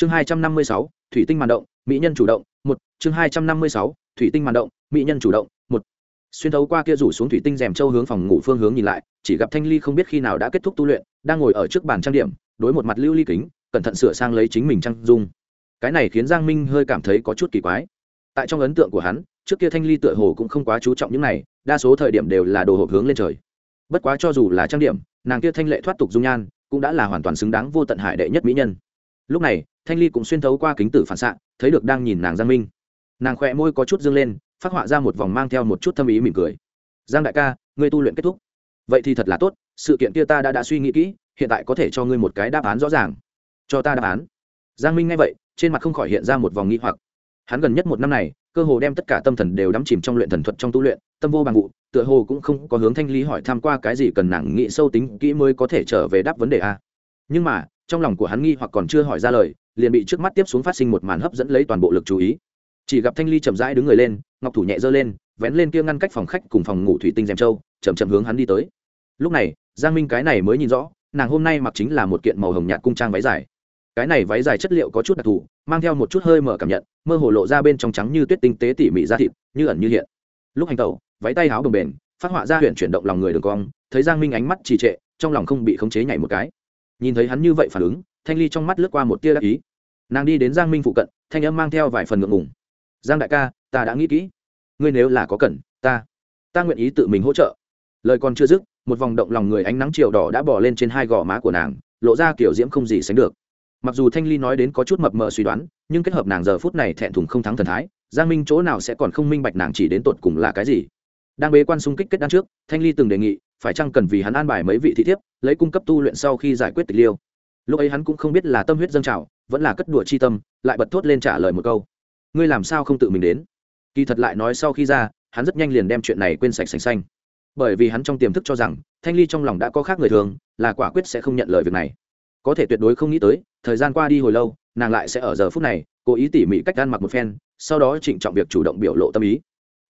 chương hai trăm năm mươi sáu, thủy tinh màn động, mỹ nhân chủ động, một. Chương hai trăm năm mươi sáu, thủy tinh màn động, mỹ nhân chủ động, một. Xuyên thấu qua kia rủ xuống thủy tinh rèm châu hướng phòng ngủ phương hướng nhìn lại, chỉ gặp thanh ly không biết khi nào đã kết thúc tu luyện, đang ngồi ở trước bàn trang điểm, đối một mặt lưu ly kính, cẩn thận sửa sang lấy chính mình trang dung. Cái này khiến giang minh hơi cảm thấy có chút kỳ quái. Tại trong ấn tượng của hắn, trước kia thanh ly tựa hồ cũng không quá chú trọng những này, đa số thời điểm đều là đồ hộp hướng lên trời. Bất quá cho dù là trang điểm, nàng kia thanh lệ thoát tục dung nhan, cũng đã là hoàn toàn xứng đáng vô tận hải đệ nhất mỹ nhân. Lúc này thanh ly cũng xuyên thấu qua kính tử phản xạ, thấy được đang nhìn nàng giang minh. Nàng khỏe môi có chút dương lên, phát họa ra một vòng mang theo một chút thâm ý mỉm cười. Giang đại ca, ngươi tu luyện kết thúc. Vậy thì thật là tốt, sự kiện kia ta đã đã suy nghĩ kỹ, hiện tại có thể cho ngươi một cái đáp án rõ ràng. Cho ta đáp án? Giang minh nghe vậy, trên mặt không khỏi hiện ra một vòng nghi hoặc. Hắn gần nhất một năm này, cơ hồ đem tất cả tâm thần đều đắm chìm trong luyện thần thuật trong tu luyện, tâm vô bằng vụ, tựa hồ cũng không có hướng thanh lý hỏi tham q u a cái gì cần nàng nghĩ sâu tính kỹ mới có thể trở về đáp vấn đề a. Nhưng mà, trong lòng của hắn nghi hoặc còn chưa hỏi ra lời liền bị trước mắt tiếp xuống phát sinh một màn hấp dẫn lấy toàn bộ lực chú ý. Chỉ gặp thanh ly chậm rãi đứng người lên, ngọc thủ nhẹ giơ lên, vén lên kia ngăn cách phòng khách cùng phòng ngủ thủy tinh dèm trâu, chậm chậm hướng hắn đi tới. Lúc này, giang minh cái này mới nhìn rõ, nàng hôm nay mặc chính là một kiện màu hồng nhạt cung trang váy dài. Cái này váy dài chất liệu có chút đặc thù, mang theo một chút hơi mở cảm nhận, mơ hồ lộ ra bên trong trắng như tuyết tinh tế tỉ mỉ da thịt, như ẩn như hiện. Lúc hành tẩu, váy tay áo đồng bền phát họa ra huyện chuyển động lòng người đường cong, thấy giang minh ánh mắt trì trệ, trong lòng không bị khống chế nhảy một cái. Nhìn thấy hắn như vậy phản ứng thanh ly trong mắt lướt qua một tia đắc ý. Nàng đi đến giang minh phụ cận, thanh âm mang theo vài phần ngượng ngùng. Giang đại ca, ta đã nghĩ kỹ. Ngươi nếu là có cần, ta ta nguyện ý tự mình hỗ trợ. Lời còn chưa dứt, một vòng động lòng người ánh nắng chiều đỏ đã bỏ lên trên hai gò má của nàng, lộ ra kiểu diễm không gì sánh được. Mặc dù thanh ly nói đến có chút mập mờ suy đoán, nhưng kết hợp nàng giờ phút này thẹn thùng không thắng thần thái, giang minh chỗ nào sẽ còn không minh bạch nàng chỉ đến tột cùng là cái gì. Đang bế quan xung kích kết đan trước, thanh ly từng đề nghị, phải chăng cần vì hắn an bài mấy vị thị thiếp, lấy cung cấp tu luyện sau khi giải quyết tịch liêu lúc ấy hắn cũng không biết là tâm huyết dâng trào, vẫn là cất đùa chi tâm, lại bật thốt lên trả lời một câu. Ngươi làm sao không tự mình đến? Kỳ thật lại nói sau khi ra, hắn rất nhanh liền đem chuyện này quên sạch sành xanh. Bởi vì hắn trong tiềm thức cho rằng, thanh ly trong lòng đã có khác người thường, là quả quyết sẽ không nhận lời việc này. Có thể tuyệt đối không nghĩ tới, thời gian qua đi hồi lâu, nàng lại sẽ ở giờ phút này, cố ý tỉ mỉ cách ăn mặc một phen, sau đó trịnh trọng việc chủ động biểu lộ tâm ý.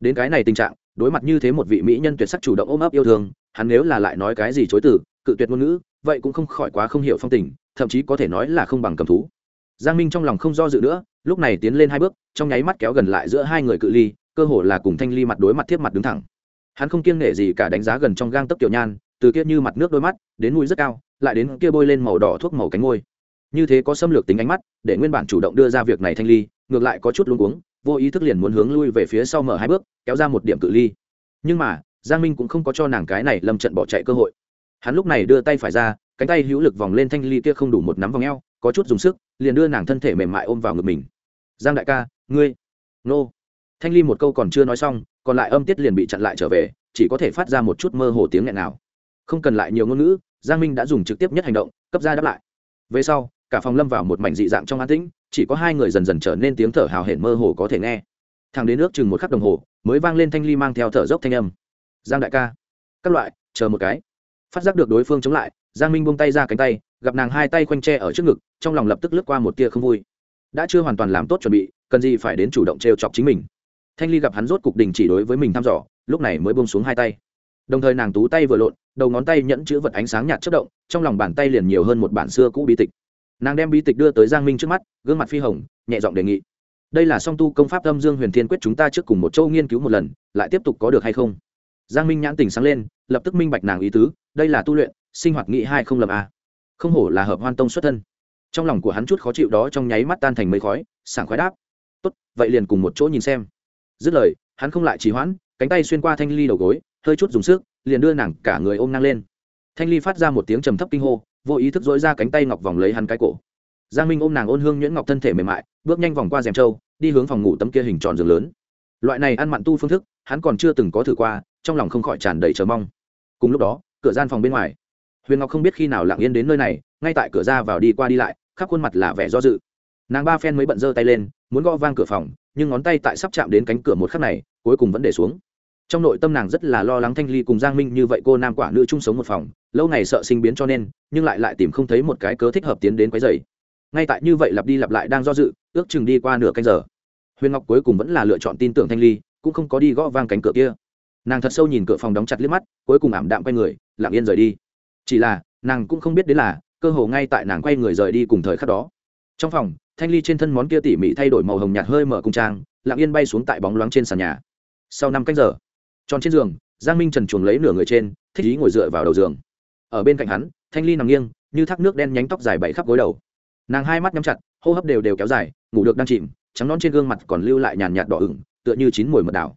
Đến cái này tình trạng, đối mặt như thế một vị mỹ nhân tuyệt sắc chủ động ôm ấp yêu thương, hắn nếu là lại nói cái gì chối từ, cự tuyệt ngôn ngữ, vậy cũng không khỏi quá không hiểu phong tình thậm chí có thể nói là không bằng cầm thú. Giang minh trong lòng không do dự nữa, lúc này tiến lên hai bước, trong nháy mắt kéo gần lại giữa hai người cự ly, cơ hồ là cùng thanh ly mặt đối mặt tiếp mặt đứng thẳng. Hắn không kiêng nể gì cả đánh giá gần trong gang tấc tiểu nhan, từ kia như mặt nước đôi mắt, đến mũi rất cao, lại đến kia bôi lên màu đỏ thuốc màu cánh ngôi như thế có xâm lược tính ánh mắt, để nguyên bản chủ động đưa ra việc này thanh ly, ngược lại có chút luống cuống, vô ý thức liền muốn hướng lui về phía sau mở hai bước, kéo ra một điểm cự ly. Nhưng mà, giang minh cũng không có cho nàng cái này lâm trận bỏ chạy cơ hội. Hắn lúc này đưa tay phải ra cánh tay hữu lực vòng lên thanh ly kia không đủ một nắm vòng eo, có chút dùng sức, liền đưa nàng thân thể mềm mại ôm vào ngực mình. Giang đại ca, ngươi, nô. Thanh ly một câu còn chưa nói xong, còn lại âm tiết liền bị chặn lại trở về, chỉ có thể phát ra một chút mơ hồ tiếng nghẹn nào không cần lại nhiều ngôn ngữ, giang minh đã dùng trực tiếp nhất hành động, cấp ra đáp lại. Về sau, cả phòng lâm vào một mảnh dị dạng trong an tĩnh, chỉ có hai người dần dần trở nên tiếng thở hào hển mơ hồ có thể nghe. Thằng đến nước chừng một khắc đồng hồ, mới vang lên thanh ly mang theo thở dốc thanh âm. Giang đại ca, các loại, chờ một cái. Phát giác được đối phương chống lại giang minh buông tay ra cánh tay, gặp nàng hai tay khoanh tre ở trước ngực, trong lòng lập tức lướt qua một tia không vui. Đã chưa hoàn toàn làm tốt chuẩn bị, cần gì phải đến chủ động trêu chọc chính mình. Thanh ly gặp hắn rốt cục đình chỉ đối với mình thăm dò, lúc này mới bông xuống hai tay. Đồng thời nàng tú tay vừa lộn, đầu ngón tay nhẫn chữ vật ánh sáng nhạt chất động, trong lòng bàn tay liền nhiều hơn một bản xưa cũ bí tịch. Nàng đem bí tịch đưa tới giang minh trước mắt, gương mặt phi hồng, nhẹ giọng đề nghị. Đây là song tu công pháp âm dương huyền thiên quyết chúng ta trước cùng một châu nghiên cứu một lần, lại tiếp tục có được hay không? Giang minh nhãn tình sáng lên, lập tức minh bạch nàng ý tứ, đây là tu luyện sinh hoạt nghị hai không lầm a à. không hổ là hợp hoan tông xuất thân. Trong lòng của hắn chút khó chịu đó trong nháy mắt tan thành mây khói, sảng khoái đáp. Tốt, vậy liền cùng một chỗ nhìn xem. Dứt lời, hắn không lại trì hoãn, cánh tay xuyên qua thanh ly đầu gối, hơi chút dùng sức, liền đưa nàng cả người ôm năng lên. Thanh ly phát ra một tiếng trầm thấp kinh hô, vô ý thức dỗi ra cánh tay ngọc vòng lấy hắn cái cổ. Giang minh ôm nàng ôn hương nhuyễn ngọc thân thể mềm mại, bước nhanh vòng qua rèm trâu, đi hướng phòng ngủ tấm kia hình tròn giường lớn. Loại này ăn mặn tu phương thức, hắn còn chưa từng có thử qua, trong lòng không khỏi tràn đầy chờ mong. Cùng lúc đó, cửa gian phòng bên ngoài huyền ngọc không biết khi nào lặng yên đến nơi này ngay tại cửa ra vào đi qua đi lại khắp khuôn mặt là vẻ do dự nàng ba phen mới bận giơ tay lên muốn gõ vang cửa phòng nhưng ngón tay tại sắp chạm đến cánh cửa một khắc này cuối cùng vẫn để xuống trong nội tâm nàng rất là lo lắng thanh ly cùng giang minh như vậy cô nam quả nữ chung sống một phòng lâu ngày sợ sinh biến cho nên nhưng lại lại tìm không thấy một cái cớ thích hợp tiến đến quấy dày ngay tại như vậy lặp đi lặp lại đang do dự ước chừng đi qua nửa canh giờ huyền ngọc cuối cùng vẫn là lựa chọn tin tưởng thanh ly cũng không có đi gõ vang cánh cửa kia nàng thật sâu nhìn cửa phòng đóng chặt liếc mắt cuối cùng ảm đạm quay người lặng yên rời đi chỉ là, nàng cũng không biết đến là, cơ hồ ngay tại nàng quay người rời đi cùng thời khắc đó. Trong phòng, thanh ly trên thân món kia tỉ mỉ thay đổi màu hồng nhạt hơi mở cung trang, lặng yên bay xuống tại bóng loáng trên sàn nhà. Sau năm cách giờ, tròn trên giường, giang minh trần chuồng lấy nửa người trên, thích ý ngồi dựa vào đầu giường. Ở bên cạnh hắn, thanh ly nằm nghiêng, như thác nước đen nhánh tóc dài bảy khắp gối đầu. Nàng hai mắt nhắm chặt, hô hấp đều đều kéo dài, ngủ được đang chìm, trắng non trên gương mặt còn lưu lại nhàn nhạt đỏ ửng, tựa như chín mùi mật đảo.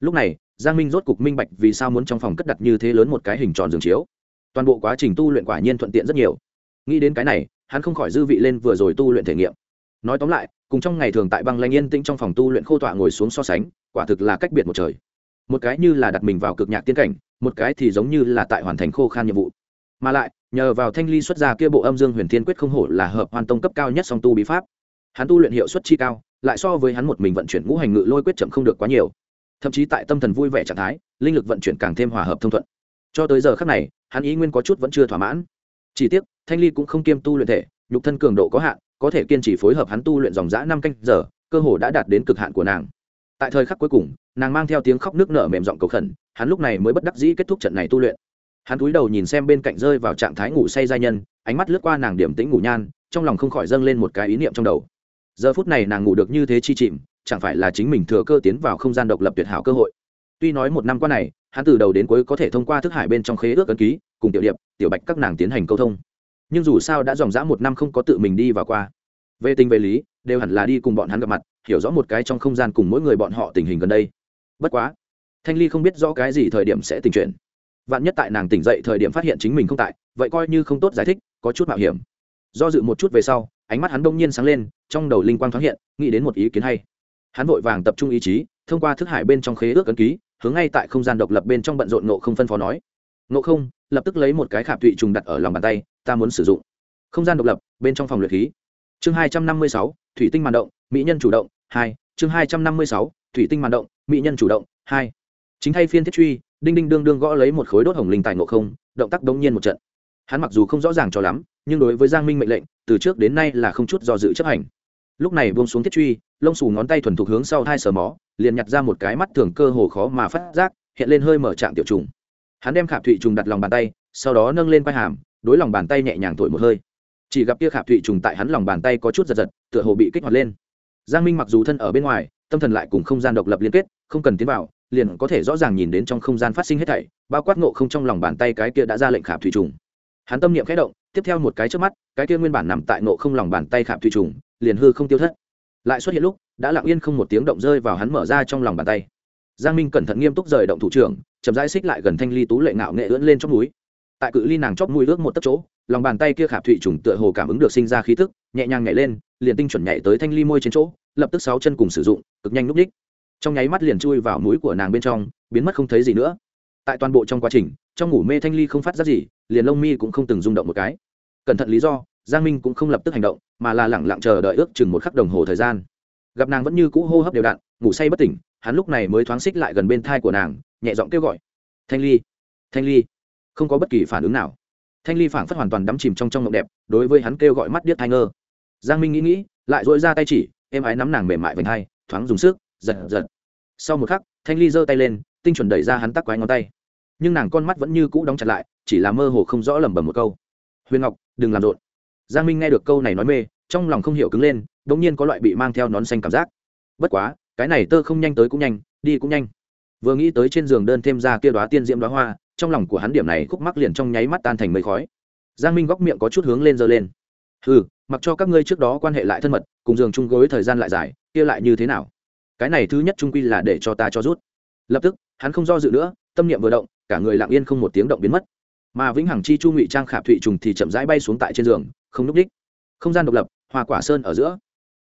Lúc này, giang minh rốt cục minh bạch vì sao muốn trong phòng cất đặt như thế lớn một cái hình tròn giường chiếu toàn bộ quá trình tu luyện quả nhiên thuận tiện rất nhiều. Nghĩ đến cái này, hắn không khỏi dư vị lên vừa rồi tu luyện thể nghiệm. Nói tóm lại, cùng trong ngày thường tại băng lanh yên tĩnh trong phòng tu luyện khô tọa ngồi xuống so sánh, quả thực là cách biệt một trời. Một cái như là đặt mình vào cực nhạc tiên cảnh, một cái thì giống như là tại hoàn thành khô khan nhiệm vụ. Mà lại, nhờ vào thanh ly xuất ra kia bộ âm dương huyền thiên quyết không hổ là hợp hoàn tông cấp cao nhất song tu bí pháp. Hắn tu luyện hiệu suất chi cao, lại so với hắn một mình vận chuyển ngũ hành ngự lôi quyết chậm không được quá nhiều. Thậm chí tại tâm thần vui vẻ trạng thái, linh lực vận chuyển càng thêm hòa hợp thông thuận. Cho tới giờ khác này hắn ý nguyên có chút vẫn chưa thỏa mãn. Chỉ tiếc, thanh ly cũng không kiêm tu luyện thể, nhục thân cường độ có hạn, có thể kiên trì phối hợp hắn tu luyện dòng dã năm canh giờ, cơ hồ đã đạt đến cực hạn của nàng. Tại thời khắc cuối cùng, nàng mang theo tiếng khóc nước nở mềm giọng cầu khẩn, hắn lúc này mới bất đắc dĩ kết thúc trận này tu luyện. Hắn cúi đầu nhìn xem bên cạnh rơi vào trạng thái ngủ say giai nhân, ánh mắt lướt qua nàng điểm tĩnh ngủ nhan, trong lòng không khỏi dâng lên một cái ý niệm trong đầu. Giờ phút này nàng ngủ được như thế chi chìm, chẳng phải là chính mình thừa cơ tiến vào không gian độc lập tuyệt hảo cơ hội. Tuy nói một năm qua này hắn từ đầu đến cuối có thể thông qua thức hải bên trong khế ước ấn ký, cùng tiểu điệp, tiểu bạch các nàng tiến hành câu thông. Nhưng dù sao đã dòng dã một năm không có tự mình đi và qua. Về tình về lý, đều hẳn là đi cùng bọn hắn gặp mặt, hiểu rõ một cái trong không gian cùng mỗi người bọn họ tình hình gần đây. Bất quá, thanh ly không biết rõ cái gì thời điểm sẽ tình chuyển vạn nhất tại nàng tỉnh dậy thời điểm phát hiện chính mình không tại, vậy coi như không tốt giải thích, có chút mạo hiểm. Do dự một chút về sau, ánh mắt hắn đông nhiên sáng lên, trong đầu linh quang thoáng hiện, nghĩ đến một ý kiến hay. Hắn vội vàng tập trung ý chí, thông qua thức hải bên trong khế ước ấn ký hướng ngay tại không gian độc lập bên trong bận rộn nộ không phân phó nói. Nộ không, lập tức lấy một cái khảm thụy trùng đặt ở lòng bàn tay, ta muốn sử dụng. Không gian độc lập, bên trong phòng luyện khí. Chương hai trăm năm mươi sáu, thủy tinh màn động, mỹ nhân chủ động, hai. Chương hai trăm năm mươi sáu, thủy tinh màn động, mỹ nhân chủ động, hai. Chính thay phiên thiết truy, đinh đinh đương đương gõ lấy một khối đốt hồng linh tài ngộ không, động tác đống nhiên một trận. Hắn mặc dù không rõ ràng cho lắm, nhưng đối với giang minh mệnh lệnh, từ trước đến nay là không chút do dự chấp hành lúc này buông xuống thiết truy, lông xù ngón tay thuần thục hướng sau hai sờ mó, liền nhặt ra một cái mắt thường cơ hồ khó mà phát giác, hiện lên hơi mở trạng tiểu trùng. Hắn đem khạp thụy trùng đặt lòng bàn tay, sau đó nâng lên quai hàm, đối lòng bàn tay nhẹ nhàng thổi một hơi. Chỉ gặp kia khạp thụy trùng tại hắn lòng bàn tay có chút giật giật, tựa hồ bị kích hoạt lên. Giang minh mặc dù thân ở bên ngoài, tâm thần lại cùng không gian độc lập liên kết, không cần tiến vào, liền có thể rõ ràng nhìn đến trong không gian phát sinh hết thảy, bao quát ngộ không trong lòng bàn tay cái kia đã ra lệnh khạp thụy trùng. Hắn tâm niệm khẽ động, tiếp theo một cái trước mắt, cái kia nguyên bản nằm tại ngộ không lòng bàn tay khạp thụy trùng liền hư không tiêu thất. Lại xuất hiện lúc, đã lặng yên không một tiếng động rơi vào hắn mở ra trong lòng bàn tay. Giang minh cẩn thận nghiêm túc rời động thủ trưởng, chậm rãi xích lại gần thanh ly tú lệ ngạo nghệ ưỡn lên trong núi tại cự ly nàng chóp mũi ước một tấc chỗ, lòng bàn tay kia khạp thụy trùng tựa hồ cảm ứng được sinh ra khí tức, nhẹ nhàng nhảy lên, liền tinh chuẩn nhảy tới thanh ly môi trên chỗ, lập tức sáu chân cùng sử dụng, cực nhanh núp ních trong nháy mắt liền chui vào mũi của nàng bên trong, biến mất không thấy gì nữa. Tại toàn bộ trong quá trình, trong ngủ mê thanh ly không phát ra gì, liền lông mi cũng không từng rung động một cái. Cẩn thận lý do giang minh cũng không lập tức hành động, mà là lẳng lặng chờ đợi ước chừng một khắc đồng hồ thời gian. Gặp nàng vẫn như cũ hô hấp đều đặn, ngủ say bất tỉnh, hắn lúc này mới thoáng xích lại gần bên thai của nàng, nhẹ giọng kêu gọi. Thanh ly thanh ly. Không có bất kỳ phản ứng nào. Thanh ly phảng phất hoàn toàn đắm chìm trong trong mộng đẹp, đối với hắn kêu gọi mắt điếc thai ngơ. Giang minh nghĩ nghĩ, lại dội ra tay chỉ em ái nắm nàng mềm mại vành hai, thoáng dùng sức, giật giật. Sau một khắc, thanh ly giơ tay lên, tinh chuẩn đẩy ra hắn tắc quái ngón tay. Nhưng nàng con mắt vẫn như cũ đóng chặt lại, chỉ là mơ hồ không rõ lẩm bẩm một câu. Huyền ngọc, đừng làm rộn giang minh nghe được câu này nói mê, trong lòng không hiểu cứng lên đ ỗ n g nhiên có loại bị mang theo nón xanh cảm giác. Bất quá, cái này tơ không nhanh tới cũng nhanh, đi cũng nhanh. Vừa nghĩ tới trên giường đơn thêm ra kia đoá tiên diễm đoá hoa, trong lòng của hắn điểm này khúc mắc liền trong nháy mắt tan thành mây khói. Giang minh góc miệng có chút hướng lên giơ lên. Ừ mặc cho các ngươi trước đó quan hệ lại thân mật, cùng giường chung gối thời gian lại dài, kia lại như thế nào? Cái này thứ nhất trung quy là để cho ta cho rút. Lập tức, hắn không do dự nữa, tâm niệm vừa động, cả người lặng yên không một tiếng động biến mất mà vĩnh hằng chi chu ngụy trang khạp thụy trùng thì chậm rãi bay xuống tại trên giường, không núp đích. Không gian độc lập hoa quả sơn ở giữa.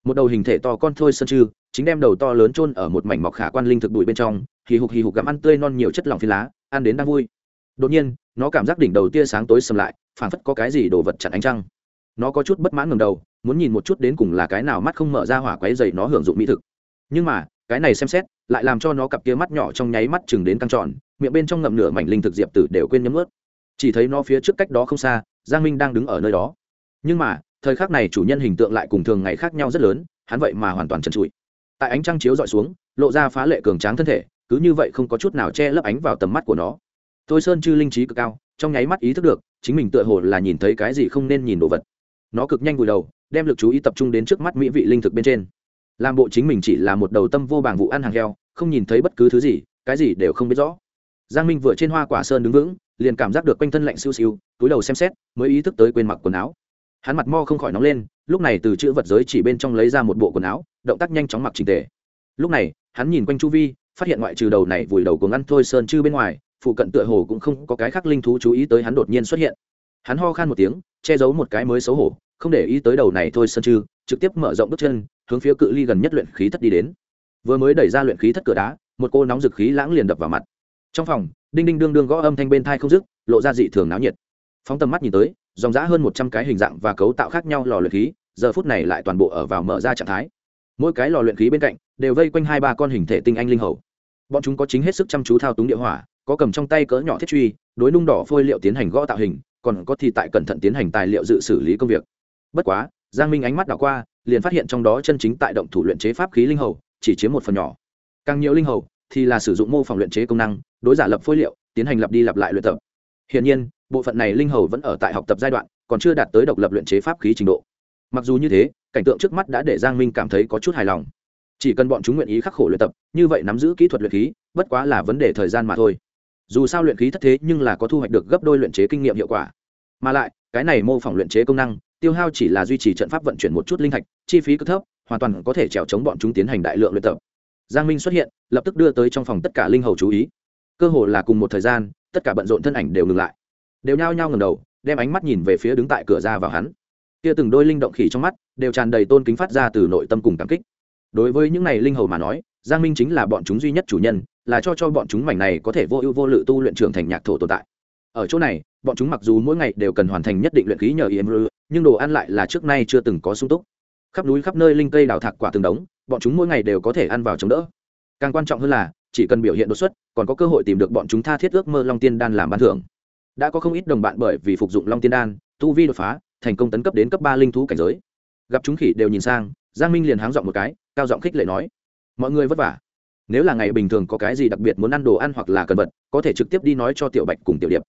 Một đầu hình thể to con thôi sơn chư chính đem đầu to lớn chôn ở một mảnh mọc khả quan linh thực bụi bên trong, hì hục hì hục gặm ăn tươi non nhiều chất lỏng phi lá, ăn đến đang vui. Đột nhiên, nó cảm giác đỉnh đầu tia sáng tối sầm lại, phảng phất có cái gì đồ vật chặn ánh trăng. Nó có chút bất mãn ngầm đầu, muốn nhìn một chút đến cùng là cái nào mắt không mở ra hỏa quấy dày nó hưởng dụng mỹ thực. Nhưng mà, cái này xem xét, lại làm cho nó cặp kia mắt nhỏ trong nháy mắt chừng đến căng tròn, miệng bên trong ngậm nửa mảnh linh thực diệp tử đều quên nhấm ướt chỉ thấy nó phía trước cách đó không xa, giang minh đang đứng ở nơi đó. Nhưng mà, thời khắc này chủ nhân hình tượng lại cùng thường ngày khác nhau rất lớn, hắn vậy mà hoàn toàn trần trụi. Tại ánh trăng chiếu dọi xuống, lộ ra phá lệ cường tráng thân thể, cứ như vậy không có chút nào che lấp ánh vào tầm mắt của nó. Thôi sơn chư linh trí cực cao, trong nháy mắt ý thức được, chính mình tựa hồ là nhìn thấy cái gì không nên nhìn đồ vật. Nó cực nhanh vùi đầu, đem lực chú ý tập trung đến trước mắt mỹ vị linh thực bên trên. Làm bộ chính mình chỉ là một đầu tâm vô bảng vụ ăn hàng heo, không nhìn thấy bất cứ thứ gì, cái gì đều không biết rõ giang minh vừa trên hoa quả sơn đứng vững, liền cảm giác được quanh thân lạnh siêu siêu, túi đầu xem xét, mới ý thức tới quên mặc quần áo. Hắn mặt mo không khỏi nóng lên, lúc này từ chữ vật giới chỉ bên trong lấy ra một bộ quần áo, động tác nhanh chóng mặc trình tề. Lúc này, hắn nhìn quanh chu vi, phát hiện ngoại trừ đầu này vùi đầu cuồng ăn thôi sơn chư bên ngoài, phụ cận tựa hồ cũng không có cái khác linh thú chú ý tới hắn đột nhiên xuất hiện. Hắn ho khan một tiếng, che giấu một cái mới xấu hổ, không để ý tới đầu này thôi sơn chư, trực tiếp mở rộng bước chân, hướng phía cự ly gần nhất luyện khí thất đi đến. Vừa mới đẩy ra luyện khí thất cửa đá, một cô nóng dực khí lãng liền đập vào mặt trong phòng, đinh đinh đương đương gõ âm thanh bên thai không dứt, lộ ra dị thường náo nhiệt. Phóng tầm mắt nhìn tới, dòng giã hơn một trăm cái hình dạng và cấu tạo khác nhau lò luyện khí, giờ phút này lại toàn bộ ở vào mở ra trạng thái. Mỗi cái lò luyện khí bên cạnh, đều vây quanh hai ba con hình thể tinh anh linh hầu. Bọn chúng có chính hết sức chăm chú thao túng địa hỏa, có cầm trong tay cỡ nhỏ thiết truy, đối nung đỏ phôi liệu tiến hành gõ tạo hình, còn có thì tại cẩn thận tiến hành tài liệu dự xử lý công việc. Bất quá, giang minh ánh mắt đảo qua, liền phát hiện trong đó chân chính tại động thủ luyện chế pháp khí linh hầu, chỉ chiếm một phần nhỏ. Càng nhiều linh hầu, thì là sử dụng mô phỏng luyện chế công năng đối giả lập phôi liệu, tiến hành lặp đi lặp lại luyện tập. Hiện nhiên, bộ phận này linh hầu vẫn ở tại học tập giai đoạn, còn chưa đạt tới độc lập luyện chế pháp khí trình độ. Mặc dù như thế, cảnh tượng trước mắt đã để giang minh cảm thấy có chút hài lòng. Chỉ cần bọn chúng nguyện ý khắc khổ luyện tập, như vậy nắm giữ kỹ thuật luyện khí, bất quá là vấn đề thời gian mà thôi. Dù sao luyện khí thất thế nhưng là có thu hoạch được gấp đôi luyện chế kinh nghiệm hiệu quả. Mà lại, cái này mô phỏng luyện chế công năng, tiêu hao chỉ là duy trì trận pháp vận chuyển một chút linh thạch, chi phí cực thấp, hoàn toàn có thể trèo chống bọn chúng tiến hành đại lượng luyện tập. Giang minh xuất hiện, lập tức đưa tới trong phòng tất cả linh hầu chú ý cơ hồ là cùng một thời gian, tất cả bận rộn thân ảnh đều ngừng lại. Đều nhao nhao ngầm đầu, đem ánh mắt nhìn về phía đứng tại cửa ra vào hắn. Kia từng đôi linh động khỉ trong mắt, đều tràn đầy tôn kính phát ra từ nội tâm cùng cảm kích. Đối với những này linh hầu mà nói, giang minh chính là bọn chúng duy nhất chủ nhân, là cho cho bọn chúng mảnh này có thể vô ưu vô lự tu luyện trưởng thành nhạc thổ tồn tại. Ở chỗ này, bọn chúng mặc dù mỗi ngày đều cần hoàn thành nhất định luyện khí nhờ im nhưng đồ ăn lại là trước nay chưa từng có sung túc. Khắp núi khắp nơi linh cây đào thạc quả từng đống, bọn chúng mỗi ngày đều có thể ăn vào chống đỡ. Càng quan trọng hơn là chỉ cần biểu hiện đột xuất, còn có cơ hội tìm được bọn chúng tha thiết ước mơ long tiên đan làm ban thưởng. Đã có không ít đồng bạn bởi vì phục dụng long tiên đan, tu vi đột phá, thành công tấn cấp đến cấp ba linh thú cảnh giới. Gặp chúng khỉ đều nhìn sang, giang minh liền háng giọng một cái, cao giọng khích lệ nói, mọi người vất vả. Nếu là ngày bình thường có cái gì đặc biệt muốn ăn đồ ăn hoặc là cần vật, có thể trực tiếp đi nói cho tiểu bạch cùng tiểu điệp.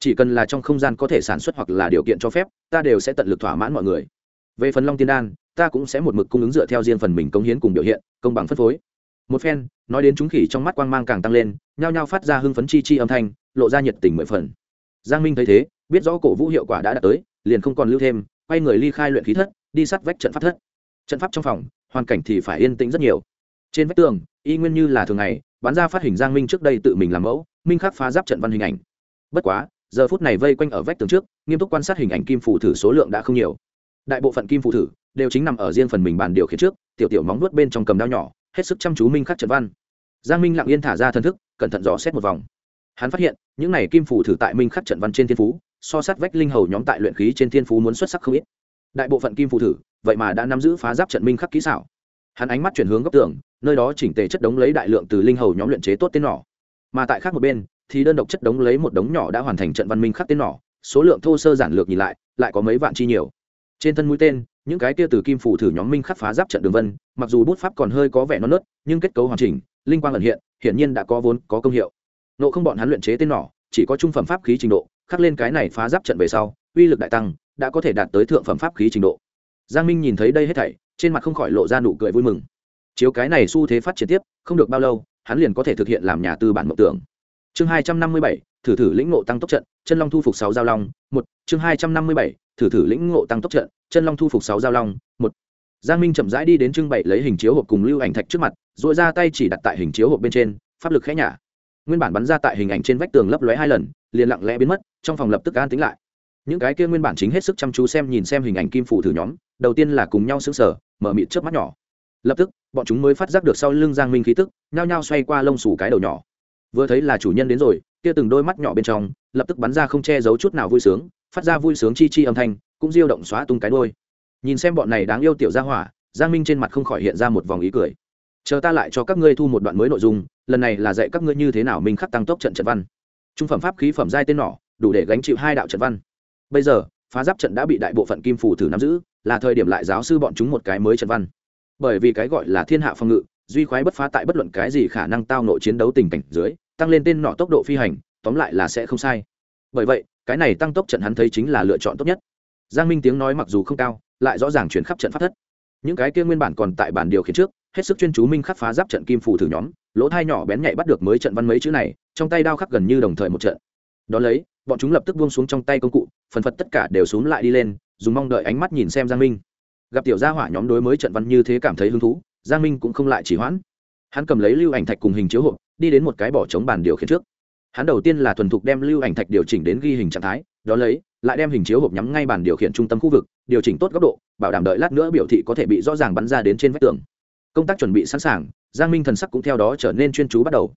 Chỉ cần là trong không gian có thể sản xuất hoặc là điều kiện cho phép, ta đều sẽ tận lực thỏa mãn mọi người. Về phần long tiên đan, ta cũng sẽ một mực cung ứng dựa theo riêng phần mình công hiến cùng biểu hiện, công bằng phân phối. Một phen nói đến chúng khỉ trong mắt quang mang càng tăng lên, nhao nhao phát ra hưng phấn chi chi âm thanh, lộ ra nhiệt tình mười phần. Giang minh thấy thế, biết rõ cổ vũ hiệu quả đã đạt tới, liền không còn lưu thêm, quay người ly khai luyện khí thất, đi sắt vách trận pháp thất. Trận pháp trong phòng, hoàn cảnh thì phải yên tĩnh rất nhiều. Trên vách tường, y nguyên như là thường ngày bán ra phát hình giang minh trước đây tự mình làm mẫu, minh khắc phá giáp trận văn hình ảnh. Bất quá, giờ phút này vây quanh ở vách tường trước, nghiêm túc quan sát hình ảnh kim phủ thử số lượng đã không nhiều. Đại bộ phận kim phủ thử đều chính nằm ở riêng phần mình bàn điều khiển trước, tiểu tiểu móng nuốt bên trong cầm đao nhỏ hết sức chăm chú minh khắc trận văn. Giang minh lặng yên thả ra thần thức, cẩn thận dò xét một vòng. Hắn phát hiện, những này kim phủ thử tại minh khắc trận văn trên thiên phú, so sát vách linh hầu nhóm tại luyện khí trên thiên phú muốn xuất sắc không ít. Đại bộ phận kim phủ thử, vậy mà đã nắm giữ phá giáp trận minh khắc kỹ xảo. Hắn ánh mắt chuyển hướng góc tường, nơi đó chỉnh tề chất đống lấy đại lượng từ linh hầu nhóm luyện chế tốt tên nỏ. Mà tại khác một bên, thì đơn độc chất đống lấy một đống nhỏ đã hoàn thành trận văn minh khắc tên nỏ, số lượng thô sơ giản lược nhìn lại lại có mấy vạn chi nhiều. Trên thân mũi tên những cái kia từ kim phủ thử nhóm minh khắc phá giáp trận đường vân, mặc dù bút pháp còn hơi có vẻ non nớt, nhưng kết cấu hoàn chỉnh, linh quang ẩn hiện, hiển nhiên đã có vốn, có công hiệu. Nộ không bọn hắn luyện chế tên nỏ, chỉ có trung phẩm pháp khí trình độ, khắc lên cái này phá giáp trận về sau, uy lực đại tăng, đã có thể đạt tới thượng phẩm pháp khí trình độ. Giang minh nhìn thấy đây hết thảy, trên mặt không khỏi lộ ra nụ cười vui mừng. Chiếu cái này xu thế phát triển tiếp, không được bao lâu, hắn liền có thể thực hiện làm nhà tư bản mộng tưởng. Chương hai trăm năm mươi bảy, thử thử lĩnh ngộ tăng tốc trận, chân long thu phục sáu giao long, một, chương hai trăm năm mươi bảy thử thử lĩnh ngộ tăng tốc trận, chân long thu phục sáu giao long, một. Giang minh chậm rãi đi đến trưng bày lấy hình chiếu hộp cùng lưu ảnh thạch trước mặt dội ra tay chỉ đặt tại hình chiếu hộp bên trên, pháp lực khẽ nhả. Nguyên bản bắn ra tại hình ảnh trên vách tường lấp lóe hai lần, liền lặng lẽ biến mất, trong phòng lập tức an tính lại. Những cái kia nguyên bản chính hết sức chăm chú xem nhìn xem hình ảnh kim phủ thử nhóm, đầu tiên là cùng nhau xứng sở mở mịt trước mắt nhỏ. Lập tức, bọn chúng mới phát giác được sau lưng giang minh khí tức, nhao nhao xoay qua lông xù cái đầu nhỏ. Vừa thấy là chủ nhân đến rồi, kia từng đôi mắt nhỏ bên trong, lập tức bắn ra không che giấu chút nào vui sướng phát ra vui sướng chi chi âm thanh, cũng diêu động xóa tung cái đôi nhìn xem bọn này đáng yêu tiểu gia hỏa, giang minh trên mặt không khỏi hiện ra một vòng ý cười. Chờ ta lại cho các ngươi thu một đoạn mới nội dung, lần này là dạy các ngươi như thế nào minh khắc tăng tốc trận trận văn. Trung phẩm pháp khí phẩm giai tên nỏ, đủ để gánh chịu hai đạo trận văn. Bây giờ, phá giáp trận đã bị đại bộ phận kim phủ thử nắm giữ, là thời điểm lại giáo sư bọn chúng một cái mới trận văn. Bởi vì cái gọi là thiên hạ phòng ngự, duy khoái bất phá tại bất luận cái gì khả năng tao nội chiến đấu tình cảnh dưới, tăng lên tên nọ tốc độ phi hành, tóm lại là sẽ không sai. Bởi vậy cái này tăng tốc trận hắn thấy chính là lựa chọn tốt nhất. Giang minh tiếng nói mặc dù không cao, lại rõ ràng chuyển khắp trận pháp thất. Những cái kia nguyên bản còn tại bản điều khiển trước, hết sức chuyên chú minh khắc phá giáp trận kim phủ thử nhóm, lỗ thai nhỏ bén nhạy bắt được mới trận văn mấy chữ này, trong tay đao khắc gần như đồng thời một trận. Đón lấy, bọn chúng lập tức buông xuống trong tay công cụ, phần phật tất cả đều xuống lại đi lên, dùng mong đợi ánh mắt nhìn xem giang minh. Gặp tiểu gia hỏa nhóm đối mới trận văn như thế cảm thấy hứng thú, giang minh cũng không lại chỉ hoãn. Hắn cầm lấy lưu ảnh thạch cùng hình chiếu hộp, đi đến một cái bỏ trống bàn điều khiển trước hắn đầu tiên là thuần thục đem lưu ảnh thạch điều chỉnh đến ghi hình trạng thái, đó lấy, lại đem hình chiếu hộp nhắm ngay bàn điều khiển trung tâm khu vực, điều chỉnh tốt góc độ, bảo đảm đợi lát nữa biểu thị có thể bị rõ ràng bắn ra đến trên vách tường. Công tác chuẩn bị sẵn sàng, giang minh thần sắc cũng theo đó trở nên chuyên chú bắt đầu.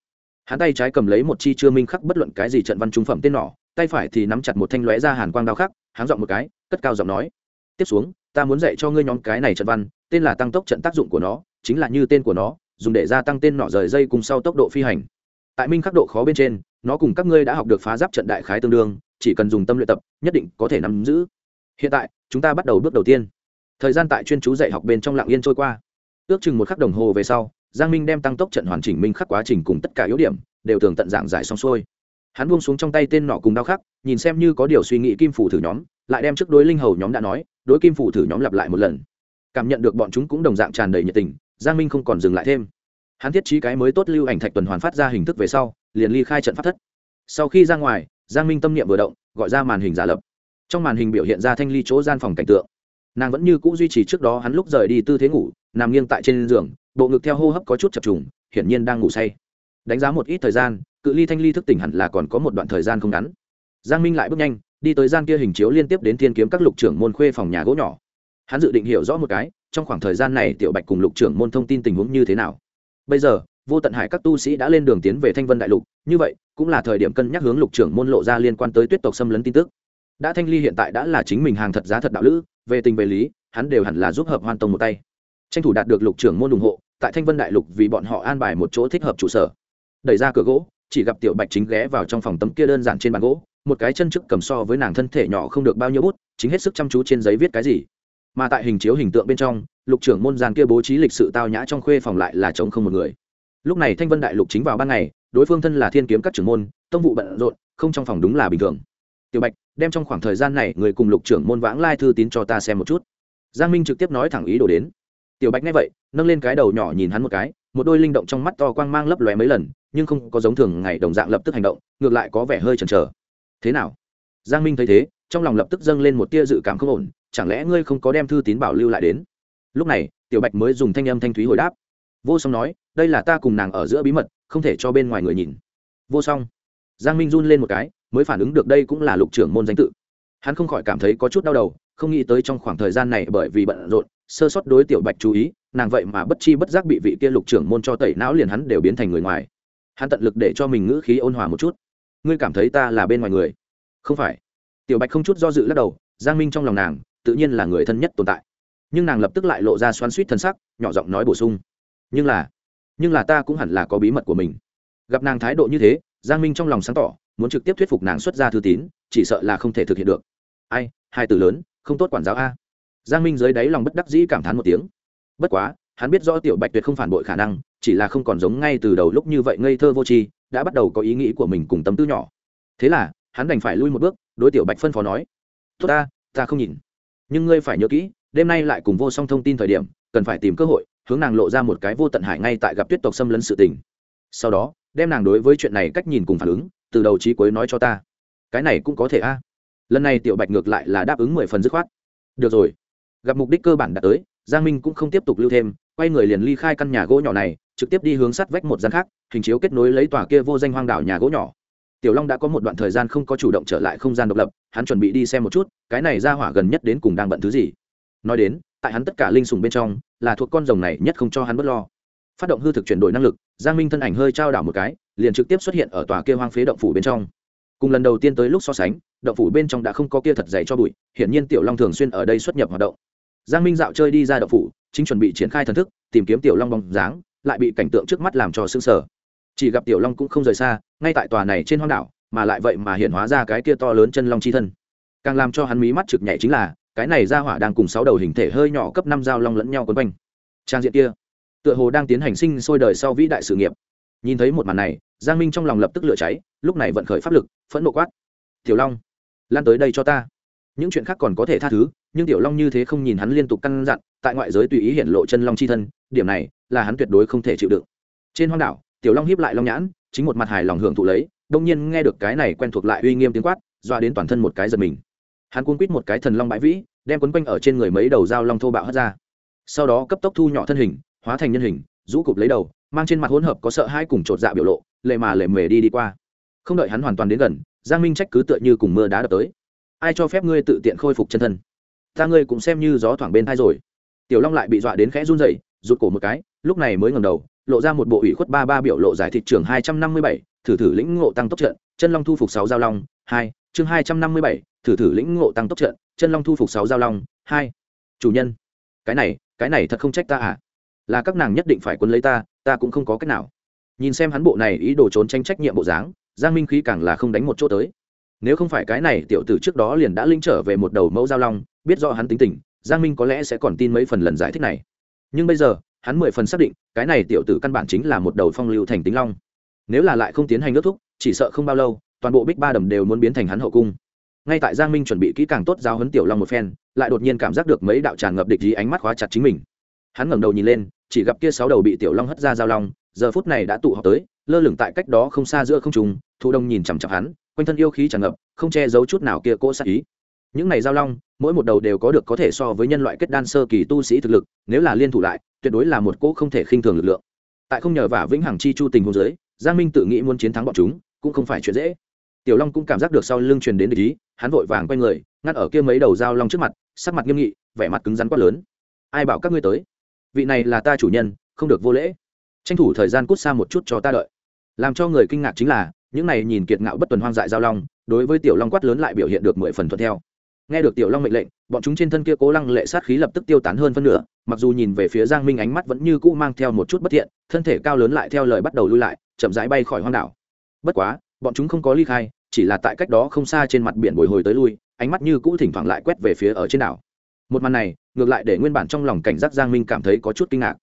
Hắn tay trái cầm lấy một chi chưa minh khắc bất luận cái gì trận văn trung phẩm tên nỏ, tay phải thì nắm chặt một thanh lóe ra hàn quang đao khắc, háng dọn một cái, cất cao giọng nói, tiếp xuống, ta muốn dạy cho ngươi nhóm cái này trận văn, tên là tăng tốc trận tác dụng của nó, chính là như tên của nó, dùng để gia tăng tên nỏ rời dây cùng sau tốc độ phi hành tại minh khắc độ khó bên trên, nó cùng các ngươi đã học được phá giáp trận đại khái tương đương, chỉ cần dùng tâm luyện tập, nhất định có thể nắm giữ. Hiện tại, chúng ta bắt đầu bước đầu tiên. Thời gian tại chuyên chú dạy học bên trong lạng yên trôi qua. Ước chừng một khắc đồng hồ về sau, giang minh đem tăng tốc trận hoàn chỉnh minh khắc quá trình cùng tất cả yếu điểm, đều tường tận dạng giải xong xuôi. Hắn buông xuống trong tay tên nọ cùng đau khắc, nhìn xem như có điều suy nghĩ kim phủ thử nhóm, lại đem trước đối linh hầu nhóm đã nói, đối kim phủ thử nhóm lặp lại một lần. Cảm nhận được bọn chúng cũng đồng dạng tràn đầy nhiệt tình, giang minh không còn dừng lại thêm hắn thiết trí cái mới tốt lưu ảnh thạch tuần hoàn phát ra hình thức về sau, liền ly khai trận phát thất. Sau khi ra ngoài, giang minh tâm niệm vừa động, gọi ra màn hình giả lập. Trong màn hình biểu hiện ra thanh ly chỗ gian phòng cảnh tượng. Nàng vẫn như c ũ duy trì trước đó hắn lúc rời đi tư thế ngủ, nằm nghiêng tại trên giường, bộ ngực theo hô hấp có chút chập trùng, hiển nhiên đang ngủ say. Đánh giá một ít thời gian, cự ly thanh ly thức tỉnh hẳn là còn có một đoạn thời gian không ngắn. Giang minh lại bước nhanh, đi tới gian kia hình chiếu liên tiếp đến thiên kiếm các lục trưởng môn khuê phòng nhà gỗ nhỏ. Hắn dự định hiểu rõ một cái, trong khoảng thời gian này tiểu bạch cùng lục trưởng môn thông tin tình huống như thế nào bây giờ, vô tận hải các tu sĩ đã lên đường tiến về thanh vân đại lục, như vậy, cũng là thời điểm cân nhắc hướng lục trưởng môn lộ ra liên quan tới tuyết tộc xâm lấn tin tức. Đã thanh ly hiện tại đã là chính mình hàng thật giá thật đạo lữ, về tình về lý, hắn đều hẳn là giúp hợp hoan tông một tay. Tranh thủ đạt được lục trưởng môn ủng hộ, tại thanh vân đại lục vì bọn họ an bài một chỗ thích hợp trụ sở. Đẩy ra cửa gỗ, chỉ gặp tiểu bạch chính ghé vào trong phòng tấm kia đơn giản trên bàn gỗ, một cái chân trước cầm so với nàng thân thể nhỏ không được bao nhiêu bút, chính hết sức chăm chú trên giấy viết cái gì. Mà tại hình chiếu hình tượng bên trong lục trưởng môn gian kia bố trí lịch sự tao nhã trong khuê phòng lại là chống không một người. Lúc này thanh vân đại lục chính vào ban ngày, đối phương thân là thiên kiếm các trưởng môn, tông vụ bận rộn, không trong phòng đúng là bình thường. Tiểu bạch, đem trong khoảng thời gian này người cùng lục trưởng môn vãng lai thư tín cho ta xem một chút. Giang minh trực tiếp nói thẳng ý đồ đến. Tiểu bạch nghe vậy, nâng lên cái đầu nhỏ nhìn hắn một cái, một đôi linh động trong mắt to quang mang lấp lóe mấy lần, nhưng không có giống thường ngày đồng dạng lập tức hành động, ngược lại có vẻ hơi chần chờ. Thế nào? Giang minh thấy thế, trong lòng lập tức dâng lên một tia dự cảm không ổn, chẳng lẽ ngươi không có đem thư tín bảo lưu lại đến? Lúc này, tiểu bạch mới dùng thanh âm thanh thúy hồi đáp. Vô song nói, đây là ta cùng nàng ở giữa bí mật, không thể cho bên ngoài người nhìn. Vô song. Giang minh run lên một cái, mới phản ứng được đây cũng là lục trưởng môn danh tự. Hắn không khỏi cảm thấy có chút đau đầu, không nghĩ tới trong khoảng thời gian này bởi vì bận rộn, sơ sót đối tiểu bạch chú ý, nàng vậy mà bất chi bất giác bị vị kia lục trưởng môn cho tẩy não liền hắn đều biến thành người ngoài. Hắn tận lực để cho mình ngữ khí ôn hòa một chút. Ngươi cảm thấy ta là bên ngoài người? Không phải. Tiểu bạch không chút do dự lắc đầu, giang minh trong lòng nàng, tự nhiên là người thân nhất tồn tại nhưng nàng lập tức lại lộ ra xoắn suýt thân sắc, nhỏ giọng nói bổ sung. Nhưng là nhưng là ta cũng hẳn là có bí mật của mình. Gặp nàng thái độ như thế, giang minh trong lòng sáng tỏ, muốn trực tiếp thuyết phục nàng xuất ra thư tín, chỉ sợ là không thể thực hiện được. Ai, hai từ lớn, không tốt quản giáo a. Giang minh dưới đáy lòng bất đắc dĩ cảm thán một tiếng. Bất quá, hắn biết rõ tiểu bạch tuyệt không phản bội khả năng, chỉ là không còn giống ngay từ đầu lúc như vậy ngây thơ vô tri, đã bắt đầu có ý nghĩ của mình cùng tâm tư nhỏ. Thế là, hắn đành phải lui một bước, đối tiểu bạch phân phó nói, tốt ta ta không nhìn. Nhưng ngươi phải nhớ kỹ đêm nay lại cùng vô song thông tin thời điểm, cần phải tìm cơ hội, hướng nàng lộ ra một cái vô tận hải ngay tại gặp tuyết tộc xâm lấn sự tình. Sau đó đem nàng đối với chuyện này cách nhìn cùng phản ứng, từ đầu trí cuối nói cho ta. Cái này cũng có thể a. Lần này tiểu bạch ngược lại là đáp ứng mười phần dứt khoát. Được rồi. Gặp mục đích cơ bản đã tới, giang minh cũng không tiếp tục lưu thêm, quay người liền ly khai căn nhà gỗ nhỏ này, trực tiếp đi hướng sắt vách một gian khác, hình chiếu kết nối lấy tòa kia vô danh hoang đảo nhà gỗ nhỏ. Tiểu long đã có một đoạn thời gian không có chủ động trở lại không gian độc lập, hắn chuẩn bị đi xem một chút, cái này ra hỏa gần nhất đến cùng đang bận thứ gì nói đến, tại hắn tất cả linh sùng bên trong, là thuộc con rồng này nhất không cho hắn b ấ t lo. Phát động hư thực chuyển đổi năng lực, giang minh thân ảnh hơi trao đảo một cái, liền trực tiếp xuất hiện ở tòa kia hoang phế động phủ bên trong. Cùng lần đầu tiên tới lúc so sánh, động phủ bên trong đã không có kia thật dày cho bụi, hiển nhiên tiểu long thường xuyên ở đây xuất nhập hoạt động. Giang minh dạo chơi đi ra động phủ, chính chuẩn bị triển khai thần thức, tìm kiếm tiểu long bóng dáng, lại bị cảnh tượng trước mắt làm cho xương sở chỉ gặp tiểu long cũng không rời xa, ngay tại tòa này trên hoang đảo, mà lại vậy mà hiện hóa ra cái kia to lớn chân long chi thân. Càng làm cho hắn mí mắt trực nhảy chính là cái này ra hỏa đang cùng sáu đầu hình thể hơi nhỏ cấp năm dao long lẫn nhau quấn quanh. Trang diện kia, tựa hồ đang tiến hành sinh sôi đời sau vĩ đại sự nghiệp. Nhìn thấy một màn này, giang minh trong lòng lập tức lửa cháy, lúc này vận khởi pháp lực, phẫn nộ quát. Tiểu long, lan tới đây cho ta. Những chuyện khác còn có thể tha thứ, nhưng tiểu long như thế không nhìn hắn liên tục căn dặn, tại ngoại giới tùy ý hiện lộ chân long c h i thân, điểm này là hắn tuyệt đối không thể chịu đựng. Trên hoang đảo, tiểu long hiếp lại long nhãn, chính một mặt hài lòng hưởng thụ lấy, đông nhiên nghe được cái này quen thuộc lại uy nghiêm tiếng quát doa đến toàn thân một cái giật mình hắn cuốn quít một cái thần long bãi vĩ, đem quấn quanh ở trên người mấy đầu dao long thô bạo hất ra. Sau đó cấp tốc thu nhỏ thân hình, hóa thành nhân hình, rũ cụp lấy đầu, mang trên mặt hỗn hợp có sợ hai cùng chột dạ biểu lộ, lệ mà lệ mề đi đi qua. Không đợi hắn hoàn toàn đến gần, giang minh trách cứ tựa như cùng mưa đá đập tới. Ai cho phép ngươi tự tiện khôi phục chân thân? Ta ngươi cũng xem như gió thoảng bên thai rồi. Tiểu long lại bị dọa đến khẽ run rẩy, rụt cổ một cái, lúc này mới ngầm đầu, lộ ra một bộ ủy khuất ba ba biểu lộ giải thị trường hai trăm năm mươi bảy, thử thử lĩnh ngộ tăng tốc trận, chân long thu phục sáu giao long, hai, chương hai trăm năm mươi bảy thử thử lĩnh ngộ tăng tốc trận, chân long thu phục sáu giao long, hai. Chủ nhân, cái này cái này thật không trách ta à? Là các nàng nhất định phải quân lấy ta ta cũng không có cách nào. Nhìn xem hắn bộ này ý đồ trốn tranh trách nhiệm bộ dáng, giang minh khí càng là không đánh một chỗ tới. Nếu không phải cái này, tiểu tử trước đó liền đã linh trở về một đầu mẫu giao long, biết do hắn tính tình, giang minh có lẽ sẽ còn tin mấy phần lần giải thích này. Nhưng bây giờ, hắn mười phần xác định, cái này tiểu tử căn bản chính là một đầu phong lưu thành tính long. Nếu là lại không tiến hành ước thúc, chỉ sợ không bao lâu, toàn bộ bích ba đầm đều muốn biến thành hắn hậu cung ngay tại giang minh chuẩn bị kỹ càng tốt giao hấn tiểu long một phen, lại đột nhiên cảm giác được mấy đạo tràn ngập địch gì ánh mắt khóa chặt chính mình. Hắn ngẩng đầu nhìn lên, chỉ gặp kia sáu đầu bị tiểu long hất ra giao long, giờ phút này đã tụ họp tới, lơ lửng tại cách đó không xa giữa không trùng thụ đông nhìn chằm chặp hắn, quanh thân yêu khí tràn ngập, không che giấu chút nào kia cỗ sát ý. Những này giao long, mỗi một đầu đều có được có thể so với nhân loại kết đan sơ kỳ tu sĩ thực lực, nếu là liên thủ lại, tuyệt đối là một cỗ không thể khinh thường lực lượng. Tại không nhờ vả vĩnh hằng chi chu tình hôn giới giang minh tự nghĩ muốn chiến thắng bọn chúng, cũng không phải chuyện dễ tiểu long cũng cảm giác được sau lưng truyền đến ý, hắn vội vàng quay người, ngắt ở kia mấy đầu dao long trước mặt, sắc mặt nghiêm nghị, vẻ mặt cứng rắn quát lớn. Ai bảo các ngươi tới? Vị này là ta chủ nhân, không được vô lễ. Tranh thủ thời gian cút xa một chút cho ta đợi. Làm cho người kinh ngạc chính là, những này nhìn kiệt ngạo bất tuần hoang dại giao long, đối với tiểu long quát lớn lại biểu hiện được mười phần thuận theo. Nghe được tiểu long mệnh lệnh, bọn chúng trên thân kia cố lăng lệ sát khí lập tức tiêu tán hơn phân nửa, mặc dù nhìn về phía giang minh ánh mắt vẫn như cũ mang theo một chút bất thiện, thân thể cao lớn lại theo lời bắt đầu lui lại, chậm rãi bay khỏi hoang đảo. Bất quá bọn chúng không có ly khai, chỉ là tại cách đó không xa trên mặt biển bồi hồi tới lui, ánh mắt như cũ thỉnh thoảng lại quét về phía ở trên đảo. Một màn này, ngược lại để nguyên bản trong lòng cảnh giác giang minh cảm thấy có chút kinh ngạc.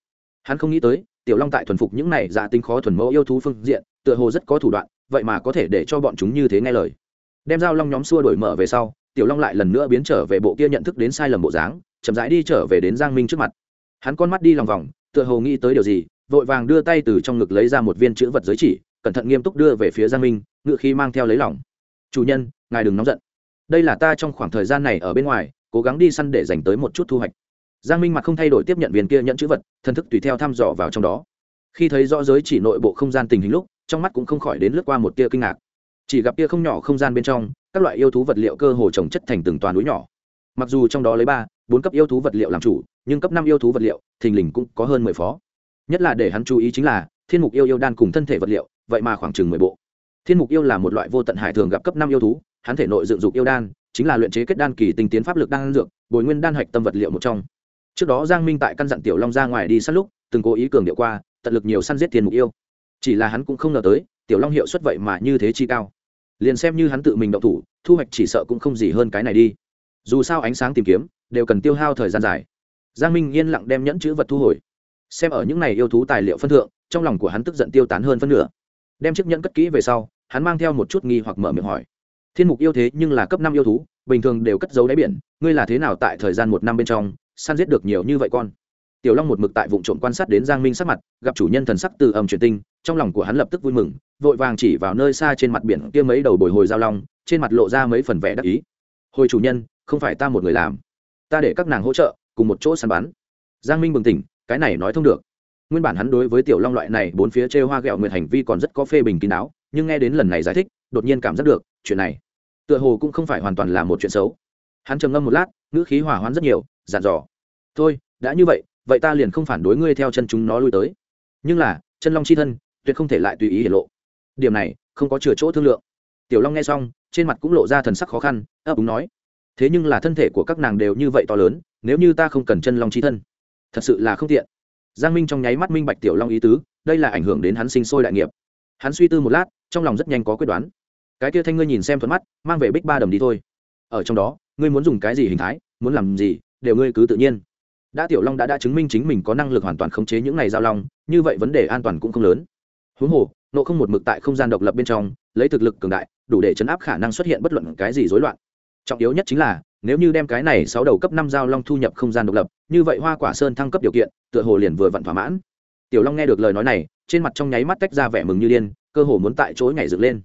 Hắn không nghĩ tới, tiểu long tại thuần phục những này dạ tính khó thuần mẫu yêu thú phương diện, tựa hồ rất có thủ đoạn, vậy mà có thể để cho bọn chúng như thế nghe lời. Đem dao long nhóm xua đổi mở về sau, tiểu long lại lần nữa biến trở về bộ kia nhận thức đến sai lầm bộ dáng, chậm rãi đi trở về đến giang minh trước mặt. Hắn con mắt đi lòng vòng, tựa hồ nghĩ tới điều gì, vội vàng đưa tay từ trong ngực lấy ra một viên chữ vật giới chỉ cẩn thận nghiêm túc đưa về phía giang minh, ngự khi mang theo lấy lòng. Chủ nhân, ngài đừng nóng giận. Đây là ta trong khoảng thời gian này ở bên ngoài, cố gắng đi săn để dành tới một chút thu hoạch. Giang minh mặt không thay đổi tiếp nhận viên kia nhận chữ vật, thân thức tùy theo thăm dò vào trong đó. Khi thấy rõ giới chỉ nội bộ không gian tình hình lúc, trong mắt cũng không khỏi đến lướt qua một tia kinh ngạc. Chỉ gặp tia không nhỏ không gian bên trong, các loại yêu thú vật liệu cơ hồ trồng chất thành từng toàn núi nhỏ. Mặc dù trong đó lấy ba, bốn cấp yêu thú vật liệu làm chủ, nhưng cấp năm yêu thú vật liệu, thình lình cũng có hơn mười phó. Nhất là để hắn chú ý chính là, thiên mục yêu yêu đan cùng thân thể vật liệu vậy mà khoảng chừng mười bộ. Thiên mục yêu là một loại vô tận hải thường gặp cấp năm yêu thú, hắn thể nội dựng dục yêu đan, chính là luyện chế kết đan kỳ tinh tiến pháp lực đan dược, bồi nguyên đan hạch tâm vật liệu một trong. Trước đó giang minh tại căn dặn tiểu long ra ngoài đi săn lúc, từng cố ý cường điệu qua, tận lực nhiều săn giết thiên mục yêu. Chỉ là hắn cũng không ngờ tới, tiểu long hiệu suất vậy mà như thế chi cao. Liền xem như hắn tự mình động thủ, thu hoạch chỉ sợ cũng không gì hơn cái này đi. Dù sao ánh sáng tìm kiếm, đều cần tiêu hao thời gian dài. Giang minh yên lặng đem nhẫn chữ vật thu hồi. Xem ở những này yêu thú tài liệu phân thượng, trong lòng của hắn tức giận tiêu tán hơn phân nửa đem chiếc nhẫn cất kỹ về sau, hắn mang theo một chút nghi hoặc mở miệng hỏi. Thiên mục yêu thế nhưng là cấp năm yêu thú, bình thường đều cất giấu đáy biển, ngươi là thế nào tại thời gian một năm bên trong, săn giết được nhiều như vậy con? Tiểu long một mực tại vụ trộm quan sát đến giang minh sắc mặt, gặp chủ nhân thần sắc từ ầm truyền tinh, trong lòng của hắn lập tức vui mừng, vội vàng chỉ vào nơi xa trên mặt biển kia mấy đầu bồi hồi giao long, trên mặt lộ ra mấy phần vẻ đắc ý. Hồi chủ nhân, không phải ta một người làm. Ta để các nàng hỗ trợ, cùng một chỗ săn bắn. Giang minh bừng tỉnh, cái này nói thông được nguyên bản hắn đối với tiểu long loại này, bốn phía chê hoa ghẹo nguyệt hành vi còn rất có phê bình kín đáo, nhưng nghe đến lần này giải thích, đột nhiên cảm giác được, chuyện này tựa hồ cũng không phải hoàn toàn là một chuyện xấu. Hắn trầm ngâm một lát, ngữ khí hỏa hoãn rất nhiều, dặn dò, thôi, đã như vậy vậy ta liền không phản đối ngươi theo chân chúng nó lui tới. Nhưng là, chân long c h i thân, tuyệt không thể lại tùy ý hiển lộ. Điểm này, không có chừa chỗ thương lượng. Tiểu long nghe xong, trên mặt cũng lộ ra thần sắc khó khăn, ấp úng nói, thế nhưng là thân thể của các nàng đều như vậy to lớn, nếu như ta không cần chân long c h i thân, thật sự là không tiện giang minh trong nháy mắt minh bạch tiểu long ý tứ, đây là ảnh hưởng đến hắn sinh sôi đại nghiệp. Hắn suy tư một lát, trong lòng rất nhanh có quyết đoán. Cái kia thanh ngươi nhìn xem thuận mắt, mang về bích ba đầm đi thôi. Ở trong đó, ngươi muốn dùng cái gì hình thái, muốn làm gì, đều ngươi cứ tự nhiên. Đã tiểu long đã đã chứng minh chính mình có năng lực hoàn toàn khống chế những này giao long, như vậy vấn đề an toàn cũng không lớn. Huống hồ, nộ không một mực tại không gian độc lập bên trong, lấy thực lực cường đại, đủ để chấn áp khả năng xuất hiện bất luận cái gì rối loạn. Trọng yếu nhất chính là nếu như đem cái này sáu đầu cấp năm giao long thu nhập không gian độc lập, như vậy hoa quả sơn thăng cấp điều kiện, tựa hồ liền vừa vặn thỏa mãn. Tiểu long nghe được lời nói này, trên mặt trong nháy mắt tách ra vẻ mừng như điên, cơ hồ muốn tại chỗ nhảy dựng lên.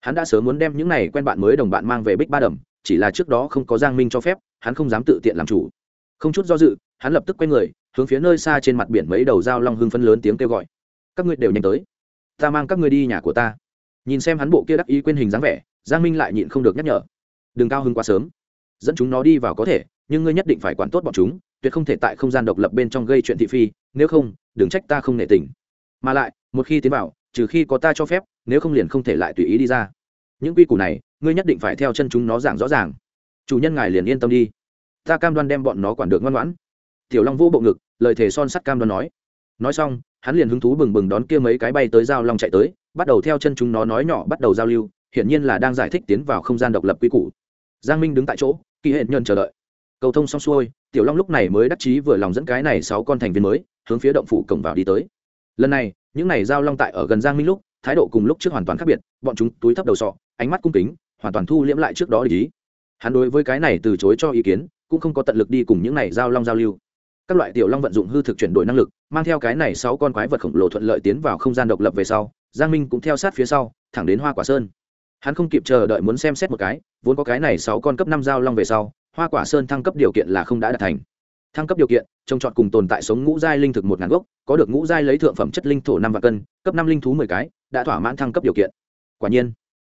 Hắn đã sớm muốn đem những này quen bạn mới đồng bạn mang về bích ba đầm, chỉ là trước đó không có giang minh cho phép, hắn không dám tự tiện làm chủ. Không chút do dự, hắn lập tức quay người, hướng phía nơi xa trên mặt biển mấy đầu dao long hưng phấn lớn tiếng kêu gọi. Các ngươi đều nhanh tới. Ta mang các ngươi đi nhà của ta. Nhìn xem hắn bộ kia đắc ý quên hình dáng vẻ, giang minh lại nhịn không được nhắc nhở. Đừng cao hưng quá sớm dẫn chúng nó đi vào có thể, nhưng ngươi nhất định phải quản tốt bọn chúng, tuyệt không thể tại không gian độc lập bên trong gây chuyện thị phi, nếu không, đừng trách ta không nể tình. Mà lại, một khi tiến vào, trừ khi có ta cho phép, nếu không liền không thể lại tùy ý đi ra. Những quy củ này, ngươi nhất định phải theo chân chúng nó giảng rõ ràng. Chủ nhân ngài liền yên tâm đi. Ta cam đoan đem bọn nó quản được ngoan ngoãn. Tiểu long Vũ bộ ngực, lời thề son sắt cam đoan nói. Nói xong, hắn liền hứng thú bừng bừng đón kia mấy cái bay tới giao long chạy tới, bắt đầu theo chân chúng nó nói nhỏ bắt đầu giao lưu, hiển nhiên là đang giải thích tiến vào không gian độc lập quy củ giang minh đứng tại chỗ, kỳ hẹn nhân chờ đợi. Cầu thông xong xuôi, tiểu long lúc này mới đắc chí vừa lòng dẫn cái này sáu con thành viên mới, hướng phía động phủ cổng vào đi tới. Lần này, những này giao long tại ở gần giang minh lúc, thái độ cùng lúc trước hoàn toàn khác biệt, bọn chúng túi thấp đầu sọ, ánh mắt cung kính, hoàn toàn thu liễm lại trước đó để ý. Hắn đối với cái này từ chối cho ý kiến, cũng không có tận lực đi cùng những này giao long giao lưu. Các loại tiểu long vận dụng hư thực chuyển đổi năng lực, mang theo cái này sáu con quái vật khổng lồ thuận lợi tiến vào không gian độc lập về sau, giang minh cũng theo sát phía sau, thẳng đến hoa quả sơn hắn không kịp chờ đợi muốn xem xét một cái, vốn có cái này sáu con cấp năm giao long về sau, hoa quả sơn thăng cấp điều kiện là không đã đạt thành. Thăng cấp điều kiện, trồng trọt cùng tồn tại sống ngũ giai linh thực một ngàn gốc, có được ngũ giai lấy thượng phẩm chất linh thổ năm vạn cân, cấp năm linh thú mười cái, đã thỏa mãn thăng cấp điều kiện. Quả nhiên,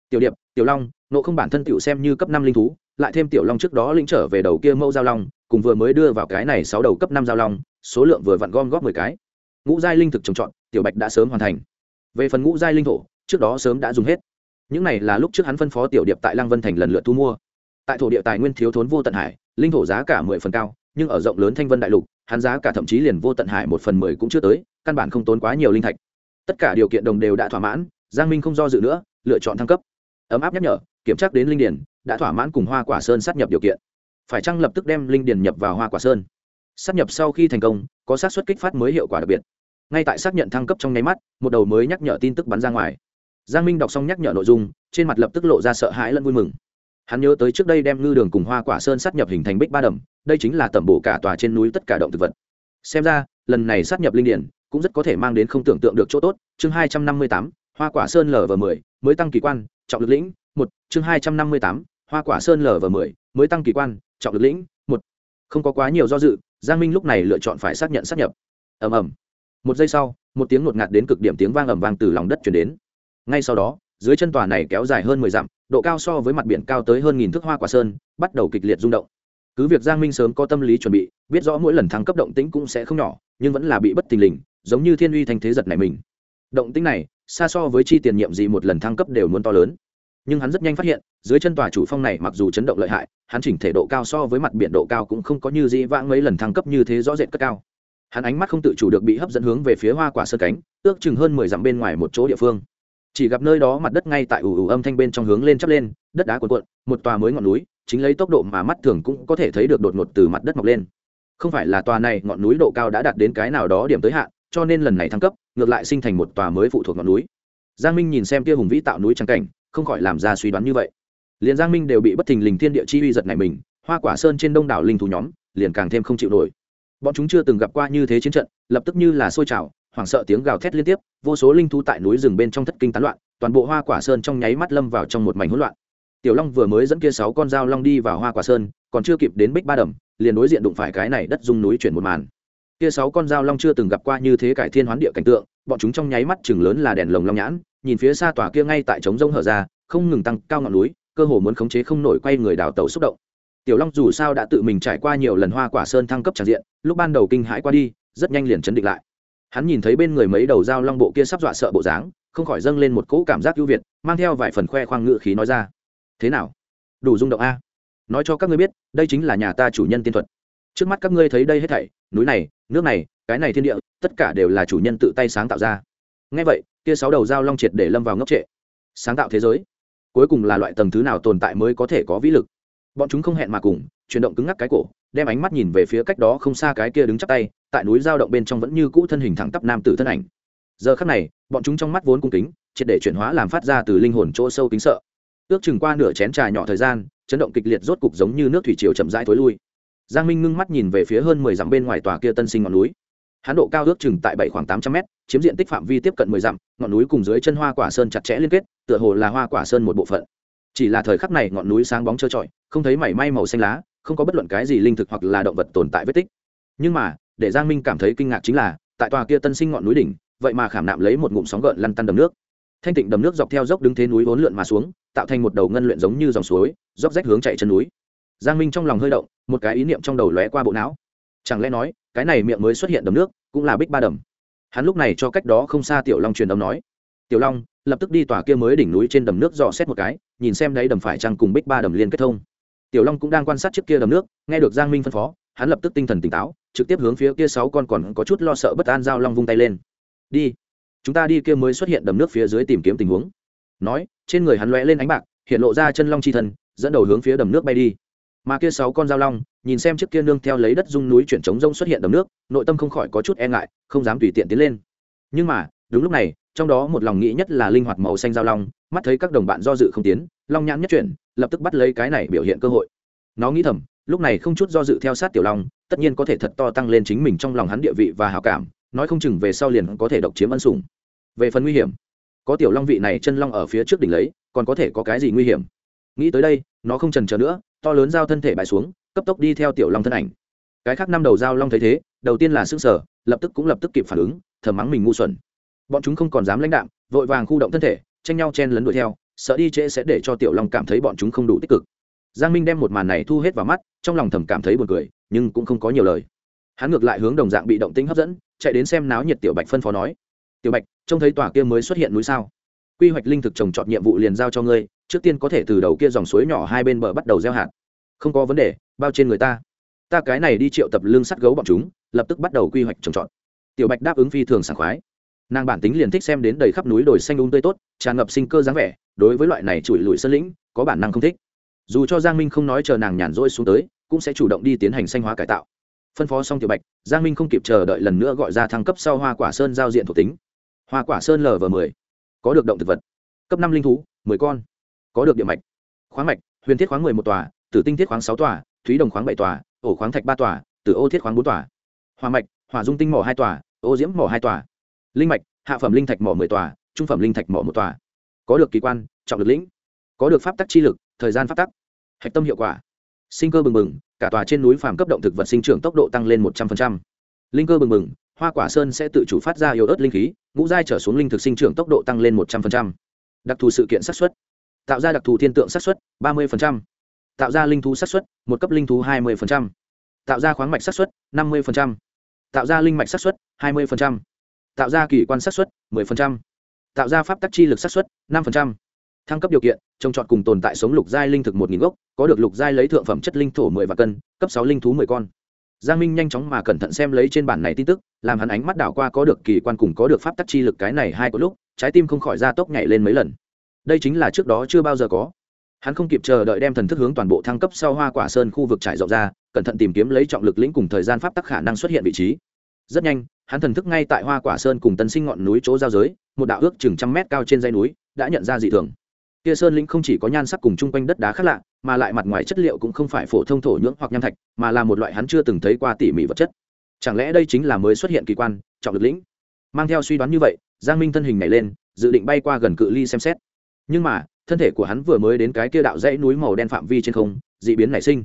tiểu điệp, tiểu long nộ không bản thân tiểu xem như cấp năm linh thú, lại thêm tiểu long trước đó linh trở về đầu kia mẫu giao long, cùng vừa mới đưa vào cái này sáu đầu cấp năm giao long, số lượng vừa vặn gom góp mười cái. Ngũ giai linh thực trồng trọt, tiểu bạch đã sớm hoàn thành. Về phần ngũ giai linh thổ, trước đó sớm đã dùng hết những này là lúc trước hắn phân phó tiểu điệp tại lăng vân thành lần lượt thu mua. Tại thổ địa tài nguyên thiếu thốn vô tận hải, linh thổ giá cả mười phần cao, nhưng ở rộng lớn thanh vân đại lục, hắn giá cả thậm chí liền vô tận hải một phần mười cũng chưa tới, căn bản không tốn quá nhiều linh thạch. Tất cả điều kiện đồng đều đã thỏa mãn, giang minh không do dự nữa, lựa chọn thăng cấp. Ấm áp nhắc nhở, kiểm tra đến linh điển đã thỏa mãn cùng hoa quả sơn sát nhập điều kiện. Phải chăng lập tức đem linh điển nhập vào hoa quả sơn? Sát nhập sau khi thành công, có xác suất kích phát mới hiệu quả đặc biệt. Ngay tại xác nhận thăng cấp trong nháy mắt, một đầu mới nhắc nhở tin tức bắn ra ngoài giang minh đọc xong nhắc nhở nội dung, trên mặt lập tức lộ ra sợ hãi lẫn vui mừng. Hắn nhớ tới trước đây đem ngư đường cùng hoa quả sơn sát nhập hình thành bích ba đầm, đây chính là tẩm bổ cả tòa trên núi tất cả động thực vật. Xem ra, lần này sát nhập linh điển cũng rất có thể mang đến không tưởng tượng được chỗ tốt. Chương hai trăm năm mươi tám, hoa quả sơn lở và mười, mới tăng kỳ quan, trọng lực lĩnh một. Chương hai trăm năm mươi tám, hoa quả sơn lở và mười, mới tăng kỳ quan, trọng lực lĩnh một. Không có quá nhiều do dự, giang minh lúc này lựa chọn phải xác nhận sát nhập. Ầm ầm. Một giây sau, một tiếng ngột ngạt đến cực điểm tiếng vang ầm vang từ lòng đất chuyển đến ngay sau đó, dưới chân tòa này kéo dài hơn mười dặm, độ cao so với mặt biển cao tới hơn nghìn thước hoa quả sơn, bắt đầu kịch liệt rung động. Cứ việc giang minh sớm có tâm lý chuẩn bị, biết rõ mỗi lần thăng cấp động tĩnh cũng sẽ không nhỏ, nhưng vẫn là bị bất tình lình, giống như thiên uy thành thế giật này mình. Động tĩnh này, xa so với chi tiền nhiệm gì một lần thăng cấp đều muốn to lớn. Nhưng hắn rất nhanh phát hiện, dưới chân tòa chủ phong này mặc dù chấn động lợi hại, hắn chỉnh thể độ cao so với mặt biển độ cao cũng không có như dĩ vãng mấy lần thăng cấp như thế rõ rệt cất cao. Hắn ánh mắt không tự chủ được bị hấp dẫn hướng về phía hoa quả sơn cánh, ước chừng hơn mười dặm bên ngoài một chỗ địa phương chỉ gặp nơi đó mặt đất ngay tại ủ ủ âm thanh bên trong hướng lên chắp lên, đất đá cuộn cuộn, một tòa mới ngọn núi, chính lấy tốc độ mà mắt thường cũng có thể thấy được đột ngột từ mặt đất mọc lên. Không phải là tòa này ngọn núi độ cao đã đạt đến cái nào đó điểm tới hạn, cho nên lần này thăng cấp, ngược lại sinh thành một tòa mới phụ thuộc ngọn núi. Giang minh nhìn xem kia hùng vĩ tạo núi trắng cảnh, không khỏi làm ra suy đoán như vậy. Liền giang minh đều bị bất thình lình thiên địa chi uy giật này mình, hoa quả sơn trên đông đảo linh thú nhóm, liền càng thêm không chịu nổi. Bọn chúng chưa từng gặp qua như thế chiến trận, lập tức như là sôi trào hoảng sợ tiếng gào thét liên tiếp, vô số linh thú tại núi rừng bên trong thất kinh tán loạn, toàn bộ hoa quả sơn trong nháy mắt lâm vào trong một mảnh hỗn loạn. Tiểu long vừa mới dẫn kia sáu con dao long đi vào hoa quả sơn, còn chưa kịp đến bích ba đầm, liền đối diện đụng phải cái này đất dung núi chuyển một màn. Kia sáu con dao long chưa từng gặp qua như thế cải thiên hoán địa cảnh tượng, bọn chúng trong nháy mắt chừng lớn là đèn lồng long nhãn, nhìn phía xa tòa kia ngay tại trống rông hở ra, không ngừng tăng cao ngọn núi, cơ hồ muốn khống chế không nổi quay người đào tàu xúc động. Tiểu long dù sao đã tự mình trải qua nhiều lần hoa quả sơn thăng cấp tràn diện, lúc ban đầu kinh hãi qua đi, rất nhanh liền chấn định lại hắn nhìn thấy bên người mấy đầu dao long bộ kia sắp dọa sợ bộ dáng, không khỏi dâng lên một cỗ cảm giác ưu việt, mang theo vài phần khoe khoang ngự khí nói ra. Thế nào? Đủ rung động a? Nói cho các ngươi biết, đây chính là nhà ta chủ nhân tiên thuật. Trước mắt các ngươi thấy đây hết thảy, núi này, nước này, cái này thiên địa, tất cả đều là chủ nhân tự tay sáng tạo ra. Ngay vậy, kia sáu đầu dao long triệt để lâm vào ngốc trệ. Sáng tạo thế giới, cuối cùng là loại tầng thứ nào tồn tại mới có thể có vĩ lực? Bọn chúng không hẹn mà cùng, chuyển động cứng ngắc cái cổ, đem ánh mắt nhìn về phía cách đó không xa cái kia đứng chắp tay tại núi giao động bên trong vẫn như cũ thân hình thẳng tắp nam tử thân ảnh. Giờ khắc này, bọn chúng trong mắt vốn cung kính, triệt để chuyển hóa làm phát ra từ linh hồn chỗ sâu kính sợ. Ước chừng qua nửa chén trà nhỏ thời gian, chấn động kịch liệt rốt cục giống như nước thủy triều chậm rãi thối lui. Giang minh ngưng mắt nhìn về phía hơn mười dặm bên ngoài tòa kia tân sinh ngọn núi. Hán độ cao ước chừng tại bảy khoảng tám trăm mét, chiếm diện tích phạm vi tiếp cận mười dặm, ngọn núi cùng dưới chân hoa quả sơn chặt chẽ liên kết, tựa hồ là hoa quả sơn một bộ phận. Chỉ là thời khắc này ngọn núi sáng bóng trơ trọi, không thấy mảy may màu xanh lá, không có bất luận cái gì linh thực hoặc là động vật tồn tại vết tích. Nhưng mà để giang minh cảm thấy kinh ngạc chính là, tại tòa kia tân sinh ngọn núi đỉnh, vậy mà khảm nạm lấy một ngụm sóng gợn lăn tăn đầm nước. Thanh tịnh đầm nước dọc theo dốc đứng thế núi vốn lượn mà xuống, tạo thành một đầu ngân luyện giống như dòng suối, dốc rách hướng chạy chân núi. Giang minh trong lòng hơi động, một cái ý niệm trong đầu lóe qua bộ não. Chẳng lẽ nói, cái này miệng mới xuất hiện đầm nước, cũng là bích ba đầm? Hắn lúc này cho cách đó không xa tiểu long truyền đ nói. Tiểu long, lập tức đi tòa kia mới đỉnh núi trên đầm nước dò xét một cái, nhìn xem đấy đầm phải chăng cùng bích ba đầm liên kết thông. Tiểu long cũng đang quan sát trước kia đầm nước, nghe được giang minh phân phó hắn lập tức tinh thần tỉnh táo, trực tiếp hướng phía kia sáu con còn có chút lo sợ bất an giao long vung tay lên. Đi, chúng ta đi kia mới xuất hiện đầm nước phía dưới tìm kiếm tình huống. Nói, trên người hắn lóe lên ánh bạc, hiện lộ ra chân long chi thần, dẫn đầu hướng phía đầm nước bay đi. Mà kia sáu con giao long, nhìn xem trước kia nương theo lấy đất dung núi chuyển trống rông xuất hiện đầm nước, nội tâm không khỏi có chút e ngại, không dám tùy tiện tiến lên. Nhưng mà, đúng lúc này, trong đó một lòng nghĩ nhất là linh hoạt màu xanh giao long, mắt thấy các đồng bạn do dự không tiến, long nhãn nhất chuyển, lập tức bắt lấy cái này biểu hiện cơ hội. Nó nghĩ thầm lúc này không chút do dự theo sát tiểu long, tất nhiên có thể thật to tăng lên chính mình trong lòng hắn địa vị và hào cảm, nói không chừng về sau liền có thể độc chiếm ân sủng. Về phần nguy hiểm, có tiểu long vị này chân long ở phía trước đỉnh lấy, còn có thể có cái gì nguy hiểm? Nghĩ tới đây, nó không trần chờ nữa, to lớn giao thân thể bại xuống, cấp tốc đi theo tiểu long thân ảnh. Cái khác năm đầu giao long thấy thế, đầu tiên là s ư n g sở lập tức cũng lập tức kịp phản ứng, thầm mắng mình ngu xuẩn. Bọn chúng không còn dám lãnh đạm, vội vàng khu động thân thể, tranh nhau chen lấn đuổi theo, sợ đi trễ sẽ để cho tiểu long cảm thấy bọn chúng không đủ tích cực giang minh đem một màn này thu hết vào mắt, trong lòng thầm cảm thấy buồn cười, nhưng cũng không có nhiều lời. Hắn ngược lại hướng đồng dạng bị động tĩnh hấp dẫn, chạy đến xem náo nhiệt tiểu bạch phân phó nói, tiểu bạch, trông thấy tòa kia mới xuất hiện núi sao? Quy hoạch linh thực trồng trọt nhiệm vụ liền giao cho ngươi, trước tiên có thể từ đầu kia dòng suối nhỏ hai bên bờ bắt đầu gieo hạt. Không có vấn đề, bao trên người ta. Ta cái này đi triệu tập lương sắt gấu bọn chúng, lập tức bắt đầu quy hoạch trồng trọt. Tiểu bạch đáp ứng phi thường sảng khoái. Nàng bản tính liền thích xem đến đầy khắp núi đồi xanh um tươi tốt, tràn ngập sinh cơ dáng vẻ, đối với loại này chùi lùi sơn lĩnh, có bản năng không thích dù cho giang minh không nói chờ nàng nhàn rỗi xuống tới, cũng sẽ chủ động đi tiến hành xanh hóa cải tạo. Phân phó xong tiểu bạch, giang minh không kịp chờ đợi lần nữa gọi ra thăng cấp sau hoa quả sơn giao diện thuộc tính. Hoa quả sơn lv m ộ có được động thực vật. Cấp năm linh thú, mười con, có được địa mạch. Khoáng mạch, huyền thiết khoáng mười một tòa, tử tinh thiết khoáng sáu tòa, thúy đồng khoáng bảy tòa, ổ khoáng thạch ba tòa, tử ô thiết khoáng bốn tòa. Hòa mạch, hỏa dung tinh mỏ hai tòa, ô diễm mỏ hai tòa. Linh mạch, hạ phẩm linh thạch mỏ mười tòa, trung phẩm linh thạch mỏ một tòa. Có được kỳ quan, trọng lực lĩnh. Có được pháp tắc chi lực, thời gian pháp tắc hạch tâm hiệu quả. Sinh cơ bừng bừng cả tòa trên núi phàm cấp động thực vật sinh trưởng tốc độ tăng lên một trăm linh linh cơ bừng bừng hoa quả sơn sẽ tự chủ phát ra yếu ớt linh khí ngũ giai trở xuống linh thực sinh trưởng tốc độ tăng lên một trăm linh đặc thù sự kiện sát xuất tạo ra đặc thù thiên tượng sát xuất ba mươi tạo ra linh thú sát xuất một cấp linh thú hai mươi tạo ra khoáng mạch sát xuất năm mươi tạo ra linh mạch sát xuất hai mươi tạo ra kỳ quan xác suất 10%, tạo ra pháp tắc chi lực xác suất 5% thăng cấp điều kiện, trồng trọt cùng tồn tại sống lục giai linh thực một nghìn gốc, có được lục giai lấy thượng phẩm chất linh thổ mười và cân, cấp sáu linh thú mười con. Giang minh nhanh chóng mà cẩn thận xem lấy trên bản này tin tức, làm hắn ánh mắt đảo qua có được kỳ quan cùng có được pháp tắc chi lực cái này hai có lúc, trái tim không khỏi ra tốc nhảy lên mấy lần. Đây chính là trước đó chưa bao giờ có. Hắn không kịp chờ đợi đem thần thức hướng toàn bộ thăng cấp sau hoa quả sơn khu vực trải rộng ra, cẩn thận tìm kiếm lấy trọng lực lĩnh cùng thời gian pháp tắc khả năng xuất hiện vị trí. Rất nhanh, hắn thần thức ngay tại hoa quả sơn cùng tân sinh ngọn núi chỗ giao giới, một đạo ước chừng trăm mét cao trên dây núi, đã nhận ra dị thường kia sơn lĩnh không chỉ có nhan sắc cùng chung quanh đất đá khác lạ, mà lại mặt ngoài chất liệu cũng không phải phổ thông thổ nhưỡng hoặc nham thạch, mà là một loại hắn chưa từng thấy qua tỉ mỉ vật chất. Chẳng lẽ đây chính là mới xuất hiện kỳ quan, trọng lực lĩnh? Mang theo suy đoán như vậy, giang minh thân hình nhảy lên, dự định bay qua gần cự ly xem xét. Nhưng mà, thân thể của hắn vừa mới đến cái kia đạo dãy núi màu đen phạm vi trên không d ị biến nảy sinh.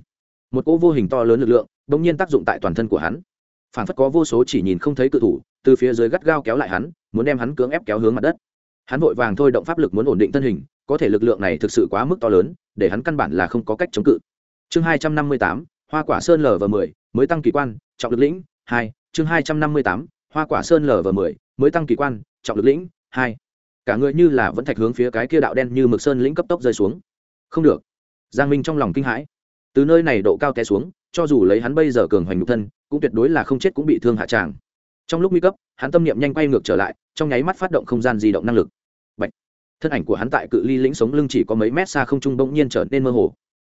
Một cỗ vô hình to lớn lực lượng đ ỗ n g nhiên tác dụng tại toàn thân của hắn. Phản phất có vô số chỉ nhìn không thấy cự thủ, từ phía dưới gắt gao kéo lại hắn, muốn đem hắn cưỡng ép kéo hướng mặt đất. Hắn vội vàng thôi động pháp lực muốn ổn định thân hình có thể lực lượng này thực sự quá mức to lớn, để hắn căn bản là không có cách chống cự. Chương hai trăm năm mươi tám, hoa quả sơn lv mười, mới tăng kỳ quan, trọng lực lĩnh, hai. Chương hai trăm năm mươi tám, hoa quả sơn lv mười, mới tăng kỳ quan, trọng lực lĩnh, hai. Cả người như là vẫn thạch hướng phía cái kia đạo đen như mực sơn lĩnh cấp tốc rơi xuống. Không được. Giang minh trong lòng kinh hãi. Từ nơi này độ cao té xuống, cho dù lấy hắn bây giờ cường hoành nhục thân, cũng tuyệt đối là không chết cũng bị thương hạ tràng. Trong lúc nguy cấp, hắn tâm niệm nhanh quay ngược trở lại, trong nháy mắt phát động không gian di động năng lực thân ảnh của hắn tại cự ly lĩnh sống lưng chỉ có mấy mét xa không trung bỗng nhiên trở nên mơ hồ.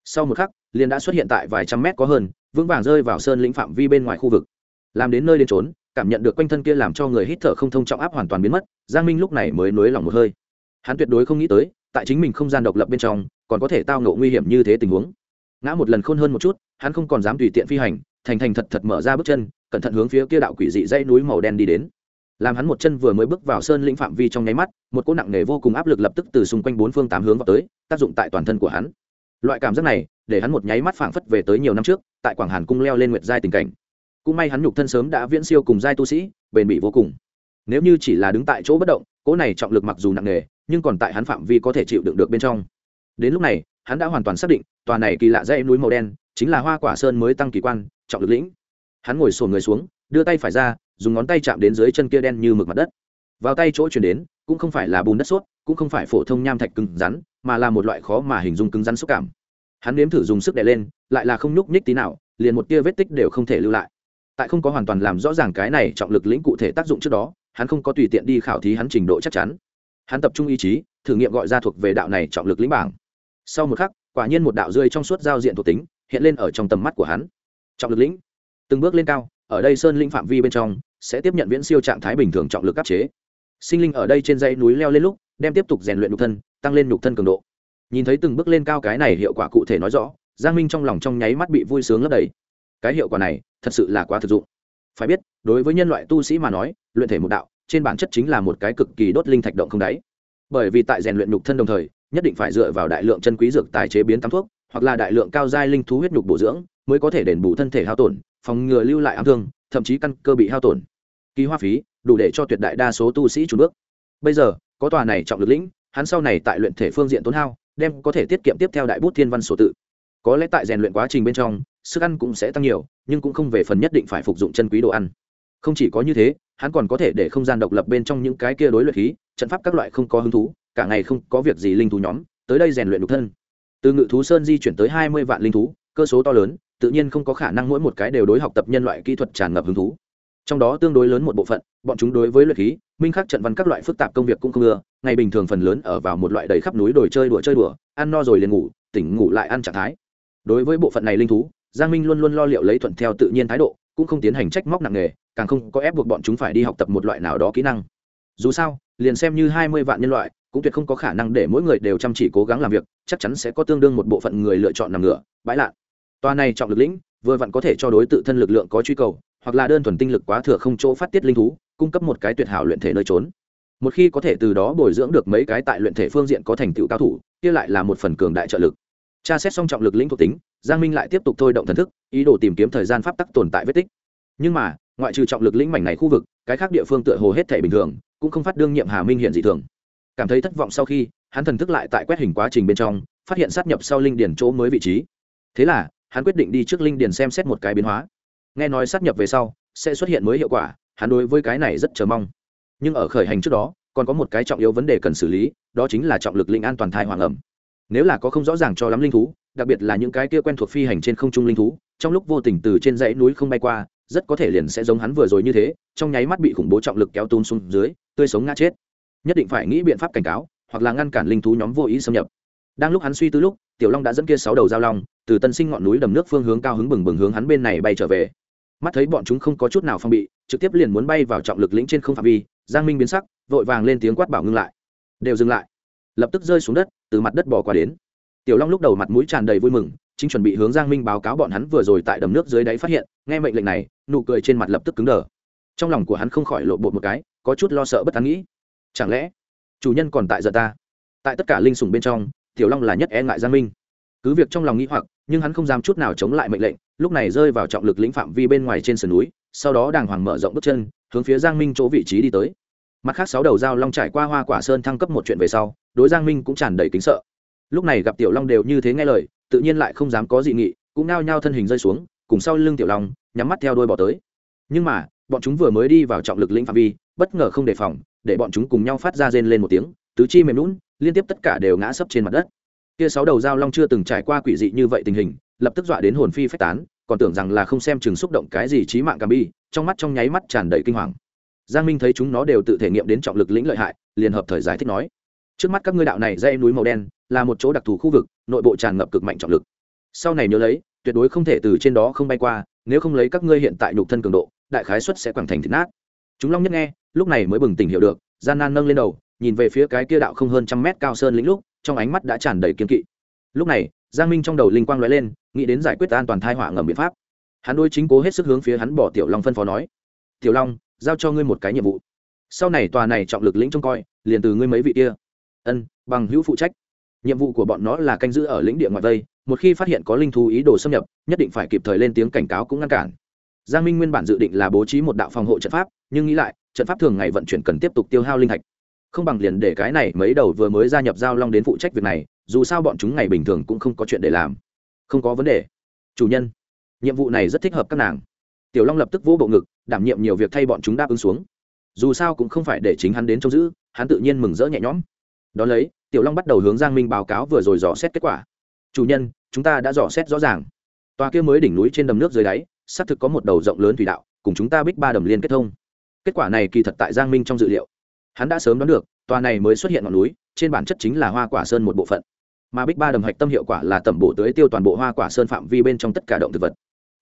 Sau một khắc, liền đã xuất hiện tại vài trăm mét có hơn, vững vàng rơi vào sơn lĩnh phạm vi bên ngoài khu vực. Làm đến nơi đến trốn cảm nhận được quanh thân kia làm cho người hít thở không thông trọng áp hoàn toàn biến mất, giang minh lúc này mới nối lòng một hơi. Hắn tuyệt đối không nghĩ tới, tại chính mình không gian độc lập bên trong, còn có thể tao ngộ nguy hiểm như thế tình huống. Ngã một lần khôn hơn một chút, hắn không còn dám tùy tiện phi hành, thành thành thật thật mở ra bước chân, cẩn thận hướng phía kia đạo quỷ dị dãy núi màu đen đi đến làm hắn một chân vừa mới bước vào sơn lĩnh phạm vi trong nháy mắt, một cỗ nặng nề vô cùng áp lực lập tức từ xung quanh bốn phương tám hướng vào tới, tác dụng tại toàn thân của hắn. Loại cảm giác này, để hắn một nháy mắt phảng phất về tới nhiều năm trước, tại quảng hàn cung leo lên nguyệt giai tình cảnh. Cũng may hắn nhục thân sớm đã viễn siêu cùng giai tu sĩ, bền bỉ vô cùng. Nếu như chỉ là đứng tại chỗ bất động, cỗ này trọng lực mặc dù nặng nề, nhưng còn tại hắn phạm vi có thể chịu đựng được bên trong. Đến lúc này, hắn đã hoàn toàn xác định, tòa này kỳ lạ dãy núi màu đen, chính là hoa quả sơn mới tăng kỳ quan, trọng lực lĩnh. Hắn ngồi sồn người xuống, đưa tay phải ra dùng ngón tay chạm đến dưới chân kia đen như mực mặt đất. Vào tay chỗ chuyển đến, cũng không phải là bùn đất sốt, cũng không phải phổ thông nham thạch cứng rắn, mà là một loại khó mà hình dung cứng rắn xúc cảm. Hắn nếm thử dùng sức đè lên, lại là không nhúc nhích tí nào, liền một tia vết tích đều không thể lưu lại. Tại không có hoàn toàn làm rõ ràng cái này trọng lực lĩnh cụ thể tác dụng trước đó, hắn không có tùy tiện đi khảo thí hắn trình độ chắc chắn. Hắn tập trung ý chí, thử nghiệm gọi ra thuộc về đạo này trọng lực lĩnh bảng. Sau một khắc, quả nhiên một đạo rơi trong suốt giao diện thuộc tính, hiện lên ở trong tầm mắt của hắn. Trọng lực lĩnh. Từng bước lên cao, ở đây sơn linh phạm vi bên trong sẽ tiếp nhận viễn siêu trạng thái bình thường trọng lực áp chế. Sinh linh ở đây trên dãy núi leo lên lúc, đem tiếp tục rèn luyện nhục thân, tăng lên nhục thân cường độ. Nhìn thấy từng bước lên cao cái này hiệu quả cụ thể nói rõ, giang minh trong lòng trong nháy mắt bị vui sướng lấp đầy. Cái hiệu quả này, thật sự là quá thực dụng. Phải biết, đối với nhân loại tu sĩ mà nói, luyện thể một đạo, trên bản chất chính là một cái cực kỳ đốt linh thạch động không đáy. Bởi vì tại rèn luyện nhục thân đồng thời, nhất định phải dựa vào đại lượng chân quý dược tài chế biến tắm thuốc, hoặc là đại lượng cao giai linh thú huyết nhục bổ dưỡng, mới có thể đền bù thân thể hao tổn, phòng ngừa lưu lại ám thương thậm chí căn cơ bị hao tổn. Ký hoa phí, đủ để cho tuyệt đại đa số tu sĩ trùn bước. Bây giờ, có tòa này trọng lực lĩnh, hắn sau này tại luyện thể phương diện tốn hao, đem có thể tiết kiệm tiếp theo đại bút thiên văn sổ tự. Có lẽ tại rèn luyện quá trình bên trong, sức ăn cũng sẽ tăng nhiều, nhưng cũng không về phần nhất định phải phục dụng chân quý đồ ăn. Không chỉ có như thế, hắn còn có thể để không gian độc lập bên trong những cái kia đối luyện khí, trận pháp các loại không có hứng thú, cả ngày không có việc gì linh thú nhóm, tới đây rèn luyện độc thân. Từ ngự thú sơn di chuyển tới hai mươi vạn linh thú cơ số to lớn, tự nhiên không có khả năng mỗi một cái đều đối học tập nhân loại kỹ thuật tràn ngập hứng thú. Trong đó tương đối lớn một bộ phận, bọn chúng đối với luyện khí, minh khắc trận văn các loại phức tạp công việc cũng không ưa, ngày bình thường phần lớn ở vào một loại đầy khắp núi đồi chơi đùa chơi đùa, ăn no rồi liền ngủ, tỉnh ngủ lại ăn trạng thái. Đối với bộ phận này linh thú, giang minh luôn luôn lo liệu lấy thuận theo tự nhiên thái độ, cũng không tiến hành trách móc nặng nề, càng không có ép buộc bọn chúng phải đi học tập một loại nào đó kỹ năng. Dù sao, liền xem như hai mươi vạn nhân loại, cũng tuyệt không có khả năng để mỗi người đều chăm chỉ cố gắng làm việc, chắc chắn sẽ có tương đương một bộ phận người lựa chọn nằm ngửa, bãi lạn toa này trọng lực lĩnh, vừa vặn có thể cho đối tự thân lực lượng có truy cầu, hoặc là đơn thuần tinh lực quá thừa không chỗ phát tiết linh thú, cung cấp một cái tuyệt hảo luyện thể nơi trốn. Một khi có thể từ đó bồi dưỡng được mấy cái tại luyện thể phương diện có thành tựu cao thủ, kia lại là một phần cường đại trợ lực. Tra xét xong trọng lực lĩnh thuộc tính, giang minh lại tiếp tục thôi động thần thức, ý đồ tìm kiếm thời gian pháp tắc tồn tại vết tích. Nhưng mà, ngoại trừ trọng lực lĩnh mảnh này khu vực, cái khác địa phương tựa hồ hết thể bình thường, cũng không phát đương nhiệm hà minh hiện dị thường. Cảm thấy thất vọng sau khi, hắn thần thức lại tại quét hình quá trình bên trong, phát hiện sát nhập sau linh điển chỗ mới vị trí. Thế là hắn quyết định đi trước linh điền xem xét một cái biến hóa. Nghe nói sát nhập về sau, sẽ xuất hiện mới hiệu quả, hắn đối với cái này rất chờ mong. Nhưng ở khởi hành trước đó, còn có một cái trọng yếu vấn đề cần xử lý, đó chính là trọng lực linh an toàn thai hoàng ẩm. Nếu là có không rõ ràng cho lắm linh thú, đặc biệt là những cái kia quen thuộc phi hành trên không trung linh thú, trong lúc vô tình từ trên dãy núi không bay qua, rất có thể liền sẽ giống hắn vừa rồi như thế, trong nháy mắt bị khủng bố trọng lực kéo tôn xuống dưới, tươi sống ngã chết. Nhất định phải nghĩ biện pháp cảnh cáo, hoặc là ngăn cản linh thú nhóm vô ý xâm nhập. Đang lúc hắn suy tư lúc tiểu long đã dẫn kia sáu đầu giao long, từ tân sinh ngọn núi đầm nước phương hướng cao hứng bừng bừng hướng hắn bên này bay trở về. Mắt thấy bọn chúng không có chút nào phong bị, trực tiếp liền muốn bay vào trọng lực lĩnh trên không phạm vi, giang minh biến sắc, vội vàng lên tiếng quát bảo ngưng lại. Đều dừng lại. Lập tức rơi xuống đất, từ mặt đất bò qua đến. Tiểu long lúc đầu mặt mũi tràn đầy vui mừng, chính chuẩn bị hướng giang minh báo cáo bọn hắn vừa rồi tại đầm nước dưới đáy phát hiện, nghe mệnh lệnh này, nụ cười trên mặt lập tức cứng đờ. Trong lòng của hắn không khỏi lộ bột một cái, có chút lo sợ bất tán nghĩ. Chẳng lẽ, chủ nhân còn tại giờ ta? Tại tất cả linh sùng bên trong tiểu long là nhất e ngại giang minh. Cứ việc trong lòng nghĩ hoặc, nhưng hắn không dám chút nào chống lại mệnh lệnh, lúc này rơi vào trọng lực lĩnh phạm vi bên ngoài trên sườn núi, sau đó đàng hoàng mở rộng bước chân, hướng phía giang minh chỗ vị trí đi tới. Mặt khác sáu đầu dao long trải qua hoa quả sơn thăng cấp một chuyện về sau, đối giang minh cũng tràn đầy kính sợ. Lúc này gặp tiểu long đều như thế nghe lời, tự nhiên lại không dám có dị nghị, cũng nao nhao thân hình rơi xuống, cùng sau lưng tiểu long, nhắm mắt theo đôi bỏ tới. Nhưng mà, bọn chúng vừa mới đi vào trọng lực lĩnh phạm vi, bất ngờ không đề phòng, để bọn chúng cùng nhau phát ra rên lên một tiếng, tứ chi mềm lún liên tiếp tất cả đều ngã sấp trên mặt đất. Kia sáu đầu dao long chưa từng trải qua quỷ dị như vậy tình hình, lập tức dọa đến hồn phi phách tán, còn tưởng rằng là không xem chừng xúc động cái gì trí mạng cảm bi, trong mắt trong nháy mắt tràn đầy kinh hoàng. Giang minh thấy chúng nó đều tự thể nghiệm đến trọng lực lĩnh lợi hại, liền hợp thời giải thích nói, trước mắt các ngươi đạo này dây núi màu đen, là một chỗ đặc thù khu vực, nội bộ tràn ngập cực mạnh trọng lực. Sau này nhớ lấy, tuyệt đối không thể từ trên đó không bay qua, nếu không lấy các ngươi hiện tại nhục thân cường độ, đại khái suất sẽ quẳng thành thịt nát. Chúng long nhất nghe, lúc này mới bừng tỉnh hiểu được, gian nan nâng lên đầu nhìn về phía cái kia đạo không hơn trăm mét cao sơn lĩnh lúc, trong ánh mắt đã tràn đầy kiên kỵ. Lúc này, giang minh trong đầu linh quang lóe lên, nghĩ đến giải quyết an toàn thai họa ngầm biện pháp. Hắn đôi chính cố hết sức hướng phía hắn bỏ tiểu long phân phó nói, tiểu long, giao cho ngươi một cái nhiệm vụ. Sau này tòa này trọng lực lĩnh trông coi, liền từ ngươi mấy vị kia. Ân, bằng hữu phụ trách. Nhiệm vụ của bọn nó là canh giữ ở lĩnh địa ngoại vây, một khi phát hiện có linh thú ý đồ xâm nhập, nhất định phải kịp thời lên tiếng cảnh cáo cũng ngăn cản. Giang minh nguyên bản dự định là bố trí một đạo phòng hộ trận pháp, nhưng nghĩ lại, trận pháp thường ngày vận chuyển cần tiếp tục tiêu hao linh thạch không bằng liền để cái này mấy đầu vừa mới gia nhập giao long đến phụ trách việc này, dù sao bọn chúng ngày bình thường cũng không có chuyện để làm. Không có vấn đề. Chủ nhân, nhiệm vụ này rất thích hợp các nàng. Tiểu long lập tức vỗ bộ ngực, đảm nhiệm nhiều việc thay bọn chúng đáp ứng xuống. Dù sao cũng không phải để chính hắn đến trông giữ, hắn tự nhiên mừng rỡ nhẹ nhõm. Đón lấy, tiểu long bắt đầu hướng giang minh báo cáo vừa rồi dò xét kết quả. Chủ nhân, chúng ta đã dò xét rõ ràng. Tòa kia mới đỉnh núi trên đầm nước dưới đáy, xác thực có một đầu rộng lớn thủy đạo, cùng chúng ta bích ba đầm liên kết thông. Kết quả này kỳ thật tại giang minh trong dự liệu hắn đã sớm đoán được, tòa này mới xuất hiện ngọn núi, trên bản chất chính là hoa quả sơn một bộ phận. Mà bích ba đầm hạch tâm hiệu quả là tẩm bổ tưới tiêu toàn bộ hoa quả sơn phạm vi bên trong tất cả động thực vật.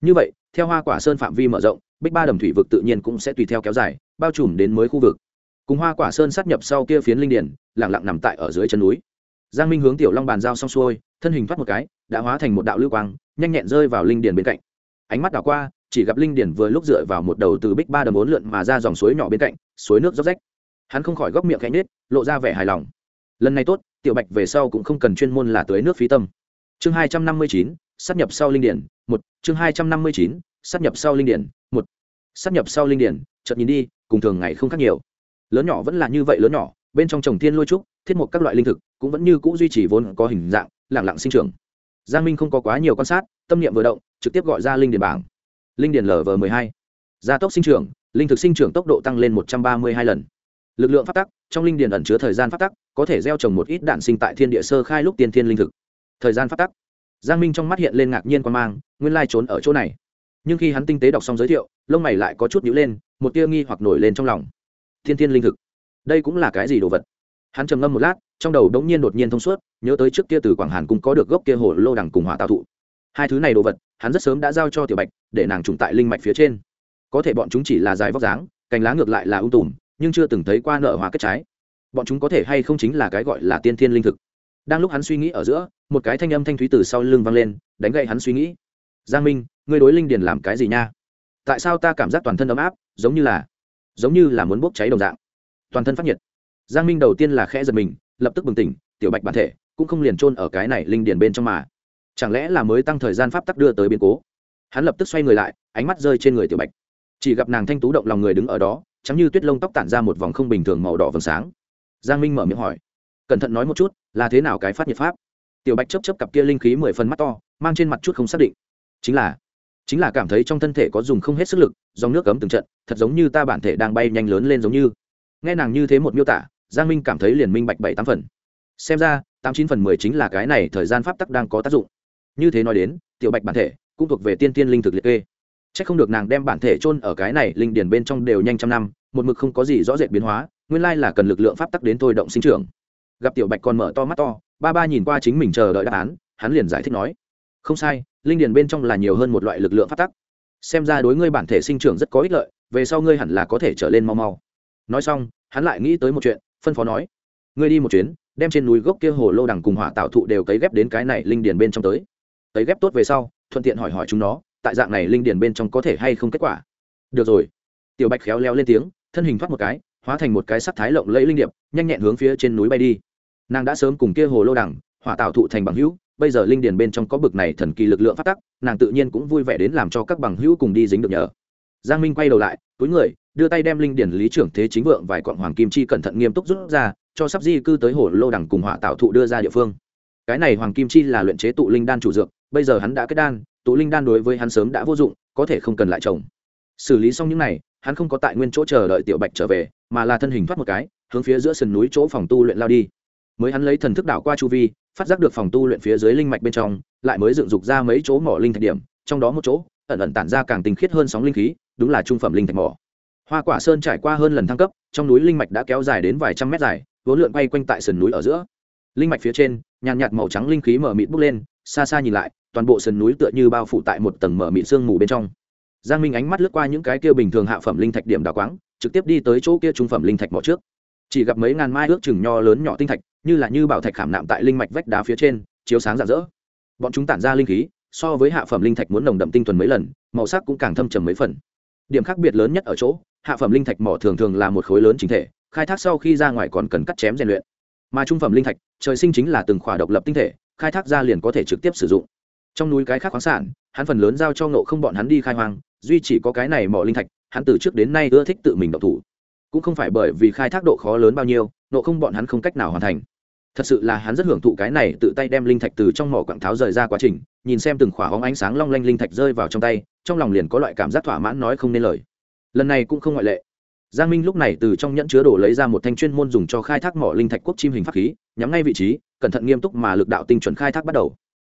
Như vậy, theo hoa quả sơn phạm vi mở rộng, bích ba đầm thủy vực tự nhiên cũng sẽ tùy theo kéo dài, bao trùm đến mới khu vực. Cùng hoa quả sơn sát nhập sau kia phiến linh điển lẳng lặng nằm tại ở dưới chân núi. Giang minh hướng tiểu long bàn giao xong xuôi, thân hình thoát một cái, đã hóa thành một đạo lưu quang, nhanh nhẹn rơi vào linh điển bên cạnh. Ánh mắt đảo qua, chỉ gặp linh điển vừa lúc dựa vào một đầu từ bích ba đầm bốn lượn mà ra dòng suối nhỏ bên cạnh, suối nước dốc rách hắn không khỏi góc miệng cánh nết lộ ra vẻ hài lòng. Lần này tốt, tiểu bạch về sau cũng không cần chuyên môn là tưới nước phí tâm. Chương hai trăm năm mươi chín sắp nhập sau linh điển, một. Chương hai trăm năm mươi chín sắp nhập sau linh điển, một. Sắp nhập sau linh điển, chợt nhìn đi, cùng thường ngày không khác nhiều. Lớn nhỏ vẫn là như vậy lớn nhỏ, bên trong trồng thiên lôi trúc, thiết mục các loại linh thực, cũng vẫn như cũ duy trì vốn có hình dạng lẳng lặng sinh trưởng. Giang minh không có quá nhiều quan sát, tâm niệm vừa động, trực tiếp gọi ra linh điển bảng. Linh điển lv m ộ hai. Gia tốc sinh trưởng, linh thực sinh trưởng tốc độ tăng lên một trăm ba mươi hai lần lực lượng phát tắc, trong linh điển ẩn chứa thời gian phát tắc, có thể gieo trồng một ít đạn sinh tại thiên địa sơ khai lúc tiên thiên linh thực. Thời gian phát tắc. Giang minh trong mắt hiện lên ngạc nhiên quan mang, nguyên lai trốn ở chỗ này. Nhưng khi hắn tinh tế đọc xong giới thiệu, lông mày lại có chút nhữ lên, một tia nghi hoặc nổi lên trong lòng. Thiên thiên linh thực. Đây cũng là cái gì đồ vật? Hắn trầm ngâm một lát, trong đầu đống nhiên đột nhiên thông suốt, nhớ tới trước kia từ quảng hàn cũng có được gốc kia hồ lô đằng cùng hỏa tạo thụ. Hai thứ này đồ vật, hắn rất sớm đã giao cho tiểu bạch, để nàng trùng tại linh mạch phía trên. Có thể bọn chúng chỉ là dài vóc dáng, cành lá ngược lại là ung tùm nhưng chưa từng thấy qua nợ hóa kết trái. Bọn chúng có thể hay không chính là cái gọi là tiên thiên linh thực. Đang lúc hắn suy nghĩ ở giữa, một cái thanh âm thanh thúy từ sau lưng vang lên, đánh gậy hắn suy nghĩ. Giang minh, ngươi đối linh điền làm cái gì nha? Tại sao ta cảm giác toàn thân ấm áp, giống như là, giống như là muốn bốc cháy đồng dạng? Toàn thân phát nhiệt. Giang minh đầu tiên là khẽ giật mình, lập tức bừng tỉnh, tiểu bạch bản thể cũng không liền trôn ở cái này linh điền bên trong mà. Chẳng lẽ là mới tăng thời gian pháp tắc đưa tới biến cố? Hắn lập tức xoay người lại, ánh mắt rơi trên người tiểu bạch. Chỉ gặp nàng thanh tú động lòng người đứng ở đó trắng như tuyết lông tóc tản ra một vòng không bình thường màu đỏ vầng sáng. Giang minh mở miệng hỏi, cẩn thận nói một chút, là thế nào cái phát nhiệt pháp? Tiểu bạch chấp chấp cặp kia linh khí mười phần mắt to, mang trên mặt chút không xác định. Chính là chính là cảm thấy trong thân thể có dùng không hết sức lực, dòng nước cấm từng trận, thật giống như ta bản thể đang bay nhanh lớn lên giống như. Nghe nàng như thế một miêu tả, giang minh cảm thấy liền minh bạch bảy tám phần. Xem ra, tám chín phần mười chính là cái này thời gian pháp tắc đang có tác dụng. Như thế nói đến, tiểu bạch bản thể cũng thuộc về tiên tiên linh thực liệt kê. Chắc không được nàng đem bản thể chôn ở cái này linh điền bên trong đều nhanh trăm năm, một mực không có gì rõ rệt biến hóa, nguyên lai là cần lực lượng pháp tắc đến thôi động sinh trưởng. Gặp tiểu bạch còn mở to mắt to, ba ba nhìn qua chính mình chờ đợi đáp án, hắn liền giải thích nói, không sai, linh điền bên trong là nhiều hơn một loại lực lượng pháp tắc. Xem ra đối ngươi bản thể sinh trưởng rất có ích lợi, về sau ngươi hẳn là có thể trở lên mau mau. Nói xong, hắn lại nghĩ tới một chuyện, phân phó nói, ngươi đi một chuyến, đem trên núi gốc kia hồ lô đằng cùng hỏa tạo thụ đều cấy ghép đến cái này linh điền bên trong tới. Cấy ghép tốt về sau, thuận tiện hỏi hỏi chúng nó tại dạng này linh điền bên trong có thể hay không kết quả? Được rồi. Tiểu bạch khéo leo lên tiếng, thân hình thoát một cái, hóa thành một cái sắc thái lộng lẫy linh điệp, nhanh nhẹn hướng phía trên núi bay đi. Nàng đã sớm cùng kia hồ lô đẳng hỏa tạo thụ thành bằng hữu, bây giờ linh điền bên trong có bực này thần kỳ lực lượng phát tắc, nàng tự nhiên cũng vui vẻ đến làm cho các bằng hữu cùng đi dính được nhờ. Giang minh quay đầu lại, túi người, đưa tay đem linh điền lý trưởng thế chính vượng vài quặng hoàng kim chi cẩn thận nghiêm túc rút ra, cho sắp di cư tới hồ lô đẳng cùng hỏa tạo thụ đưa ra địa phương. Cái này hoàng kim chi là luyện chế tụ linh đan chủ dược, bây giờ hắn đã kết đan tụ linh đan đối với hắn sớm đã vô dụng, có thể không cần lại trồng xử lý xong những này, hắn không có tại nguyên chỗ chờ đợi tiểu bạch trở về, mà là thân hình thoát một cái, hướng phía giữa sườn núi chỗ phòng tu luyện lao đi. Mới hắn lấy thần thức đảo qua chu vi, phát giác được phòng tu luyện phía dưới linh mạch bên trong, lại mới dựng dục ra mấy chỗ mỏ linh thạch điểm, trong đó một chỗ, ẩn ẩn tản ra càng tinh khiết hơn sóng linh khí, đúng là trung phẩm linh thạch mỏ. Hoa quả sơn trải qua hơn lần thăng cấp, trong núi linh mạch đã kéo dài đến vài trăm mét dài, vốn lượn bay quanh tại sườn núi ở giữa. Linh mạch phía trên, nhàn nhạt màu trắng linh khí mở mịt bốc lên, xa xa nhìn lại toàn bộ sườn núi tựa như bao phủ tại một tầng mở mịn sương mù bên trong. Giang minh ánh mắt lướt qua những cái kia bình thường hạ phẩm linh thạch điểm đào quáng, trực tiếp đi tới chỗ kia trung phẩm linh thạch mỏ trước. Chỉ gặp mấy ngàn mai ước chừng nho lớn nhỏ tinh thạch, như là như bảo thạch khảm nạm tại linh mạch vách đá phía trên, chiếu sáng rạng rỡ. Bọn chúng tản ra linh khí, so với hạ phẩm linh thạch muốn nồng đậm tinh thuần mấy lần, màu sắc cũng càng thâm trầm mấy phần. Điểm khác biệt lớn nhất ở chỗ, hạ phẩm linh thạch mỏ thường thường là một khối lớn chính thể, khai thác sau khi ra ngoài còn cần cắt chém rèn luyện. Mà trung phẩm linh thạch, trời sinh chính là từng khỏa độc lập tinh thể, khai thác ra liền có thể trực tiếp sử dụng trong núi cái khác khoáng sản, hắn phần lớn giao cho nộ không bọn hắn đi khai hoang, duy chỉ có cái này mỏ linh thạch, hắn từ trước đến nay ưa thích tự mình độc thủ. Cũng không phải bởi vì khai thác độ khó lớn bao nhiêu nộ không bọn hắn không cách nào hoàn thành. Thật sự là hắn rất hưởng thụ cái này tự tay đem linh thạch từ trong mỏ quảng tháo rời ra quá trình, nhìn xem từng khỏa hóng ánh sáng long lanh linh thạch rơi vào trong tay, trong lòng liền có loại cảm giác thỏa mãn nói không nên lời. Lần này cũng không ngoại lệ. Giang minh lúc này từ trong nhẫn chứa đồ lấy ra một thanh chuyên môn dùng cho khai thác mỏ linh thạch quốc chim hình pháp khí, nhắm ngay vị trí, cẩn thận nghiêm túc mà lực đạo tinh chuẩn khai thác bắt đầu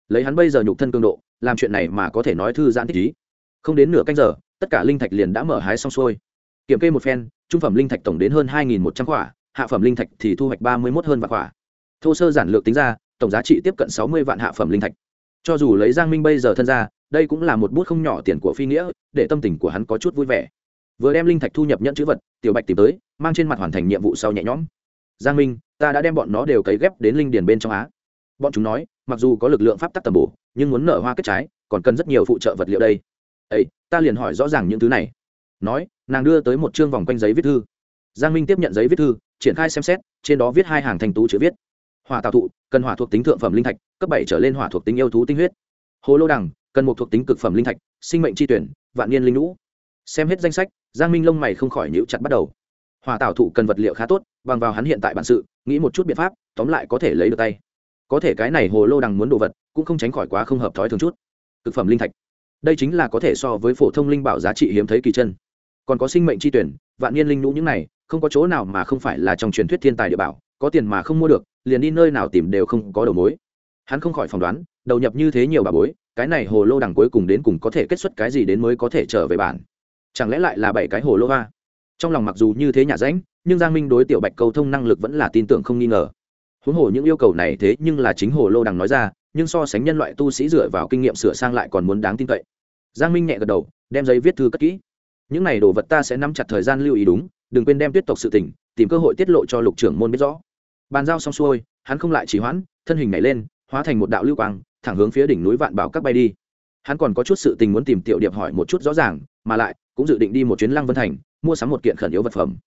lấy hắn bây giờ nhục thân cường độ, làm chuyện này mà có thể nói thư giãn thích ý. Không đến nửa canh giờ, tất cả linh thạch liền đã mở hái xong xuôi. Kiểm kê một phen, trung phẩm linh thạch tổng đến hơn hai một trăm quả hạ phẩm linh thạch thì thu hoạch ba mươi một hơn vạn quả thô sơ giản lược tính ra, tổng giá trị tiếp cận sáu mươi vạn hạ phẩm linh thạch. Cho dù lấy giang minh bây giờ thân ra, đây cũng là một bút không nhỏ tiền của phi nghĩa, để tâm tình của hắn có chút vui vẻ. Vừa đem linh thạch thu nhập nhận chữ vật, tiểu bạch tìm tới, mang trên mặt hoàn thành nhiệm vụ sau nhẹ nhõm. Giang minh, ta đã đem bọn nó đều cấy ghép đến linh điền bên trong á. Bọn chúng nói mặc dù có lực lượng pháp tắc tầm bổ, nhưng muốn nở hoa kết trái, còn cần rất nhiều phụ trợ vật liệu đây. Ấy ta liền hỏi rõ ràng những thứ này. Nói, nàng đưa tới một chương vòng quanh giấy viết thư. Giang minh tiếp nhận giấy viết thư, triển khai xem xét, trên đó viết hai hàng thành tú chữ viết. Hỏa tạo thụ, cần hỏa thuộc tính thượng phẩm linh thạch, cấp bảy trở lên hỏa thuộc tính yêu thú tinh huyết. Hồ lô đằng, cần một thuộc tính cực phẩm linh thạch, sinh mệnh tri tuyển, vạn niên linh lũ xem hết danh sách, giang minh lông mày không khỏi nhíu chặt bắt đầu. Hỏa tạo thụ cần vật liệu khá tốt, bằng vào hắn hiện tại bản sự, nghĩ một chút biện pháp, tóm lại có thể lấy được tay có thể cái này hồ lô đằng muốn đồ vật, cũng không tránh khỏi quá không hợp thói thường chút. Thực phẩm linh thạch. Đây chính là có thể so với phổ thông linh bảo giá trị hiếm thấy kỳ chân. Còn có sinh mệnh tri tuyển, vạn niên linh lũ những này, không có chỗ nào mà không phải là trong truyền thuyết thiên tài địa bảo, có tiền mà không mua được, liền đi nơi nào tìm đều không có đầu mối. Hắn không khỏi phỏng đoán, đầu nhập như thế nhiều bà bối, cái này hồ lô đằng cuối cùng đến cùng có thể kết xuất cái gì đến mới có thể trở về bản. Chẳng lẽ lại là bảy cái hồ lô hoa? Trong lòng mặc dù như thế nhà ránh nhưng giang minh đối tiểu bạch cầu thông năng lực vẫn là tin tưởng không nghi ngờ huống hồ những yêu cầu này thế nhưng là chính hồ lô đằng nói ra, nhưng so sánh nhân loại tu sĩ dựa vào kinh nghiệm sửa sang lại còn muốn đáng tin cậy. Giang minh nhẹ gật đầu, đem giấy viết thư cất kỹ. Những này đồ vật ta sẽ nắm chặt thời gian lưu ý đúng, đừng quên đem tuyết tộc sự tỉnh tìm cơ hội tiết lộ cho lục trưởng môn biết rõ. Bàn giao xong xuôi, hắn không lại chỉ hoãn, thân hình nhảy lên, hóa thành một đạo lưu quang, thẳng hướng phía đỉnh núi vạn bảo các bay đi. Hắn còn có chút sự tình muốn tìm tiểu điệp hỏi một chút rõ ràng, mà lại, cũng dự định đi một chuyến lăng vân thành, mua sắm một kiện khẩn yếu vật phẩm.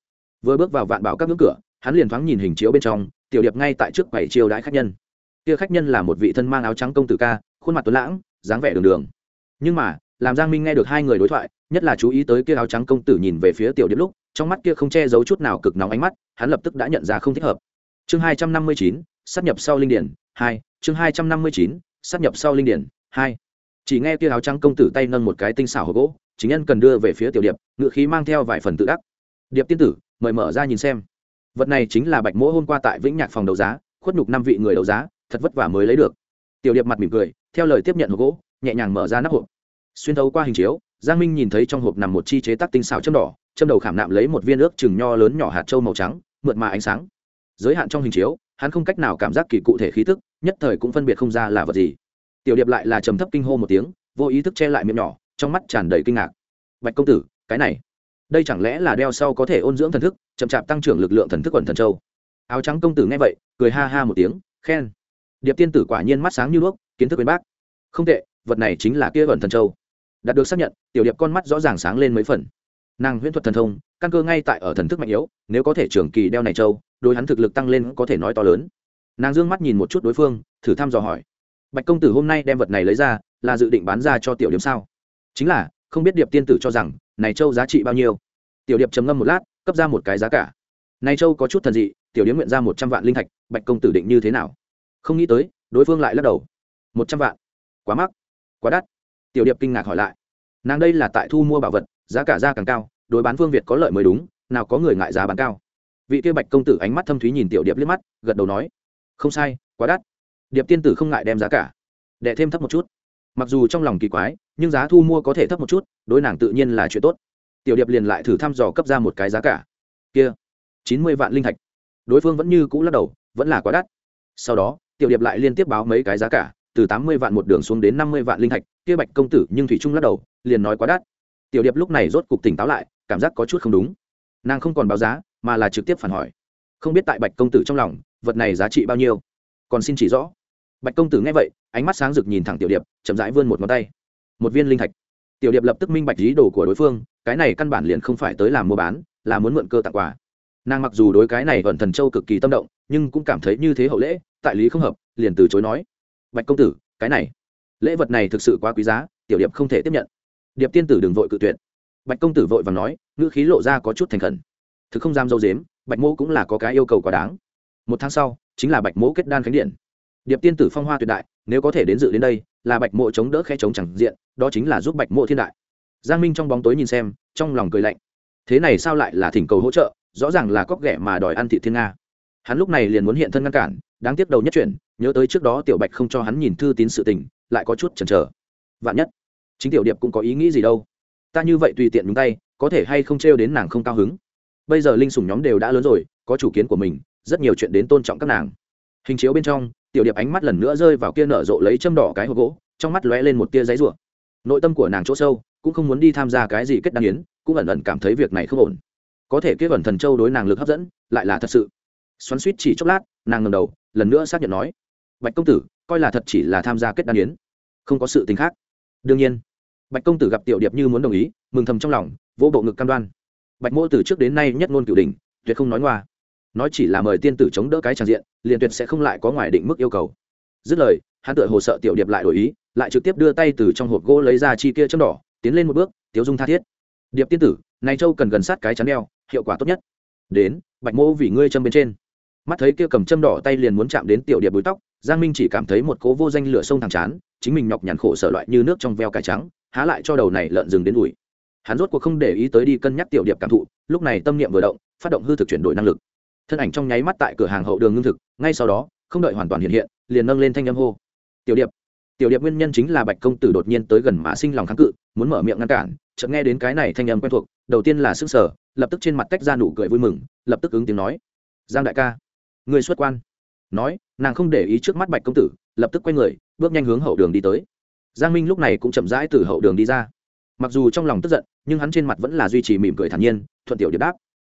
Vừa bước vào vạn bảo các ngưỡng cửa, hắn liền thoáng nhìn hình chiếu bên trong tiểu điệp ngay tại trước quầy chiêu đãi khách nhân. Kia khách nhân là một vị thân mang áo trắng công tử ca, khuôn mặt tuấn lãng, dáng vẻ đường đường. Nhưng mà, làm giang minh nghe được hai người đối thoại, nhất là chú ý tới kia áo trắng công tử nhìn về phía tiểu điệp lúc, trong mắt kia không che giấu chút nào cực nóng ánh mắt, hắn lập tức đã nhận ra không thích hợp. Chương hai trăm năm mươi chín, sắp nhập sau linh điển, hai, chương hai trăm năm mươi chín, sắp nhập sau linh điển, hai. Chỉ nghe kia áo trắng công tử tay nâng một cái tinh xảo hộp gỗ, chính nhân cần đưa về phía tiểu điệp ngự khí mang theo vài phần tự đắc. Điệp tiên tử, mời mở ra nhìn xem vật này chính là bạch mỗ hôm qua tại vĩnh nhạc phòng đấu giá, khuất nhục năm vị người đấu giá, thật vất vả mới lấy được. Tiểu điệp mặt mỉm cười, theo lời tiếp nhận hộp gỗ, nhẹ nhàng mở ra nắp hộp. Xuyên thấu qua hình chiếu, giang minh nhìn thấy trong hộp nằm một chi chế tác tinh xảo châm đỏ, châm đầu khảm nạm lấy một viên ước chừng nho lớn nhỏ hạt trâu màu trắng, mượt mà ánh sáng. Giới hạn trong hình chiếu, hắn không cách nào cảm giác kỳ cụ thể khí tức, nhất thời cũng phân biệt không ra là vật gì. Tiểu điệp lại là trầm thấp kinh hô một tiếng, vô ý thức che lại miệng nhỏ, trong mắt tràn đầy kinh ngạc. Bạch công tử, cái này đây chẳng lẽ là đeo sau có thể ôn dưỡng thần thức, chậm chạp tăng trưởng lực lượng thần thức quần thần châu. Áo trắng công tử nghe vậy, cười ha ha một tiếng, khen. Điệp tiên tử quả nhiên mắt sáng như đuốc, kiến thức bên bác. Không tệ, vật này chính là kia quần thần châu. Đạt được xác nhận, tiểu điệp con mắt rõ ràng sáng lên mấy phần. Nàng huyễn thuật thần thông, căn cơ ngay tại ở thần thức mạnh yếu, nếu có thể trường kỳ đeo này châu, đối hắn thực lực tăng lên có thể nói to lớn. Nàng d ư ơ n g mắt nhìn một chút đối phương, thử thăm dò hỏi. Bạch công tử hôm nay đem vật này lấy ra, là dự định bán ra cho tiểu điệp sao? Chính là, không biết điệp tiên tử cho rằng này châu giá trị bao nhiêu? Tiểu điệp trầm ngâm một lát, cấp ra một cái giá cả. Này châu có chút thần dị, tiểu điếm nguyện ra một trăm vạn linh thạch, bạch công tử định như thế nào? Không nghĩ tới, đối phương lại lắc đầu. Một trăm vạn? Quá mắc, quá đắt. Tiểu điệp kinh ngạc hỏi lại. Nàng đây là tại thu mua bảo vật, giá cả ra càng cao, đối bán phương việt có lợi mới đúng, nào có người ngại giá bán cao. Vị kia bạch công tử ánh mắt thâm thúy nhìn tiểu điệp liếc mắt, gật đầu nói. Không sai, quá đắt. Điệp tiên tử không ngại đem giá cả. Đệ thêm thấp một chút mặc dù trong lòng kỳ quái, nhưng giá thu mua có thể thấp một chút, đối nàng tự nhiên là chuyện tốt. Tiểu điệp liền lại thử thăm dò cấp ra một cái giá cả. Kia, chín mươi vạn linh thạch. Đối phương vẫn như cũ lắc đầu, vẫn là quá đắt. Sau đó, tiểu điệp lại liên tiếp báo mấy cái giá cả, từ tám mươi vạn một đường xuống đến năm mươi vạn linh thạch, kia bạch công tử nhưng thủy trung lắc đầu, liền nói quá đắt. Tiểu điệp lúc này rốt cục tỉnh táo lại, cảm giác có chút không đúng. Nàng không còn báo giá, mà là trực tiếp phản hỏi. Không biết tại bạch công tử trong lòng, vật này giá trị bao nhiêu? Còn xin chỉ rõ bạch công tử nghe vậy, ánh mắt sáng rực nhìn thẳng tiểu điệp, chậm rãi vươn một ngón tay. Một viên linh thạch. Tiểu điệp lập tức minh bạch ý đồ của đối phương, cái này căn bản liền không phải tới làm mua bán, là muốn mượn cơ tặng quà. Nàng mặc dù đối cái này ẩn thần châu cực kỳ tâm động, nhưng cũng cảm thấy như thế hậu lễ, tại lý không hợp, liền từ chối nói. Bạch công tử, cái này, lễ vật này thực sự quá quý giá, tiểu điệp không thể tiếp nhận. Điệp tiên tử đừng vội cự tuyệt. Bạch công tử vội và nói, ngữ khí lộ ra có chút thành khẩn. Thực không dám dâu dếm, bạch mô cũng là có cái yêu cầu quá đáng. Một tháng sau, chính là bạch mỗ kết đan khánh điện điệp tiên tử phong hoa tuyệt đại, nếu có thể đến dự đến đây, là bạch mộ chống đỡ khe chống chẳng diện, đó chính là giúp bạch mộ thiên đại. Giang minh trong bóng tối nhìn xem, trong lòng cười lạnh. Thế này sao lại là thỉnh cầu hỗ trợ, rõ ràng là cóc ghẻ mà đòi ăn thị thiên nga. Hắn lúc này liền muốn hiện thân ngăn cản, đáng tiếc đầu nhất chuyển nhớ tới trước đó tiểu bạch không cho hắn nhìn thư tín sự tình, lại có chút chần chờ. Vạn nhất, chính tiểu điệp cũng có ý nghĩ gì đâu. Ta như vậy tùy tiện nhúng tay, có thể hay không trêu đến nàng không cao hứng? Bây giờ linh sủng nhóm đều đã lớn rồi, có chủ kiến của mình, rất nhiều chuyện đến tôn trọng các nàng. Hình chiếu bên trong tiểu điệp ánh mắt lần nữa rơi vào kia nở rộ lấy châm đỏ cái hộp gỗ, trong mắt lóe lên một tia giấy rủa nội tâm của nàng chỗ sâu, cũng không muốn đi tham gia cái gì kết đan yến, cũng ẩn ẩn cảm thấy việc này không ổn. Có thể kết ẩn thần châu đối nàng lực hấp dẫn, lại là thật sự. Xoắn suýt chỉ chốc lát, nàng ngầm đầu, lần nữa xác nhận nói, bạch công tử, coi là thật chỉ là tham gia kết đan yến, không có sự tình khác. Đương nhiên. Bạch công tử gặp tiểu điệp như muốn đồng ý, mừng thầm trong lòng vô bộ ngực cam đoan. Bạch Mỗ từ trước đến nay nhất ngôn cửu đình tuyệt không nói ngoa nói chỉ là mời tiên tử chống đỡ cái trang diện, liền tuyệt sẽ không lại có ngoài định mức yêu cầu. Dứt lời, hắn tựa hồ sợ tiểu điệp lại đổi ý, lại trực tiếp đưa tay từ trong hộp gỗ lấy ra chi kia châm đỏ, tiến lên một bước, tiếu dung tha thiết. Điệp tiên tử, này châu cần gần sát cái chắn đeo, hiệu quả tốt nhất. Đến, bạch mô vì ngươi châm bên trên. Mắt thấy kia cầm châm đỏ tay liền muốn chạm đến tiểu điệp búi tóc, giang minh chỉ cảm thấy một cố vô danh lửa sông thẳng chán, chính mình nhọc nhằn khổ sở loại như nước trong veo cải trắng, há lại cho đầu này lợn rừng đến đùi. Hắn rốt cuộc không để ý tới đi cân nhắc tiểu điệp cảm thụ, lúc này tâm niệm vừa động, phát động hư thực chuyển đổi năng lực thân ảnh trong nháy mắt tại cửa hàng hậu đường ngưng thực, ngay sau đó, không đợi hoàn toàn hiện hiện, liền nâng lên thanh âm hô. Tiểu điệp tiểu điệp nguyên nhân chính là bạch công tử đột nhiên tới gần mà sinh lòng kháng cự, muốn mở miệng ngăn cản, chợt nghe đến cái này thanh âm quen thuộc, đầu tiên là sức sở lập tức trên mặt tách ra nụ cười vui mừng, lập tức ứng tiếng nói. Giang đại ca, người xuất quan. Nói, nàng không để ý trước mắt bạch công tử, lập tức quay người, bước nhanh hướng hậu đường đi tới. Giang minh lúc này cũng chậm rãi từ hậu đường đi ra. Mặc dù trong lòng tức giận, nhưng hắn trên mặt vẫn là duy trì mỉm cười thản nhiên, thuận tiểu điệp đáp.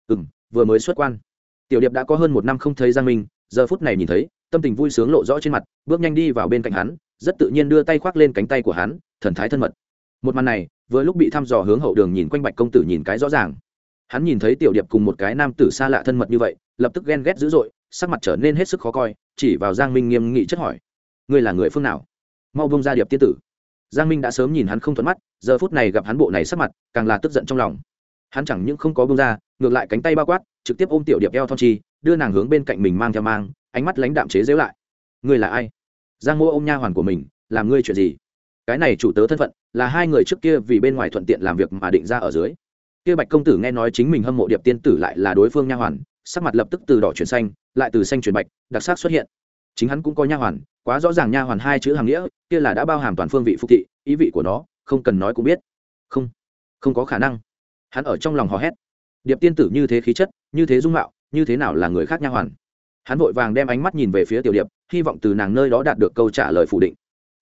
Ừ m vừa mới xuất quan tiểu điệp đã có hơn một năm không thấy giang minh, giờ phút này nhìn thấy, tâm tình vui sướng lộ rõ trên mặt, bước nhanh đi vào bên cạnh hắn, rất tự nhiên đưa tay khoác lên cánh tay của hắn, thần thái thân mật. Một màn này, vừa lúc bị thăm dò hướng hậu đường nhìn quanh bạch công tử nhìn cái rõ ràng. Hắn nhìn thấy tiểu điệp cùng một cái nam tử xa lạ thân mật như vậy, lập tức ghen ghét dữ dội, sắc mặt trở nên hết sức khó coi, chỉ vào giang minh nghiêm nghị chất hỏi, ngươi là người phương nào? Mau bông ra điệp tiên tử. Giang minh đã sớm nhìn hắn không thuận mắt, giờ phút này gặp hắn bộ này sắc mặt, càng là tức giận trong lòng. Hắn chẳng những không có bông ra ngược lại cánh tay bao quát, trực tiếp ôm tiểu điệp eo thon chi, đưa nàng hướng bên cạnh mình mang theo mang, ánh mắt lãnh đạm chế dễu lại. Ngươi là ai? Giang mô ôm nha hoàn của mình, làm ngươi chuyện gì? Cái này chủ tớ thân phận, là hai người trước kia vì bên ngoài thuận tiện làm việc mà định ra ở dưới. Kia bạch công tử nghe nói chính mình hâm mộ điệp tiên tử lại là đối phương nha hoàn, sắc mặt lập tức từ đỏ chuyển xanh, lại từ xanh chuyển bạch, đặc sắc xuất hiện. Chính hắn cũng có nha hoàn, quá rõ ràng nha hoàn hai chữ hàng nghĩa, kia là đã bao hàm toàn phương vị phục thị, ý vị của nó, không cần nói cũng biết. Không không có khả năng. Hắn ở trong lòng hò hét điệp tiên tử như thế khí chất, như thế dung mạo, như thế nào là người khác nha hoàn? Hắn vội vàng đem ánh mắt nhìn về phía tiểu điệp, hy vọng từ nàng nơi đó đạt được câu trả lời phủ định.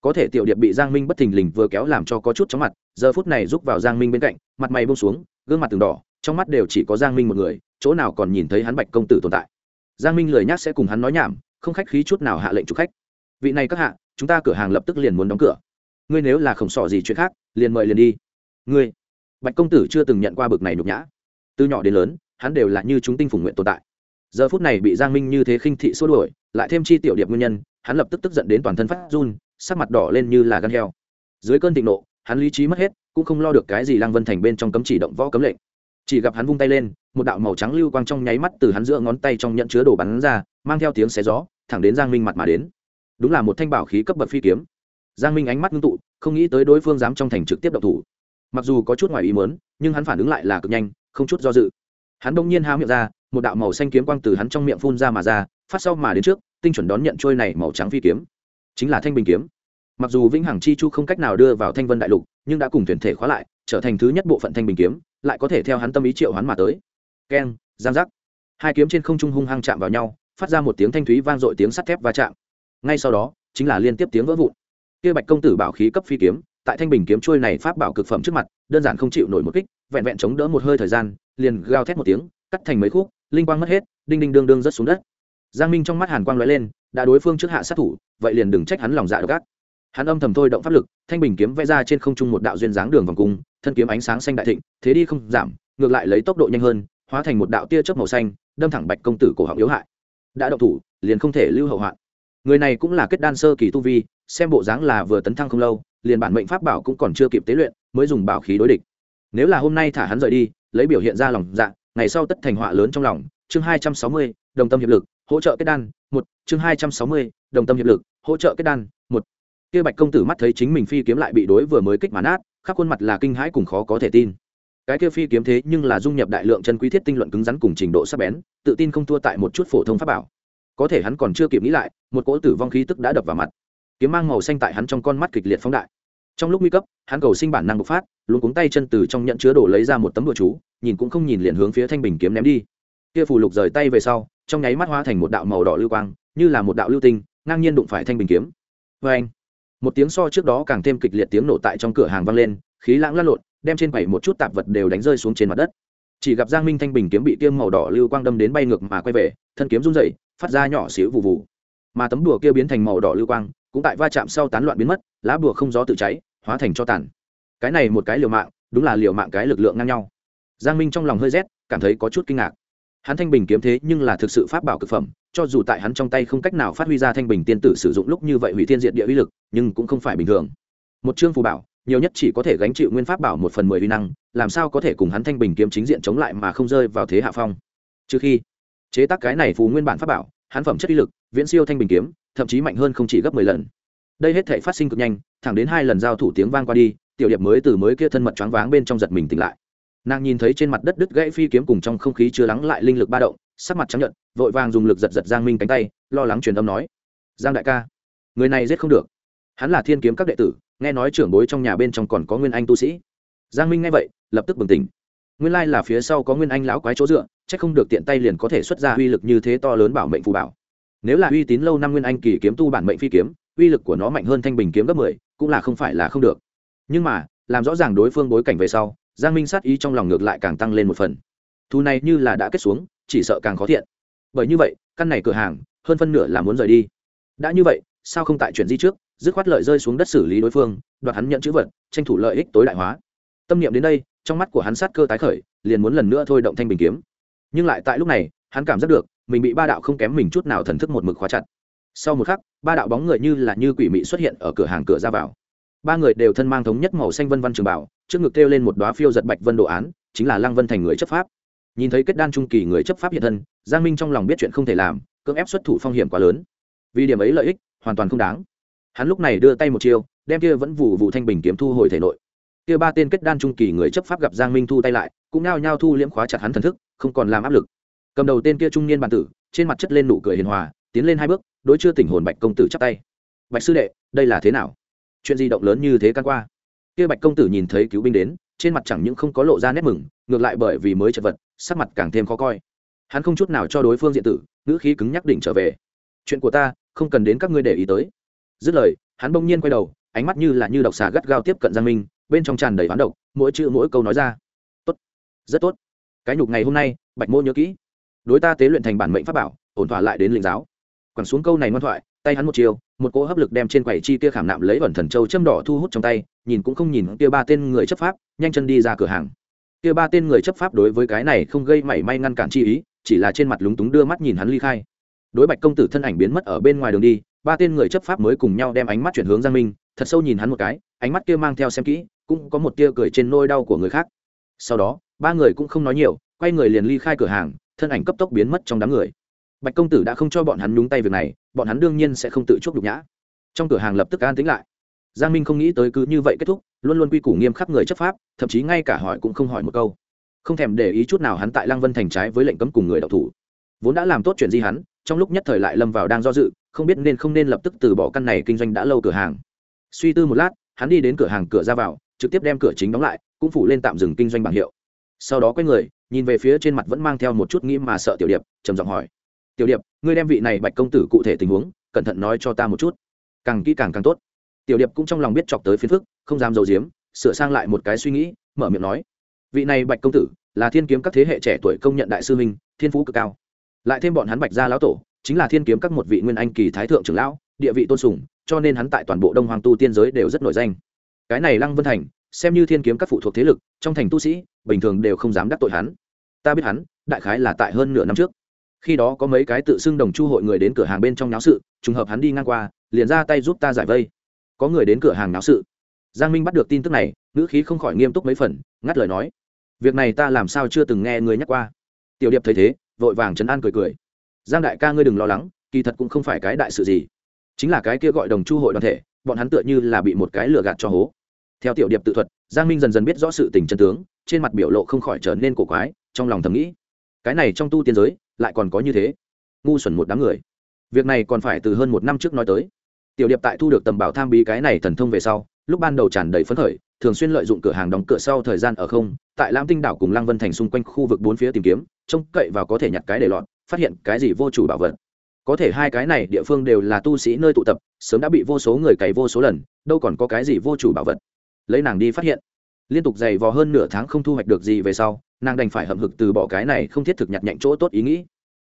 Có thể tiểu điệp bị giang minh bất thình lình vừa kéo làm cho có chút chóng mặt, giờ phút này rúc vào giang minh bên cạnh, mặt mày bông xuống, gương mặt từng đỏ, trong mắt đều chỉ có giang minh một người, chỗ nào còn nhìn thấy hắn bạch công tử tồn tại. Giang minh lười nhác sẽ cùng hắn nói nhảm, không khách khí chút nào hạ lệnh chụp khách. Vị này các hạ, chúng ta cửa hàng lập tức liền muốn đóng cửa. Ngươi nếu là không sỏ gì chuyện khác, liền mời liền đi. Ngươi, bạch công tử chưa từng nhận qua bực này nhục nhã từ nhỏ đến lớn, hắn đều là như chúng tinh phủ nguyện tồn tại. Giờ phút này bị giang minh như thế khinh thị xua đuổi, lại thêm chi tiểu điệp nguyên nhân, hắn lập tức tức giận đến toàn thân phát run, sắc mặt đỏ lên như là gan heo. Dưới cơn thịnh nộ, hắn lý trí mất hết, cũng không lo được cái gì Lang vân thành bên trong cấm chỉ động võ cấm lệnh. Chỉ gặp hắn vung tay lên, một đạo màu trắng lưu quang trong nháy mắt từ hắn giữa ngón tay trong nhận chứa đồ bắn ra, mang theo tiếng xé gió, thẳng đến giang minh mặt mà đến. Đúng là một thanh bảo khí cấp bậc phi kiếm. Giang minh ánh mắt ngưng tụ, không nghĩ tới đối phương dám trong thành trực tiếp độc thủ. Mặc dù có chút ngoài ý mớn nhưng hắn phản ứng lại là cực nhanh không chút do dự. Hắn đông nhiên há miệng ra, một đạo màu xanh kiếm quang từ hắn trong miệng phun ra mà ra, phát sau mà đến trước, tinh chuẩn đón nhận trôi này màu trắng phi kiếm. Chính là thanh bình kiếm. Mặc dù vĩnh hằng chi chu không cách nào đưa vào thanh vân đại lục, nhưng đã cùng thuyền thể khóa lại, trở thành thứ nhất bộ phận thanh bình kiếm, lại có thể theo hắn tâm ý triệu hắn mà tới. Keng, giang giác. Hai kiếm trên không trung hung hăng chạm vào nhau, phát ra một tiếng thanh thúy vang dội tiếng sắt thép va chạm. Ngay sau đó, chính là liên tiếp tiếng vỡ vụn. Kia bạch công tử bảo khí cấp phi kiếm, tại thanh bình kiếm trôi này pháp bảo cực phẩm trước mặt, đơn giản không chịu nổi một kích vẹn vẹn chống đỡ một hơi thời gian, liền gào thét một tiếng, cắt thành mấy khúc, linh quang mất hết, đinh đinh đương đương rất xuống đất. Giang minh trong mắt hàn quang lóe lên, đã đối phương trước hạ sát thủ, vậy liền đừng trách hắn lòng dạ độc ác. Hắn âm thầm thôi động pháp lực, thanh bình kiếm vẽ ra trên không trung một đạo duyên dáng đường vòng cung, thân kiếm ánh sáng xanh đại thịnh, thế đi không giảm, ngược lại lấy tốc độ nhanh hơn, hóa thành một đạo tia chớp màu xanh, đâm thẳng bạch công tử cổ họng yếu hại. Đã động thủ, liền không thể lưu hậu hoạn. Người này cũng là kết đan sơ kỳ tu vi, xem bộ dáng là vừa tấn thăng không lâu, liền bản mệnh pháp bảo cũng còn chưa kịp tế luyện, mới dùng bảo khí đối địch nếu là hôm nay thả hắn rời đi, lấy biểu hiện ra lòng dạ ngày sau tất thành họa lớn trong lòng. Chương hai trăm sáu mươi, đồng tâm hiệp lực, hỗ trợ kết đan, một. Chương hai trăm sáu mươi, đồng tâm hiệp lực, hỗ trợ kết đan, một. Kia bạch công tử mắt thấy chính mình phi kiếm lại bị đối vừa mới kích mán át khắp khuôn mặt là kinh hãi cùng khó có thể tin. Cái kia phi kiếm thế nhưng là dung nhập đại lượng chân quý thiết tinh luận cứng rắn cùng trình độ sắc bén, tự tin không thua tại một chút phổ thông pháp bảo. Có thể hắn còn chưa kịp nghĩ lại, một cỗ tử vong khí tức đã đập vào mặt. Kiếm mang màu xanh tại hắn trong con mắt kịch liệt phóng đại. Trong lúc nguy cấp, hắn cầu sinh bản năng bộc phát luôn cuống tay chân từ trong nhận chứa đồ lấy ra một tấm bừa chú, nhìn cũng không nhìn liền hướng phía thanh bình kiếm ném đi. Kia phù lục rời tay về sau, trong nháy mắt hóa thành một đạo màu đỏ lưu quang, như là một đạo lưu tinh, ngang nhiên đụng phải thanh bình kiếm. Vê anh một tiếng so trước đó càng thêm kịch liệt tiếng nổ tại trong cửa hàng vang lên, khí lãng lăn lộn, đem trên bảy một chút tạp vật đều đánh rơi xuống trên mặt đất. Chỉ gặp giang minh thanh bình kiếm bị tiêm màu đỏ lưu quang đâm đến bay ngược mà quay về, thân kiếm run rẩy, phát ra nhỏ xíu vụ vụ mà tấm đùa kia biến thành màu đỏ lưu quang, cũng tại va chạm sau tán loạn biến mất, lá bùa không gió tự cháy, hóa thành cho tàn cái này một cái liều mạng, đúng là liều mạng cái lực lượng ngang nhau. Giang minh trong lòng hơi rét, cảm thấy có chút kinh ngạc. Hắn thanh bình kiếm thế nhưng là thực sự pháp bảo cực phẩm, cho dù tại hắn trong tay không cách nào phát huy ra thanh bình tiên tử sử dụng lúc như vậy hủy thiên diệt địa uy lực, nhưng cũng không phải bình thường. Một chương phù bảo, nhiều nhất chỉ có thể gánh chịu nguyên pháp bảo một phần mười uy năng, làm sao có thể cùng hắn thanh bình kiếm chính diện chống lại mà không rơi vào thế hạ phong? Trừ khi, chế tác cái này phù nguyên bản pháp bảo, hắn phẩm chất uy lực, viễn siêu thanh bình kiếm, thậm chí mạnh hơn không chỉ gấp mười lần. Đây hết thể phát sinh cực nhanh, thẳng đến hai lần giao thủ tiếng vang qua đi tiểu điệp mới từ mới kia thân mật choáng váng bên trong giật mình tỉnh lại. Nàng nhìn thấy trên mặt đất đứt gãy phi kiếm cùng trong không khí chưa lắng lại linh lực ba động, sắc mặt trắng nhận vội vàng dùng lực giật giật giang minh cánh tay, lo lắng truyền âm nói, giang đại ca, người này giết không được. Hắn là thiên kiếm các đệ tử, nghe nói trưởng bối trong nhà bên trong còn có nguyên anh tu sĩ. Giang minh nghe vậy, lập tức bừng tỉnh. Nguyên lai là phía sau có nguyên anh lão quái chỗ dựa c h ắ c không được tiện tay liền có thể xuất ra uy lực như thế to lớn bảo mệnh phù bảo. Nếu là uy tín lâu năm nguyên anh kỳ kiếm tu bản mệnh phi kiếm, uy lực của nó mạnh hơn thanh bình kiếm gấp mười, cũng là không phải là không được nhưng mà, làm rõ ràng đối phương bối cảnh về sau, giang minh sát ý trong lòng ngược lại càng tăng lên một phần. Thu này như là đã kết xuống, chỉ sợ càng khó thiện. Bởi như vậy, căn này cửa hàng, hơn phân nửa là muốn rời đi. Đã như vậy, sao không tại chuyện di trước, dứt khoát lợi rơi xuống đất xử lý đối phương, đoạt hắn nhận chữ vật, tranh thủ lợi ích tối đại hóa. Tâm niệm đến đây, trong mắt của hắn sát cơ tái khởi, liền muốn lần nữa thôi động thanh bình kiếm. Nhưng lại tại lúc này, hắn cảm giác được, mình bị ba đạo không kém mình chút nào thần thức một mực khóa chặt. Sau một khắc, ba đạo bóng người như là như quỷ mị xuất hiện ở cửa hàng cửa ra vào ba người đều thân mang thống nhất màu xanh vân văn trường bảo, trước ngực kêu lên một đoá phiêu giật bạch vân đồ án, chính là lăng vân thành người chấp pháp. Nhìn thấy kết đan trung kỳ người chấp pháp hiện thân, giang minh trong lòng biết chuyện không thể làm, cưỡng ép xuất thủ phong hiểm quá lớn. Vì điểm ấy lợi ích, hoàn toàn không đáng. Hắn lúc này đưa tay một chiêu, đem kia vẫn vụ vụ thanh bình kiếm thu hồi thể nội. Kia ba tên kết đan trung kỳ người chấp pháp gặp giang minh thu tay lại, cũng nao nhao thu liễm khóa chặt hắn thần thức, không còn làm áp lực. Cầm đầu tên kia trung niên bàn tử, trên mặt chất lên nụ cười hiền hòa, tiến lên hai bước, đối chưa tỉnh hồn bạch công tử chắp tay. Bạch sư đệ, đây là thế nào? Chuyện gì động lớn như thế căn qua. Kia bạch công tử nhìn thấy cứu binh đến, trên mặt chẳng những không có lộ ra nét mừng, ngược lại bởi vì mới chật vật, sắc mặt càng thêm khó coi. Hắn không chút nào cho đối phương diện tử, ngữ khí cứng nhắc định trở về. Chuyện của ta, không cần đến các ngươi để ý tới. Dứt lời, hắn bỗng nhiên quay đầu, ánh mắt như là như độc xà gắt gao tiếp cận giang minh, bên trong tràn đầy hoán độc, mỗi chữ mỗi câu nói ra. Tốt, rất tốt. Cái nhục ngày hôm nay, bạch mô nhớ kỹ. Đối ta tế luyện thành bản mệnh pháp bảo, ổn thỏa lại đến linh giáo. Quẳng xuống câu này ngoan thoại tay hắn một chiều một cỗ hấp lực đem trên quầy chi kia khảm nạm lấy vẩn thần châu châm đỏ thu hút trong tay, nhìn cũng không nhìn kia ba tên người chấp pháp, nhanh chân đi ra cửa hàng. Kia ba tên người chấp pháp đối với cái này không gây mảy may ngăn cản chi ý, chỉ là trên mặt lúng túng đưa mắt nhìn hắn ly khai. Đối bạch công tử thân ảnh biến mất ở bên ngoài đường đi, ba tên người chấp pháp mới cùng nhau đem ánh mắt chuyển hướng giang minh, thật sâu nhìn hắn một cái, ánh mắt kia mang theo xem kỹ, cũng có một tia cười trên nôi đau của người khác. Sau đó, ba người cũng không nói nhiều, quay người liền ly khai cửa hàng, thân ảnh cấp tốc biến mất trong đám người bạch công tử đã không cho bọn hắn nhúng tay việc này, bọn hắn đương nhiên sẽ không tự chuốc nhục nhã. Trong cửa hàng lập tức an tính lại. Giang minh không nghĩ tới cứ như vậy kết thúc, luôn luôn quy củ nghiêm khắc người chấp pháp, thậm chí ngay cả hỏi cũng không hỏi một câu. Không thèm để ý chút nào hắn tại lăng vân thành trái với lệnh cấm cùng người đạo thủ. Vốn đã làm tốt chuyện gì hắn, trong lúc nhất thời lại lâm vào đang do dự, không biết nên không nên lập tức từ bỏ căn này kinh doanh đã lâu cửa hàng. Suy tư một lát, hắn đi đến cửa hàng cửa ra vào, trực tiếp đem cửa chính đóng lại, cũng phủ lên tạm dừng kinh doanh bảng hiệu. Sau đó quay người, nhìn về phía trên mặt vẫn mang theo một chút nghĩ mà sợ tiểu điệp, trầm giọng hỏi tiểu điệp, ngươi đem vị này bạch công tử cụ thể tình huống cẩn thận nói cho ta một chút. Càng kỹ càng càng tốt. Tiểu điệp cũng trong lòng biết chọc tới phiền phức, không dám giấu giếm, sửa sang lại một cái suy nghĩ, mở miệng nói, vị này bạch công tử là thiên kiếm các thế hệ trẻ tuổi công nhận đại sư minh thiên phú cực cao. Lại thêm bọn hắn bạch gia lão tổ, chính là thiên kiếm các một vị nguyên anh kỳ thái thượng trưởng lão, địa vị tôn sùng, cho nên hắn tại toàn bộ đông hoàng tu tiên giới đều rất nổi danh. Cái này lăng vân thành, xem như thiên kiếm các phụ thuộc thế lực, trong thành tu sĩ, bình thường đều không dám đắc tội hắn. Ta biết hắn, đại khái là tại hơn nửa năm trước khi đó có mấy cái tự xưng đồng chu hội người đến cửa hàng bên trong náo sự, trùng hợp hắn đi ngang qua, liền ra tay giúp ta giải vây. Có người đến cửa hàng náo sự. Giang minh bắt được tin tức này, ngữ khí không khỏi nghiêm túc mấy phần, ngắt lời nói. Việc này ta làm sao chưa từng nghe người nhắc qua. Tiểu điệp thấy thế, vội vàng chấn an cười cười. Giang đại ca ngươi đừng lo lắng, kỳ thật cũng không phải cái đại sự gì. Chính là cái kia gọi đồng chu hội đoàn thể, bọn hắn tựa như là bị một cái lừa gạt cho hố. Theo tiểu điệp tự thuật, giang minh dần dần biết rõ sự tình chân tướng, trên mặt biểu lộ không khỏi trở nên cổ quái, trong lòng thầm nghĩ. Cái này trong tu tiên giới lại còn có như thế. Ngu xuẩn một đám người. Việc này còn phải từ hơn một năm trước nói tới. Tiểu điệp tại thu được tầm bảo tham bí cái này thần thông về sau, lúc ban đầu tràn đầy phấn khởi, thường xuyên lợi dụng cửa hàng đóng cửa sau thời gian ở không, tại lam tinh đảo cùng lăng vân thành xung quanh khu vực bốn phía tìm kiếm, trông cậy vào có thể nhặt cái để lọt, phát hiện cái gì vô chủ bảo vật. Có thể hai cái này địa phương đều là tu sĩ nơi tụ tập, sớm đã bị vô số người cày vô số lần, đâu còn có cái gì vô chủ bảo vật. Lấy nàng đi phát hiện liên tục dày vò hơn nửa tháng không thu hoạch được gì về sau, nàng đành phải hậm hực từ bỏ cái này không thiết thực nhặt nhạnh chỗ tốt ý nghĩ.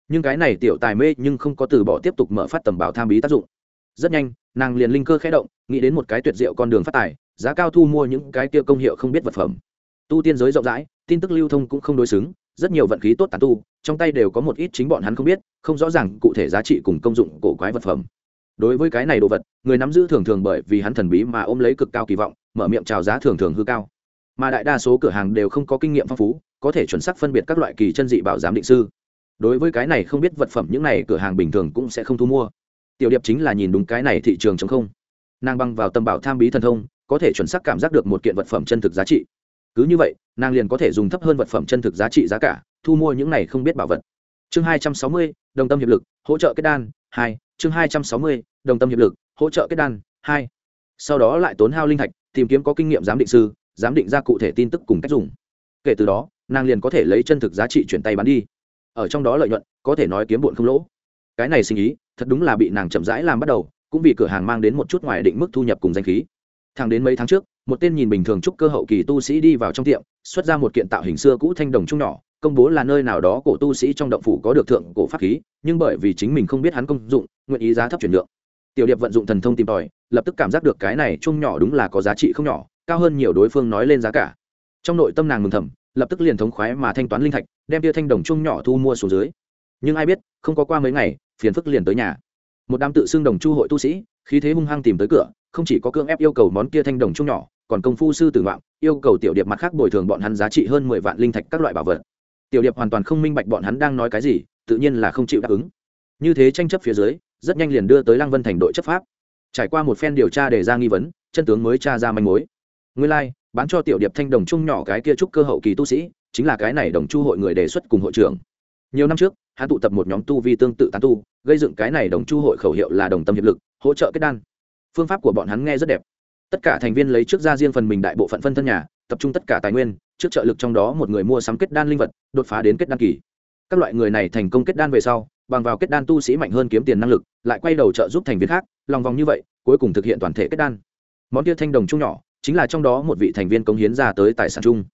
Nhưng cái này tiểu tài mê nhưng không có từ bỏ tiếp tục mở phát tầm bảo tham bí tác dụng. Rất nhanh, nàng liền linh cơ khẽ động, nghĩ đến một cái tuyệt diệu con đường phát tài, giá cao thu mua những cái kia công hiệu không biết vật phẩm. Tu tiên giới rộng rãi, tin tức lưu thông cũng không đối xứng, rất nhiều vận khí tốt tàn tu, trong tay đều có một ít chính bọn hắn không biết, không rõ ràng cụ thể giá trị cùng công dụng cổ quái vật phẩm. Đối với cái này đồ vật, người nắm giữ thường thường bởi vì hắn thần bí mà ôm lấy cực cao kỳ vọng, mở miệng chào giá thường thường hư cao mà đại đa số cửa hàng đều không có kinh nghiệm phong phú, có thể chuẩn xác phân biệt các loại kỳ chân dị bảo giám định sư. Đối với cái này không biết vật phẩm những này cửa hàng bình thường cũng sẽ không thu mua. Tiểu điệp chính là nhìn đúng cái này thị trường chống không. Nàng băng vào tâm bảo tham bí thần thông, có thể chuẩn xác cảm giác được một kiện vật phẩm chân thực giá trị. Cứ như vậy, nàng liền có thể dùng thấp hơn vật phẩm chân thực giá trị giá cả, thu mua những này không biết bảo vật. Chương hai trăm sáu mươi, đồng tâm hiệp lực, hỗ trợ kết đan, hai. Chương hai trăm sáu mươi, đồng tâm hiệp lực, hỗ trợ kết đan, hai. Sau đó lại tốn hao linh thạch, tìm kiếm có kinh nghiệm giám định sư giám định ra cụ thể tin tức cùng cách dùng. Kể từ đó, nàng liền có thể lấy chân thực giá trị chuyển tay bán đi. Ở trong đó lợi nhuận, có thể nói kiếm bụn không lỗ. Cái này sinh ý, thật đúng là bị nàng chậm rãi làm bắt đầu, cũng vì cửa hàng mang đến một chút ngoài định mức thu nhập cùng danh khí. Thẳng đến mấy tháng trước, một tên nhìn bình thường trúc cơ hậu kỳ tu sĩ đi vào trong tiệm, xuất ra một kiện tạo hình xưa cũ thanh đồng trung nhỏ, công bố là nơi nào đó cổ tu sĩ trong động phủ có được thượng cổ pháp khí, nhưng bởi vì chính mình không biết hắn công dụng, nguyện ý giá thấp chuyển nhượng. Tiểu điệp vận dụng thần thông tìm tòi, lập tức cảm giác được cái này chung nhỏ đúng là có giá trị không nhỏ cao hơn nhiều đối phương nói lên giá cả. Trong nội tâm nàng mừng thầm, lập tức liền thống khoái mà thanh toán linh thạch, đem tia thanh đồng chung nhỏ thu mua xuống dưới. Nhưng ai biết, không có qua mấy ngày, phiền phức liền tới nhà. Một đám tự xưng đồng chu hội tu sĩ, khí thế hung hăng tìm tới cửa, không chỉ có cưỡng ép yêu cầu món kia thanh đồng chung nhỏ, còn công phu sư tử ngoạn yêu cầu tiểu điệp mặt khác bồi thường bọn hắn giá trị hơn mười vạn linh thạch các loại bảo vật. Tiểu điệp hoàn toàn không minh bạch bọn hắn đang nói cái gì, tự nhiên là không chịu đáp ứng. Như thế tranh chấp phía dưới, rất nhanh liền đưa tới lăng vân thành đội chấp pháp. Trải qua một phen điều tra để ra nghi vấn, chân tướng mới tra ra manh mối nguyên lai、like, bán cho tiểu điệp thanh đồng chung nhỏ cái kia trúc cơ hậu kỳ tu sĩ chính là cái này đồng chu hội người đề xuất cùng hội trưởng. Nhiều năm trước hắn tụ tập một nhóm tu vi tương tự tán tu gây dựng cái này đồng chu hội khẩu hiệu là đồng tâm hiệp lực hỗ trợ kết đan. Phương pháp của bọn hắn nghe rất đẹp. Tất cả thành viên lấy trước ra riêng phần mình đại bộ phận phân thân nhà tập trung tất cả tài nguyên trước trợ lực trong đó một người mua sắm kết đan linh vật đột phá đến kết đan kỳ. Các loại người này thành công kết đan về sau bằng vào kết đan tu sĩ mạnh hơn kiếm tiền năng lực lại quay đầu trợ giúp thành viên khác lòng vòng như vậy cuối cùng thực hiện toàn thể kết đan. Món kia thanh đồng chung nhỏ chính là trong đó một vị thành viên cống hiến ra tới tài sản chung.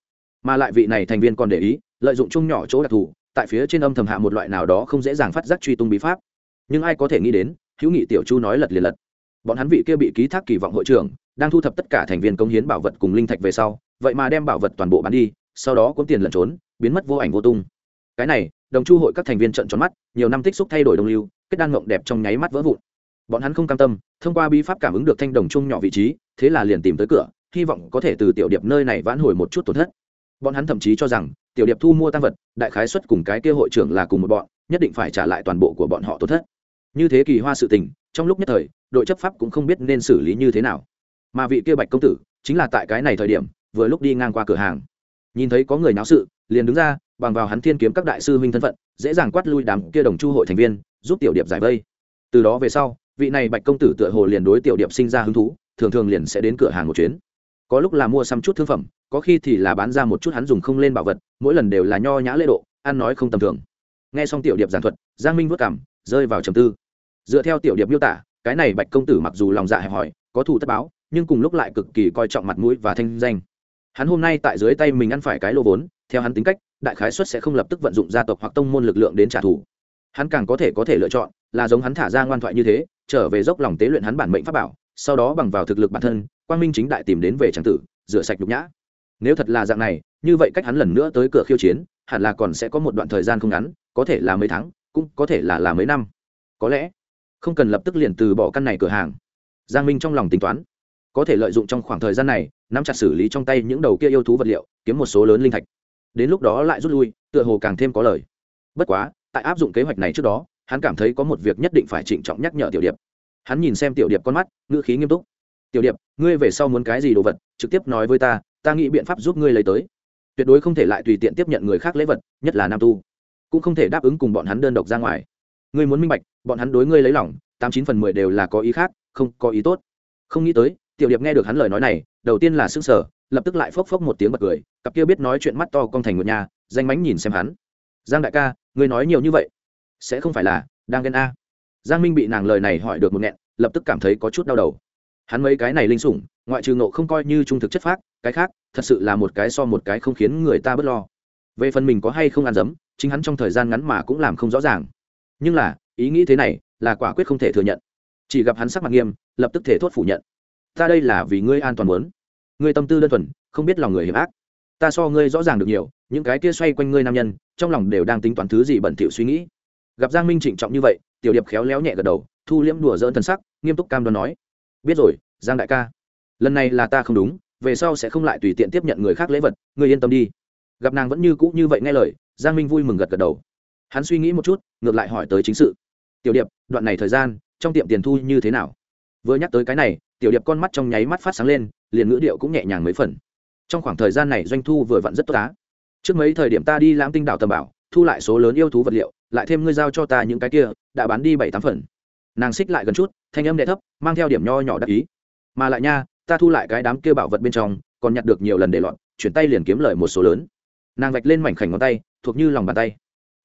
Mà lại vị này thành viên còn để ý, lợi dụng chung nhỏ chỗ đặc thù, tại phía trên âm thầm hạ một loại nào đó không dễ dàng phát giác truy tung bí pháp. Nhưng ai có thể nghĩ đến, hữu nghị tiểu chu nói lật liền lật. Bọn hắn vị kia bị ký thác kỳ vọng hội trưởng, đang thu thập tất cả thành viên công hiến bảo vật cùng linh thạch về sau, vậy mà đem bảo vật toàn bộ bán đi, sau đó cuốn tiền lẩn trốn, biến mất vô ảnh vô tung. Cái này, đồng chu hội các thành viên trận tròn mắt, nhiều năm tích xúc thay đổi đồng lưu, kết đan ngộng đẹp trong nháy mắt vỡ vụn bọn hắn không cam tâm, thông qua bi pháp cảm ứng được thanh đồng chung nhỏ vị trí, thế là liền tìm tới cửa, hy vọng có thể từ tiểu điệp nơi này vãn hồi một chút tổn thất. Bọn hắn thậm chí cho rằng, tiểu điệp thu mua tăng vật, đại khái xuất cùng cái kia hội trưởng là cùng một bọn, nhất định phải trả lại toàn bộ của bọn họ tổn thất. Như thế kỳ hoa sự tình, trong lúc nhất thời, đội chấp pháp cũng không biết nên xử lý như thế nào. Mà vị kia bạch công tử, chính là tại cái này thời điểm, vừa lúc đi ngang qua cửa hàng. Nhìn thấy có người náo sự, liền đứng ra, bằng vào hắn thiên kiếm các đại sư huynh thân phận, dễ dàng quát lui đám kia đồng chu hội thành viên, giúp tiểu điệp giải vây. Từ đó về sau vị này bạch công tử tựa hồ liền đối tiểu điệp sinh ra hứng thú, thường thường liền sẽ đến cửa hàng một chuyến. Có lúc là mua xăm chút thương phẩm, có khi thì là bán ra một chút hắn dùng không lên bảo vật, mỗi lần đều là nho nhã lễ độ, ăn nói không tầm thường. Nghe xong tiểu điệp giảng thuật, giang minh vất cảm rơi vào trầm tư. Dựa theo tiểu điệp miêu tả, cái này bạch công tử mặc dù lòng dạ hẹp hòi, có thù tất báo, nhưng cùng lúc lại cực kỳ coi trọng mặt mũi và thanh danh. Hắn hôm nay tại dưới tay mình ăn phải cái lô vốn, theo hắn tính cách, đại khái xuất sẽ không lập tức vận dụng gia tộc hoặc tông môn lực lượng đến trả thù. Hắn càng có thể có thể lựa chọn, là giống hắn thả ra ngoan thoại như thế trở về dốc lòng tế luyện hắn bản mệnh pháp bảo, sau đó bằng vào thực lực bản thân, quang minh chính đại tìm đến về tràng tử, rửa sạch nhục nhã. Nếu thật là dạng này, như vậy cách hắn lần nữa tới cửa khiêu chiến, hẳn là còn sẽ có một đoạn thời gian không ngắn, có thể là mấy tháng, cũng có thể là là mấy năm. Có lẽ, không cần lập tức liền từ bỏ căn này cửa hàng. Giang minh trong lòng tính toán. Có thể lợi dụng trong khoảng thời gian này, nắm chặt xử lý trong tay những đầu kia yêu thú vật liệu, kiếm một số lớn linh thạch. Đến lúc đó lại rút lui, tựa hồ càng thêm có lời. Bất quá, tại áp dụng kế hoạch này trước đó hắn cảm thấy có một việc nhất định phải trịnh trọng nhắc nhở tiểu điệp. Hắn nhìn xem tiểu điệp con mắt ngữ khí nghiêm túc. Tiểu điệp ngươi về sau muốn cái gì đồ vật trực tiếp nói với ta ta nghĩ biện pháp giúp ngươi lấy tới. Tuyệt đối không thể lại tùy tiện tiếp nhận người khác lễ vật nhất là nam tu. Cũng không thể đáp ứng cùng bọn hắn đơn độc ra ngoài. Ngươi muốn minh bạch bọn hắn đối ngươi lấy lỏng, tám chín phần mười đều là có ý khác không có ý tốt. Không nghĩ tới tiểu điệp nghe được hắn lời nói này đầu tiên là s ư n g sở lập tức lại phốc phốc một tiếng bật cười cặp kia biết nói chuyện mắt to con thành một nhà danh mánh nhìn xem hắn. Giang đại ca ngươi nói nhiều như vậy sẽ không phải là đang ghen a. Giang minh bị nàng lời này hỏi được một nghẹn, lập tức cảm thấy có chút đau đầu. Hắn mấy cái này linh sủng, ngoại trừ nộ không coi như trung thực chất phác, cái khác, thật sự là một cái so một cái không khiến người ta bớt lo. Về phần mình có hay không ăn dấm, chính hắn trong thời gian ngắn mà cũng làm không rõ ràng. Nhưng là, ý nghĩ thế này, là quả quyết không thể thừa nhận. Chỉ gặp hắn sắc mặt nghiêm, lập tức thể thốt phủ nhận. Ta đây là vì ngươi an toàn muốn. Ngươi tâm tư đơn thuần, không biết lòng người hiểm ác. Ta so ngươi rõ ràng được nhiều, những cái kia xoay quanh ngươi nam nhân, trong lòng đều đang tính toán thứ gì bẩn thỉu suy nghĩ gặp giang minh trịnh trọng như vậy, tiểu điệp khéo léo nhẹ gật đầu, thu liễm đùa dỡn thân sắc, nghiêm túc cam đoan nói, biết rồi, giang đại ca. Lần này là ta không đúng, về sau sẽ không lại tùy tiện tiếp nhận người khác lễ vật người yên tâm đi. Gặp nàng vẫn như cũ như vậy nghe lời, giang minh vui mừng gật gật đầu. Hắn suy nghĩ một chút, ngược lại hỏi tới chính sự. Tiểu điệp, đoạn này thời gian, trong tiệm tiền thu như thế nào? Vừa nhắc tới cái này, tiểu điệp con mắt trong nháy mắt phát sáng lên, liền ngữ điệu cũng nhẹ nhàng mấy phần. Trong khoảng thời gian này doanh thu vừa vặn rất tốt á. Trước mấy thời điểm ta đi lãng tinh đảo tầm bảo thu lại số lớn yêu thú vật liệu, lại thêm ngươi giao cho ta những cái kia, đã bán đi bảy tám phần. Nàng xích lại gần chút, thanh âm đ thấp, mang theo điểm nho nhỏ đắc ý. Mà lại nha, ta thu lại cái đám kia bảo vật bên trong, còn nhặt được nhiều lần để lọt, chuyển tay liền kiếm lời một số lớn. Nàng vạch lên mảnh khảnh ngón tay, thuộc như lòng bàn tay.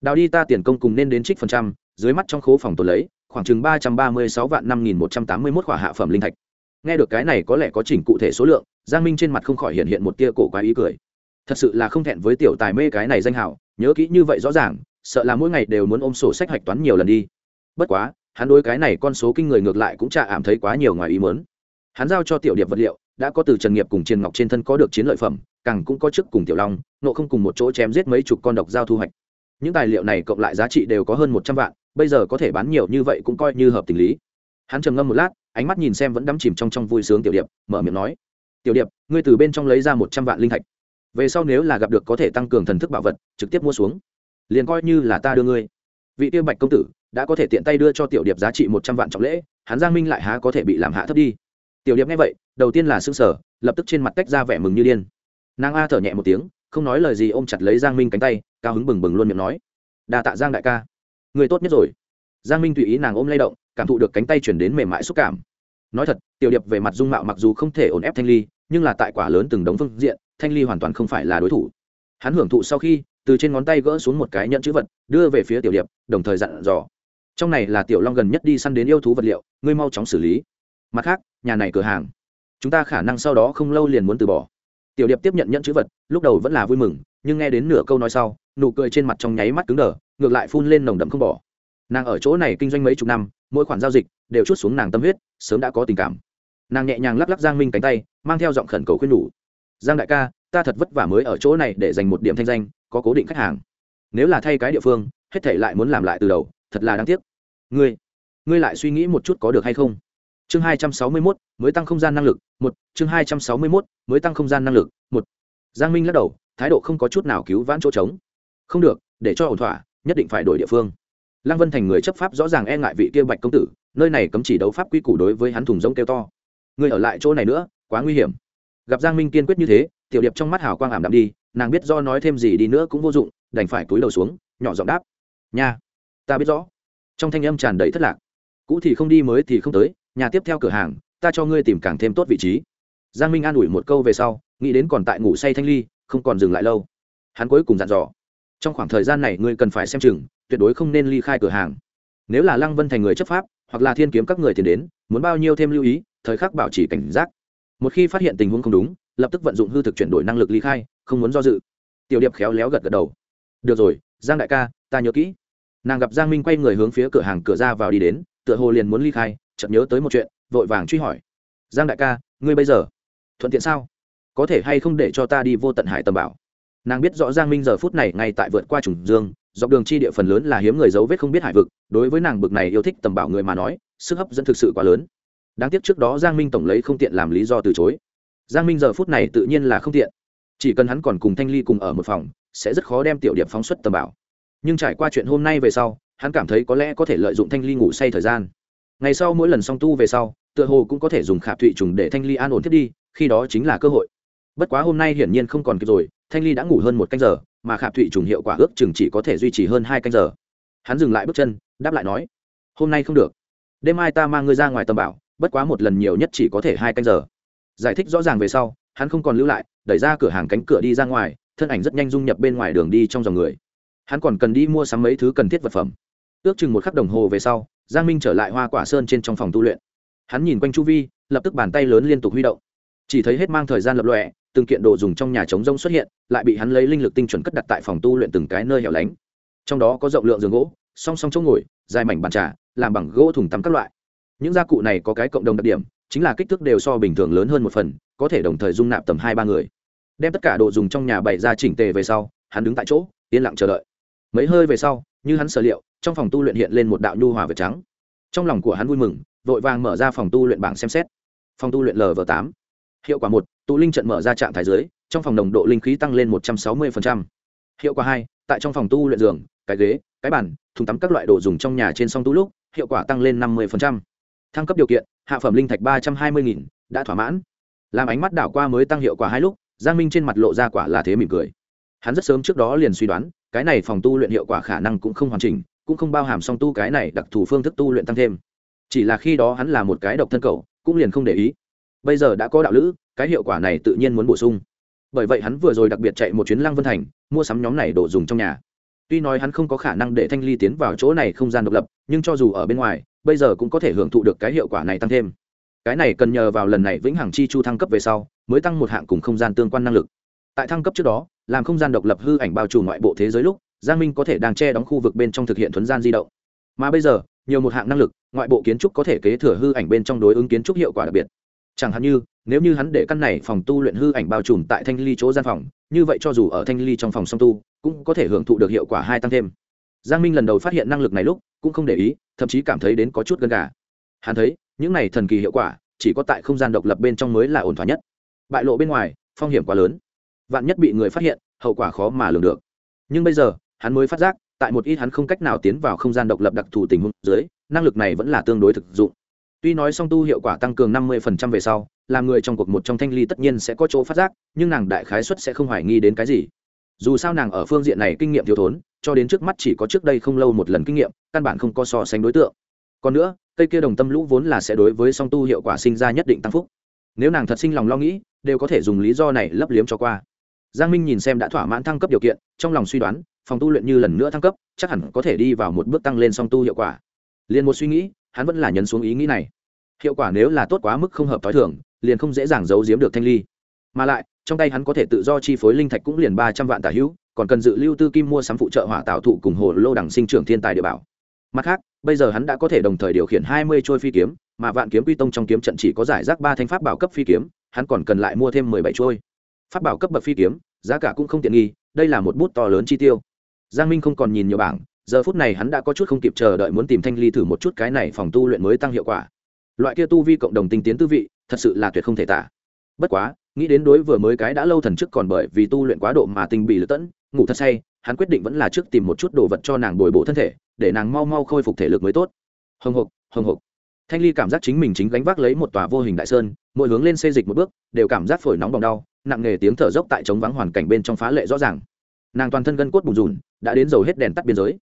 Đào đi ta tiền công cùng nên đến trích phần trăm, dưới mắt trong khố phòng tổ lấy, khoảng chừng ba trăm ba mươi sáu vạn năm nghìn một trăm tám mươi mốt khỏa hạ phẩm linh thạch. Nghe được cái này có lẽ có chỉnh cụ thể số lượng, giang minh trên mặt không khỏi hiện hiện một tia cổ quá ý cười. Thật sự là không thẹn với tiểu tài mê cái này danh hảo nhớ kỹ như vậy rõ ràng, sợ là mỗi ngày đều muốn ôm sổ sách hạch toán nhiều lần đi. Bất quá, hắn đối cái này con số kinh người ngược lại cũng chả ảm thấy quá nhiều ngoài ý muốn. Hắn giao cho tiểu điệp vật liệu, đã có từ trần nghiệp cùng triền ngọc trên thân có được chiến lợi phẩm, càng cũng có chức cùng tiểu long, nộ không cùng một chỗ chém giết mấy chục con độc giao thu hoạch. Những tài liệu này cộng lại giá trị đều có hơn một trăm vạn, bây giờ có thể bán nhiều như vậy cũng coi như hợp tình lý. Hắn trầm ngâm một lát, ánh mắt nhìn xem vẫn đắm chìm trong trong vui sướng tiểu điệp, mở miệng nói, tiểu điệp, ngươi từ bên trong lấy ra một trăm vạn linh thạch về sau nếu là gặp được có thể tăng cường thần thức bảo vật, trực tiếp mua xuống. Liền coi như là ta đưa ngươi. Vị tiêu bạch công tử, đã có thể tiện tay đưa cho tiểu điệp giá trị một trăm vạn trọng lễ, hắn giang minh lại há có thể bị làm hạ thấp đi. Tiểu điệp nghe vậy, đầu tiên là s ư n g sở lập tức trên mặt tách ra vẻ mừng như điên. Nàng a thở nhẹ một tiếng, không nói lời gì ôm chặt lấy giang minh cánh tay, cao hứng bừng bừng luôn miệng nói đà tạ giang đại ca. Người tốt nhất rồi. Giang minh tùy ý nàng ôm lay động, cảm thụ được cánh tay chuyển đến mềm mại xúc cảm. Nói thật, tiểu điệp về mặt dung mạo mặc dù không thể ổn ép thanh ly, nhưng là tại quả lớn từng đống phương diện thanh ly hoàn toàn không phải là đối thủ. Hắn hưởng thụ sau khi, từ trên ngón tay gỡ xuống một cái nhận chữ vật, đưa về phía tiểu điệp, đồng thời dặn dò. Trong này là tiểu long gần nhất đi săn đến yêu thú vật liệu, ngươi mau chóng xử lý. Mặt khác, nhà này cửa hàng. Chúng ta khả năng sau đó không lâu liền muốn từ bỏ. Tiểu điệp tiếp nhận nhận chữ vật, lúc đầu vẫn là vui mừng, nhưng nghe đến nửa câu nói sau, nụ cười trên mặt trong nháy mắt cứng đờ, ngược lại phun lên nồng đậm không bỏ. Nàng ở chỗ này kinh doanh mấy chục năm, mỗi khoản giao dịch đều chút xuống nàng tâm huyết, sớm đã có tình cảm. Nàng nhẹ nhàng lắc lắc giang minh cánh tay, mang theo giọng khẩn cầu khuyên nhủ giang đại ca, ta thật vất vả mới ở chỗ này để dành một điểm thanh danh, có cố định khách hàng. Nếu là thay cái địa phương, hết thể lại muốn làm lại từ đầu, thật là đáng tiếc. Ngươi ngươi lại suy nghĩ một chút có được hay không? Chương hai trăm sáu mươi mốt, mới tăng không gian năng lực, một. Chương hai trăm sáu mươi mốt, mới tăng không gian năng lực, một. Giang minh lắc đầu, thái độ không có chút nào cứu vãn chỗ trống. Không được, để cho ổn thỏa, nhất định phải đổi địa phương. Lăng vân thành người chấp pháp rõ ràng e ngại vị kia bạch công tử, nơi này cấm chỉ đấu pháp quy củ đối với hắn thùng rông kêu to. Người ở lại chỗ này nữa, quá nguy hiểm gặp giang minh kiên quyết như thế, tiểu điệp trong mắt hào quang ảm đạm đi, nàng biết do nói thêm gì đi nữa cũng vô dụng, đành phải túi đầu xuống, nhỏ giọng đáp. Nha, ta biết rõ. Trong thanh âm tràn đầy thất lạc. Cũ thì không đi, mới thì không tới, nhà tiếp theo cửa hàng, ta cho ngươi tìm càng thêm tốt vị trí. Giang minh an ủi một câu về sau, nghĩ đến còn tại ngủ say thanh ly, không còn dừng lại lâu. Hắn cuối cùng dặn dò. Trong khoảng thời gian này ngươi cần phải xem chừng, tuyệt đối không nên ly khai cửa hàng. Nếu là lăng vân thành người chấp pháp, hoặc là thiên kiếm các người tiền đến, muốn bao nhiêu thêm lưu ý, thời khắc bảo trì cảnh giác một khi phát hiện tình huống không đúng, lập tức vận dụng hư thực chuyển đổi năng lực ly khai, không muốn do dự. Tiểu điệp khéo léo gật gật đầu. Được rồi, giang đại ca, ta nhớ kỹ. Nàng gặp giang minh quay người hướng phía cửa hàng cửa ra vào đi đến, tựa hồ liền muốn ly khai, chợt nhớ tới một chuyện, vội vàng truy hỏi. Giang đại ca, ngươi bây giờ thuận tiện sao? Có thể hay không để cho ta đi vô tận hải tầm bảo? Nàng biết rõ giang minh giờ phút này ngay tại vượt qua trùng dương, dọc đường chi địa phần lớn là hiếm người dấu vết không biết hải vực, đối với nàng bực này yêu thích tầm bảo người mà nói, sức hấp dẫn thực sự quá lớn đáng tiếc trước đó giang minh tổng lấy không tiện làm lý do từ chối. Giang minh giờ phút này tự nhiên là không tiện. Chỉ cần hắn còn cùng thanh ly cùng ở một phòng, sẽ rất khó đem tiểu điệp phóng xuất tầm bảo. Nhưng trải qua chuyện hôm nay về sau, hắn cảm thấy có lẽ có thể lợi dụng thanh ly ngủ say thời gian. Ngày sau mỗi lần song tu về sau, tựa hồ cũng có thể dùng khạp thụy trùng để thanh ly an ổn thiết đi, khi đó chính là cơ hội. Bất quá hôm nay hiển nhiên không còn kịp rồi, thanh ly đã ngủ hơn một canh giờ, mà khạp thụy trùng hiệu quả ước chừng chỉ có thể duy trì hơn hai canh giờ. Hắn dừng lại bước chân, đáp lại nói, hôm nay không được. Đêm mai ta mang ngươi ra ngoài tầm bảo bất quá một lần nhiều nhất chỉ có thể hai canh giờ. Giải thích rõ ràng về sau, hắn không còn lưu lại, đẩy ra cửa hàng cánh cửa đi ra ngoài, thân ảnh rất nhanh dung nhập bên ngoài đường đi trong dòng người. Hắn còn cần đi mua sắm mấy thứ cần thiết vật phẩm. Ước chừng một khắc đồng hồ về sau, giang minh trở lại hoa quả sơn trên trong phòng tu luyện. Hắn nhìn quanh chu vi, lập tức bàn tay lớn liên tục huy động. Chỉ thấy hết mang thời gian lập lọe từng kiện đồ dùng trong nhà chống rông xuất hiện, lại bị hắn lấy linh lực tinh chuẩn cất đặt tại phòng tu luyện từng cái nơi hẻo lánh. Trong đó có rộng lượng giường gỗ, song song chỗ ngồi, dài mảnh bàn trà, làm bằng gỗ thùng tắm các loại những gia cụ này có cái cộng đồng đặc điểm, chính là kích thước đều so bình thường lớn hơn một phần, có thể đồng thời dung nạp tầm hai ba người. Đem tất cả đồ dùng trong nhà bày ra chỉnh tề về sau, hắn đứng tại chỗ, yên lặng chờ đợi. Mấy hơi về sau, như hắn sở liệu, trong phòng tu luyện hiện lên một đạo nhu hòa vệt trắng. Trong lòng của hắn vui mừng, vội vàng mở ra phòng tu luyện bảng xem xét. Phòng tu luyện lv tám. Hiệu quả một, tụ linh trận mở ra trạng thái dưới, trong phòng nồng độ linh khí tăng lên một trăm sáu mươi hiệu quả hai, tại trong phòng tu luyện giường, cái ghế, cái bàn, thùng tắm các loại đồ dùng trong nhà trên song tu lúc, hiệu quả tăng lên năm mươi thăng cấp điều kiện, hạ phẩm linh thạch ba trăm hai mươi nghìn, đã thỏa mãn. Làm ánh mắt đảo qua mới tăng hiệu quả hai lúc, giang minh trên mặt lộ ra quả là thế mỉm cười. Hắn rất sớm trước đó liền suy đoán, cái này phòng tu luyện hiệu quả khả năng cũng không hoàn chỉnh, cũng không bao hàm song tu cái này đặc thù phương thức tu luyện tăng thêm. Chỉ là khi đó hắn là một cái độc thân cầu cũng liền không để ý. Bây giờ đã có đạo lữ, cái hiệu quả này tự nhiên muốn bổ sung. Bởi vậy hắn vừa rồi đặc biệt chạy một chuyến lăng vân thành, mua sắm nhóm này đồ dùng trong nhà tuy nói hắn không có khả năng để thanh ly tiến vào chỗ này không gian độc lập, nhưng cho dù ở bên ngoài, bây giờ cũng có thể hưởng thụ được cái hiệu quả này tăng thêm. Cái này cần nhờ vào lần này vĩnh hằng chi chu thăng cấp về sau, mới tăng một hạng cùng không gian tương quan năng lực. Tại thăng cấp trước đó, làm không gian độc lập hư ảnh bao trùm ngoại bộ thế giới lúc, giang minh có thể đang che đóng khu vực bên trong thực hiện thuấn gian di động. Mà bây giờ, nhiều một hạng năng lực, ngoại bộ kiến trúc có thể kế thừa hư ảnh bên trong đối ứng kiến trúc hiệu quả đặc biệt. Chẳng hạn như, nếu như hắn để căn này phòng tu luyện hư ảnh bao trùm tại thanh ly chỗ gian phòng, như vậy cho dù ở thanh ly trong phòng song tu cũng có thể hưởng thụ được hiệu quả hai tăng thêm. Giang minh lần đầu phát hiện năng lực này lúc, cũng không để ý, thậm chí cảm thấy đến có chút gần gà. Hắn thấy, những này thần kỳ hiệu quả, chỉ có tại không gian độc lập bên trong mới là ổn thỏa nhất. Bại lộ bên ngoài, phong hiểm quá lớn. Vạn nhất bị người phát hiện, hậu quả khó mà lường được. Nhưng bây giờ, hắn mới phát giác, tại một ít hắn không cách nào tiến vào không gian độc lập đặc thù tình huống dưới, năng lực này vẫn là tương đối thực dụng. Tuy nói song tu hiệu quả tăng cường năm mươi về sau làm người trong cuộc một trong thanh ly tất nhiên sẽ có chỗ phát giác, nhưng nàng đại khái xuất sẽ không hoài nghi đến cái gì dù sao nàng ở phương diện này kinh nghiệm thiếu thốn, cho đến trước mắt chỉ có trước đây không lâu một lần kinh nghiệm, căn bản không có so sánh đối tượng. Còn nữa, cây kia đồng tâm lũ vốn là sẽ đối với song tu hiệu quả sinh ra nhất định tăng phúc. Nếu nàng thật sinh lòng lo nghĩ, đều có thể dùng lý do này lấp liếm cho qua. Giang minh nhìn xem đã thỏa mãn thăng cấp điều kiện, trong lòng suy đoán, phòng tu luyện như lần nữa thăng cấp, chắc hẳn có thể đi vào một bước tăng lên song tu hiệu quả. Liền một suy nghĩ, hắn vẫn là nhấn xuống ý nghĩ này. Hiệu quả nếu là tốt quá mức không hợp t h o i thường, liền không dễ dàng giấu giếm được thanh ly mà lại, trong tay hắn có thể tự do chi phối linh thạch cũng liền ba trăm vạn tả hữu, còn cần dự lưu tư kim mua sắm phụ trợ hỏa tạo thụ cùng hồ lô đẳng sinh trưởng thiên tài địa bảo. Mặt khác, bây giờ hắn đã có thể đồng thời điều khiển hai mươi trôi phi kiếm, mà vạn kiếm quy tông trong kiếm trận chỉ có giải rác ba thanh pháp bảo cấp phi kiếm, hắn còn cần lại mua thêm mười bảy trôi pháp bảo cấp bậc phi kiếm, giá cả cũng không tiện nghi, đây là một bút to lớn chi tiêu. Giang minh không còn nhìn nhiều bảng, giờ phút này hắn đã có chút không kịp chờ đợi muốn tìm thanh ly thử một chút cái này phòng tu luyện mới tăng hiệu quả. Loại kia tu vi cộng đồng tinh tiến tư vị, thật sự là tuyệt không thể tả. Bất quá nghĩ đến đối vừa mới cái đã lâu thần trước còn bởi vì tu luyện quá độ mà tình bị lựa tẫn, ngủ thật say, hắn quyết định vẫn là trước tìm một chút đồ vật cho nàng bồi bổ thân thể, để nàng mau mau khôi phục thể lực mới tốt. Hồng hộc hồng hộc thanh ly cảm giác chính mình chính gánh vác lấy một tòa vô hình đại sơn, mỗi hướng lên xây dịch một bước, đều cảm giác phổi nóng bỏng đau, nặng nề tiếng thở dốc tại trống vắng hoàn cảnh bên trong phá lệ rõ ràng. Nàng toàn thân gân cốt bùn rùn, đã đến dầu hết đèn tắt biên giới.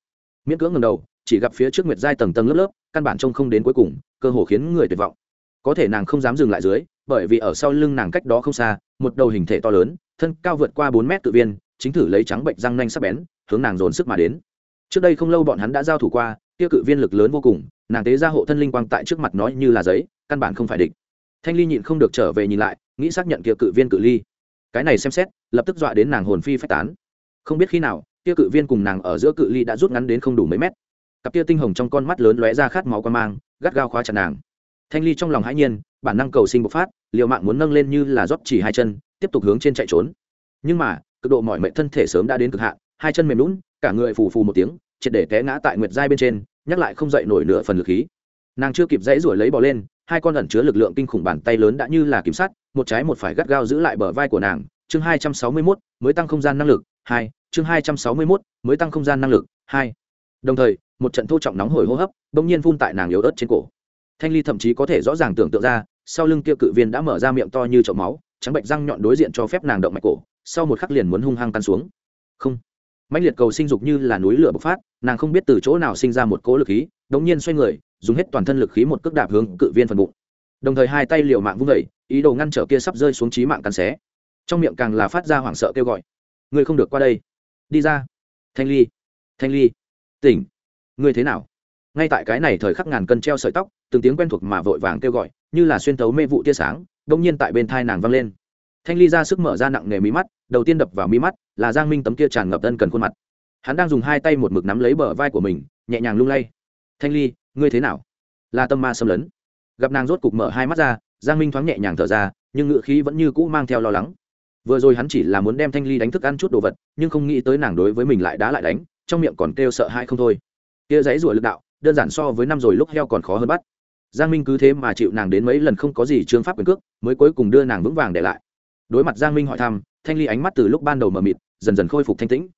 Miễn cưỡng ngầm đầu, chỉ gặp phía trước nguyệt giai tầng tầng lớp lớp, căn bản trông không đến cuối cùng, cơ hồ khiến người tuyệt vọng. Có thể nàng không dám dừng lại dưới bởi vì ở sau lưng nàng cách đó không xa, một đầu hình thể to lớn, thân cao vượt qua bốn mét tự viên, chính thử lấy trắng bệnh răng nanh sắc bén, hướng nàng dồn sức mà đến. Trước đây không lâu bọn hắn đã giao thủ qua tiêu cự viên lực lớn vô cùng, nàng tế ra hộ thân linh quang tại trước mặt nói như là giấy, căn bản không phải địch. Thanh ly nhịn không được trở về nhìn lại, nghĩ xác nhận kia cự viên cự ly. Cái này xem xét, lập tức dọa đến nàng hồn phi phách tán. Không biết khi nào, kia cự viên cùng nàng ở giữa cự ly đã rút ngắn đến không đủ mấy mét. Cặp kia tinh hồng trong con mắt lớn lóe ra khát máu quan mang, gắt gao khóa chặt nàng. Thanh ly trong lòng hãi nhiên bản năng cầu sinh bộc phát, liều mạng muốn nâng lên như là rót chỉ hai chân, tiếp tục hướng trên chạy trốn. Nhưng mà, cực độ mọi mệnh thân thể sớm đã đến cực hạn, hai chân mềm lún cả người phù phù một tiếng, triệt để té ngã tại nguyệt giai bên trên, nhắc lại không dậy nổi nửa phần lực khí. Nàng chưa kịp dãy ruổi lấy bò lên, hai con ẩn chứa lực lượng kinh khủng bàn tay lớn đã như là kiểm sát một trái một phải gắt gao giữ lại bờ vai của nàng. Chương hai trăm sáu mươi mốt, mới tăng không gian năng lực, hai. Chương hai trăm sáu mươi mốt, mới tăng không gian năng lực, hai. Đồng thời, một trận thô trọng nóng hổi hô hấp bỗng nhiên phun tại nàng yếu ớt trên cổ. Thanh ly thậm chí có thể rõ ràng tưởng tượng ra sau lưng kia cự viên đã mở ra miệng to như chậu máu, trắng bệnh răng nhọn đối diện cho phép nàng động mạch cổ, sau một khắc liền muốn hung hăng tan xuống. Không. Mạnh liệt cầu sinh dục như là núi lửa bộc phát, nàng không biết từ chỗ nào sinh ra một cỗ lực khí, đống nhiên xoay người, dùng hết toàn thân lực khí một cước đạp hướng cự viên phần bụng. Đồng thời hai tay liều mạng vung vẩy ý đồ ngăn trở kia sắp rơi xuống trí mạng cắn xé. Trong miệng càng là phát ra hoảng sợ kêu gọi. Ngươi không được qua đây. Đi ra. Thanh ly. Thanh ly. Tỉnh. Ngươi thế nào? Ngay tại cái này thời khắc ngàn cân treo sợi tóc từng tiếng quen thuộc mà vội vàng kêu gọi, như là xuyên tấu mê vụ tia sáng đông nhiên tại bên thai nàng văng lên. Thanh ly ra sức mở ra nặng nề mí mắt, đầu tiên đập vào mí mắt, là giang minh tấm kia tràn ngập tân cần khuôn mặt. Hắn đang dùng hai tay một mực nắm lấy bờ vai của mình, nhẹ nhàng lung lay. Thanh ly, ngươi thế nào? Là tâm ma xâm lấn. Gặp nàng rốt cục mở hai mắt ra, giang minh thoáng nhẹ nhàng thở ra, nhưng ngựa khí vẫn như cũ mang theo lo lắng. Vừa rồi hắn chỉ là muốn đem thanh ly đánh thức ăn chút đồ vật, nhưng không nghĩ tới nàng đối với mình lại đá lại đánh, trong miệng còn kêu sợ hãi không thôi. Kia giấy rủa lực đạo, đơn giản so với năm rồi lúc heo còn khó hơn bắt giang minh cứ thế mà chịu nàng đến mấy lần không có gì trương pháp quyền cước, mới cuối cùng đưa nàng vững vàng để lại. Đối mặt giang minh hỏi thăm, thanh ly ánh mắt từ lúc ban đầu mờ mịt, dần dần khôi phục thanh tĩnh.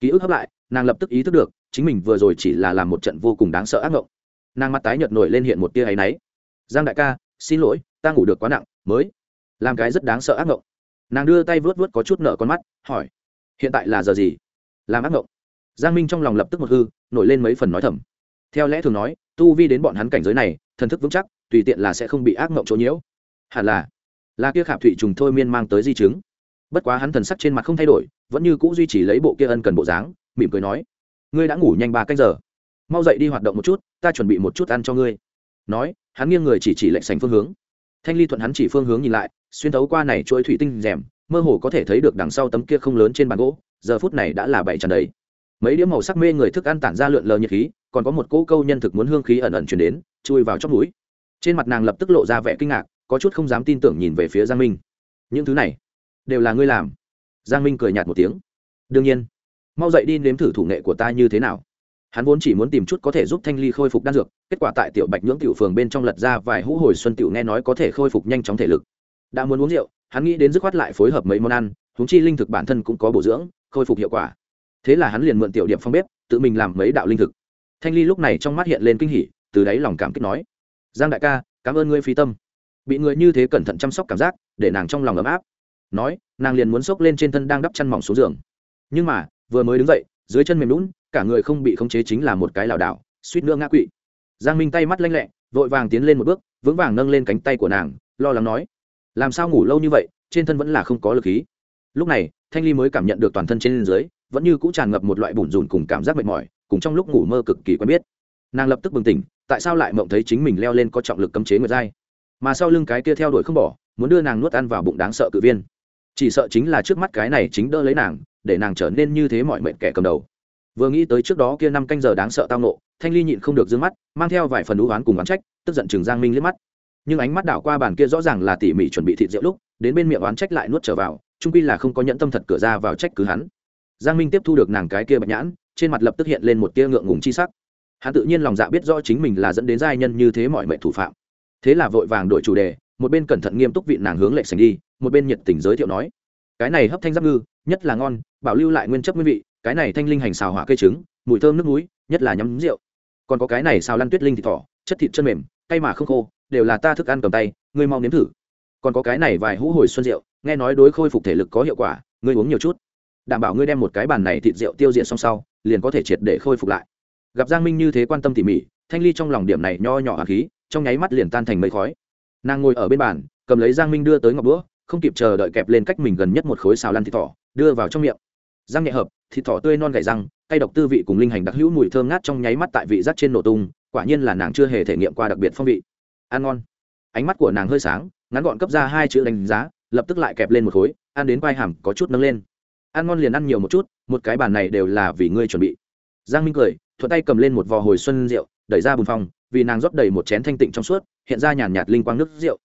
Ký ức hấp lại, nàng lập tức ý thức được, chính mình vừa rồi chỉ là làm một trận vô cùng đáng sợ ác mộng nàng mắt tái nhợt nổi lên hiện một tia áy náy. Giang đại ca, xin lỗi, ta ngủ được quá nặng, mới làm cái rất đáng sợ ác mộng nàng đưa tay vớt vớt có chút nợ con mắt, hỏi, hiện tại là giờ gì? Làm ác mộng giang minh trong lòng lập tức một hư, nổi lên mấy phần nói thầm theo lẽ thường nói, tu vi đến bọn hắn cảnh giới này, thần thức vững chắc, tùy tiện là sẽ không bị ác mộng chỗ nhiễu. Hẳn là là kia khảm thụy trùng thôi miên mang tới di chứng. Bất quá hắn thần sắc trên mặt không thay đổi, vẫn như cũ duy trì lấy bộ kia ân cần bộ dáng, mỉm cười nói, ngươi đã ngủ nhanh ba canh giờ. Mau dậy đi hoạt động một chút, ta chuẩn bị một chút ăn cho ngươi. Nói, hắn nghiêng người chỉ chỉ lệnh sành phương hướng. Thanh ly thuận hắn chỉ phương hướng nhìn lại, xuyên thấu qua này chuỗi thủy tinh rèm, mơ hồ có thể thấy được đằng sau tấm kia không lớn trên bàn gỗ, giờ phút này đã là bảy tràn đầy mấy đĩa màu sắc mê người thức ăn tản ra lượn lờ nhiệt khí, còn có một cỗ câu nhân thực muốn hương khí ẩn ẩn chuyển đến, chui vào chóp núi trên mặt nàng lập tức lộ ra vẻ kinh ngạc, có chút không dám tin tưởng nhìn về phía giang minh. Những thứ này, đều là ngươi làm. Giang minh cười nhạt một tiếng. Đương nhiên, mau dậy đi nếm thử thủ nghệ của ta như thế nào. Hắn vốn chỉ muốn tìm chút có thể giúp thanh ly khôi phục đan dược, kết quả tại tiểu bạch nhưỡng tiểu phường bên trong lật ra vài hũ hồi xuân tiểu nghe nói có thể khôi phục nhanh chóng thể lực. Đã muốn uống rượu, hắn nghĩ đến dứt khoát lại phối hợp mấy món ăn húng chi linh thực bản thân cũng có bổ dưỡng, khôi phục hiệu quả thế là hắn liền mượn tiểu điểm phong bếp, tự mình làm mấy đạo linh thực. Thanh ly lúc này trong mắt hiện lên kinh hỉ, từ đáy lòng cảm kích nói, giang đại ca, cảm ơn ngươi phi tâm. Bị người như thế cẩn thận chăm sóc cảm giác, để nàng trong lòng ấm áp. Nói, nàng liền muốn xốc lên trên thân đang đắp chăn mỏng xuống giường. Nhưng mà, vừa mới đứng dậy, dưới chân mềm lún cả người không bị khống chế chính là một cái lảo đảo, suýt nữa ngã quỵ. Giang minh tay mắt lanh lẹ, vội vàng tiến lên một bước, vững vàng nâng lên cánh tay của nàng, lo lắng nói, làm sao ngủ lâu như vậy, trên thân vẫn là không có lực khí. Lúc này, thanh ly mới cảm nhận được toàn thân trên dưới vẫn như cũng tràn ngập một loại bùn rùn cùng cảm giác mệt mỏi cùng trong lúc ngủ mơ cực kỳ quen biết. Nàng lập tức bừng tỉnh tại sao lại mộng thấy chính mình leo lên có trọng lực cấm chế nguyệt dai, mà sau lưng cái kia theo đuổi không bỏ muốn đưa nàng nuốt ăn vào bụng đáng sợ cự viên. Chỉ sợ chính là trước mắt cái này chính đỡ lấy nàng để nàng trở nên như thế mọi mệnh kẻ cầm đầu. Vừa nghĩ tới trước đó kia năm canh giờ đáng sợ tao nộ thanh ly nhịn không được d ư ơ n g mắt mang theo vài phần đũ oán cùng oán trách tức giận chừng giang minh liếc mắt. Nhưng ánh mắt đảo qua bàn kia rõ ràng là tỉ mỉ chuẩn bị thịt rượu lúc đến bên miệng oán trách lại nuốt trở vào trung pi là không có nhẫn tâm thật cửa ra vào trách cứ hắn giang minh tiếp thu được nàng cái kia bạch nhãn, trên mặt lập tức hiện lên một tia ngượng ngùng chi sắc. Hắn tự nhiên lòng dạ biết rõ chính mình là dẫn đến giai nhân như thế mọi mệnh thủ phạm. Thế là vội vàng đổi chủ đề, một bên cẩn thận nghiêm túc vị nàng hướng lệch sành đi, một bên nhiệt tình giới thiệu nói, cái này hấp thanh giáp ngư, nhất là ngon, bảo lưu lại nguyên chất nguyên vị, cái này thanh linh hành xào hỏa cây trứng, mùi thơm nước núi, nhất là nhắm rượu. Còn có cái này xào lăn tuyết linh thịt thỏ, chất thịt chân mềm, cay mà không khô, đều là ta thức ăn cầm tay, ngươi mau nếm thử. Còn có cái này vài hũ hồi xuân rượu, nghe nói đối khôi phục thể lực có hiệu quả, ngươi uống nhiều chút đảm bảo ngươi đem một cái bàn này thịt rượu tiêu diệt xong sau, liền có thể triệt để khôi phục lại. Gặp giang minh như thế quan tâm tỉ mỉ, thanh ly trong lòng điểm này nho nhỏ hạt khí, trong nháy mắt liền tan thành mây khói. Nàng ngồi ở bên bàn, cầm lấy giang minh đưa tới ngọc đũa, không kịp chờ đợi kẹp lên cách mình gần nhất một khối xào lăn thịt thỏ, đưa vào trong miệng. Răng nhẹ hợp, thịt thỏ tươi non gảy răng, cay độc tư vị cùng linh hành đặc hữu mùi thơm ngát trong nháy mắt tại vị giác trên nổ tung, quả nhiên là nàng chưa hề thể nghiệm qua đặc biệt phong vị. Ăn ngon. Ánh mắt của nàng hơi sáng, ngắn gọn cấp ra hai chữ đánh giá, lập tức lại kẹp lên một khối, ăn đến vai hàm có chút nâng lên ăn ngon liền ăn nhiều một chút, một cái bàn này đều là vì ngươi chuẩn bị. Giang minh cười, thuận tay cầm lên một vò hồi xuân rượu, đẩy ra bùn phòng, vì nàng rót đầy một chén thanh tịnh trong suốt, hiện ra nhàn nhạt linh quang nước rượu.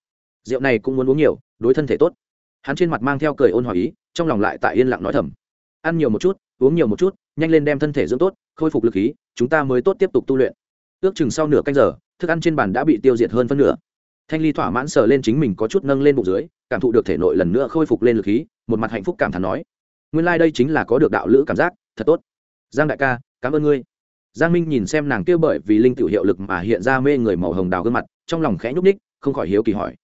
Rượu này cũng muốn uống nhiều, đối thân thể tốt. Hắn trên mặt mang theo cười ôn hòa ý, trong lòng lại tại yên lặng nói thầm. Ăn nhiều một chút, uống nhiều một chút, nhanh lên đem thân thể dưỡng tốt, khôi phục lực khí, chúng ta mới tốt tiếp tục tu luyện. Ước chừng sau nửa canh giờ, thức ăn trên bàn đã bị tiêu diệt hơn phân nửa. Thanh ly thỏa mãn sờ lên chính mình có chút nâng lên bụng dưới, cảm thụ được thể nội lần nữa khôi phục lên lực khí, một mặt hạnh phúc cảm thán nói nguyên lai、like、đây chính là có được đạo lữ cảm giác, thật tốt. Giang đại ca, cảm ơn ngươi. Giang minh nhìn xem nàng kêu bởi vì linh tiểu hiệu lực mà hiện ra mê người màu hồng đào gương mặt, trong lòng khẽ nhúc ních không khỏi hiếu kỳ hỏi.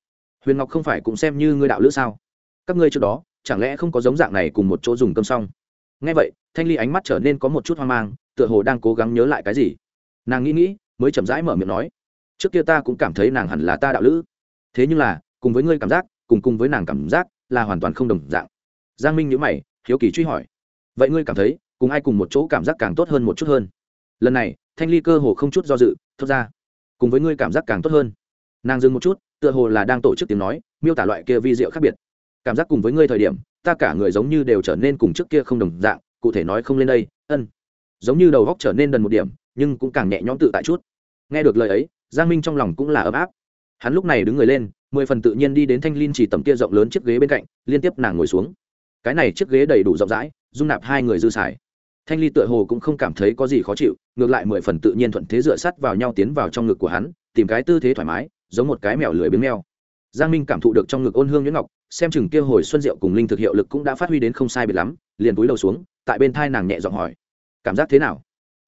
Huyền ngọc không phải cũng xem như ngươi đạo lữ sao? Các ngươi trước đó, chẳng lẽ không có giống dạng này cùng một chỗ dùng cơm xong? Ngay vậy, thanh ly ánh mắt trở nên có một chút hoang mang, tựa hồ đang cố gắng nhớ lại cái gì. Nàng nghĩ nghĩ, mới chậm rãi mở miệng nói, trước kia ta cũng cảm thấy nàng hẳn là ta đạo lữ. Thế nhưng là, cùng với ngươi cảm giác, cùng cùng với nàng cảm giác là hoàn toàn không đồng dạng. Giang minh nhữ mày hiếu kỳ truy hỏi. Vậy ngươi cảm thấy, cùng ai cùng một chỗ cảm giác càng tốt hơn một chút hơn? Lần này, thanh ly cơ hồ không chút do dự, thốt ra. Cùng với ngươi cảm giác càng tốt hơn. Nàng dừng một chút, tựa hồ là đang tổ chức tiếng nói, miêu tả loại kia vi diệu khác biệt. Cảm giác cùng với ngươi thời điểm, ta cả người giống như đều trở nên cùng trước kia không đồng dạng, cụ thể nói không lên đây, ân. Giống như đầu góc trở nên đần một điểm, nhưng cũng càng nhẹ nhõm tự tại chút. Nghe được lời ấy, giang minh trong lòng cũng là ấm áp. Hắn lúc này đứng người lên, mười phần tự nhiên đi đến thanh linh chỉ tầm kia rộng lớn chiếc ghế bên cạnh, liên tiếp nàng ngồi xuống cái này chiếc ghế đầy đủ rộng rãi, dung nạp hai người dư xài. Thanh ly tựa hồ cũng không cảm thấy có gì khó chịu, ngược lại mười phần tự nhiên thuận thế dựa sắt vào nhau tiến vào trong ngực của hắn, tìm cái tư thế thoải mái, giống một cái mèo lười biếng mèo. Giang minh cảm thụ được trong ngực ôn hương nhuyễn ngọc, xem chừng kia hồi xuân diệu cùng linh thực hiệu lực cũng đã phát huy đến không sai biệt lắm, liền túi đầu xuống, tại bên thai nàng nhẹ giọng hỏi, cảm giác thế nào?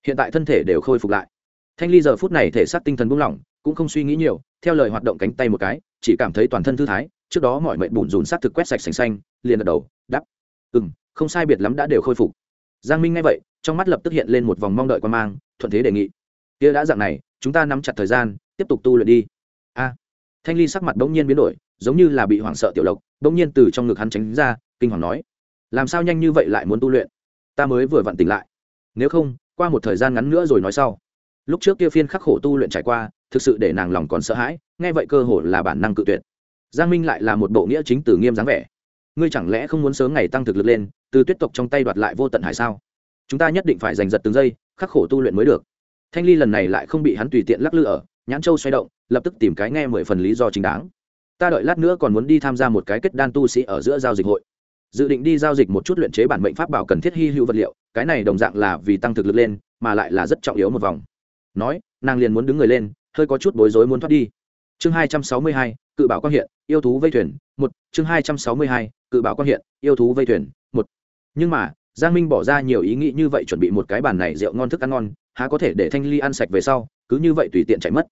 Hiện tại thân thể đều khôi phục lại. Thanh ly giờ phút này thể xác tinh thần buông lỏng, cũng không suy nghĩ nhiều, theo lời hoạt động cánh tay một cái, chỉ cảm thấy toàn thân thư thái, trước đó mọi mệnh bùn rùn s á t thực quét sạch sành xanh liền gật đầu đắp ừ m không sai biệt lắm đã đều khôi phục. Giang minh nghe vậy, trong mắt lập tức hiện lên một vòng mong đợi quan mang, thuận thế đề nghị. Kia đã dạng này, chúng ta nắm chặt thời gian, tiếp tục tu luyện đi. A. Thanh ly sắc mặt bỗng nhiên biến đổi, giống như là bị hoảng sợ tiểu lộc, bỗng nhiên từ trong ngực hắn tránh ra, kinh hoàng nói. Làm sao nhanh như vậy lại muốn tu luyện? Ta mới vừa vặn tỉnh lại. Nếu không, qua một thời gian ngắn nữa rồi nói sau. Lúc trước kia phiên khắc khổ tu luyện trải qua, thực sự để nàng lòng còn sợ hãi, nghe vậy cơ hồ là bản năng cự tuyệt. Giang minh lại là một bộ nghĩa chính từ nghiêm dáng vẻ ngươi chẳng lẽ không muốn sớm ngày tăng thực lực lên, từ tuyết tộc trong tay đoạt lại vô tận hải sao? Chúng ta nhất định phải giành giật từng giây, khắc khổ tu luyện mới được. Thanh ly lần này lại không bị hắn tùy tiện lắc lư ở, nhãn châu xoay động, lập tức tìm cái nghe mười phần lý do chính đáng. Ta đợi lát nữa còn muốn đi tham gia một cái kết đan tu sĩ ở giữa giao dịch hội. Dự định đi giao dịch một chút luyện chế bản mệnh pháp bảo cần thiết hy hữu vật liệu, cái này đồng dạng là vì tăng thực lực lên, mà lại là rất trọng yếu một vòng. Nói, nàng liền muốn đứng người lên, hơi có chút bối rối muốn thoát đi. Chương hai trăm sáu mươi hai, cự bảo quang hiện, yêu thú vây thuyền một, chương hai trăm sáu mươi hai, cự bảo quan hiện, yêu thú vây thuyền, một. Nhưng mà, giang minh bỏ ra nhiều ý nghĩ như vậy chuẩn bị một cái bàn này rượu ngon thức ăn ngon, há có thể để thanh ly ăn sạch về sau, cứ như vậy tùy tiện chạy mất.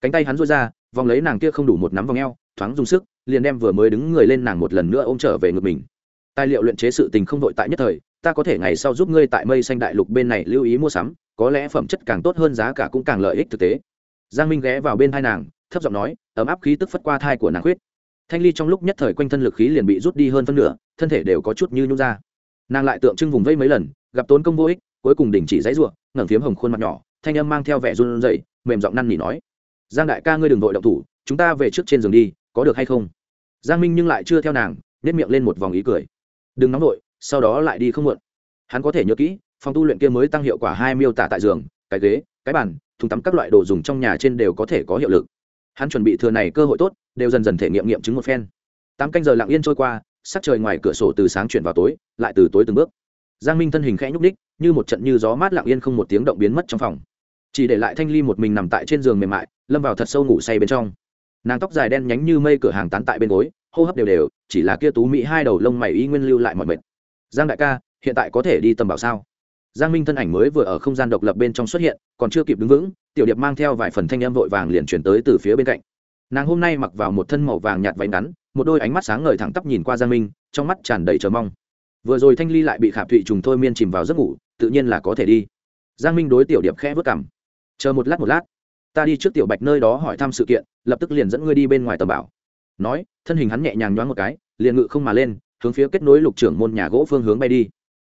Cánh tay hắn rối ra, vòng lấy nàng kia không đủ một nắm vòng eo, thoáng dùng sức, liền đem vừa mới đứng người lên nàng một lần nữa ôm trở về ngực mình. Tài liệu luyện chế sự tình không đội tại nhất thời, ta có thể ngày sau giúp ngươi tại mây xanh đại lục bên này lưu ý mua sắm, có lẽ phẩm chất càng tốt hơn giá cả cũng càng lợi ích thực tế. Giang minh ghé vào bên hai nàng, thấp giọng nói, ấm áp khí tức phất qua thai của nàng khuyết thanh ly trong lúc nhất thời quanh thân lực khí liền bị rút đi hơn phân nửa, thân thể đều có chút như nhung ra. Nàng lại tượng trưng vùng vây mấy lần, gặp tốn công vô ích, cuối cùng đình chỉ dãy ruộng ngẩng phiếm hồng khuôn mặt nhỏ, thanh âm mang theo vẻ run rẩy, mềm giọng năn nỉ nói, giang đại ca ngươi đừng vội động thủ, chúng ta về trước trên giường đi, có được hay không? Giang minh nhưng lại chưa theo nàng nếp miệng lên một vòng ý cười. Đừng nóng vội, sau đó lại đi không muộn. Hắn có thể nhớ kỹ, phòng tu luyện kia mới tăng hiệu quả hai miêu tả tại giường, cái ghế, cái bàn, thùng tắm các loại đồ dùng trong nhà trên đều có thể có hiệu lực. Hắn chuẩn bị thừa này cơ hội tốt đều dần dần thể nghiệm nghiệm chứng một phen. Tám canh giờ lặng yên trôi qua, sắc trời ngoài cửa sổ từ sáng chuyển vào tối, lại từ tối từng bước. Giang minh thân hình khẽ nhúc ních như một trận như gió mát lặng yên không một tiếng động biến mất trong phòng. Chỉ để lại thanh ly một mình nằm tại trên giường mềm mại, lâm vào thật sâu ngủ say bên trong. Nàng tóc dài đen nhánh như mây cửa hàng tán tại bên gối, hô hấp đều đều, chỉ là kia tú mỹ hai đầu lông mày y nguyên lưu lại mọi mệt. Giang đại ca, hiện tại có thể đi tầm bảo sao? Giang minh thân ảnh mới vừa ở không gian độc lập bên trong xuất hiện, còn chưa kịp đứng vững, tiểu điệp mang theo vài phần thanh em vội vàng liền chuyển tới từ phía bên cạnh nàng hôm nay mặc vào một thân màu vàng nhạt váy ngắn, một đôi ánh mắt sáng ngời thẳng tắp nhìn qua giang minh, trong mắt tràn đầy chờ mong. Vừa rồi thanh ly lại bị khảm thụy trùng thôi miên chìm vào giấc ngủ, tự nhiên là có thể đi. Giang minh đối tiểu điệp khẽ vớt cảm chờ một lát một lát. Ta đi trước tiểu bạch nơi đó hỏi thăm sự kiện, lập tức liền dẫn ngươi đi bên ngoài tầm bảo. Nói, thân hình hắn nhẹ nhàng nhoáng một cái, liền ngự không mà lên, hướng phía kết nối lục trưởng môn nhà gỗ phương hướng bay đi.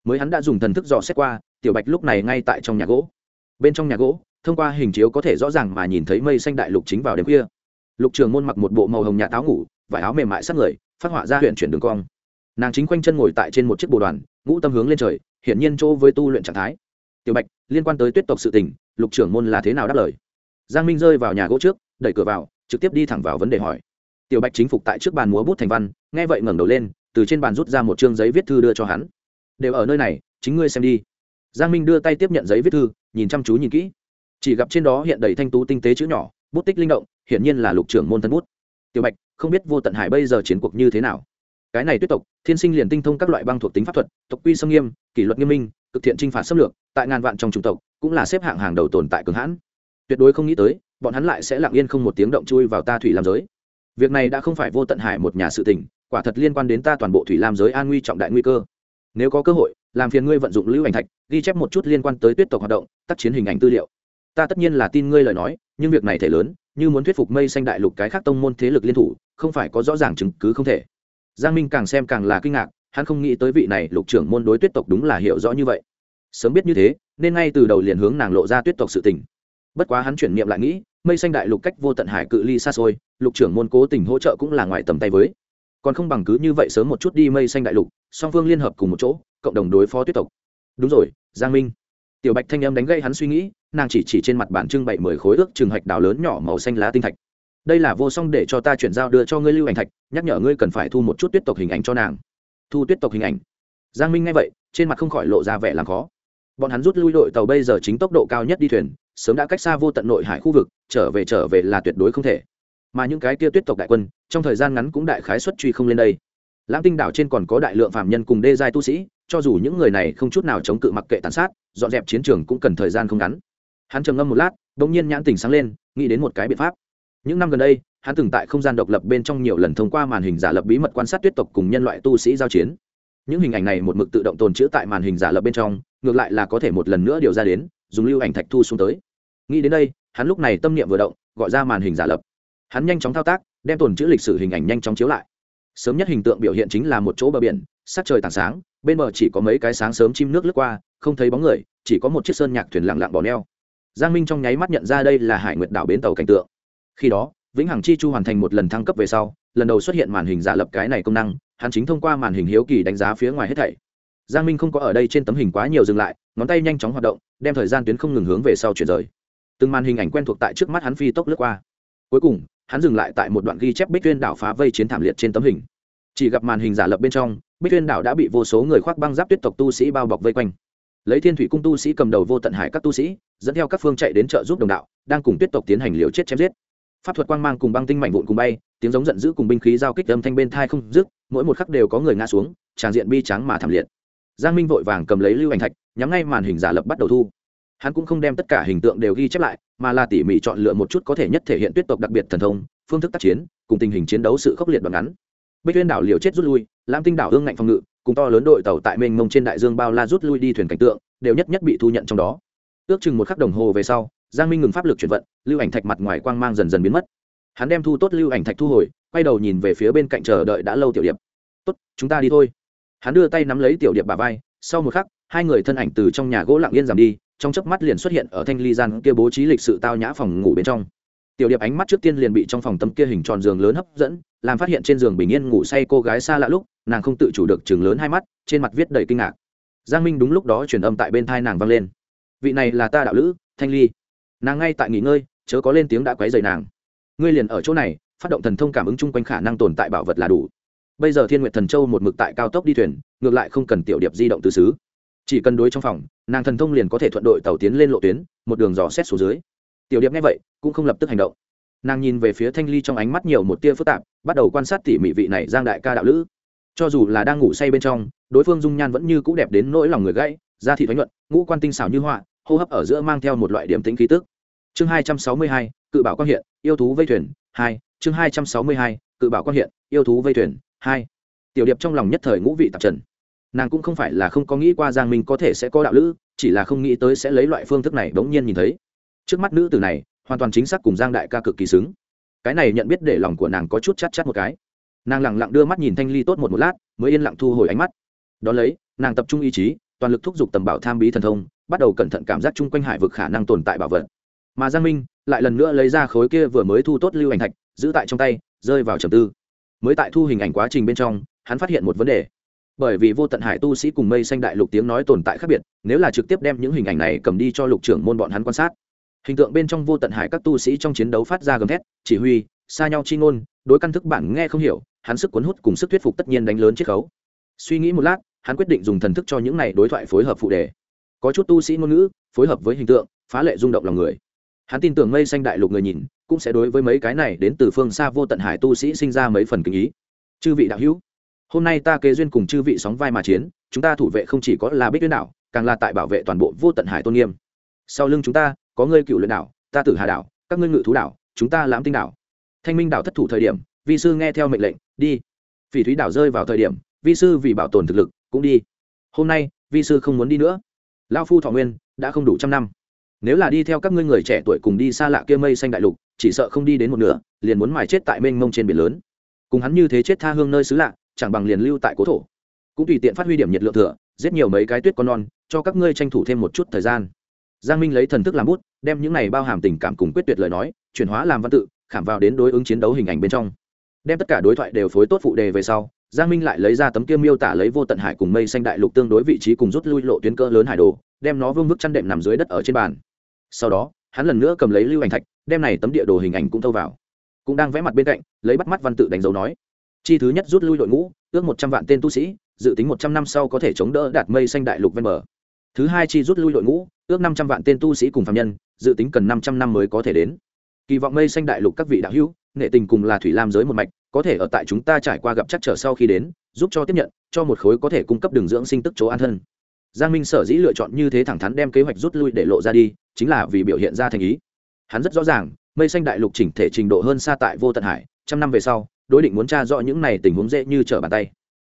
Mới hắn đã dùng thần thức dò xét qua, tiểu bạch lúc này ngay tại trong nhà gỗ. Bên trong nhà gỗ, thông qua hình chiếu có thể rõ ràng mà nhìn thấy mây xanh đại lục chính vào đêm khuya lục trường môn mặc một bộ màu hồng nhà táo ngủ, vải áo mềm mại sát người, phát họa ra huyện chuyển đường cong. Nàng chính quanh chân ngồi tại trên một chiếc bồ đoàn, ngũ tâm hướng lên trời, hiển nhiên chỗ với tu luyện trạng thái. Tiểu bạch, liên quan tới tuyết tộc sự tình, lục trưởng môn là thế nào đáp lời? Giang minh rơi vào nhà gỗ trước, đẩy cửa vào, trực tiếp đi thẳng vào vấn đề hỏi. Tiểu bạch chính phục tại trước bàn múa bút thành văn, nghe vậy ngẩng đầu lên, từ trên bàn rút ra một chương giấy viết thư đưa cho hắn. Đều ở nơi này, chính ngươi xem đi. Giang minh đưa tay tiếp nhận giấy viết thư, nhìn chăm chú nhìn kỹ. Chỉ gặp trên đó hiện đầy thanh tú tinh tế chữ nhỏ, bút tích linh động hiển nhiên là lục trưởng môn tân bút. Tiểu bạch, không biết vô tận hải bây giờ chiến cuộc như thế nào? Cái này tuyết tộc, thiên sinh liền tinh thông các loại băng thuộc tính pháp thuật, tộc quy sâm nghiêm, kỷ luật nghiêm minh, cực thiện t r i n h phạt xâm lược, tại ngàn vạn trong chủng tộc, cũng là xếp hạng hàng đầu tồn tại cường hãn. Tuyệt đối không nghĩ tới, bọn hắn lại sẽ lặng yên không một tiếng động chui vào ta thủy lam giới. Việc này đã không phải vô tận hải một nhà sự tình, quả thật liên quan đến ta toàn bộ thủy lam giới an nguy trọng đại nguy cơ. Nếu có cơ hội, làm phiền ngươi vận dụng lưu ảnh thạch, ghi chép một chút liên quan tới tuyết tộc hoạt động, tác chiến hình ảnh tư liệu. Ta tất nhiên là tin ngươi lời nói nhưng việc này thể lớn, như muốn thuyết phục mây xanh đại lục cái khác tông môn thế lực liên thủ, không phải có rõ ràng chứng cứ không thể. Giang minh càng xem càng là kinh ngạc, hắn không nghĩ tới vị này lục trưởng môn đối tuyết tộc đúng là hiểu rõ như vậy. Sớm biết như thế, nên ngay từ đầu liền hướng nàng lộ ra tuyết tộc sự tình. Bất quá hắn chuyển niệm lại nghĩ, mây xanh đại lục cách vô tận hải cự ly xa xôi, lục trưởng môn cố tình hỗ trợ cũng là ngoài tầm tay với. Còn không bằng cứ như vậy sớm một chút đi mây xanh đại lục, song phương liên hợp cùng một chỗ, cộng đồng đối phó tuyết tộc. Đúng rồi, giang minh tiểu bạch thanh âm đánh gây hắn suy nghĩ, nàng chỉ chỉ trên mặt bản trưng bày mười khối ước trường hạch đào lớn nhỏ màu xanh lá tinh thạch. Đây là vô song để cho ta chuyển giao đưa cho ngươi lưu ảnh thạch, nhắc nhở ngươi cần phải thu một chút tuyết tộc hình ảnh cho nàng. Thu tuyết tộc hình ảnh? Giang minh nghe vậy, trên mặt không khỏi lộ ra vẻ làm khó. Bọn hắn rút lui đội tàu bây giờ chính tốc độ cao nhất đi thuyền, sớm đã cách xa vô tận nội hải khu vực, trở về trở về là tuyệt đối không thể. Mà những cái kia tuyết tộc đại quân, trong thời gian ngắn cũng đại khái xuất truy không lên đây. Lãng tinh đảo trên còn có đại lượng phạm nhân cùng đê giai tu sĩ cho dù những người này không chút nào chống cự mặc kệ tàn sát, dọn dẹp chiến trường cũng cần thời gian không ngắn. Hắn trầm ngâm một lát đ ỗ n g nhiên nhãn tình sáng lên, nghĩ đến một cái biện pháp. Những năm gần đây, hắn từng tại không gian độc lập bên trong nhiều lần thông qua màn hình giả lập bí mật quan sát tuyết tộc cùng nhân loại tu sĩ giao chiến. Những hình ảnh này một mực tự động tồn chữ tại màn hình giả lập bên trong, ngược lại là có thể một lần nữa điều ra đến, dùng lưu ảnh thạch thu xuống tới. Nghĩ đến đây, hắn lúc này tâm niệm vừa động, gọi ra màn hình giả lập. Hắn nhanh chóng thao tác, đem tồn chữ lịch sử hình ảnh nhanh chóng chiếu lại. Sớm nhất hình tượng biểu hiện chính là một chỗ bờ biển, sắc trời tảng sáng bên bờ chỉ có mấy cái sáng sớm chim nước lướt qua, không thấy bóng người, chỉ có một chiếc sơn nhạc thuyền lặng lặng bỏ neo. Giang minh trong nháy mắt nhận ra đây là hải nguyệt đảo bến tàu cảnh tượng. Khi đó, vĩnh hằng chi chu hoàn thành một lần thăng cấp về sau, lần đầu xuất hiện màn hình giả lập cái này công năng, hắn chính thông qua màn hình hiếu kỳ đánh giá phía ngoài hết thảy. Giang minh không có ở đây trên tấm hình quá nhiều dừng lại, ngón tay nhanh chóng hoạt động, đem thời gian tuyến không ngừng hướng về sau chuyển rời. Từng màn hình ảnh quen thuộc tại trước mắt hắn phi tốc lướt qua. Cuối cùng, hắn dừng lại tại một đoạn ghi chép bích tuyên đảo phá vây chiến thảm liệt trên tấm hình chỉ gặp màn hình giả lập bên trong, bích tuyên đảo đã bị vô số người khoác băng giáp tuyết tộc tu sĩ bao bọc vây quanh. Lấy thiên thủy cung tu sĩ cầm đầu vô tận hải các tu sĩ, dẫn theo các phương chạy đến trợ giúp đồng đạo, đang cùng tuyết tộc tiến hành liều chết chém giết. Pháp thuật quang mang cùng băng tinh mảnh vụn cùng bay, tiếng giống giận dữ cùng binh khí giao kích âm thanh bên thai không dứt, mỗi một khắc đều có người ngã xuống tràng diện bi trắng mà thảm liệt. Giang minh vội vàng cầm lấy lưu ảnh thạch, nhắm ngay màn hình giả lập bắt đầu thu. Hắn cũng không đem tất cả hình tượng đều ghi chép lại, mà là tỉ mỉ chọn lựa một chút có thể nhất thể hiện tuyết tộc đặc biệt thần thông, phương thức tác chiến, cùng tình hình chiến đấu sự khốc liệt đoạn ngắn bích tuyên đảo liều chết rút lui, lam tinh đảo hương ngạnh phòng ngự, cùng to lớn đội tàu tại mênh mông trên đại dương bao la rút lui đi thuyền cảnh tượng, đều nhất nhất bị thu nhận trong đó. Ước chừng một khắc đồng hồ về sau, giang minh ngừng pháp lực chuyển vận, lưu ảnh thạch mặt ngoài quang mang dần dần biến mất. Hắn đem thu tốt lưu ảnh thạch thu hồi, quay đầu nhìn về phía bên cạnh chờ đợi đã lâu tiểu điệp. Tốt, chúng ta đi thôi. Hắn đưa tay nắm lấy tiểu điệp bà vai, sau một khắc, hai người thân ảnh từ trong nhà gỗ lặng yên giảm đi, trong chớp mắt liền xuất hiện ở thanh ly gian kia bố trí lịch sự tao nhã phòng ngủ bên trong tiểu điệp ánh mắt trước tiên liền bị trong phòng tấm kia hình tròn giường lớn hấp dẫn, làm phát hiện trên giường bình yên ngủ say cô gái xa lạ lúc, nàng không tự chủ được chừng lớn hai mắt, trên mặt viết đầy kinh ngạc. Giang minh đúng lúc đó truyền âm tại bên thai nàng vang lên. Vị này là ta đạo lữ, thanh ly. Nàng ngay tại nghỉ ngơi, chớ có lên tiếng đã quấy dày nàng. Ngươi liền ở chỗ này, phát động thần thông cảm ứng chung quanh khả năng tồn tại bảo vật là đủ. Bây giờ thiên nguyện thần châu một mực tại cao tốc đi thuyền, ngược lại không cần tiểu điệp di động từ xứ. Chỉ cần đối trong phòng, nàng thần thông liền có thể thuận đội tàu tiến lên lộ tuyến, một đường dò xét xuống dưới tiểu điệp nghe vậy, cũng không lập tức hành động. Nàng nhìn về phía thanh ly trong ánh mắt nhiều một tia phức tạp, bắt đầu quan sát tỉ mỉ vị này giang đại ca đạo lữ. Cho dù là đang ngủ say bên trong, đối phương dung nhan vẫn như cũ đẹp đến nỗi lòng người gãy, da thị thoái nhuận, ngũ quan tinh xảo như họa, hô hấp ở giữa mang theo một loại điểm tính khí tức. Chương hai trăm sáu mươi hai, cự bảo quang hiện, yêu thú vây thuyền, hai, chương hai trăm sáu mươi hai, cự bảo quang hiện, yêu thú vây thuyền, hai. Tiểu điệp trong lòng nhất thời ngũ vị tạp trần. Nàng cũng không phải là không có nghĩ qua giang minh có thể sẽ có đạo lữ, chỉ là không nghĩ tới sẽ lấy loại phương thức này bỗng nhiên nhìn thấy trước mắt nữ tử này, hoàn toàn chính xác cùng giang đại ca cực kỳ xứng. Cái này nhận biết để lòng của nàng có chút chắc chát một cái. Nàng lẳng lặng đưa mắt nhìn thanh ly tốt một một lát, mới yên lặng thu hồi ánh mắt. Đón lấy, nàng tập trung ý chí, toàn lực thúc giục tầm bảo tham bí thần thông, bắt đầu cẩn thận cảm giác chung quanh hải vực khả năng tồn tại bảo vật. Mà giang minh lại lần nữa lấy ra khối kia vừa mới thu tốt lưu ảnh thạch, giữ tại trong tay, rơi vào trầm tư. Mới tại thu hình ảnh quá trình bên trong, hắn phát hiện một vấn đề. Bởi vì vô tận hải tu sĩ cùng mây xanh đại lục tiếng nói tồn tại khác biệt, nếu là trực tiếp đem những hình ảnh này cầm đi cho lục trưởng môn bọn hắn quan sát hình tượng bên trong vô tận hải các tu sĩ trong chiến đấu phát ra gầm thét, chỉ huy, xa nhau chi ngôn, đối căn thức bản nghe không hiểu, hắn sức cuốn hút cùng sức thuyết phục tất nhiên đánh lớn chiết khấu. Suy nghĩ một lát, hắn quyết định dùng thần thức cho những này đối thoại phối hợp phụ đề. Có chút tu sĩ ngôn ngữ, phối hợp với hình tượng, phá lệ rung động lòng người. Hắn tin tưởng mây xanh đại lục người nhìn, cũng sẽ đối với mấy cái này đến từ phương xa vô tận hải tu sĩ sinh ra mấy phần kinh ý. Chư vị đạo hữu, hôm nay ta kế duyên cùng chư vị sóng vai mà chiến, chúng ta thủ vệ không chỉ có là bích tuyến đạo càng là tại bảo vệ toàn bộ vô tận hải tôn nghiêm. Sau lưng chúng ta có ngươi cựu luyện đảo, ta tử hà đảo, các ngươi ngự thú đảo, chúng ta lãm tinh đảo. Thanh minh đảo thất thủ thời điểm, vi sư nghe theo mệnh lệnh, đi. Phỉ thúy đảo rơi vào thời điểm, vi sư vì bảo tồn thực lực, cũng đi. Hôm nay, vi sư không muốn đi nữa. Lao phu thọ nguyên, đã không đủ trăm năm. Nếu là đi theo các ngươi người trẻ tuổi cùng đi xa lạ kia mây xanh đại lục, chỉ sợ không đi đến một nửa, liền muốn mài chết tại mênh mông trên biển lớn. Cùng hắn như thế chết tha hương nơi xứ lạ, chẳng bằng liền lưu tại cố thổ. Cũng tùy tiện phát huy điểm nhiệt lượng thừa, giết nhiều mấy cái tuyết con non, cho các ngươi tranh thủ thêm một chút thời gian giang minh lấy thần thức làm bút, đem những này bao hàm tình cảm cùng quyết tuyệt lời nói, chuyển hóa làm văn tự, khảm vào đến đối ứng chiến đấu hình ảnh bên trong. Đem tất cả đối thoại đều phối tốt phụ đề về sau, giang minh lại lấy ra tấm kia miêu tả lấy vô tận hải cùng mây xanh đại lục tương đối vị trí cùng rút lui lộ tuyến cỡ lớn hải đồ, đem nó vương vức chăn đệm nằm dưới đất ở trên bàn. Sau đó, hắn lần nữa cầm lấy lưu ảnh thạch, đem này tấm địa đồ hình ảnh cũng thâu vào. Cũng đang vẽ mặt bên cạnh, lấy bắt mắt văn tự đánh dấu nói, chi thứ nhất rút lui đội ngũ, ước một trăm vạn tên tu sĩ, dự tính một trăm năm sau có thể chống đỡ đạt mây xanh đại lục ven bờ thứ hai chi rút lui đội ngũ, ước năm trăm vạn tên tu sĩ cùng phạm nhân, dự tính cần năm trăm năm mới có thể đến. Kỳ vọng mây xanh đại lục các vị đạo hữu, nghệ tình cùng là thủy lam giới một mạch, có thể ở tại chúng ta trải qua gặp chắc trở sau khi đến, giúp cho tiếp nhận, cho một khối có thể cung cấp đường dưỡng sinh tức chỗ an thân. Giang minh sở dĩ lựa chọn như thế thẳng thắn đem kế hoạch rút lui để lộ ra đi, chính là vì biểu hiện ra thành ý. Hắn rất rõ ràng, mây xanh đại lục chỉnh thể trình độ hơn xa tại vô tận hải, trăm năm về sau, đối định muốn tra rõ những này tình huống dễ như trở bàn tay.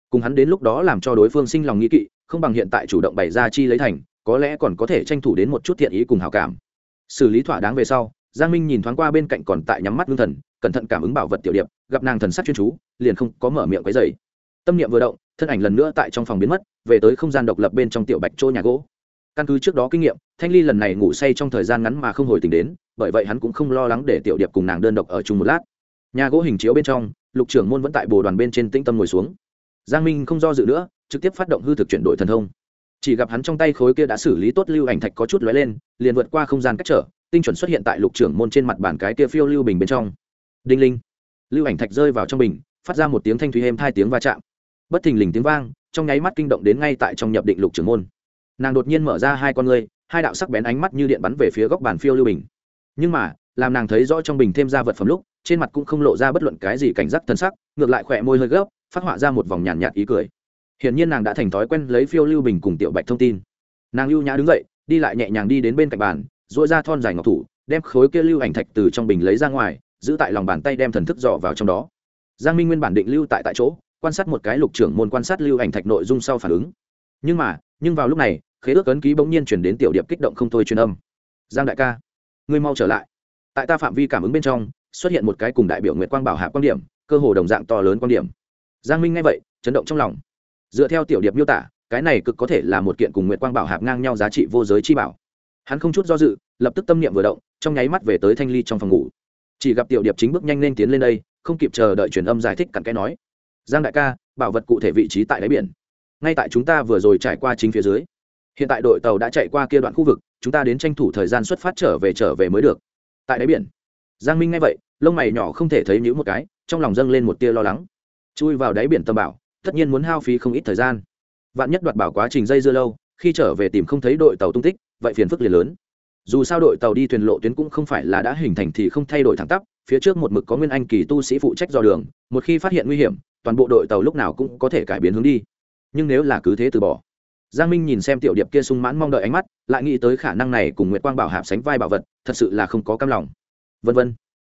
Cùng hắn đến lúc đó làm cho đối phương sinh lòng nghĩ kỵ không bằng hiện tại chủ động bày ra chi lấy thành, có lẽ còn có thể tranh thủ đến một chút thiện ý cùng hào cảm. Xử lý thỏa đáng về sau, giang minh nhìn thoáng qua bên cạnh còn tại nhắm mắt ngưng thần, cẩn thận cảm ứng bảo vật tiểu điệp, gặp nàng thần sắc chuyên chú, liền không có mở miệng quấy dày tâm niệm vừa động, thân ảnh lần nữa tại trong phòng biến mất, về tới không gian độc lập bên trong tiểu bạch chỗ nhà gỗ. Căn cứ trước đó kinh nghiệm, thanh ly lần này ngủ say trong thời gian ngắn mà không hồi tỉnh đến, bởi vậy hắn cũng không lo lắng để tiểu điệp cùng nàng đơn độc ở chung một lát. Nhà gỗ hình chiếu bên trong, lục trưởng môn vẫn tại bồ đoàn bên trên tĩnh tâm ngồi xuống. Giang minh không do dự nữa trực tiếp phát động hư thực chuyển đổi thần thông. Chỉ gặp hắn trong tay khối kia đã xử lý tốt lưu ảnh thạch có chút lóe lên liền vượt qua không gian cách trở tinh chuẩn xuất hiện tại lục trưởng môn trên mặt bản cái kia phiêu lưu bình bên trong. Đinh linh. Lưu ảnh thạch rơi vào trong bình phát ra một tiếng thanh thúy êm hai tiếng va chạm. Bất thình lình tiếng vang trong nháy mắt kinh động đến ngay tại trong nhập định lục trưởng môn. Nàng đột nhiên mở ra hai con ngươi hai đạo sắc bén ánh mắt như điện bắn về phía góc bàn phiêu lưu bình. Nhưng mà làm nàng thấy rõ trong bình thêm ra vật phẩm lúc trên mặt cũng không lộ ra bất luận cái gì cảnh giác thân sắc ngược lại khỏe môi hơi gấp phát họa ra một vòng nhàn nhạt, nhạt ý cười hiển nhiên nàng đã thành thói quen lấy phiêu lưu bình cùng tiểu bạch thông tin. Nàng lưu nhã đứng dậy, đi lại nhẹ nhàng đi đến bên cạnh bàn dội ra thon dài ngọc thủ, đem khối kia lưu ảnh thạch từ trong bình lấy ra ngoài, giữ tại lòng bàn tay đem thần thức dò vào trong đó. Giang minh nguyên bản định lưu tại tại chỗ, quan sát một cái lục trưởng môn quan sát lưu ảnh thạch nội dung sau phản ứng. Nhưng mà, nhưng vào lúc này, khế ước ấn ký bỗng nhiên chuyển đến tiểu điệp kích động không thôi truyền âm. Giang đại ca, ngươi mau trở lại. Tại ta phạm vi cảm ứng bên trong, xuất hiện một cái cùng đại biểu nguyệt quang bảo hạ quan điểm, cơ hồ đồng dạng to lớn quan điểm. Giang minh nghe vậy, chấn động trong lòng dựa theo tiểu điệp miêu tả, cái này cực có thể là một kiện cùng nguyệt quang bảo hạp ngang nhau giá trị vô giới chi bảo. Hắn không chút do dự, lập tức tâm niệm vừa động, trong nháy mắt về tới thanh ly trong phòng ngủ. Chỉ gặp tiểu điệp chính bước nhanh lên tiến lên đây, không kịp chờ đợi truyền âm giải thích cặn cái nói. Giang đại ca, bảo vật cụ thể vị trí tại đáy biển. Ngay tại chúng ta vừa rồi trải qua chính phía dưới. Hiện tại đội tàu đã chạy qua kia đoạn khu vực, chúng ta đến tranh thủ thời gian xuất phát trở về trở về mới được. Tại đáy biển, giang minh nghe vậy, lông mày nhỏ không thể thấy nhữ một cái, trong lòng dâng lên một tia lo lắng. Chui vào đáy biển tâm bảo tất nhiên muốn hao phí không ít thời gian. Vạn nhất đoạt bảo quá trình dây dưa lâu, khi trở về tìm không thấy đội tàu tung tích, vậy phiền phức liền lớn. Dù sao đội tàu đi thuyền lộ tuyến cũng không phải là đã hình thành thì không thay đổi thẳng tắp, phía trước một mực có nguyên anh kỳ tu sĩ phụ trách dò đường, một khi phát hiện nguy hiểm, toàn bộ đội tàu lúc nào cũng có thể cải biến hướng đi. Nhưng nếu là cứ thế từ bỏ, giang minh nhìn xem tiểu điệp kia sung mãn mong đợi ánh mắt, lại nghĩ tới khả năng này cùng nguyệt quang bảo hạp sánh vai bảo vật, thật sự là không có cam lòng. Vân vân.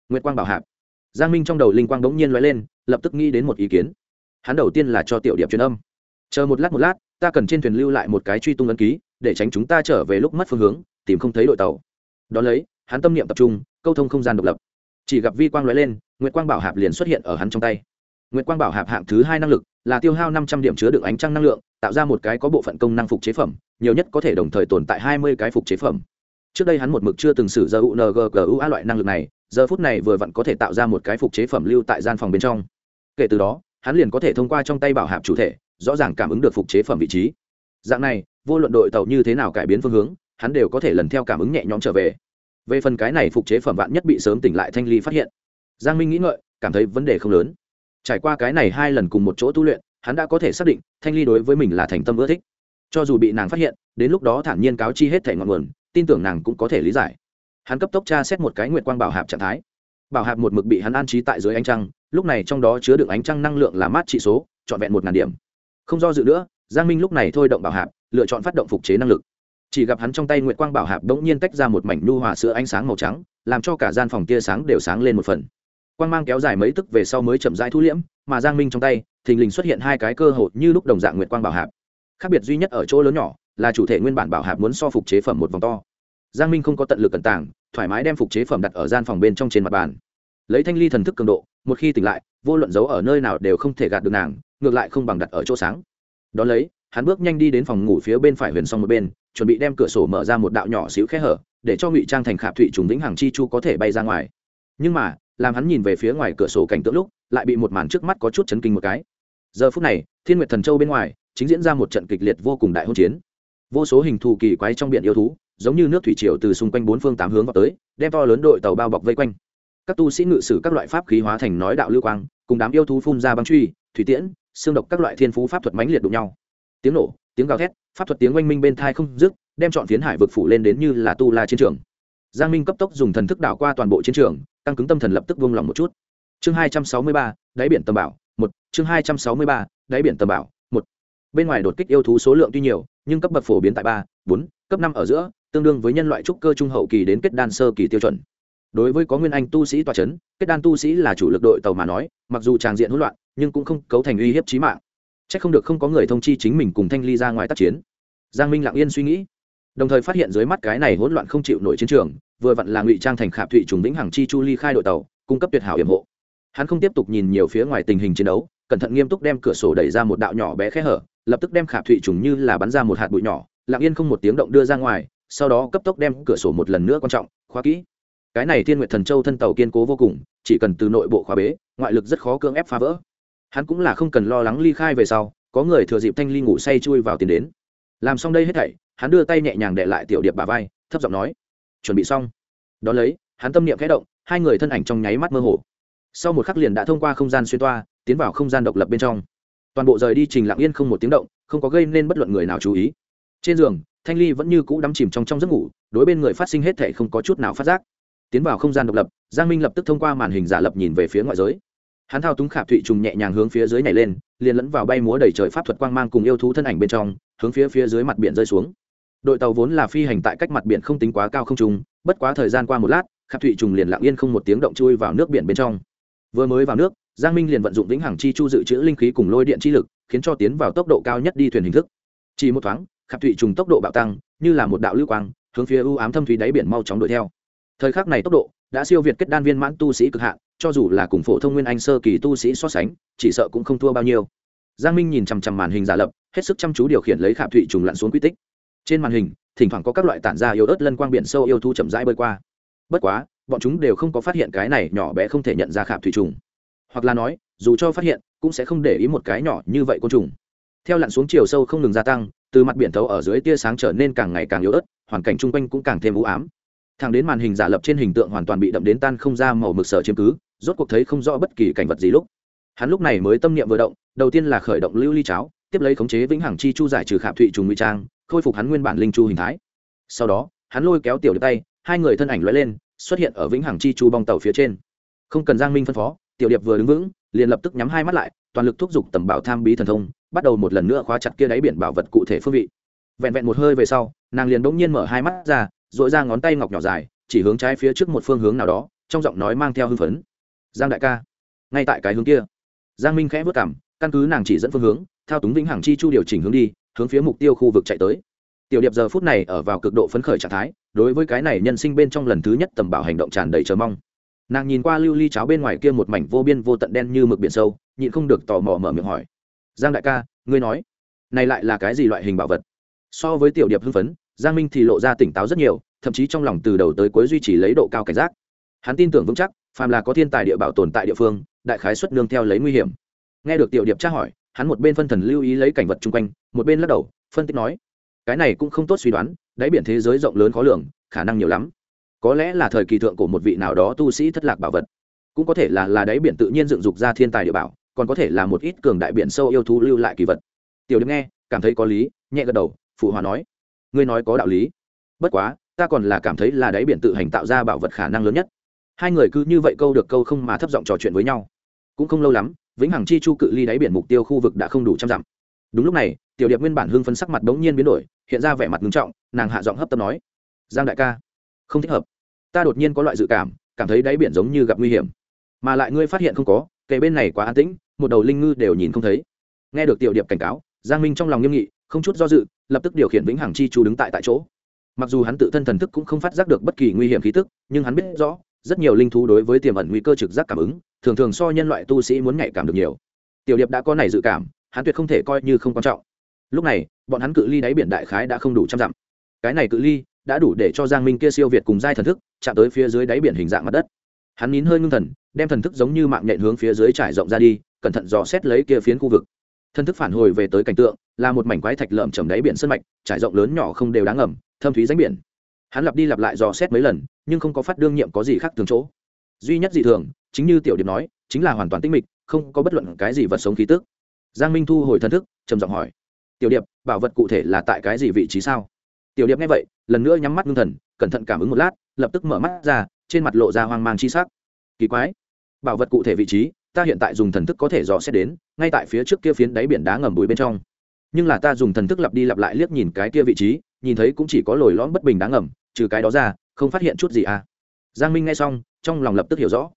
Nguyệt quang bảo hạp. Giang minh trong đầu linh quang bỗng nhiên lóe lên, lập tức nghĩ đến một ý kiến hắn đầu tiên là cho tiểu điệp truyền âm. Chờ một lát một lát, ta cần trên thuyền lưu lại một cái truy tung ấn ký, để tránh chúng ta trở về lúc mất phương hướng, tìm không thấy đội tàu. Đón lấy, hắn tâm niệm tập trung, câu thông không gian độc lập. Chỉ gặp vi quang lóe lên, nguyệt quang bảo hạp liền xuất hiện ở hắn trong tay. Nguyệt quang bảo hạp hạng thứ hai năng lực, là tiêu hao năm trăm điểm chứa đựng ánh trăng năng lượng, tạo ra một cái có bộ phận công năng phục chế phẩm, nhiều nhất có thể đồng thời tồn tại hai mươi cái phục chế phẩm. Trước đây hắn một mực chưa từng sử giờ A loại năng lực này, giờ phút này vừa vặn có thể tạo ra một cái phục chế phẩm lưu tại gian phòng bên trong. Kể từ đó hắn liền có thể thông qua trong tay bảo hạp chủ thể, rõ ràng cảm ứng được phục chế phẩm vị trí. Dạng này, vô luận đội tàu như thế nào cải biến phương hướng, hắn đều có thể lần theo cảm ứng nhẹ nhõm trở về. Về phần cái này phục chế phẩm vạn nhất bị sớm tỉnh lại thanh ly phát hiện, giang minh nghĩ ngợi, cảm thấy vấn đề không lớn. Trải qua cái này hai lần cùng một chỗ tu luyện, hắn đã có thể xác định thanh ly đối với mình là thành tâm ưa thích. Cho dù bị nàng phát hiện, đến lúc đó thản nhiên cáo chi hết thẻ ngọn nguồn, tin tưởng nàng cũng có thể lý giải. Hắn cấp tốc tra xét một cái nguyệt quang bảo hạp trạng thái. Bảo hạp một mực bị hắn an trí tại dưới ánh trăng lúc này trong đó chứa được ánh trăng năng lượng là mát trị số, trọn vẹn một ngàn điểm. Không do dự nữa, giang minh lúc này thôi động bảo hạp, lựa chọn phát động phục chế năng lực. Chỉ gặp hắn trong tay nguyệt quang bảo hạp đ ỗ n g nhiên tách ra một mảnh nu hòa sữa ánh sáng màu trắng, làm cho cả gian phòng tia sáng đều sáng lên một phần. Quang mang kéo dài mấy tức về sau mới chậm rãi thu liễm, mà giang minh trong tay, thình lình xuất hiện hai cái cơ hội như lúc đồng dạng nguyệt quang bảo hạp. Khác biệt duy nhất ở chỗ lớn nhỏ, là chủ thể nguyên bản bảo hạp muốn so phục chế phẩm một vòng to. Giang minh không có tận lực cẩn tàng, thoải mái đem phục chế phẩm đặt ở gian phòng bên trong trên mặt bàn lấy thanh ly thần thức cường độ, một khi tỉnh lại, vô luận giấu ở nơi nào đều không thể gạt được nàng, ngược lại không bằng đặt ở chỗ sáng. Đón lấy, hắn bước nhanh đi đến phòng ngủ phía bên phải huyền song một bên, chuẩn bị đem cửa sổ mở ra một đạo nhỏ xíu khe hở, để cho ngụy trang thành khạp thụy trùng vĩnh hằng chi chu có thể bay ra ngoài. Nhưng mà, làm hắn nhìn về phía ngoài cửa sổ cảnh tượng lúc, lại bị một màn trước mắt có chút chấn kinh một cái. Giờ phút này, thiên nguyệt thần châu bên ngoài, chính diễn ra một trận kịch liệt vô cùng đại hôn chiến. Vô số hình thù kỳ quái trong biển yêu thú, giống như nước thủy triều từ xung quanh bốn phương tám hướng vào tới, đem to lớn đội tàu bao bọc vây quanh các tu sĩ ngự sử các loại pháp khí hóa thành nói đạo lưu quang, cùng đám yêu thú phun ra băng truy, thủy tiễn, xương độc các loại thiên phú pháp thuật mãnh liệt đụng nhau. Tiếng nổ, tiếng gào thét, pháp thuật tiếng oanh minh bên thai không dứt, đem chọn phiến hải vực phủ lên đến như là tu la chiến trường. Giang minh cấp tốc dùng thần thức đảo qua toàn bộ chiến trường tăng cứng tâm thần lập tức vung lòng một chút. Chương hai trăm sáu mươi ba, đáy biển tầm bảo, một. Chương hai trăm sáu mươi ba, đáy biển tầm bảo, một. Bên ngoài đột kích yêu thú số lượng tuy nhiều, nhưng cấp bậc phổ biến tại ba, bốn, cấp năm ở giữa, tương đương với nhân loại trúc cơ trung hậu kỳ đến kết đan sơ kỳ tiêu chuẩn đối với có nguyên anh tu sĩ tòa c h ấ n kết đan tu sĩ là chủ lực đội tàu mà nói, mặc dù tràng diện hỗn loạn, nhưng cũng không cấu thành uy hiếp trí mạng. C h ắ c không được không có người thông chi chính mình cùng thanh ly ra ngoài tác chiến. Giang minh lặng yên suy nghĩ, đồng thời phát hiện dưới mắt cái này hỗn loạn không chịu nổi chiến trường, vừa vặn là ngụy trang thành khạp thụy trùng vĩnh hằng chi chu ly khai đội tàu, cung cấp tuyệt hảo hiểm hộ. Hắn không tiếp tục nhìn nhiều phía ngoài tình hình chiến đấu, cẩn thận nghiêm túc đem cửa sổ đẩy ra một đạo nhỏ bé khẽ hở, lập tức đem khạp thụy trùng như là bắn ra một hạt bụi nhỏ, lặng yên không một tiếng động đưa ra ngoài, sau đó cấp tốc đem cửa sổ một lần nữa quan trọng, khóa kỹ cái này thiên nguyệt thần châu thân tàu kiên cố vô cùng, chỉ cần từ nội bộ khóa bế, ngoại lực rất khó cưỡng ép phá vỡ. Hắn cũng là không cần lo lắng ly khai về sau, có người thừa dịp thanh ly ngủ say chui vào tiền đến. Làm xong đây hết thảy, hắn đưa tay nhẹ nhàng để lại tiểu điệp bà vai, thấp giọng nói, chuẩn bị xong. Đón lấy, hắn tâm niệm khẽ động, hai người thân ảnh trong nháy mắt mơ hồ. Sau một khắc liền đã thông qua không gian xuyên toa, tiến vào không gian độc lập bên trong. Toàn bộ rời đi trình lặng yên không một tiếng động, không có gây nên bất luận người nào chú ý. Trên giường, thanh ly vẫn như cũ đắm chìm trong trong giấc ngủ, đối bên người phát sinh hết thể không có chút nào phát giác tiến vào không gian độc lập, giang minh lập tức thông qua màn hình giả lập nhìn về phía ngoại giới. Hắn thao túng khạp thụy trùng nhẹ nhàng hướng phía dưới nhảy lên, liền lẫn vào bay múa đầy trời pháp thuật quang mang cùng yêu thú thân ảnh bên trong, hướng phía phía dưới mặt biển rơi xuống. Đội tàu vốn là phi hành tại cách mặt biển không tính quá cao không trùng bất quá thời gian qua một lát, khạp thụy trùng liền lặng yên không một tiếng động chui vào nước biển bên trong. Vừa mới vào nước, giang minh liền vận dụng vĩnh hằng chi chu dự trữ linh khí cùng lôi điện chi lực, khiến cho tiến vào tốc độ cao nhất đi thuyền hình thức. Chỉ một thoáng, khạp thụy trùng tốc độ bạo tăng, như là một đạo lưu quang, hướng phía ưu ám thâm thúy đáy biển mau chóng đuổi theo thời khắc này tốc độ đã siêu việt kết đan viên mãn tu sĩ cực hạn, cho dù là cùng phổ thông nguyên anh sơ kỳ tu sĩ so sánh, chỉ sợ cũng không thua bao nhiêu. Giang minh nhìn chằm chằm màn hình giả lập, hết sức chăm chú điều khiển lấy khảm thụy trùng lặn xuống quy tích. Trên màn hình, thỉnh thoảng có các loại tản ra yếu ớt lân quang biển sâu yêu thu chậm rãi bơi qua. Bất quá, bọn chúng đều không có phát hiện cái này nhỏ bé không thể nhận ra khảm thủy trùng. Hoặc là nói, dù cho phát hiện, cũng sẽ không để ý một cái nhỏ như vậy côn trùng. Theo lặn xuống chiều sâu không ngừng gia tăng, từ mặt biển thấu ở dưới tia sáng trở nên càng ngày càng yếu ớt, hoàn cảnh chung quanh cũng càng thêm u ám thẳng đến màn hình giả lập trên hình tượng hoàn toàn bị đậm đến tan không ra màu mực sở chiếm cứ, rốt cuộc thấy không rõ bất kỳ cảnh vật gì lúc. Hắn lúc này mới tâm niệm vừa động, đầu tiên là khởi động lưu ly cháo, tiếp lấy khống chế vĩnh hằng chi chu giải trừ khảm thụy trùng nguy trang, khôi phục hắn nguyên bản linh chu hình thái. Sau đó, hắn lôi kéo tiểu điệp tay, hai người thân ảnh lóe lên, xuất hiện ở vĩnh hằng chi chu bong tàu phía trên. Không cần giang minh phân phó, tiểu điệp vừa đứng vững, liền lập tức nhắm hai mắt lại, toàn lực thúc giục tầm bảo tham bí thần thông, bắt đầu một lần nữa khóa chặt kia đáy biển bảo vật cụ thể phương vị. Vẹn vẹn một hơi về sau, nàng liền bỗng nhiên mở hai mắt ra dội ra ngón tay ngọc nhỏ dài, chỉ hướng trái phía trước một phương hướng nào đó, trong giọng nói mang theo hưng phấn. Giang đại ca, ngay tại cái hướng kia. Giang minh khẽ vất cảm căn cứ nàng chỉ dẫn phương hướng, thao túng vĩnh hằng chi chu điều chỉnh hướng đi, hướng phía mục tiêu khu vực chạy tới. Tiểu điệp giờ phút này ở vào cực độ phấn khởi trạng thái, đối với cái này nhân sinh bên trong lần thứ nhất tầm bảo hành động tràn đầy chờ mong. Nàng nhìn qua lưu ly cháo bên ngoài kia một mảnh vô biên vô tận đen như mực biển sâu, nhịn không được tò mò mở miệng hỏi. Giang đại ca, ngươi nói, này lại là cái gì loại hình bảo vật? So với tiểu điệp hưng phấn giang minh thì lộ ra tỉnh táo rất nhiều, thậm chí trong lòng từ đầu tới cuối duy trì lấy độ cao cảnh giác. Hắn tin tưởng vững chắc, phàm là có thiên tài địa bảo tồn tại địa phương, đại khái xuất nương theo lấy nguy hiểm. Nghe được tiểu điệp tra hỏi, hắn một bên phân thần lưu ý lấy cảnh vật chung quanh, một bên lắc đầu, phân tích nói, cái này cũng không tốt suy đoán, đáy biển thế giới rộng lớn khó lường, khả năng nhiều lắm. Có lẽ là thời kỳ thượng của một vị nào đó tu sĩ thất lạc bảo vật. Cũng có thể là là đáy biển tự nhiên dựng dục ra thiên tài địa bảo, còn có thể là một ít cường đại biển sâu yêu thú lưu lại kỳ vật. Tiểu điệp nghe, cảm thấy có lý, nhẹ gật đầu, phụ hòa nói ngươi nói có đạo lý. Bất quá, ta còn là cảm thấy là đáy biển tự hành tạo ra bảo vật khả năng lớn nhất. Hai người cứ như vậy câu được câu không mà thấp giọng trò chuyện với nhau. Cũng không lâu lắm, vĩnh hằng chi chu cự ly đáy biển mục tiêu khu vực đã không đủ trăm dặm. Đúng lúc này, tiểu điệp nguyên bản hưng phấn sắc mặt bỗng nhiên biến đổi, hiện ra vẻ mặt ngưng trọng, nàng hạ giọng hấp tấp nói, giang đại ca, không thích hợp. Ta đột nhiên có loại dự cảm cảm thấy đáy biển giống như gặp nguy hiểm. Mà lại ngươi phát hiện không có, kề bên này quá an tĩnh, một đầu linh ngư đều nhìn không thấy. Nghe được tiểu điệp cảnh cáo, giang minh trong lòng nghiêm nghị không chút do dự, lập tức điều khiển vĩnh hằng chi chu đứng tại tại chỗ. Mặc dù hắn tự thân thần thức cũng không phát giác được bất kỳ nguy hiểm khí tức, nhưng hắn biết rõ, rất nhiều linh thú đối với tiềm ẩn nguy cơ trực giác cảm ứng, thường thường so nhân loại tu sĩ muốn nhạy cảm được nhiều. Tiểu điệp đã có này dự cảm, hắn tuyệt không thể coi như không quan trọng. Lúc này, bọn hắn cự ly đáy biển đại khái đã không đủ trăm dặm. Cái này cự ly đã đủ để cho giang minh kia siêu việt cùng giai thần thức chạm tới phía dưới đáy biển hình dạng mặt đất. Hắn nín hơi ngưng thần, đem thần thức giống như mạng nhện hướng phía dưới trải rộng ra đi, cẩn thận dò xét lấy kia phiến khu vực. Thần thức phản hồi về tới cảnh tượng là một mảnh quái thạch lợm chầm đáy biển sân mạch, trải rộng lớn nhỏ không đều đáng ngầm, thâm thúy ránh biển. Hắn lặp đi lặp lại dò xét mấy lần, nhưng không có phát đương nhiệm có gì khác thường chỗ. Duy nhất dị thường, chính như tiểu điệp nói, chính là hoàn toàn tinh mịch, không có bất luận cái gì vật sống khí tức. Giang minh thu hồi thần thức, trầm giọng hỏi, tiểu điệp, bảo vật cụ thể là tại cái gì vị trí sao? Tiểu điệp nghe vậy, lần nữa nhắm mắt ngưng thần, cẩn thận cảm ứng một lát, lập tức mở mắt ra, trên mặt lộ ra hoang mang chi sắc. Kỳ quái, bảo vật cụ thể vị trí, ta hiện tại dùng thần thức có thể dò xét đến, ngay tại phía trước kia phiến đáy biển đá ngầm bụi bên trong nhưng là ta dùng thần thức lặp đi lặp lại liếc nhìn cái kia vị trí, nhìn thấy cũng chỉ có lồi lõm bất bình đáng ngầm, trừ cái đó ra, không phát hiện chút gì à. Giang minh nghe xong, trong lòng lập tức hiểu rõ.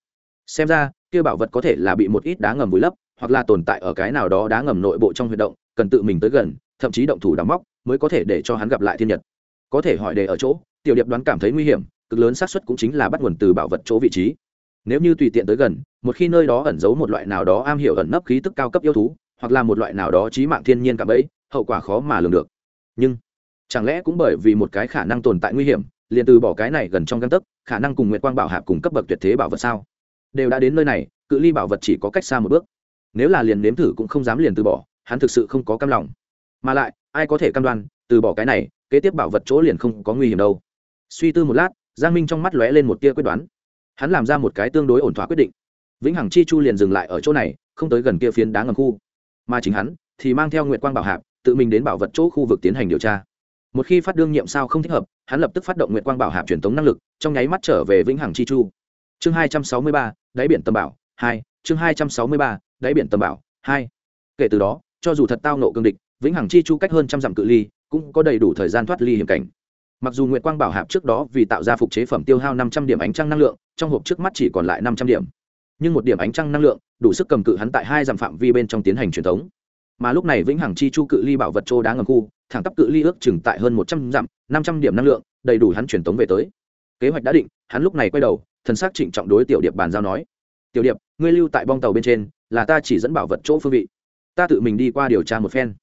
Xem ra, kia bảo vật có thể là bị một ít đá ngầm vùi lấp, hoặc là tồn tại ở cái nào đó đá ngầm nội bộ trong huy động, cần tự mình tới gần, thậm chí động thủ đắm móc, mới có thể để cho hắn gặp lại thiên nhật. Có thể hỏi đề ở chỗ, tiểu điệp đoán cảm thấy nguy hiểm, cực lớn xác suất cũng chính là bắt nguồn từ bảo vật chỗ vị trí. Nếu như tùy tiện tới gần, một khi nơi đó ẩn giấu một loại nào đó am hiểu ẩn nấp khí tức cao cấp yêu thú hoặc là một loại nào đó trí mạng thiên nhiên cảm ấy hậu quả khó mà lường được. Nhưng, chẳng lẽ cũng bởi vì một cái khả năng tồn tại nguy hiểm, liền từ bỏ cái này gần trong găng tấc, khả năng cùng nguyệt quang bảo hạp cùng cấp bậc tuyệt thế bảo vật sao? Đều đã đến nơi này, cự ly bảo vật chỉ có cách xa một bước. Nếu là liền nếm thử cũng không dám liền từ bỏ, hắn thực sự không có cam lòng. Mà lại, ai có thể cam đoan, từ bỏ cái này, kế tiếp bảo vật chỗ liền không có nguy hiểm đâu. Suy tư một lát, giang minh trong mắt lóe lên một tia quyết đoán. Hắn làm ra một cái tương đối ổn thỏa quyết định. Vĩnh hằng chi chu liền dừng lại ở chỗ này, không tới gần kia phiến đá ngầm khu mà chính hắn thì mang theo nguyệt quang bảo hạp tự mình đến bảo vật chỗ khu vực tiến hành điều tra. Một khi phát đương nhiệm sao không thích hợp, hắn lập tức phát động nguyệt quang bảo hạp truyền tống năng lực, trong nháy mắt trở về vĩnh hằng chi chu. Chương hai trăm sáu mươi ba, đáy biển tầm bảo, hai, chương hai trăm sáu mươi ba, đáy biển tầm bảo, hai. Kể từ đó, cho dù thật tao nộ cương địch, vĩnh hằng chi chu cách hơn trăm dặm cự ly, cũng có đầy đủ thời gian thoát ly hiểm cảnh. Mặc dù nguyệt quang bảo hạp trước đó vì tạo ra phục chế phẩm tiêu hao năm trăm điểm ánh trăng năng lượng, trong hộp trước mắt chỉ còn lại năm trăm điểm. Nhưng một điểm ánh trăng năng lượng đủ sức cầm cự hắn tại hai dặm phạm vi bên trong tiến hành truyền thống. Mà lúc này vĩnh hằng chi chu cự ly bảo vật châu đá ngầm khu, thẳng tắp cự ly ước chừng tại hơn một trăm dặm, năm trăm điểm năng lượng, đầy đủ hắn truyền tống về tới. Kế hoạch đã định, hắn lúc này quay đầu, thần sắc trịnh trọng đối tiểu điệp bàn giao nói, tiểu điệp, ngươi lưu tại bong tàu bên trên, là ta chỉ dẫn bảo vật chỗ phương vị. Ta tự mình đi qua điều tra một phen.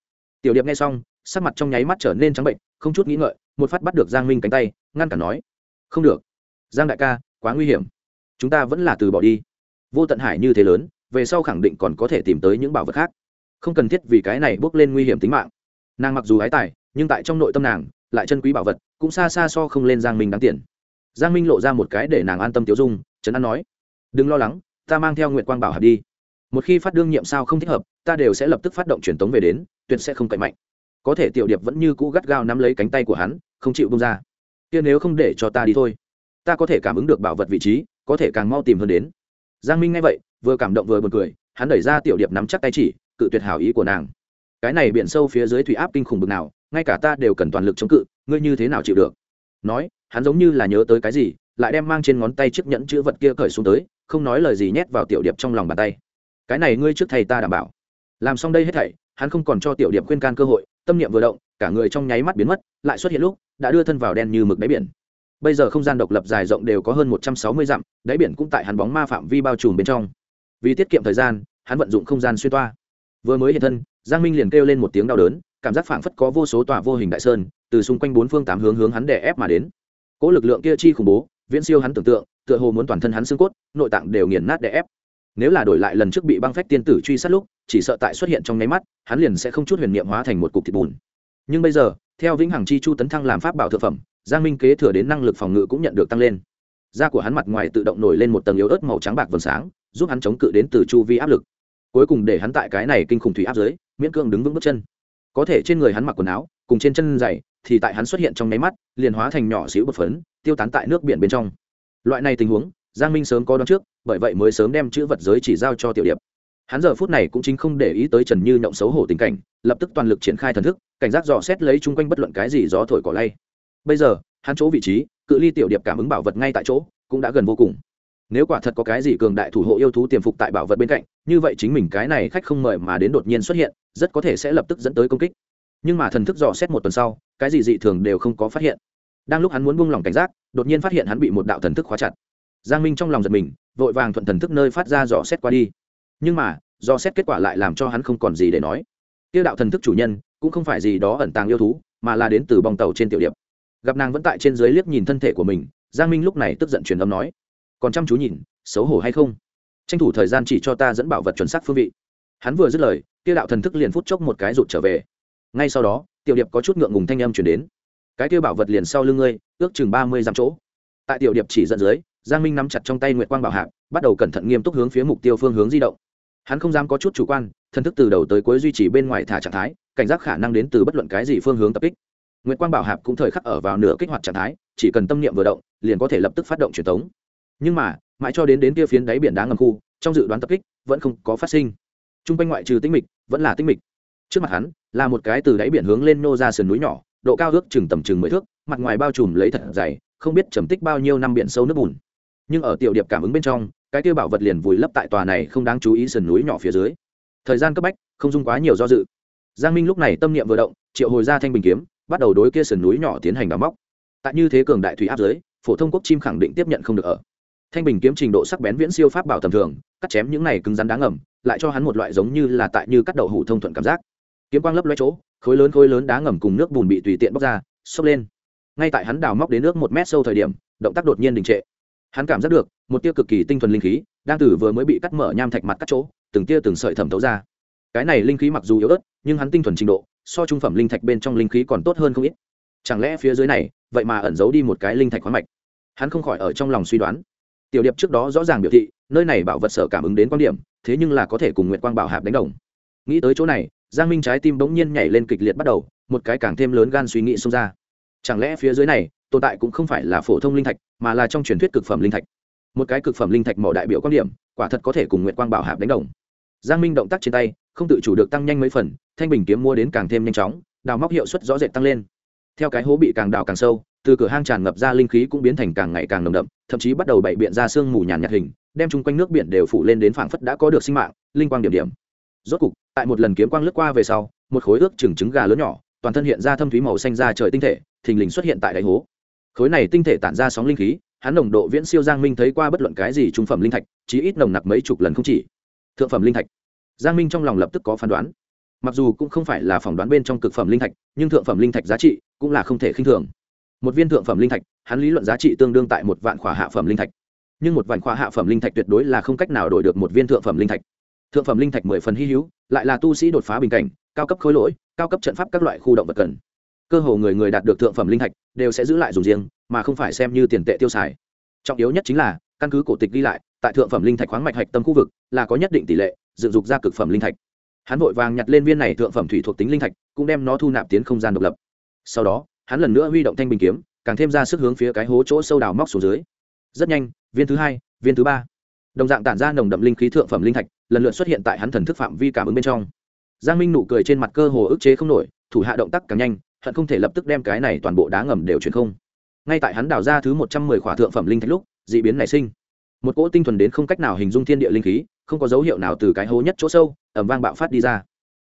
Tiểu điệp nghe xong, sắc mặt trong nháy mắt trở nên trắng bệnh, không chút nghĩ ngợi, một phát bắt được giang minh cánh tay, ngăn cản nói, không được. Giang đại ca, quá nguy hiểm. Chúng ta vẫn là từ bỏ đi. Vô tận hải như thế lớn về sau khẳng định còn có thể tìm tới những bảo vật khác. Không cần thiết vì cái này bước lên nguy hiểm tính mạng. Nàng mặc dù ái tài, nhưng tại trong nội tâm nàng, lại chân quý bảo vật, cũng xa xa so không lên giang minh đáng tiền. Giang minh lộ ra một cái để nàng an tâm tiêu dung, trấn an nói, đừng lo lắng, ta mang theo nguyện quang bảo hạt đi. Một khi phát đương nhiệm sao không thích hợp, ta đều sẽ lập tức phát động truyền tống về đến, tuyệt sẽ không cậy mạnh. Có thể tiểu điệp vẫn như cũ gắt gao nắm lấy cánh tay của hắn, không chịu bông ra. Kia nếu không để cho ta đi thôi, ta có thể cảm ứng được bảo vật vị trí, có thể càng mau tìm hơn đến giang minh nghe vậy, vừa cảm động vừa b u ồ n cười, hắn đẩy ra tiểu điệp nắm chắc tay chỉ, cự tuyệt hảo ý của nàng. Cái này biển sâu phía dưới thủy áp kinh khủng bực nào, ngay cả ta đều cần toàn lực chống cự, ngươi như thế nào chịu được? Nói, hắn giống như là nhớ tới cái gì, lại đem mang trên ngón tay chiếc nhẫn chữ vật kia cởi xuống tới, không nói lời gì nhét vào tiểu điệp trong lòng bàn tay. Cái này ngươi trước thầy ta đảm bảo. Làm xong đây hết thảy, hắn không còn cho tiểu điệp khuyên can cơ hội, tâm niệm vừa động, cả người trong nháy mắt biến mất, lại xuất hiện lúc, đã đưa thân vào đen như mực đáy biển bây giờ không gian độc lập dài rộng đều có hơn một trăm sáu mươi dặm, đáy biển cũng tại hắn bóng ma phạm vi bao trùm bên trong. Vì tiết kiệm thời gian, hắn vận dụng không gian xuyên toa. Vừa mới hiện thân, giang minh liền kêu lên một tiếng đau đớn, cảm giác phảng phất có vô số tòa vô hình đại sơn, từ xung quanh bốn phương tám hướng hướng hắn đè ép mà đến. Cỗ lực lượng kia chi khủng bố, viễn siêu hắn tưởng tượng, tựa hồ muốn toàn thân hắn xương cốt, nội tạng đều nghiền nát đè ép. Nếu là đổi lại lần trước bị băng phách tiên tử truy sát lúc, chỉ sợ tại xuất hiện trong nháy mắt, hắn liền sẽ không chút huyền niệm hóa thành một cục thịt bùn. Nhưng bây giờ, theo vĩnh hằng chi chu tấn thăng làm pháp bảo thượng phẩm giang minh kế thừa đến năng lực phòng ngự cũng nhận được tăng lên. Da của hắn mặt ngoài tự động nổi lên một tầng yếu ớt màu trắng bạc vầng sáng, giúp hắn chống cự đến từ chu vi áp lực. Cuối cùng để hắn tại cái này kinh khủng thủy áp dưới miễn cưỡng đứng vững bước chân. Có thể trên người hắn mặc quần áo, cùng trên chân dày, thì tại hắn xuất hiện trong nháy mắt, liền hóa thành nhỏ xíu bột phấn, tiêu tán tại nước biển bên trong. Loại này tình huống, giang minh sớm có đón trước, bởi vậy mới sớm đem chữ vật giới chỉ giao cho tiểu điệp. Hắn giờ phút này cũng chính không để ý tới trần như nhộng xấu hổ tình cảnh, lập tức toàn lực triển khai thần thức, cảnh giác dò xét lấy chung quanh bất luận cái gì gió thổi cỏ lay bây giờ, hắn chỗ vị trí, cự ly tiểu điệp cảm ứng bảo vật ngay tại chỗ, cũng đã gần vô cùng. Nếu quả thật có cái gì cường đại thủ hộ yêu thú tiềm phục tại bảo vật bên cạnh, như vậy chính mình cái này khách không mời mà đến đột nhiên xuất hiện, rất có thể sẽ lập tức dẫn tới công kích. Nhưng mà thần thức dò xét một tuần sau, cái gì dị thường đều không có phát hiện. Đang lúc hắn muốn buông lỏng cảnh giác, đột nhiên phát hiện hắn bị một đạo thần thức khóa chặt. Giang minh trong lòng giật mình, vội vàng thuận thần thức nơi phát ra dò xét qua đi. Nhưng mà, dò xét kết quả lại làm cho hắn không còn gì để nói. Tiêu đạo thần thức chủ nhân, cũng không phải gì đó ẩn tàng yêu thú, mà là đến từ bong tàu trên tiểu điệp gặp nàng vẫn tại trên dưới liếc nhìn thân thể của mình, giang minh lúc này tức giận truyền âm nói, còn chăm chú nhìn, xấu hổ hay không? Tranh thủ thời gian chỉ cho ta dẫn bảo vật chuẩn xác phương vị. Hắn vừa dứt lời tiêu đạo thần thức liền phút chốc một cái rụt trở về. Ngay sau đó, tiểu điệp có chút ngượng ngùng thanh âm chuyển đến, cái tiêu bảo vật liền sau lưng ngươi, ước chừng ba mươi dặm chỗ. Tại tiểu điệp chỉ dẫn dưới, giang minh nắm chặt trong tay nguyệt quang bảo hạc, bắt đầu cẩn thận nghiêm túc hướng phía mục tiêu phương hướng di động. Hắn không dám có chút chủ quan, thần thức từ đầu tới cuối duy trì bên ngoài thả trạng thái, cảnh giác khả năng đến từ bất luận cái gì phương hướng tập kích nguyệt quang bảo hạp cũng thời khắc ở vào nửa kích hoạt trạng thái, chỉ cần tâm niệm vừa động, liền có thể lập tức phát động truyền tống. Nhưng mà, mãi cho đến đến kia phiến đáy biển đá ngầm khu, trong dự đoán tập kích vẫn không có phát sinh. T r u n g quanh ngoại trừ tinh mịch, vẫn là tinh mịch. Trước mặt hắn, là một cái từ đáy biển hướng lên nô ra sườn núi nhỏ, độ cao ước chừng tầm chừng mười thước, mặt ngoài bao trùm lấy thật dày, không biết trầm tích bao nhiêu năm biển sâu nước bùn. Nhưng ở tiểu điệp cảm ứng bên trong, cái kia bảo vật liền vùi lấp tại tòa này không đáng chú ý sườn núi nhỏ phía dưới. Thời gian cấp bách, không dung quá nhiều do dự. Giang minh lúc này tâm niệm vừa động, triệu hồi ra thanh bình kiếm bắt đầu đối kia sườn núi nhỏ tiến hành đào móc. Tại như thế cường đại thủy áp giới, phổ thông quốc chim khẳng định tiếp nhận không được ở. Thanh bình kiếm trình độ sắc bén viễn siêu pháp bảo tầm thường, cắt chém những này cứng rắn đáng ngầm, lại cho hắn một loại giống như là tại như cắt đậu hủ thông thuận cảm giác. Kiếm quang lấp loe chỗ, khối lớn khối lớn đá ngầm cùng nước bùn bị tùy tiện bóc ra, xốc lên. Ngay tại hắn đào móc đến nước một mét sâu thời điểm, động tác đột nhiên đình trệ. Hắn cảm giác được, một tia cực kỳ tinh thuần linh khí, đang từ vừa mới bị cắt mở nham thạch mặt cắt chỗ, từng tia từng sợi thẩm thấu ra. Cái này linh khí mặc dù yếu ớt, nhưng hắn tinh thuần trình độ so trung phẩm linh thạch bên trong linh khí còn tốt hơn không ít. Chẳng lẽ phía dưới này, vậy mà ẩn giấu đi một cái linh thạch khoáng mạch? Hắn không khỏi ở trong lòng suy đoán. Tiểu điệp trước đó rõ ràng biểu thị, nơi này bảo vật sở cảm ứng đến quan điểm, thế nhưng là có thể cùng nguyện quang bảo hạp đánh đồng. Nghĩ tới chỗ này, giang minh trái tim bỗng nhiên nhảy lên kịch liệt bắt đầu, một cái càng thêm lớn gan suy nghĩ xông ra. Chẳng lẽ phía dưới này, tồn tại cũng không phải là phổ thông linh thạch, mà là trong truyền thuyết cực phẩm linh thạch? Một cái cực phẩm linh thạch mỏ đại biểu quan điểm, quả thật có thể cùng nguyện quang bảo hạp đánh đồng. Giang minh động tác trên tay không tự chủ được tăng nhanh mấy phần, thanh bình kiếm mua đến càng thêm nhanh chóng, đào móc hiệu suất rõ rệt tăng lên. Theo cái hố bị càng đào càng sâu, từ cửa hang tràn ngập ra linh khí cũng biến thành càng ngày càng nồng đậm, thậm chí bắt đầu bậy biện ra sương mù nhàn nhạt hình, đem chung quanh nước biển đều phủ lên đến phảng phất đã có được sinh mạng, linh quang điểm điểm. Rốt cục, tại một lần kiếm quang lướt qua về sau, một khối ước trừng trứng gà lớn nhỏ, toàn thân hiện ra thâm thúy màu xanh ra trời tinh thể, thình lình xuất hiện tại đáy hố. Khối này tinh thể tản ra sóng linh khí, hắn nồng độ viễn siêu giang minh thấy qua bất luận cái gì trung phẩm linh thạch, chí ít nồng nặc mấy chục lần không chỉ. Thượng phẩm linh thạch giang minh trong lòng lập tức có phán đoán. Mặc dù cũng không phải là phỏng đoán bên trong cực phẩm linh thạch, nhưng thượng phẩm linh thạch giá trị cũng là không thể khinh thường. Một viên thượng phẩm linh thạch, hắn lý luận giá trị tương đương tại một vạn khỏa hạ phẩm linh thạch. Nhưng một vạn khỏa hạ phẩm linh thạch tuyệt đối là không cách nào đổi được một viên thượng phẩm linh thạch. Thượng phẩm linh thạch mười phần hy hữu, lại là tu sĩ đột phá bình cảnh, cao cấp khối lỗi, cao cấp trận pháp các loại khu động vật cần. Cơ hồ người người đạt được thượng phẩm linh thạch đều sẽ giữ lại dùng riêng, mà không phải xem như tiền tệ tiêu xài. Trọng yếu nhất chính là, căn cứ cổ tịch ghi lại, tại thượng phẩm linh thạch khoáng mạch hạch tâm khu vực là có nhất định tỷ lệ dựng dục ra cực phẩm linh thạch. Hắn vội vàng nhặt lên viên này thượng phẩm thủy thuộc tính linh thạch, cũng đem nó thu nạp tiến không gian độc lập. Sau đó, hắn lần nữa huy động thanh bình kiếm, càng thêm ra sức hướng phía cái hố chỗ sâu đào móc xuống dưới. Rất nhanh, viên thứ hai, viên thứ ba. Đồng dạng tản ra nồng đậm linh khí thượng phẩm linh thạch, lần lượt xuất hiện tại hắn thần thức phạm vi cảm ứng bên trong. Giang minh nụ cười trên mặt cơ hồ ức chế không nổi, thủ hạ động tác càng nhanh, hận không thể lập tức đem cái này toàn bộ đá ngầm đều chuyển không. Ngay tại hắn đào ra thứ một trăm mười khỏa thượng phẩm linh thạch lúc d ị biến nảy sinh. Một cỗ tinh thuần đến không cách nào hình dung thiên địa linh khí không có dấu hiệu nào từ cái hố nhất chỗ sâu ẩm vang bạo phát đi ra.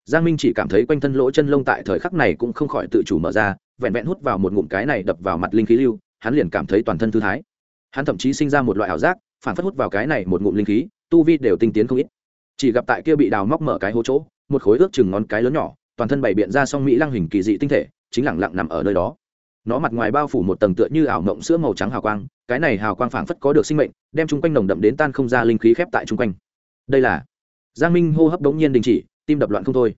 Giang minh chỉ cảm thấy quanh thân lỗ chân lông tại thời khắc này cũng không khỏi tự chủ mở ra, vẹn vẹn hút vào một ngụm cái này đập vào mặt linh khí lưu, hắn liền cảm thấy toàn thân thư thái. Hắn thậm chí sinh ra một loại ảo giác, phản phất hút vào cái này một ngụm linh khí, tu vi đều tinh tiến không ít. Chỉ gặp tại kia bị đào móc mở cái hố chỗ, một khối ước chừng ngón cái lớn nhỏ, toàn thân bày biện ra song mỹ lăng hình kỳ dị tinh thể, chính lẳng lặng nằm ở nơi đó. Nó mặt ngoài bao phủ một tầng tựa như ảo mộng sữa màu trắng hào quang, cái này hào quang phảng phất có được sinh mệnh, đem chung quanh nồng đậm đến tan không ra linh khí khép tại chung quanh đây là giang minh hô hấp đống nhiên đình chỉ, tim đập loạn không thôi.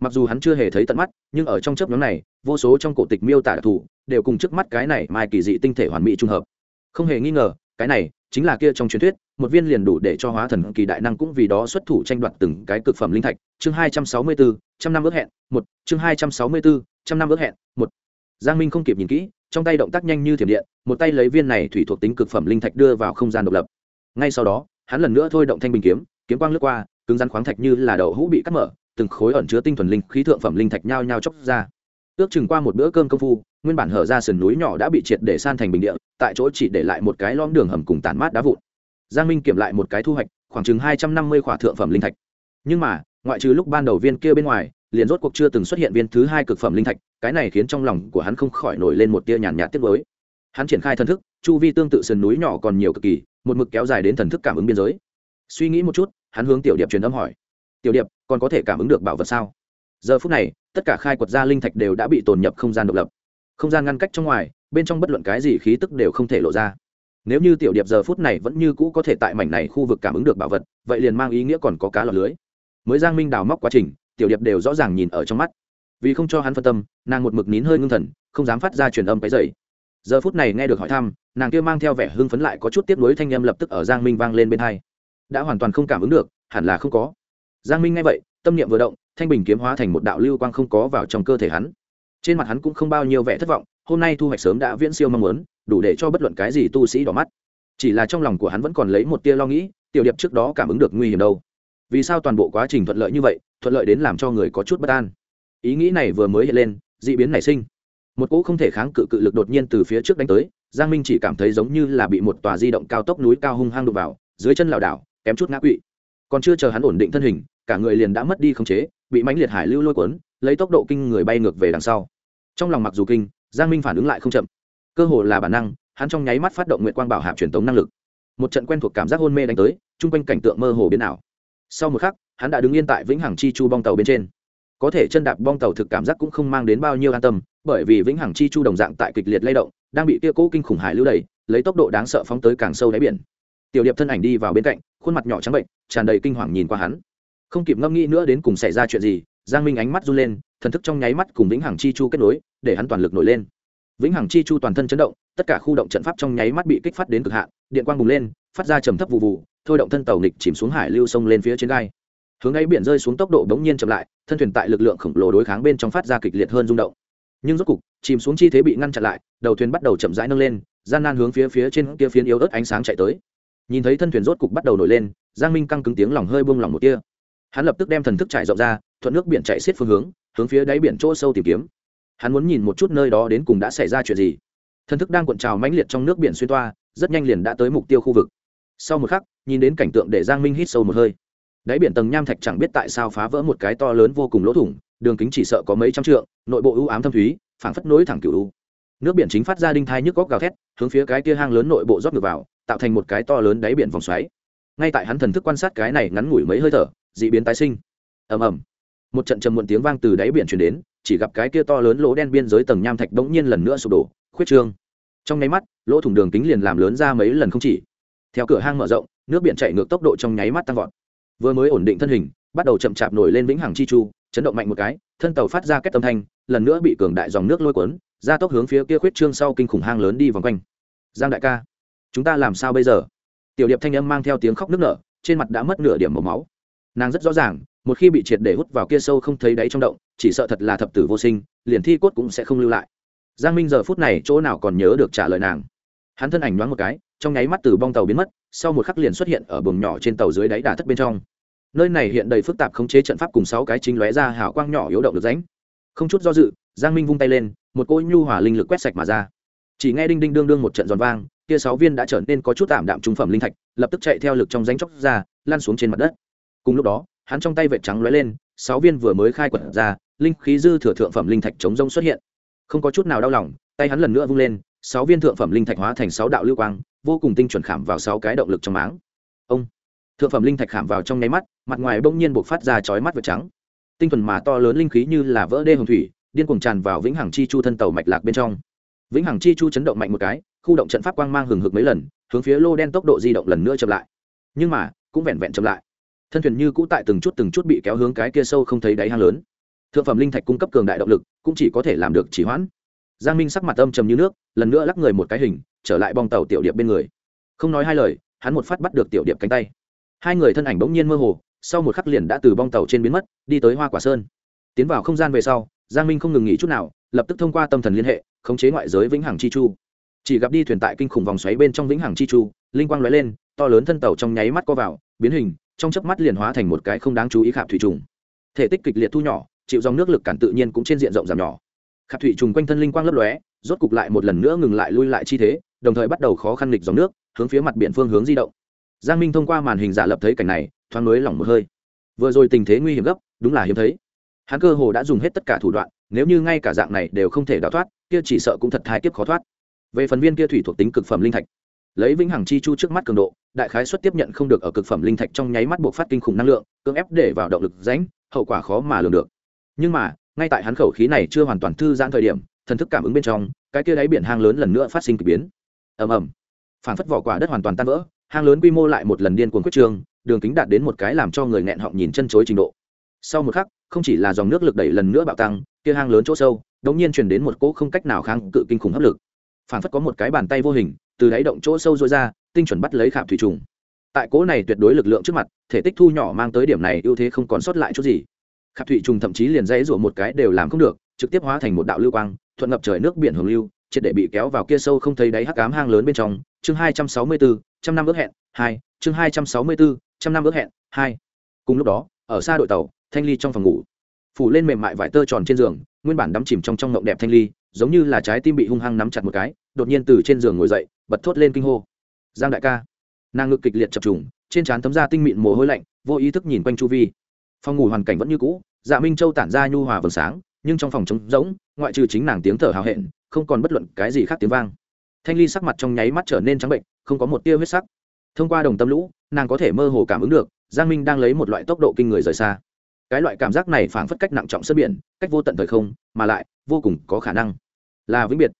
Mặc dù hắn chưa hề thấy tận mắt, nhưng ở trong chớp nhóm này, vô số trong cổ tịch miêu tả đặc thù, đều cùng trước mắt cái này mai kỳ dị tinh thể hoàn mỹ trung hợp. Không hề nghi ngờ, cái này chính là kia trong truyền thuyết, một viên liền đủ để cho hóa thần kỳ đại năng cũng vì đó xuất thủ tranh đoạt từng cái cực phẩm linh thạch. Chương hai trăm sáu mươi bốn trăm năm ước hẹn, một. Chương hai trăm sáu mươi bốn trăm năm ước hẹn, một. Giang minh không kịp nhìn kỹ, trong tay động tác nhanh như thiểm điện, một tay lấy viên này thủy thuộc tính cực phẩm linh thạch đưa vào không gian độc lập. Ngay sau đó, hắn lần nữa thôi động thanh bình kiếm kiếm quang lướt qua, cứng rắn khoáng thạch như là đậu hũ bị cắt mở, từng khối ẩn chứa tinh thuần linh khí thượng phẩm linh thạch nhao nhao chóc ra. Ước chừng qua một bữa cơm công phu, nguyên bản hở ra sườn núi nhỏ đã bị triệt để san thành bình địa, tại chỗ chỉ để lại một cái lõm đường hầm cùng tản mát đá vụn. Giang minh kiểm lại một cái thu hoạch, khoảng chừng hai trăm năm mươi khỏa thượng phẩm linh thạch. Nhưng mà, ngoại trừ lúc ban đầu viên kia bên ngoài, liền rốt cuộc chưa từng xuất hiện viên thứ hai cực phẩm linh thạch, cái này khiến trong lòng của hắn không khỏi nổi lên một tia nhàn nhạt tiết mới hắn triển khai thần thức, chu vi tương tự sườn núi nhỏ còn nhiều cực kỳ, một mực kéo dài đến thần thức cảm ứng biên giới. Suy nghĩ một chút hắn hướng tiểu điệp truyền âm hỏi. Tiểu điệp, còn có thể cảm ứng được bảo vật sao? Giờ phút này, tất cả khai quật ra linh thạch đều đã bị tồn nhập không gian độc lập. Không gian ngăn cách trong ngoài, bên trong bất luận cái gì khí tức đều không thể lộ ra. Nếu như tiểu điệp giờ phút này vẫn như cũ có thể tại mảnh này khu vực cảm ứng được bảo vật, vậy liền mang ý nghĩa còn có cá lọt lưới. Mới giang minh đào móc quá trình, tiểu điệp đều rõ ràng nhìn ở trong mắt. Vì không cho hắn phân tâm, nàng một mực nín hơi ngưng thần, không dám phát ra truyền âm cái dày giờ phút này nghe được hỏi thăm, nàng kia mang theo vẻ hưng phấn lại có chút tiếp nối thanh âm lập tức ở giang minh vang lên bên hai đã hoàn toàn không cảm ứng được, hẳn là không có. Giang minh nghe vậy, tâm niệm vừa động, thanh bình kiếm hóa thành một đạo lưu quang không có vào trong cơ thể hắn. Trên mặt hắn cũng không bao nhiêu vẻ thất vọng, hôm nay thu hoạch sớm đã viễn siêu mong muốn, đủ để cho bất luận cái gì tu sĩ đỏ mắt. Chỉ là trong lòng của hắn vẫn còn lấy một tia lo nghĩ, tiểu điệp trước đó cảm ứng được nguy hiểm đâu. Vì sao toàn bộ quá trình thuận lợi như vậy, thuận lợi đến làm cho người có chút bất an? Ý nghĩ này vừa mới hiện lên d ị biến nảy sinh. Một cỗ không thể kháng cự cự lực đột nhiên từ phía trước đánh tới, giang minh chỉ cảm thấy giống như là bị một tòa di động cao tốc núi cao hung hăng đục vào, dưới chân lảo đảo kém chút ngã quỵ. Còn chưa chờ hắn ổn định thân hình, cả người liền đã mất đi khống chế, bị mãnh liệt hải lưu lôi cuốn, lấy tốc độ kinh người bay ngược về đằng sau. Trong lòng mặc dù kinh, giang minh phản ứng lại không chậm. Cơ hồ là bản năng, hắn trong nháy mắt phát động nguyện quang bảo hạp truyền tống năng lực. Một trận quen thuộc cảm giác hôn mê đánh tới, chung quanh cảnh tượng mơ hồ biến ảo. Sau một khắc, hắn đã đứng yên tại vĩnh hằng chi chu bong tàu bên trên. Có thể chân đạp bong tàu thực cảm giác cũng không mang đến bao nhiêu an tâm, bởi vì vĩnh hằng chi chu đồng dạng tại kịch liệt lay động, đang bị kia cố kinh khủng hải lưu đẩy, lấy tốc độ đáng sợ phóng tới càng sâu đáy biển. Tiểu điệp thân ảnh đi vào bên cạnh khuôn mặt nhỏ trắng bệnh, tràn đầy kinh hoàng nhìn qua hắn. Không kịp ngâm nghĩ nữa đến cùng xảy ra chuyện gì, giang minh ánh mắt run lên, thần thức trong nháy mắt cùng vĩnh hằng chi chu kết nối, để hắn toàn lực nổi lên. Vĩnh hằng chi chu toàn thân chấn động, tất cả khu động trận pháp trong nháy mắt bị kích phát đến cực hạn, điện quang bùng lên, phát ra trầm thấp vụ vụ thôi động thân tàu nghịch chìm xuống hải lưu sông lên phía trên gai. Hướng ấy biển rơi xuống tốc độ bỗng nhiên chậm lại, thân thuyền tại lực lượng khổng lồ đối kháng bên trong phát ra kịch liệt hơn rung động. Nhưng rốt cục, chìm xuống chi thế bị ngăn chặn lại, đầu thuyền bắt đầu chậm rãi nâng lên, gian nan hướng phía phía trên kia phiến yếu ớt ánh sáng chạy tới nhìn thấy thân thuyền rốt cục bắt đầu nổi lên, giang minh căng cứng tiếng lòng hơi buông lỏng một kia hắn lập tức đem thần thức trải rộng ra, thuận nước biển chạy xiết phương hướng hướng phía đáy biển chỗ sâu tìm kiếm. Hắn muốn nhìn một chút nơi đó đến cùng đã xảy ra chuyện gì. Thần thức đang cuộn trào mãnh liệt trong nước biển xuyên toa, rất nhanh liền đã tới mục tiêu khu vực. Sau một khắc, nhìn đến cảnh tượng để giang minh hít sâu một hơi. Đáy biển tầng nham thạch chẳng biết tại sao phá vỡ một cái to lớn vô cùng lỗ thủng, đường kính chỉ sợ có mấy trăm trượng, nội bộ ưu ám thâm thúy, phảng phất nối thẳng cửu u. Nước biển chính phát ra đinh thai nhức góc gào thét, hướng phía cái kia hang lớn nội bộ rót ngược vào tạo thành một cái to lớn đáy biển vòng xoáy. Ngay tại hắn thần thức quan sát cái này ngắn ngủi mấy hơi thở d ị biến tái sinh. Ầm ầm. Một trận trầm muộn tiếng vang từ đáy biển chuyển đến, chỉ gặp cái kia to lớn lỗ đen biên giới tầng nham thạch bỗng nhiên lần nữa sụp đổ, khuyết trương. Trong nháy mắt, lỗ thủng đường kính liền làm lớn ra mấy lần không chỉ. Theo cửa hang mở rộng, nước biển chạy ngược tốc độ trong nháy mắt tăng vọt. Vừa mới ổn định thân hình, bắt đầu chậm chạp nổi lên vĩnh hằng chi chu, chấn động mạnh một cái, thân tàu phát ra kết tâm thanh, lần nữa bị cường đại dòng nước lôi cuốn ra tốc hướng phía kia khuyết trương sau kinh khủng hang lớn đi vòng quanh. Giang đại ca chúng ta làm sao bây giờ? Tiểu điệp thanh âm mang theo tiếng khóc nức nở, trên mặt đã mất nửa điểm màu máu. Nàng rất rõ ràng, một khi bị triệt để hút vào kia sâu không thấy đáy trong động, chỉ sợ thật là thập tử vô sinh, liền thi cốt cũng sẽ không lưu lại. Giang minh giờ phút này chỗ nào còn nhớ được trả lời nàng. Hắn thân ảnh nhoáng một cái, trong nháy mắt từ bong tàu biến mất, sau một khắc liền xuất hiện ở buồng nhỏ trên tàu dưới đáy đà thất bên trong. Nơi này hiện đầy phức tạp khống chế trận pháp cùng sáu cái chính lóe ra hào quang nhỏ yếu động được ránh không chút do dự, giang minh vung tay lên, một cỗ nhu hỏa linh lực quét sạch mà ra. Chỉ nghe đinh đinh đương đương một trận giòn vang kia sáu viên đã trở nên có chút tạm đạm trung phẩm linh thạch, lập tức chạy theo lực trong ránh chóc ra lan xuống trên mặt đất. Cùng lúc đó, hắn trong tay vệt trắng lóe lên, sáu viên vừa mới khai quật ra, linh khí dư thừa thượng phẩm linh thạch chống rông xuất hiện. Không có chút nào đau lòng, tay hắn lần nữa vung lên, sáu viên thượng phẩm linh thạch hóa thành sáu đạo lưu quang, vô cùng tinh chuẩn khảm vào sáu cái động lực trong máng. Ông! Thượng phẩm linh thạch khảm vào trong nháy mắt, mặt ngoài bỗng nhiên buộc phát ra chói mắt vệt trắng. Tinh thuần mà to lớn linh khí như là vỡ đê hồng thủy, điên cuồng tràn vào vĩnh hằng chi chu thân tàu mạch lạc bên trong vĩnh hằng chi chu chấn động mạnh một cái, khu động trận pháp quang mang hừng hực mấy lần, hướng phía lô đen tốc độ di động lần nữa chậm lại. Nhưng mà, cũng vẹn vẹn chậm lại. Thân thuyền như cũ tại từng chút từng chút bị kéo hướng cái kia sâu không thấy đáy hang lớn. Thượng phẩm linh thạch cung cấp cường đại động lực, cũng chỉ có thể làm được chỉ hoãn. Giang minh sắc mặt âm trầm như nước, lần nữa lắc người một cái hình, trở lại bong tàu tiểu điệp bên người. Không nói hai lời, hắn một phát bắt được tiểu điệp cánh tay. Hai người thân ảnh bỗng nhiên mơ hồ, sau một khắc liền đã từ bong tàu trên biến mất, đi tới hoa quả sơn. Tiến vào không gian về sau, giang minh không ngừng nghỉ chút nào, lập tức thông qua tâm thần liên hệ khống chế ngoại giới vĩnh hằng chi chu. Chỉ gặp đi thuyền tại kinh khủng vòng xoáy bên trong vĩnh hằng chi chu, linh quang lóe lên, to lớn thân tàu trong nháy mắt co vào, biến hình, trong chớp mắt liền hóa thành một cái không đáng chú ý khạp thủy trùng. Thể tích kịch liệt thu nhỏ, chịu dòng nước lực cản tự nhiên cũng trên diện rộng giảm nhỏ. Khạp thủy trùng quanh thân linh quang lấp lóe, rốt cục lại một lần nữa ngừng lại lui lại chi thế, đồng thời bắt đầu khó khăn nghịch dòng nước, hướng phía mặt biển phương hướng di động. Giang minh thông qua màn hình giả lập thấy cảnh này, thoáng nới lỏng một hơi. Vừa rồi tình thế nguy hiểm gấp, đúng là hiếm thấy. Hắn cơ hồ đã dùng hết tất cả thủ đoạn, nếu như ngay cả dạng này đều không thể đào thoát kia chỉ sợ cũng thật thái kiếp khó thoát. Về phần viên kia thủy thuộc tính cực phẩm linh thạch, lấy vĩnh hằng chi chu trước mắt cường độ, đại khái suất tiếp nhận không được ở cực phẩm linh thạch trong nháy mắt buộc phát kinh khủng năng lượng, cưỡng ép để vào động lực rãnh, hậu quả khó mà lường được. Nhưng mà, ngay tại hắn khẩu khí này chưa hoàn toàn thư giãn thời điểm, thần thức cảm ứng bên trong, cái kia đáy biển hang lớn lần nữa phát sinh k ỳ biến. Ầm ầm. Phản phất vỏ quả đất hoàn toàn tan vỡ, hang lớn quy mô lại một lần điên cuồng quyết trường, đường kính đạt đến một cái làm cho người nghẹn họng nhìn chân chối trình độ. Sau một khắc, không chỉ là dòng nước lực đẩy lần nữa bạo tăng kia hang lớn chỗ sâu đống nhiên truyền đến một cỗ không cách nào kháng cự kinh khủng hấp lực. Phản phất có một cái bàn tay vô hình, từ đáy động chỗ sâu rối ra, tinh chuẩn bắt lấy khảm thủy trùng. Tại cỗ này tuyệt đối lực lượng trước mặt, thể tích thu nhỏ mang tới điểm này ưu thế không còn sót lại chút gì. Khảm thủy trùng thậm chí liền dãy rủa một cái đều làm không được, trực tiếp hóa thành một đạo lưu quang, thuận ngập trời nước biển hồng lưu, triệt để bị kéo vào kia sâu không thấy đáy hắc ám hang lớn bên trong. Chương hai trăm sáu mươi bốn, trăm năm ước hẹn, hai, chương hai trăm sáu mươi bốn, trăm năm ước hẹn, hai. Cùng lúc đó, ở xa đội tàu, thanh ly trong phòng ngủ phủ lên mềm mại vải tơ tròn trên giường, nguyên bản đắm chìm trong trong ngộng đẹp thanh ly, giống như là trái tim bị hung hăng nắm chặt một cái, đột nhiên từ trên giường ngồi dậy, bật thốt lên kinh hô. Giang đại ca. Nàng ngực kịch liệt chập trùng, trên trán thấm ra tinh mịn mồ hôi lạnh, vô ý thức nhìn quanh chu vi. Phòng ngủ hoàn cảnh vẫn như cũ dạ minh châu tản ra nhu hòa vầng sáng, nhưng trong phòng trống rỗng, ngoại trừ chính nàng tiếng thở hào hẹn, không còn bất luận cái gì khác tiếng vang. Thanh ly sắc mặt trong nháy mắt trở nên trắng bệnh, không có một tia huyết sắc. Thông qua đồng tâm lũ, nàng có thể mơ hồ cảm ứng được, giang minh đang lấy một loại tốc độ kinh người rời xa cái loại cảm giác này phảng phất cách nặng trọng sân biển, cách vô tận thời không, mà lại, vô cùng có khả năng. Là vĩnh biệt.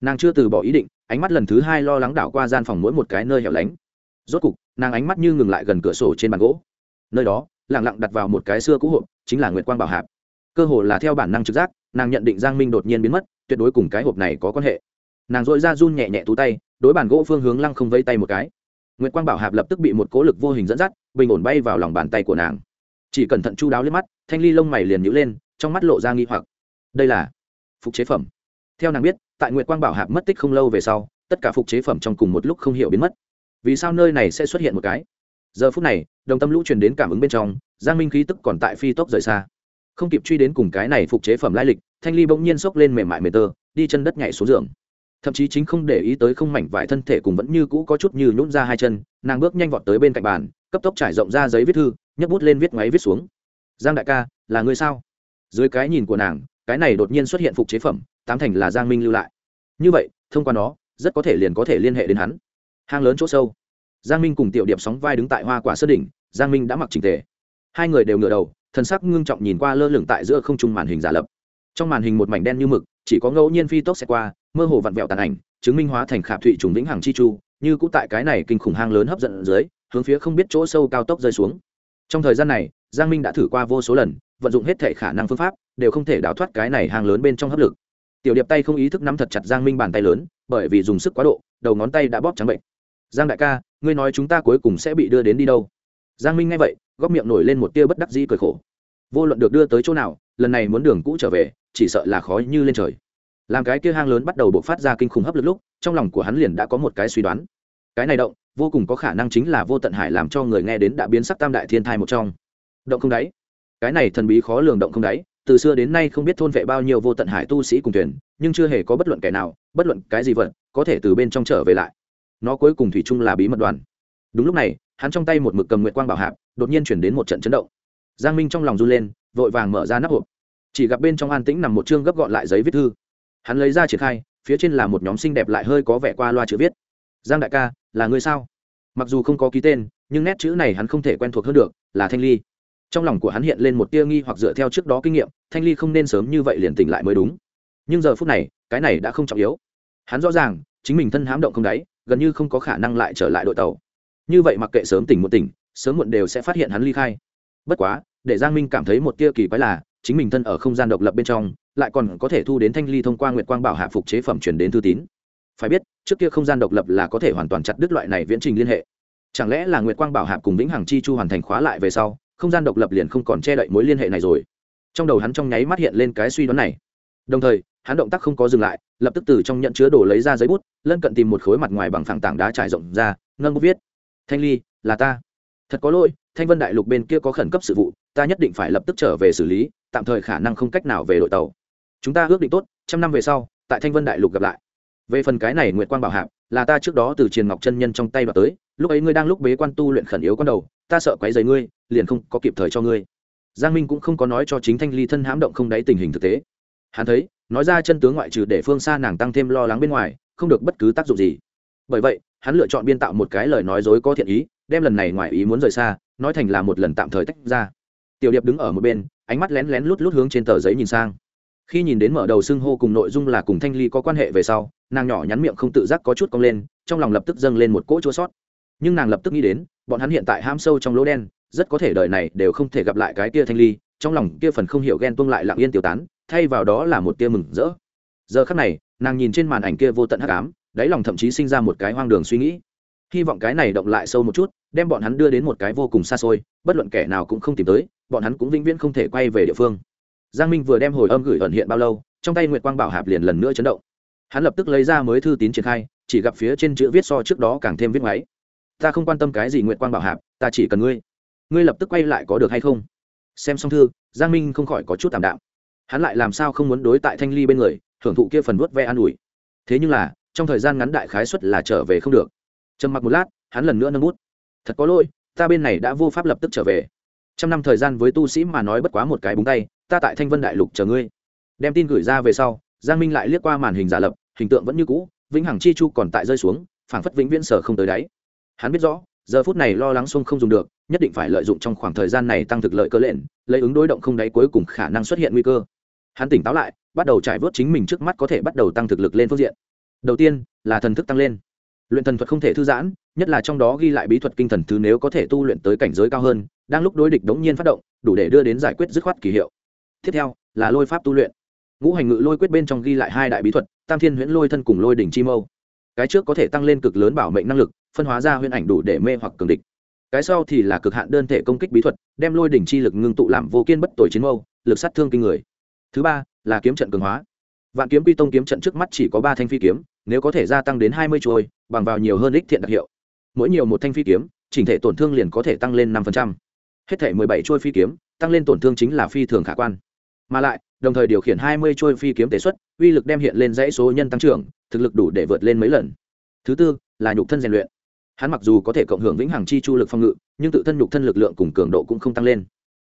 Nàng chưa từ bỏ ý định, ánh mắt lần thứ hai lo lắng đảo qua gian phòng mỗi một cái nơi hẻo lánh. Rốt cục, nàng ánh mắt như ngừng lại gần cửa sổ trên bàn gỗ. Nơi đó lẳng lặng đặt vào một cái xưa cũ hộp, chính là nguyệt quang bảo hạp. Cơ hồ là theo bản năng trực giác, nàng nhận định giang minh đột nhiên biến mất, tuyệt đối cùng cái hộp này có quan hệ. Nàng dội ra run nhẹ nhẹ tú tay, đối bàn gỗ phương hướng lăng không vây tay một cái. Nguyệt quang bảo hạp lập tức bị một cố lực vô hình dẫn dắt, bình ổn bay vào lòng bàn tay của nàng chỉ cẩn thận chu đáo lên mắt, thanh ly lông mày liền nhữ lên, trong mắt lộ ra nghi hoặc. Đây là phục chế phẩm. Theo nàng biết, tại nguyệt quang bảo hạp mất tích không lâu về sau, tất cả phục chế phẩm trong cùng một lúc không hiểu biến mất. Vì sao nơi này sẽ xuất hiện một cái? Giờ phút này, đồng tâm lũ truyền đến cảm ứng bên trong, giang minh khí tức còn tại phi tốc rời xa. Không kịp truy đến cùng cái này phục chế phẩm lai lịch, thanh ly bỗng nhiên xốc lên mềm mại mề tơ, đi chân đất nhảy xuống giường. Thậm chí chính không để ý tới không mảnh vải thân thể cùng vẫn như cũ có chút như nhún ra hai chân, nàng bước nhanh vọt tới bên cạnh bàn, cấp tốc trải rộng ra giấy viết thư nhấc bút lên viết ngoáy viết xuống. Giang đại ca, là ngươi sao? Dưới cái nhìn của nàng, cái này đột nhiên xuất hiện phục chế phẩm, tám thành là giang minh lưu lại. Như vậy, thông qua nó, rất có thể liền có thể liên hệ đến hắn. Hang lớn chỗ sâu. Giang minh cùng tiểu điệp sóng vai đứng tại hoa quả sơn đỉnh, giang minh đã mặc trình tề. Hai người đều ngửa đầu, thần sắc ngưng trọng nhìn qua lơ lửng tại giữa không trung màn hình giả lập. Trong màn hình một mảnh đen như mực, chỉ có ngẫu nhiên phi tốc xe qua, mơ hồ vặn vẹo tàn ảnh, chứng minh hóa thành khạp thụy trùng vĩnh hằng chi chu, như cũ tại cái này kinh khủng hang lớn hấp dẫn dưới, hướng phía không biết chỗ sâu cao tốc rơi xuống trong thời gian này, giang minh đã thử qua vô số lần, vận dụng hết thể khả năng phương pháp, đều không thể đào thoát cái này hàng lớn bên trong hấp lực. Tiểu điệp tay không ý thức nắm thật chặt giang minh bàn tay lớn, bởi vì dùng sức quá độ, đầu ngón tay đã bóp trắng bệnh. Giang đại ca, ngươi nói chúng ta cuối cùng sẽ bị đưa đến đi đâu? Giang minh nghe vậy, góc miệng nổi lên một tia bất đắc dĩ cười khổ. Vô luận được đưa tới chỗ nào, lần này muốn đường cũ trở về, chỉ sợ là khó như lên trời. Làm cái kia hang lớn bắt đầu bộc phát ra kinh khủng hấp lực lúc, trong lòng của hắn liền đã có một cái suy đoán. Cái này động vô cùng có khả năng chính là vô tận hải làm cho người nghe đến đã biến sắc tam đại thiên thai một trong. Động không đáy. Cái này thần bí khó lường động không đáy, từ xưa đến nay không biết thôn vệ bao nhiêu vô tận hải tu sĩ cùng thuyền, nhưng chưa hề có bất luận kẻ nào, bất luận cái gì vật, có thể từ bên trong trở về lại. Nó cuối cùng thủy chung là bí mật đoàn. Đúng lúc này, hắn trong tay một mực cầm nguyệt quang bảo hạp, đột nhiên chuyển đến một trận chấn động. Giang minh trong lòng run lên, vội vàng mở ra nắp hộp. Chỉ gặp bên trong an tĩnh nằm một chương gấp gọn lại giấy viết thư. Hắn lấy ra triển khai, phía trên là một nhóm xinh đẹp lại hơi có vẻ qua loa chữ viết. Giang đại ca là người sao? Mặc dù không có ký tên, nhưng nét chữ này hắn không thể quen thuộc hơn được, là thanh ly. Trong lòng của hắn hiện lên một tia nghi hoặc dựa theo trước đó kinh nghiệm, thanh ly không nên sớm như vậy liền tỉnh lại mới đúng. Nhưng giờ phút này, cái này đã không trọng yếu. Hắn rõ ràng, chính mình thân hám động không đáy, gần như không có khả năng lại trở lại đội tàu. Như vậy mặc kệ sớm tỉnh một tỉnh, sớm muộn đều sẽ phát hiện hắn ly khai. Bất quá, để giang minh cảm thấy một tia kỳ quái là, chính mình thân ở không gian độc lập bên trong, lại còn có thể thu đến thanh ly thông qua nguyệt quang bảo hạ phục chế phẩm chuyển đến thư tín phải biết, trước kia không gian độc lập là có thể hoàn toàn chặt đứt loại này viễn trình liên hệ. Chẳng lẽ là nguyệt quang bảo hạ cùng vĩnh hằng chi chu hoàn thành khóa lại về sau, không gian độc lập liền không còn che đậy mối liên hệ này rồi? Trong đầu hắn trong nháy mắt hiện lên cái suy đoán này. Đồng thời, hắn động tác không có dừng lại, lập tức từ trong nhận chứa đồ lấy ra giấy bút, lân cận tìm một khối mặt ngoài bằng phẳng tảng đá trải rộng ra ngân bút viết. Thanh ly, là ta. Thật có lỗi, thanh vân đại lục bên kia có khẩn cấp sự vụ, ta nhất định phải lập tức trở về xử lý, tạm thời khả năng không cách nào về đội tàu. Chúng ta ước định tốt, trăm năm về sau, tại thanh vân đại lục gặp lại về phần cái này nguyệt quang bảo hạp, là ta trước đó từ triền ngọc chân nhân trong tay đoạt tới, lúc ấy ngươi đang lúc bế quan tu luyện khẩn yếu con đầu, ta sợ quấy rầy ngươi, liền không có kịp thời cho ngươi. Giang minh cũng không có nói cho chính thanh ly thân hãm động không đáy tình hình thực tế. Hắn thấy, nói ra chân tướng ngoại trừ để phương xa nàng tăng thêm lo lắng bên ngoài, không được bất cứ tác dụng gì. Bởi vậy, hắn lựa chọn biên tạo một cái lời nói dối có thiện ý, đem lần này ngoài ý muốn rời xa, nói thành là một lần tạm thời tách ra. Tiểu điệp đứng ở một bên, ánh mắt lén lén lút lút hướng trên tờ giấy nhìn sang. Khi nhìn đến mở đầu xưng hô cùng nội dung là cùng thanh ly có quan hệ về sau nàng nhỏ nhắn miệng không tự giác có chút cong lên, trong lòng lập tức dâng lên một cỗ chua sót. Nhưng nàng lập tức nghĩ đến, bọn hắn hiện tại ham sâu trong lỗ đen, rất có thể đời này đều không thể gặp lại cái kia thanh ly, trong lòng kia phần không hiểu ghen tuông lại lặng yên tiêu tán, thay vào đó là một tia mừng rỡ. Giờ khắc này, nàng nhìn trên màn ảnh kia vô tận hắc ám, đáy lòng thậm chí sinh ra một cái hoang đường suy nghĩ. Hy vọng cái này động lại sâu một chút, đem bọn hắn đưa đến một cái vô cùng xa xôi, bất luận kẻ nào cũng không tìm tới, bọn hắn cũng vĩnh viễn không thể quay về địa phương. Giang minh vừa đem hồi âm gửi ẩn hiện bao lâu, trong tay nguyệt quang bảo hạp liền lần nữa chấn động hắn lập tức lấy ra mới thư tín triển khai, chỉ gặp phía trên chữ viết so trước đó càng thêm viết máy ta không quan tâm cái gì nguyệt quang bảo hạp, ta chỉ cần ngươi. Ngươi lập tức quay lại có được hay không? Xem xong thư, giang minh không khỏi có chút tạm đạm. Hắn lại làm sao không muốn đối tại thanh ly bên người hưởng thụ kia phần vuốt ve an ủi. Thế nhưng là, trong thời gian ngắn đại khái suất là trở về không được. Trầm mặc một lát, hắn lần nữa nâng bút. Thật có lỗi, ta bên này đã vô pháp lập tức trở về. Trăm năm thời gian với tu sĩ mà nói bất quá một cái búng tay, ta tại thanh vân đại lục chờ ngươi. Đem tin gửi ra về sau giang minh lại liếc qua màn hình giả lập, hình tượng vẫn như cũ, vĩnh hằng chi chu còn tại rơi xuống, phảng phất vĩnh viễn sở không tới đáy. Hắn biết rõ, giờ phút này lo lắng xuông không dùng được, nhất định phải lợi dụng trong khoảng thời gian này tăng thực lợi cơ lện lấy ứng đối động không đáy cuối cùng khả năng xuất hiện nguy cơ. Hắn tỉnh táo lại, bắt đầu trải vớt chính mình trước mắt có thể bắt đầu tăng thực lực lên phương diện. Đầu tiên, là thần thức tăng lên. Luyện thần thuật không thể thư giãn, nhất là trong đó ghi lại bí thuật kinh thần thứ nếu có thể tu luyện tới cảnh giới cao hơn, đang lúc đối địch đống nhiên phát động, đủ để đưa đến giải quyết dứt khoát kỳ hiệu. Tiếp theo, là lôi pháp tu luyện ngũ hành ngự lôi quyết bên trong ghi lại hai đại bí thuật, tam thiên huyễn lôi thân cùng lôi đỉnh chi mâu. Cái trước có thể tăng lên cực lớn bảo mệnh năng lực, phân hóa ra huyễn ảnh đủ để mê hoặc cường địch. Cái sau thì là cực hạn đơn thể công kích bí thuật, đem lôi đỉnh chi lực ngưng tụ làm vô kiên bất tội chiến mâu, lực sát thương kinh người. Thứ ba, là kiếm trận cường hóa. Vạn kiếm quy tông kiếm trận trước mắt chỉ có ba thanh phi kiếm, nếu có thể gia tăng đến hai mươi chuôi, bằng vào nhiều hơn ích thiện đặc hiệu. Mỗi nhiều một thanh phi kiếm, chỉnh thể tổn thương liền có thể tăng lên năm hết thể mười bảy chuôi phi kiếm, tăng lên tổn thương chính là phi thường khả quan. Mà lại đồng thời điều khiển hai mươi trôi phi kiếm tế xuất, uy lực đem hiện lên dãy số nhân tăng trưởng, thực lực đủ để vượt lên mấy lần. Thứ tư, là nhục thân rèn luyện. Hắn mặc dù có thể cộng hưởng vĩnh hằng chi chu lực phòng ngự, nhưng tự thân nhục thân lực lượng cùng cường độ cũng không tăng lên.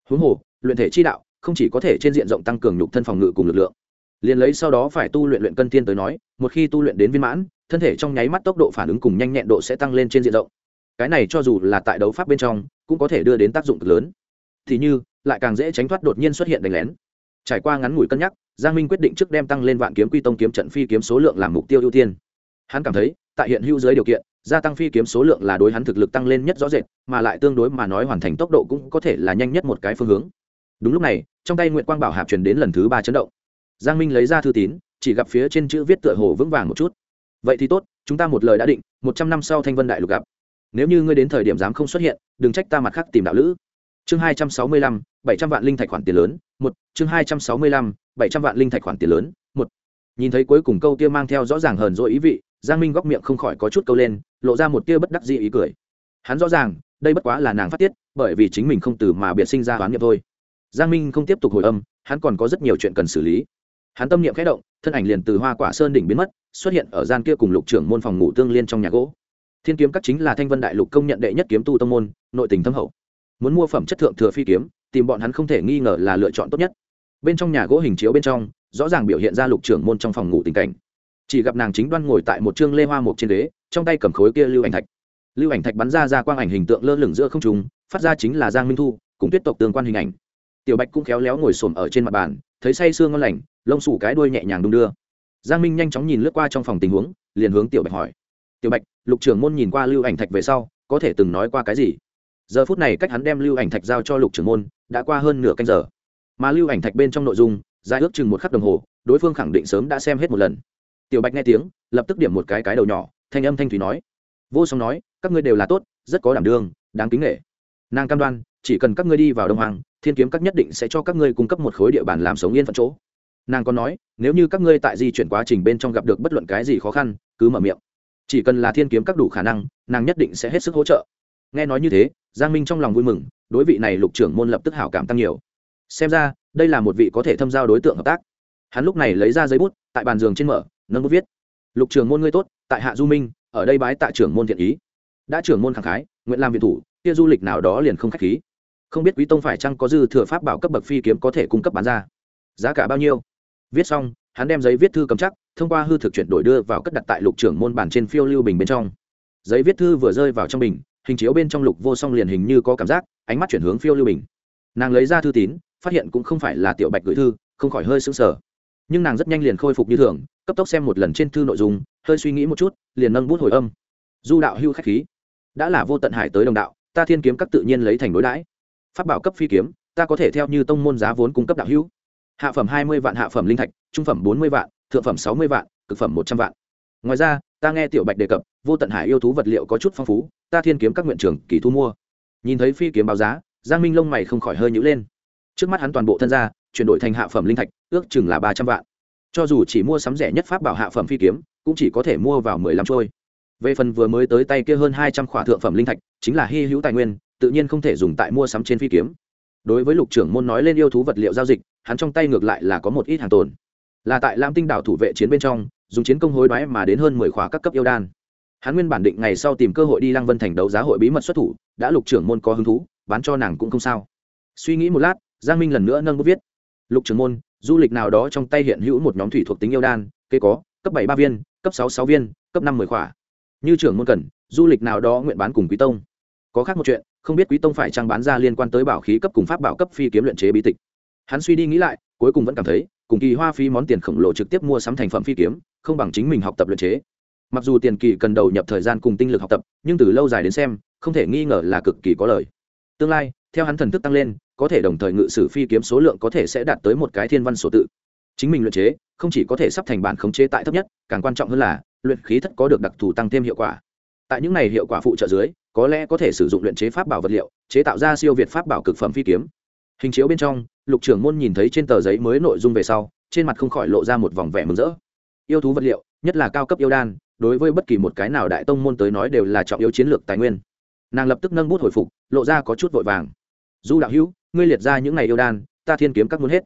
Huống hồ, luyện thể chi đạo không chỉ có thể trên diện rộng tăng cường nhục thân phòng ngự cùng lực lượng. Liền lấy sau đó phải tu luyện luyện cân tiên tới nói, một khi tu luyện đến viên mãn, thân thể trong nháy mắt tốc độ phản ứng cùng nhanh nhẹn độ sẽ tăng lên trên diện rộng. Cái này cho dù là tại đấu pháp bên trong, cũng có thể đưa đến tác dụng cực lớn. Thì như, lại càng dễ tránh thoát đột nhiên xuất hiện đánh lén trải qua ngắn ngủi cân nhắc, giang minh quyết định trước đem tăng lên vạn kiếm quy tông kiếm trận phi kiếm số lượng làm mục tiêu ưu tiên. Hắn cảm thấy, tại hiện hữu dưới điều kiện, gia tăng phi kiếm số lượng là đối hắn thực lực tăng lên nhất rõ rệt, mà lại tương đối mà nói hoàn thành tốc độ cũng có thể là nhanh nhất một cái phương hướng. Đúng lúc này, trong tay nguyễn quang bảo hạp truyền đến lần thứ ba chấn động. Giang minh lấy ra thư tín, chỉ gặp phía trên chữ viết tựa hồ vững vàng một chút. Vậy thì tốt, chúng ta một lời đã định, một trăm năm sau thanh vân đại lục gặp. Nếu như ngươi đến thời điểm dám không xuất hiện, đừng trách ta mặt khác tìm đạo lữ chương hai trăm sáu mươi lăm, bảy trăm vạn linh thạch khoản tiền lớn, một. Chương hai trăm sáu mươi lăm, bảy trăm vạn linh thạch khoản tiền lớn, một. Nhìn thấy cuối cùng câu kia mang theo rõ ràng hờn dỗi ý vị, giang minh góc miệng không khỏi có chút câu lên, lộ ra một tia bất đắc dĩ ý cười. Hắn rõ ràng, đây bất quá là nàng phát tiết, bởi vì chính mình không từ mà biệt sinh ra hoán nghiệp thôi. Giang minh không tiếp tục hồi âm, hắn còn có rất nhiều chuyện cần xử lý. Hắn tâm niệm khẽ động, thân ảnh liền từ hoa quả sơn đỉnh biến mất, xuất hiện ở gian kia cùng lục trưởng môn phòng ngủ tương liên trong nhà gỗ. Thiên kiếm các chính là thanh vân đại lục công nhận đệ nhất kiếm tu tông môn, nội tình thâm hậu muốn mua phẩm chất thượng thừa phi kiếm, tìm bọn hắn không thể nghi ngờ là lựa chọn tốt nhất. Bên trong nhà gỗ hình chiếu bên trong, rõ ràng biểu hiện ra lục trưởng môn trong phòng ngủ tình cảnh. Chỉ gặp nàng chính đoan ngồi tại một chương lê hoa một trên đế trong tay cầm khối kia lưu ảnh thạch. Lưu ảnh thạch bắn ra ra quang ảnh hình tượng lơ lửng giữa không trùng phát ra chính là giang minh thu, cùng tuyết tộc tương quan hình ảnh. Tiểu bạch cũng khéo léo ngồi xổm ở trên mặt bàn, thấy say sương ngon lành, lông sủ cái đuôi nhẹ nhàng đung đưa. Giang minh nhanh chóng nhìn lướt qua trong phòng tình huống, liền hướng tiểu bạch hỏi. Tiểu bạch, lục trưởng môn nhìn qua lưu ảnh thạch về sau, có thể từng nói qua cái gì? Giờ phút này cách hắn đem lưu ảnh thạch giao cho lục trưởng môn, đã qua hơn nửa canh giờ. Mà lưu ảnh thạch bên trong nội dung, dài ước chừng một khắc đồng hồ, đối phương khẳng định sớm đã xem hết một lần. Tiểu bạch nghe tiếng, lập tức điểm một cái cái đầu nhỏ, thanh âm thanh thủy nói. Vô song nói, các ngươi đều là tốt, rất có đảm đương, đáng kính nghệ nàng cam đoan, chỉ cần các ngươi đi vào đông hoàng thiên kiếm các nhất định sẽ cho các ngươi cung cấp một khối địa bàn làm sống yên phận chỗ. Nàng còn nói, nếu như các ngươi tại di chuyển quá trình bên trong gặp được bất luận cái gì khó khăn, cứ mở miệng. Chỉ cần là thiên kiếm các đủ khả năng, nàng nhất định sẽ hết sức hỗ trợ. Nghe nói như thế giang minh trong lòng vui mừng, đối vị này lục trưởng môn lập tức hảo cảm tăng nhiều. Xem ra, đây là một vị có thể thâm giao đối tượng hợp tác. Hắn lúc này lấy ra giấy bút, tại bàn giường trên mở, nâng bút viết. Lục trưởng môn ngươi tốt, tại hạ du minh, ở đây bái tạ trưởng môn thiện ý. Đã trưởng môn khẳng khái, nguyện làm viện thủ, kia du lịch nào đó liền không khách khí. Không biết quý tông phải chăng có dư thừa pháp bảo cấp bậc phi kiếm có thể cung cấp bán ra. Giá cả bao nhiêu? Viết xong, hắn đem giấy viết thư cầm chắc, thông qua hư thực chuyển đổi đưa vào cất đặt tại lục trưởng môn bản trên phiêu lưu bình bên trong. Giấy viết thư vừa rơi vào trong bình hình chiếu bên trong lục vô song liền hình như có cảm giác, ánh mắt chuyển hướng phiêu lưu bình. Nàng lấy ra thư tín, phát hiện cũng không phải là tiểu bạch gửi thư, không khỏi hơi sững sờ. Nhưng nàng rất nhanh liền khôi phục như thường, cấp tốc xem một lần trên thư nội dung, hơi suy nghĩ một chút, liền nâng bút hồi âm. Du đạo hưu khách khí. Đã là vô tận hải tới đồng đạo, ta thiên kiếm các tự nhiên lấy thành đối đãi. Phát bảo cấp phi kiếm, ta có thể theo như tông môn giá vốn cung cấp đạo hữu hạ phẩm hai mươi vạn, hạ phẩm linh thạch, trung phẩm bốn mươi vạn, thượng phẩm sáu mươi vạn, cực phẩm một trăm vạn. Ngoài ra ta nghe tiểu bạch đề cập, vô tận hải yêu thú vật liệu có chút phong phú, ta thiên kiếm các nguyện trưởng kỳ thu mua. Nhìn thấy phi kiếm báo giá, giang minh lông mày không khỏi hơi nhữ lên. Trước mắt hắn toàn bộ thân gia, chuyển đổi thành hạ phẩm linh thạch, ước chừng là ba trăm vạn. Cho dù chỉ mua sắm rẻ nhất pháp bảo hạ phẩm phi kiếm, cũng chỉ có thể mua vào mười lăm trôi. Về phần vừa mới tới tay kia hơn hai trăm khỏa thượng phẩm linh thạch, chính là hy hữu tài nguyên, tự nhiên không thể dùng tại mua sắm trên phi kiếm. Đối với lục trưởng môn nói lên yêu thú vật liệu giao dịch, hắn trong tay ngược lại là có một ít hàng tồn. Là tại lam tinh đảo thủ vệ chiến bên trong dùng chiến công hối đoái mà đến hơn mười khóa các cấp yêu đan. Hắn nguyên bản định ngày sau tìm cơ hội đi lăng vân thành đấu giá hội bí mật xuất thủ, đã lục trưởng môn có hứng thú, bán cho nàng cũng không sao. Suy nghĩ một lát, giang minh lần nữa nâng bút viết. Lục trưởng môn, du lịch nào đó trong tay hiện hữu một nhóm thủy thuộc tính yêu đan kê có, cấp bảy ba viên, cấp sáu sáu viên, cấp năm mười khỏa như trưởng môn cần, du lịch nào đó nguyện bán cùng quý tông. Có khác một chuyện, không biết quý tông phải trang bán ra liên quan tới bảo khí cấp cùng pháp bảo cấp phi kiếm luyện chế bí tịch. Hắn suy đi nghĩ lại, cuối cùng vẫn cảm thấy cùng kỳ hoa phí món tiền khổng lồ trực tiếp mua sắm thành phẩm phi kiếm, không bằng chính mình học tập luyện chế. Mặc dù tiền kỳ cần đầu nhập thời gian cùng tinh lực học tập, nhưng từ lâu dài đến xem, không thể nghi ngờ là cực kỳ có lời tương lai, theo hắn thần thức tăng lên, có thể đồng thời ngự sử phi kiếm số lượng có thể sẽ đạt tới một cái thiên văn số tự. Chính mình luyện chế, không chỉ có thể sắp thành bản khống chế tại thấp nhất, càng quan trọng hơn là, luyện khí thất có được đặc thù tăng thêm hiệu quả. Tại những này hiệu quả phụ trợ dưới, có lẽ có thể sử dụng luyện chế pháp bảo vật liệu, chế tạo ra siêu việt pháp bảo cực phẩm phi kiếm. Hình chiếu bên trong lục trưởng môn nhìn thấy trên tờ giấy mới nội dung về sau, trên mặt không khỏi lộ ra một vòng vẻ mừng rỡ. Yêu thú vật liệu, nhất là cao cấp yêu đan, đối với bất kỳ một cái nào đại tông môn tới nói đều là trọng yếu chiến lược tài nguyên. Nàng lập tức nâng bút hồi phục, lộ ra có chút vội vàng. Du đạo hữu, ngươi liệt ra những ngày yêu đan, ta thiên kiếm các muốn hết.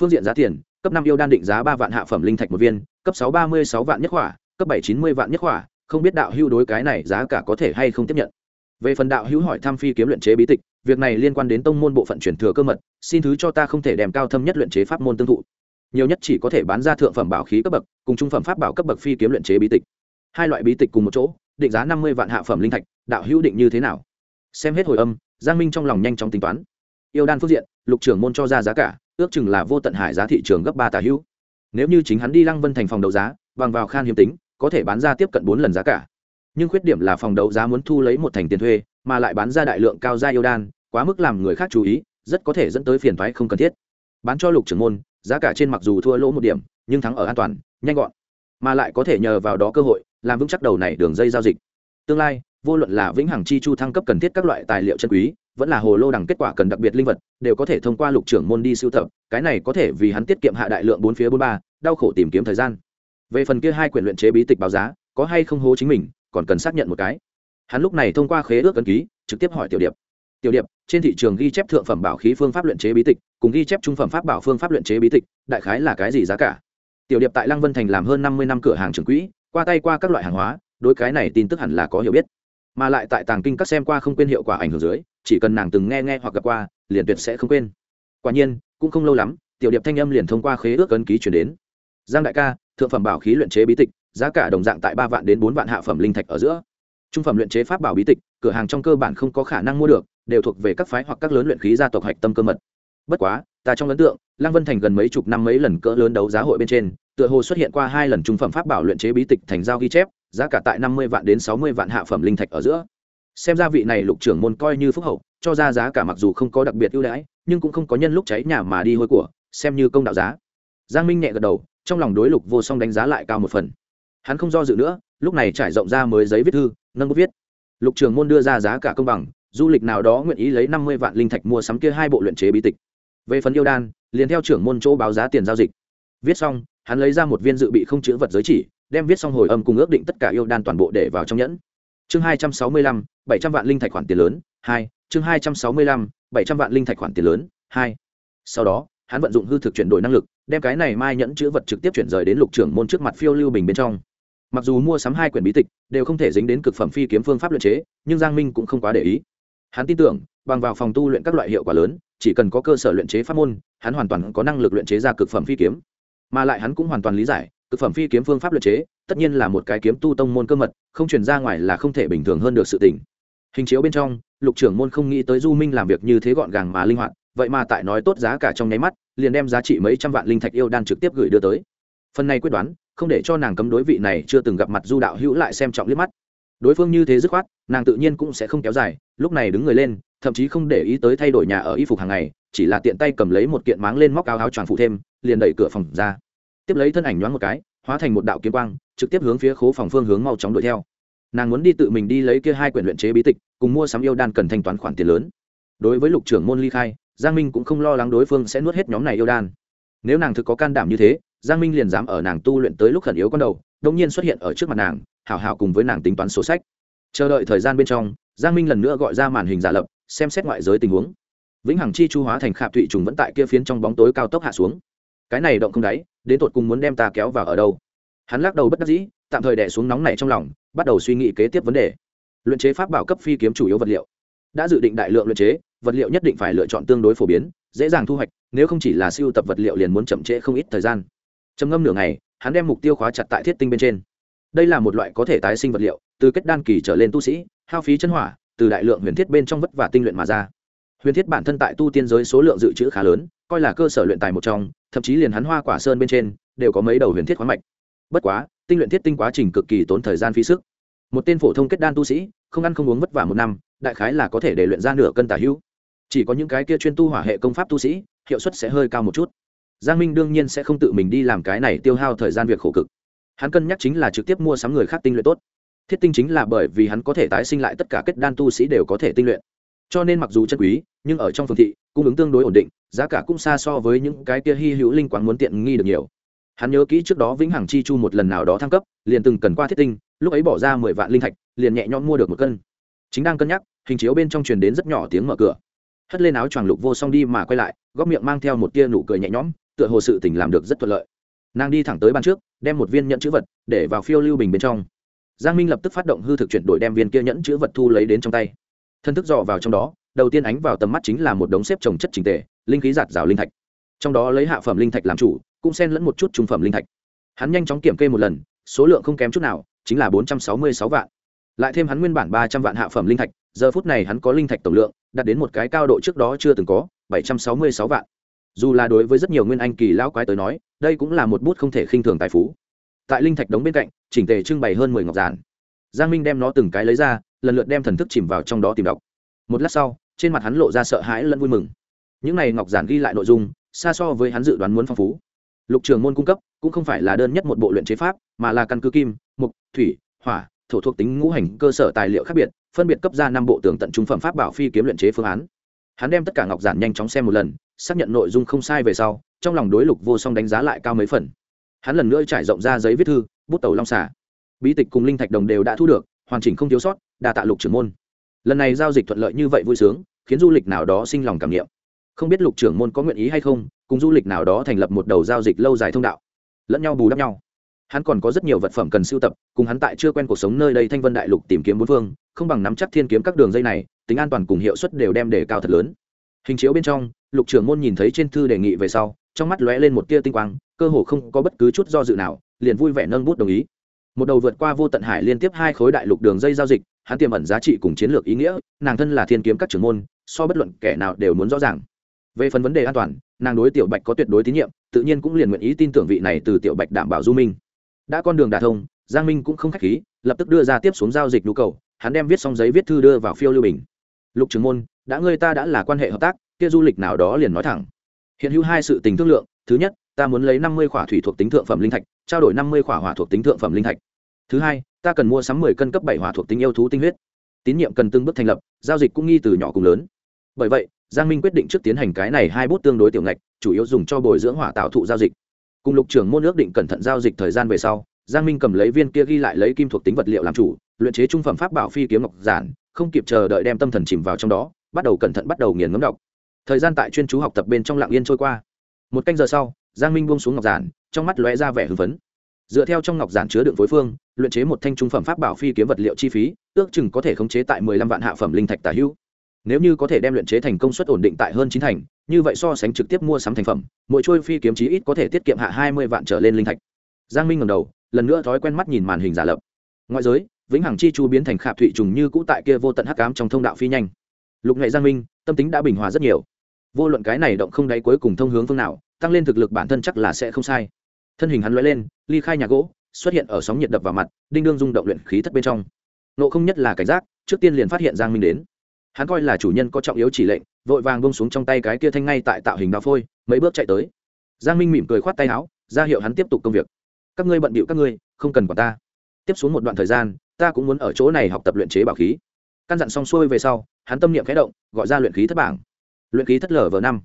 Phương diện giá tiền, cấp năm yêu đan định giá ba vạn hạ phẩm linh thạch một viên, cấp sáu ba mươi sáu vạn nhất hỏa, cấp bảy chín mươi vạn nhất hỏa, không biết đạo hữu đối cái này giá cả có thể hay không tiếp nhận về phần đạo hữu hỏi thăm phi kiếm luyện chế bí tịch, việc này liên quan đến tông môn bộ phận chuyển thừa cơ mật, xin thứ cho ta không thể đem cao thâm nhất luyện chế pháp môn tương thụ. Nhiều nhất chỉ có thể bán ra thượng phẩm bảo khí cấp bậc, cùng trung phẩm pháp bảo cấp bậc phi kiếm luyện chế bí tịch. Hai loại bí tịch cùng một chỗ, định giá năm mươi vạn hạ phẩm linh thạch, đạo hữu định như thế nào? Xem hết hồi âm, giang minh trong lòng nhanh chóng tính toán. Yêu đan phước diện, lục trưởng môn cho ra giá cả, ước chừng là vô tận hải giá thị trường gấp ba tà hữu. Nếu như chính hắn đi lăng vân thành phòng đấu giá, bằng vào khan hiếm tính, có thể bán ra tiếp cận bốn lần giá cả nhưng khuyết điểm là phòng đấu giá muốn thu lấy một thành tiền thuê, mà lại bán ra đại lượng cao gia yêu đan, quá mức làm người khác chú ý, rất có thể dẫn tới phiền thoái không cần thiết. Bán cho lục trưởng môn, giá cả trên mặc dù thua lỗ một điểm, nhưng thắng ở an toàn, nhanh gọn. Mà lại có thể nhờ vào đó cơ hội, làm vững chắc đầu này đường dây giao dịch. Tương lai, vô luận là vĩnh hằng chi chu thăng cấp cần thiết các loại tài liệu chân quý, vẫn là hồ lô đẳng kết quả cần đặc biệt linh vật, đều có thể thông qua lục trưởng môn đi sưu tập, cái này có thể vì hắn tiết kiệm hạ đại lượng bốn phía bốn ba, đau khổ tìm kiếm thời gian. Về phần kia hai quyển luyện chế bí tịch báo giá, có hay không hố chính mình còn cần xác nhận một cái. Hắn lúc này thông qua khế ước ấn ký, trực tiếp hỏi tiểu điệp. Tiểu điệp, trên thị trường ghi chép thượng phẩm bảo khí phương pháp luyện chế bí tịch, cùng ghi chép trung phẩm pháp bảo phương pháp luyện chế bí tịch, đại khái là cái gì giá cả? Tiểu điệp tại lăng vân thành làm hơn năm mươi năm cửa hàng trường quỹ, qua tay qua các loại hàng hóa, đối cái này tin tức hẳn là có hiểu biết. Mà lại tại tàng kinh các xem qua không quên hiệu quả ảnh hưởng dưới, chỉ cần nàng từng nghe nghe hoặc gặp qua, liền tuyệt sẽ không quên. Quả nhiên, cũng không lâu lắm, tiểu điệp thanh âm liền thông qua khế ước ấn ký chuyển đến. Giang đại ca, thượng phẩm bảo khí luyện chế bí tịch giá cả đồng dạng tại ba vạn đến bốn vạn hạ phẩm linh thạch ở giữa. Trung phẩm luyện chế pháp bảo bí tịch, cửa hàng trong cơ bản không có khả năng mua được, đều thuộc về các phái hoặc các lớn luyện khí gia tộc hạch tâm cơ mật. Bất quá, ta trong ấn tượng, lăng vân thành gần mấy chục năm mấy lần cỡ lớn đấu giá hội bên trên, tựa hồ xuất hiện qua hai lần trung phẩm pháp bảo luyện chế bí tịch thành giao ghi chép, giá cả tại năm mươi vạn đến sáu mươi vạn hạ phẩm linh thạch ở giữa. Xem ra vị này lục trưởng môn coi như phúc hậu, cho ra giá cả mặc dù không có đặc biệt ưu đãi, nhưng cũng không có nhân lúc cháy nhà mà đi hôi của, xem như công đạo giá. Giang minh nhẹ gật đầu, trong lòng đối lục vô song đánh giá lại cao một phần hắn không do dự nữa, lúc này trải rộng ra mới giấy viết thư, nâng bút viết. Lục trường môn đưa ra giá cả công bằng, du lịch nào đó nguyện ý lấy năm mươi vạn linh thạch mua sắm kia hai bộ luyện chế bí tịch. Về phần yêu đan, liền theo trưởng môn chỗ báo giá tiền giao dịch. Viết xong, hắn lấy ra một viên dự bị không chữ vật giới chỉ, đem viết xong hồi âm cùng ước định tất cả yêu đan toàn bộ để vào trong nhẫn. Chương hai trăm sáu mươi lăm, bảy trăm vạn linh thạch khoản tiền lớn, hai, chương hai trăm sáu mươi lăm, bảy trăm vạn linh thạch khoản tiền lớn, hai. Sau đó, hắn vận dụng hư thực chuyển đổi năng lực, đem cái này mai nhẫn chữ vật trực tiếp chuyển rời đến lục trưởng môn trước mặt phiêu lưu bình bên trong mặc dù mua sắm hai quyển bí tịch, đều không thể dính đến cực phẩm phi kiếm phương pháp luyện chế, nhưng giang minh cũng không quá để ý. Hắn tin tưởng, bằng vào phòng tu luyện các loại hiệu quả lớn, chỉ cần có cơ sở luyện chế pháp môn, hắn hoàn toàn có năng lực luyện chế ra cực phẩm phi kiếm. Mà lại hắn cũng hoàn toàn lý giải, cực phẩm phi kiếm phương pháp luyện chế, tất nhiên là một cái kiếm tu tông môn cơ mật, không truyền ra ngoài là không thể bình thường hơn được sự tỉnh hình chiếu bên trong, lục trưởng môn không nghĩ tới du minh làm việc như thế gọn gàng mà linh hoạt, vậy mà tại nói tốt giá cả trong nháy mắt, liền đem giá trị mấy trăm vạn linh thạch yêu đan trực tiếp gửi đưa tới. Phần này quyết đoán không để cho nàng cấm đối vị này chưa từng gặp mặt du đạo hữu lại xem trọng liếc mắt. Đối phương như thế dứt khoát, nàng tự nhiên cũng sẽ không kéo dài, lúc này đứng người lên, thậm chí không để ý tới thay đổi nhà ở y phục hàng ngày, chỉ là tiện tay cầm lấy một kiện máng lên móc áo áo choàng phụ thêm, liền đẩy cửa phòng ra. Tiếp lấy thân ảnh nhoáng một cái, hóa thành một đạo kiếm quang, trực tiếp hướng phía khố phòng phương hướng mau chóng đuổi theo. Nàng muốn đi tự mình đi lấy kia hai quyển luyện chế bí tịch, cùng mua sắm yêu đan cần thanh toán khoản tiền lớn. Đối với lục trưởng môn ly khai, giang minh cũng không lo lắng đối phương sẽ nuốt hết nhóm này yêu đan. Nếu nàng thực có can đảm như thế giang minh liền dám ở nàng tu luyện tới lúc khẩn yếu con đầu đông nhiên xuất hiện ở trước mặt nàng, hảo hảo cùng với nàng tính toán sổ sách. Chờ đợi thời gian bên trong, giang minh lần nữa gọi ra màn hình giả lập, xem xét ngoại giới tình huống. Vĩnh hằng chi chu hóa thành khạp thụy trùng vẫn tại kia phiến trong bóng tối cao tốc hạ xuống. Cái này động không đáy, đến tột cùng muốn đem ta kéo vào ở đâu? Hắn lắc đầu bất đắc dĩ, tạm thời đẻ xuống nóng này trong lòng, bắt đầu suy nghĩ kế tiếp vấn đề. Luyện chế pháp bảo cấp phi kiếm chủ yếu vật liệu. Đã dự định đại lượng luyện chế, vật liệu nhất định phải lựa chọn tương đối phổ biến, dễ dàng thu hoạch, nếu không chỉ là siêu tập vật liệu liền muốn chậm trễ không ít thời gian trầm ngâm nửa ngày, hắn đem mục tiêu khóa chặt tại thiết tinh bên trên. Đây là một loại có thể tái sinh vật liệu, từ kết đan kỳ trở lên tu sĩ, hao phí chân hỏa, từ đại lượng huyền thiết bên trong vất và tinh luyện mà ra. Huyền thiết bản thân tại tu tiên giới số lượng dự trữ khá lớn, coi là cơ sở luyện tài một trong, thậm chí liền hắn hoa quả sơn bên trên, đều có mấy đầu huyền thiết khoáng mạch. Bất quá, tinh luyện thiết tinh quá trình cực kỳ tốn thời gian phí sức. Một tên phổ thông kết đan tu sĩ, không ăn không uống vất vả một năm, đại khái là có thể để luyện ra nửa cân tả hữu. Chỉ có những cái kia chuyên tu hỏa hệ công pháp tu sĩ, hiệu suất sẽ hơi cao một chút giang minh đương nhiên sẽ không tự mình đi làm cái này tiêu hao thời gian việc khổ cực. Hắn cân nhắc chính là trực tiếp mua sắm người khác tinh luyện tốt. Thiết tinh chính là bởi vì hắn có thể tái sinh lại tất cả kết đan tu sĩ đều có thể tinh luyện. Cho nên mặc dù chân quý, nhưng ở trong phương thị, cung ứng tương đối ổn định, giá cả cũng xa so với những cái kia hy hữu linh quán muốn tiện nghi được nhiều. Hắn nhớ kỹ trước đó vĩnh hằng chi chu một lần nào đó thăng cấp, liền từng cần qua thiết tinh, lúc ấy bỏ ra mười vạn linh thạch, liền nhẹ nhõm mua được một cân. Chính đang cân nhắc, hình chiếu bên trong truyền đến rất nhỏ tiếng mở cửa. Hất lên áo choàng lục vô song đi mà quay lại, góc miệng mang theo một tia nụ cười nhẹ nhõm tựa hồ sự tình làm được rất thuận lợi. Nàng đi thẳng tới bàn trước, đem một viên nhẫn chữ vật để vào phiêu lưu bình bên trong. Giang minh lập tức phát động hư thực chuyển đổi đem viên kia nhẫn chữ vật thu lấy đến trong tay. Thân thức dò vào trong đó, đầu tiên ánh vào tầm mắt chính là một đống xếp trồng chất trình tề, linh khí giạt rào linh thạch. Trong đó lấy hạ phẩm linh thạch làm chủ, cũng xen lẫn một chút trung phẩm linh thạch. Hắn nhanh chóng kiểm kê một lần, số lượng không kém chút nào, chính là bốn trăm sáu mươi sáu vạn. Lại thêm hắn nguyên bản ba trăm vạn hạ phẩm linh thạch, giờ phút này hắn có linh thạch tổng lượng, đạt đến một cái cao độ trước đó chưa từng có, bảy trăm sáu mươi sáu vạn dù là đối với rất nhiều nguyên anh kỳ lão quái tới nói, đây cũng là một bút không thể khinh thường tài phú. Tại linh thạch đống bên cạnh, chỉnh tề trưng bày hơn mười ngọc giản. Giang minh đem nó từng cái lấy ra, lần lượt đem thần thức chìm vào trong đó tìm đọc. Một lát sau, trên mặt hắn lộ ra sợ hãi lẫn vui mừng. Những này ngọc giản ghi lại nội dung, xa so với hắn dự đoán muốn phong phú. Lục trường môn cung cấp, cũng không phải là đơn nhất một bộ luyện chế pháp, mà là căn cứ kim, mục, thủy, hỏa, thổ thuộc tính ngũ hành cơ sở tài liệu khác biệt, phân biệt cấp ra năm bộ tường tận trung phẩm pháp bảo phi kiếm luyện chế phương án hắn đem tất cả ngọc giản nhanh chóng xem một lần, xác nhận nội dung không sai về sau, trong lòng đối lục vô song đánh giá lại cao mấy phần. Hắn lần nữa trải rộng ra giấy viết thư, bút tàu long xả bí tịch cùng linh thạch đồng đều đã thu được, hoàn chỉnh không thiếu sót đà tạ lục trưởng môn. Lần này giao dịch thuận lợi như vậy vui sướng, khiến du lịch nào đó sinh lòng cảm nghiệm. Không biết lục trưởng môn có nguyện ý hay không, cùng du lịch nào đó thành lập một đầu giao dịch lâu dài thông đạo. Lẫn nhau bù đắp nhau. Hắn còn có rất nhiều vật phẩm cần sưu tập, cùng hắn tại chưa quen cuộc sống nơi đây thanh vân đại lục tìm kiếm bốn phương, không bằng nắm chắc thiên kiếm các đường dây này tính an toàn cùng hiệu suất đều đem đề cao thật lớn. Hình chiếu bên trong, lục trưởng môn nhìn thấy trên thư đề nghị về sau, trong mắt lóe lên một tia tinh quang, cơ hồ không có bất cứ chút do dự nào, liền vui vẻ nâng bút đồng ý. Một đầu vượt qua vô tận hải liên tiếp hai khối đại lục đường dây giao dịch, hắn tiềm ẩn giá trị cùng chiến lược ý nghĩa, nàng thân là thiên kiếm các trưởng môn, so bất luận kẻ nào đều muốn rõ ràng. Về phần vấn đề an toàn, nàng đối tiểu bạch có tuyệt đối tín nhiệm, tự nhiên cũng liền nguyện ý tin tưởng vị này từ tiểu bạch đảm bảo du minh. Đã con đường đà thông, giang minh cũng không k h á c h khí, lập tức đưa ra tiếp xuống giao dịch nhu cầu, hắn đem viết xong giấy viết thư đưa vào phiêu lưu bình lục trưởng môn, đã ngươi ta đã là quan hệ hợp tác, kia du lịch nào đó liền nói thẳng. Hiện hữu hai sự tình thương lượng, thứ nhất, ta muốn lấy năm mươi khỏa thủy thuộc tính thượng phẩm linh thạch, trao đổi năm mươi khỏa hỏa thuộc tính thượng phẩm linh thạch. Thứ hai, ta cần mua sắm mười cân cấp bảy hỏa thuộc tính yêu thú tinh huyết. Tín nhiệm cần từng bước thành lập, giao dịch cũng nghi từ nhỏ cùng lớn. Bởi vậy, giang minh quyết định trước tiến hành cái này hai bút tương đối tiểu ngạch, chủ yếu dùng cho bồi dưỡng hỏa tạo thụ giao dịch. Cùng lục trưởng môn ước định cẩn thận giao dịch thời gian về sau, giang minh cầm lấy viên kia ghi lại lấy kim thuộc tính vật liệu làm chủ, luyện chế trung phẩm pháp bảo phi kiếm ngọc giản không kịp chờ đợi đem tâm thần chìm vào trong đó, bắt đầu cẩn thận bắt đầu nghiền ngấm đọc. Thời gian tại chuyên chú học tập bên trong lạng yên trôi qua. Một canh giờ sau, giang minh buông xuống ngọc giản, trong mắt lóe ra vẻ hưng phấn. Dựa theo trong ngọc giản chứa đựng phối phương, luyện chế một thanh trung phẩm pháp bảo phi kiếm vật liệu chi phí, ước chừng có thể khống chế tại mười lăm vạn hạ phẩm linh thạch tả hữu. Nếu như có thể đem luyện chế thành công suất ổn định tại hơn chín thành, như vậy so sánh trực tiếp mua sắm thành phẩm, mỗi trôi phi kiếm chí ít có thể tiết kiệm hạ hai mươi vạn trở lên linh thạch. Giang minh ngầm đầu, lần nữa thói quen mắt nhìn màn hình giả lập. Ngoại giới vĩnh hằng chi chu biến thành khạp thụy trùng như cũ tại kia vô tận hắc ám trong thông đạo phi nhanh. Lục nghệ giang minh, tâm tính đã bình hòa rất nhiều. Vô luận cái này động không đáy cuối cùng thông hướng phương nào, tăng lên thực lực bản thân chắc là sẽ không sai. Thân hình hắn lóe lên, ly khai nhà gỗ, xuất hiện ở sóng nhiệt đập vào mặt, đinh đương rung động luyện khí thất bên trong. Nộ không nhất là cảnh giác, trước tiên liền phát hiện giang minh đến. Hắn coi là chủ nhân có trọng yếu chỉ lệnh, vội vàng bông xuống trong tay cái kia thanh ngay tại tạo hình đào phôi, mấy bước chạy tới. Giang minh mỉm cười khoát tay áo, ra hiệu hắn tiếp tục công việc. Các ngươi bận bịu các ngươi, không cần quản ta. Tiếp xuống một đoạn thời gian ta cũng muốn ở chỗ này học tập luyện chế bảo khí. Căn dặn xong xuôi về sau, hắn tâm niệm khẽ động, gọi ra luyện khí thất bảng. Luyện khí thất lở v năm.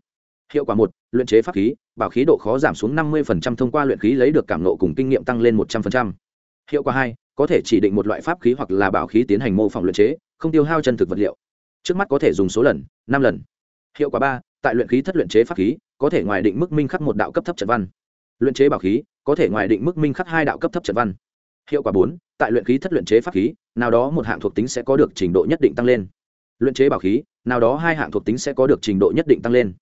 Hiệu quả một, luyện chế pháp khí, bảo khí độ khó giảm xuống năm mươi thông qua luyện khí lấy được cảm nộ cùng kinh nghiệm tăng lên một trăm linh hiệu quả hai, có thể chỉ định một loại pháp khí hoặc là bảo khí tiến hành mô phỏng luyện chế, không tiêu hao chân thực vật liệu. Trước mắt có thể dùng số lần, năm lần. Hiệu quả ba, tại luyện khí thất luyện chế pháp khí, có thể ngoài định mức minh khắc một đạo cấp thấp trận văn. Luyện chế bảo khí, có thể ngoài định mức minh khắc hai đạo cấp thấp trận văn hiệu quả bốn, tại luyện khí thất luyện chế pháp khí, nào đó một hạng thuộc tính sẽ có được trình độ nhất định tăng lên. Luyện chế bảo khí, nào đó hai hạng thuộc tính sẽ có được trình độ nhất định tăng lên.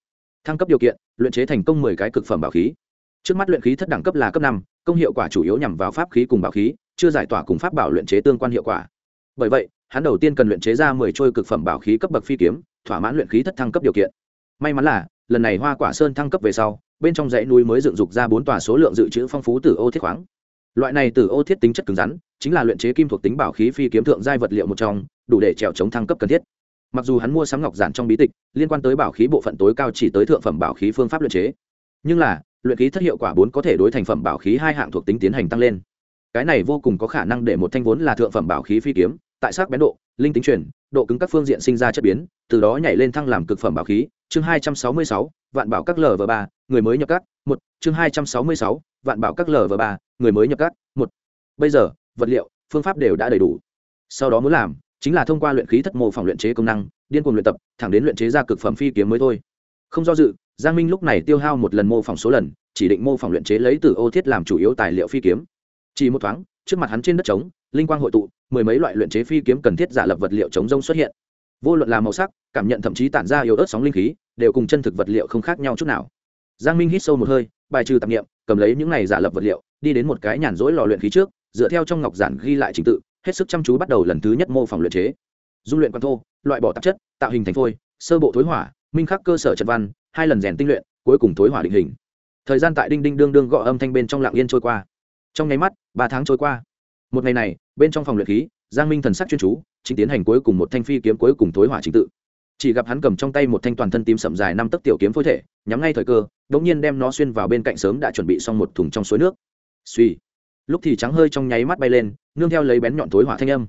Thăng cấp điều kiện, luyện chế thành công mười cái cực phẩm bảo khí. Trước mắt luyện khí thất đẳng cấp là cấp năm, công hiệu quả chủ yếu nhằm vào pháp khí cùng bảo khí, chưa giải tỏa cùng pháp bảo luyện chế tương quan hiệu quả. Bởi vậy, hắn đầu tiên cần luyện chế ra mười trôi cực phẩm bảo khí cấp bậc phi kiếm, thỏa mãn luyện khí thất thăng cấp điều kiện. May mắn là, lần này hoa quả sơn thăng cấp về sau, bên trong dãy núi mới dựng dục ra bốn tòa số lượng dự trữ phong phú từ ô thiết khoáng loại này từ ô thiết tính chất cứng rắn, chính là luyện chế kim thuộc tính bảo khí phi kiếm thượng giai vật liệu một trong, đủ để trèo chống thăng cấp cần thiết. Mặc dù hắn mua sắm ngọc giản trong bí tịch, liên quan tới bảo khí bộ phận tối cao chỉ tới thượng phẩm bảo khí phương pháp luyện chế. Nhưng là, luyện khí thất hiệu quả bốn có thể đối thành phẩm bảo khí hai hạng thuộc tính tiến hành tăng lên. Cái này vô cùng có khả năng để một thanh vốn là thượng phẩm bảo khí phi kiếm, tại sắc bén độ, linh tính truyền độ cứng các phương diện sinh ra chất biến, từ đó nhảy lên thăng làm cực phẩm bảo khí. Chương hai trăm sáu mươi sáu, vạn bảo các lv ba, người mới nhập các một, chương hai trăm sáu mươi sáu, vạn bảo các lv ba, người mới nhập các, một. Bây giờ, vật liệu, phương pháp đều đã đầy đủ. Sau đó muốn làm, chính là thông qua luyện khí thất mô phỏng luyện chế công năng, điên cuồng luyện tập, thẳng đến luyện chế ra cực phẩm phi kiếm mới thôi. Không do dự, giang minh lúc này tiêu hao một lần mô phỏng số lần, chỉ định mô phỏng luyện chế lấy từ ô thiết làm chủ yếu tài liệu phi kiếm. Chỉ một thoáng, trước mặt hắn trên đất trống, linh quang hội tụ, mười mấy loại luyện chế phi kiếm cần thiết giả lập vật liệu chống rông xuất hiện. Vô luận là màu sắc, cảm nhận thậm chí tản ra yếu ớt sóng linh khí, đều cùng chân thực vật liệu không khác nhau chút nào giang minh hít sâu một hơi, bài trừ tạp nghiệm cầm lấy những này giả lập vật liệu, đi đến một cái nhàn rỗi lò luyện khí trước, dựa theo trong ngọc giản ghi lại trình tự, hết sức chăm chú bắt đầu lần thứ nhất mô phỏng luyện chế. Dung luyện quan thô, loại bỏ tạp chất, tạo hình thành phôi, sơ bộ thối hỏa, minh khắc cơ sở trật văn, hai lần rèn tinh luyện, cuối cùng thối hỏa định hình. Thời gian tại đinh đinh đương đương gõ âm thanh bên trong lạng yên trôi qua. Trong nháy mắt, ba tháng trôi qua. Một ngày này, bên trong phòng luyện khí, giang minh thần sắc chuyên chú, chính tiến hành cuối cùng một thanh phi kiếm cuối cùng thối hỏa trình tự chỉ gặp hắn cầm trong tay một thanh toàn thân tím sậm dài năm tấc tiểu kiếm phôi thể, nhắm ngay thời cơ đ ỗ n g nhiên đem nó xuyên vào bên cạnh sớm đã chuẩn bị xong một thùng trong suối nước. Suy lúc thì trắng hơi trong nháy mắt bay lên, nương theo lấy bén nhọn thối hỏa thanh âm.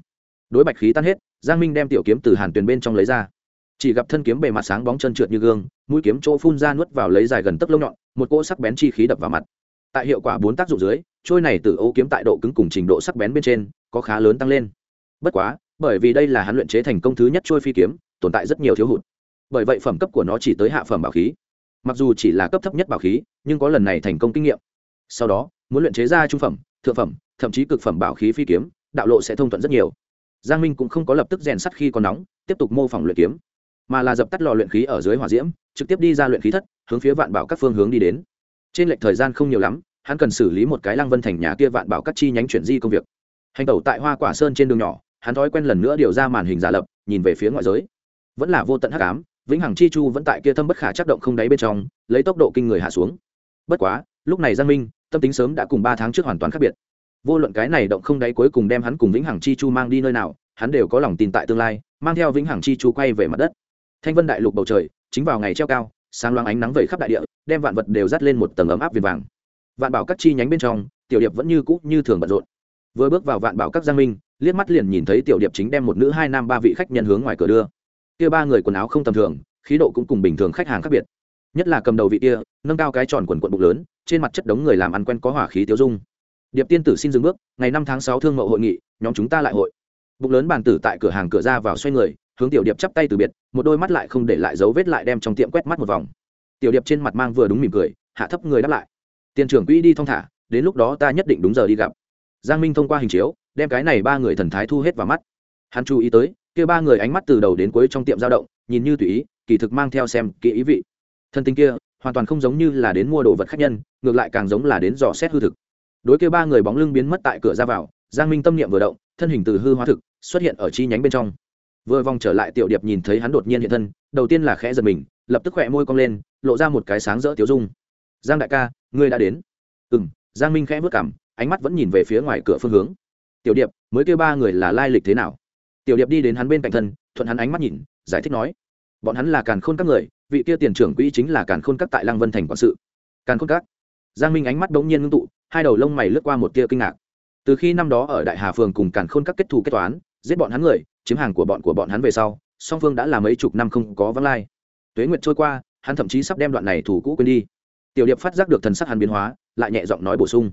Đối bạch khí tan hết, giang minh đem tiểu kiếm từ hàn tuyền bên trong lấy ra. Chỉ gặp thân kiếm bề mặt sáng bóng chân trượt như gương, mũi kiếm chỗ phun ra nuốt vào lấy dài gần tấc lông nhọn, một cỗ sắc bén chi khí đập vào mặt. Tại hiệu quả bốn tác dụng dưới, trôi này từ ô kiếm tại độ cứng cùng trình độ sắc bén bên trên, có khá lớn tăng lên. Bất quá, bởi vì đây là hắn luyện chế thành công thứ nhất trôi phi kiếm tồn tại rất nhiều thiếu hụt. Bởi vậy phẩm cấp của nó chỉ tới hạ phẩm bảo khí. Mặc dù chỉ là cấp thấp nhất bảo khí, nhưng có lần này thành công kinh nghiệm. Sau đó, muốn luyện chế ra trung phẩm, thượng phẩm, thậm chí cực phẩm bảo khí phi kiếm, đạo lộ sẽ thông thuận rất nhiều. Giang minh cũng không có lập tức rèn sắt khi còn nóng, tiếp tục mô phỏng luyện kiếm, mà là dập tắt lò luyện khí ở dưới hỏa diễm, trực tiếp đi ra luyện khí thất, hướng phía vạn bảo các phương hướng đi đến. Trên lệch thời gian không nhiều lắm, hắn cần xử lý một cái lăng vân thành nhà kia vạn bảo các chi nhánh chuyển di công việc. Hành tẩu tại hoa quả sơn trên đường nhỏ, hắn thói quen lần nữa điều ra màn hình giả lập, nhìn về phía ngoại giới vẫn là vô tận hắc ám, vĩnh hằng chi chu vẫn tại kia thâm bất khả chắc động không đáy bên trong, lấy tốc độ kinh người hạ xuống. Bất quá, lúc này giang minh, tâm tính sớm đã cùng ba tháng trước hoàn toàn khác biệt. Vô luận cái này động không đáy cuối cùng đem hắn cùng vĩnh hằng chi chu mang đi nơi nào, hắn đều có lòng tin tại tương lai, mang theo vĩnh hằng chi chu quay về mặt đất. Thanh vân đại lục bầu trời, chính vào ngày treo cao, sáng loáng ánh nắng vẩy khắp đại địa, đem vạn vật đều dắt lên một tầng ấm áp viền vàng. Vạn bảo các chi nhánh bên trong, tiểu điệp vẫn như cũ như thường bận rộn. Vừa bước vào vạn bảo các giang minh, liếc mắt liền nhìn thấy tiểu điệp chính đem một nữ hai nam ba vị khách nhân hướng ngoài cửa đưa kia ba người quần áo không tầm thường, khí độ cũng cùng bình thường khách hàng khác biệt. Nhất là cầm đầu vị kia, nâng cao cái tròn quần quận bụng lớn, trên mặt chất đống người làm ăn quen có hỏa khí tiêu dung. Điệp tiên tử xin dừng bước, ngày năm tháng sáu thương mậu hội nghị, nhóm chúng ta lại hội. Bụng lớn bàn tử tại cửa hàng cửa ra vào xoay người, hướng tiểu điệp chắp tay từ biệt, một đôi mắt lại không để lại dấu vết lại đem trong tiệm quét mắt một vòng. Tiểu điệp trên mặt mang vừa đúng mỉm cười, hạ thấp người đáp lại. Tiền trưởng quỹ đi thong thả, đến lúc đó ta nhất định đúng giờ đi gặp. Giang minh thông qua hình chiếu, đem cái này ba người thần thái thu hết vào mắt. Hắn chú ý tới kia ba người ánh mắt từ đầu đến cuối trong tiệm dao động, nhìn như tùy ý, kỳ thực mang theo xem kỹ ý vị. Thân tình kia, hoàn toàn không giống như là đến mua đồ vật khách nhân, ngược lại càng giống là đến dò xét hư thực. Đối kia ba người bóng lưng biến mất tại cửa ra vào, giang minh tâm niệm vừa động, thân hình từ hư hóa thực, xuất hiện ở chi nhánh bên trong. Vừa vòng trở lại tiểu điệp nhìn thấy hắn đột nhiên hiện thân, đầu tiên là khẽ giật mình, lập tức khỏe môi cong lên, lộ ra một cái sáng rỡ tiếu dung. Giang đại ca, ngươi đã đến. Ừ m giang minh khẽ vất cảm ánh mắt vẫn nhìn về phía ngoài cửa phương hướng. Tiểu điệp, mới kêu ba người là lai lịch thế nào? Tiểu điệp đi đến hắn bên cạnh thân, thuận hắn ánh mắt nhìn, giải thích nói, bọn hắn là càn khôn các người, vị kia tiền trưởng quỹ chính là càn khôn các tại lăng vân thành quản sự. Càn khôn các? Giang minh ánh mắt bỗng nhiên ngưng tụ, hai đầu lông mày lướt qua một tia kinh ngạc. Từ khi năm đó ở đại hà phường cùng càn khôn các kết thù kết toán, giết bọn hắn người, chiếm hàng của bọn của bọn hắn về sau, song phương đã là mấy chục năm không có vắng lai. Tuế nguyệt trôi qua, hắn thậm chí sắp đem đoạn này thủ cũ quên đi. Tiểu điệp phát giác được thần sắc hắn biến hóa, lại nhẹ giọng nói bổ sung,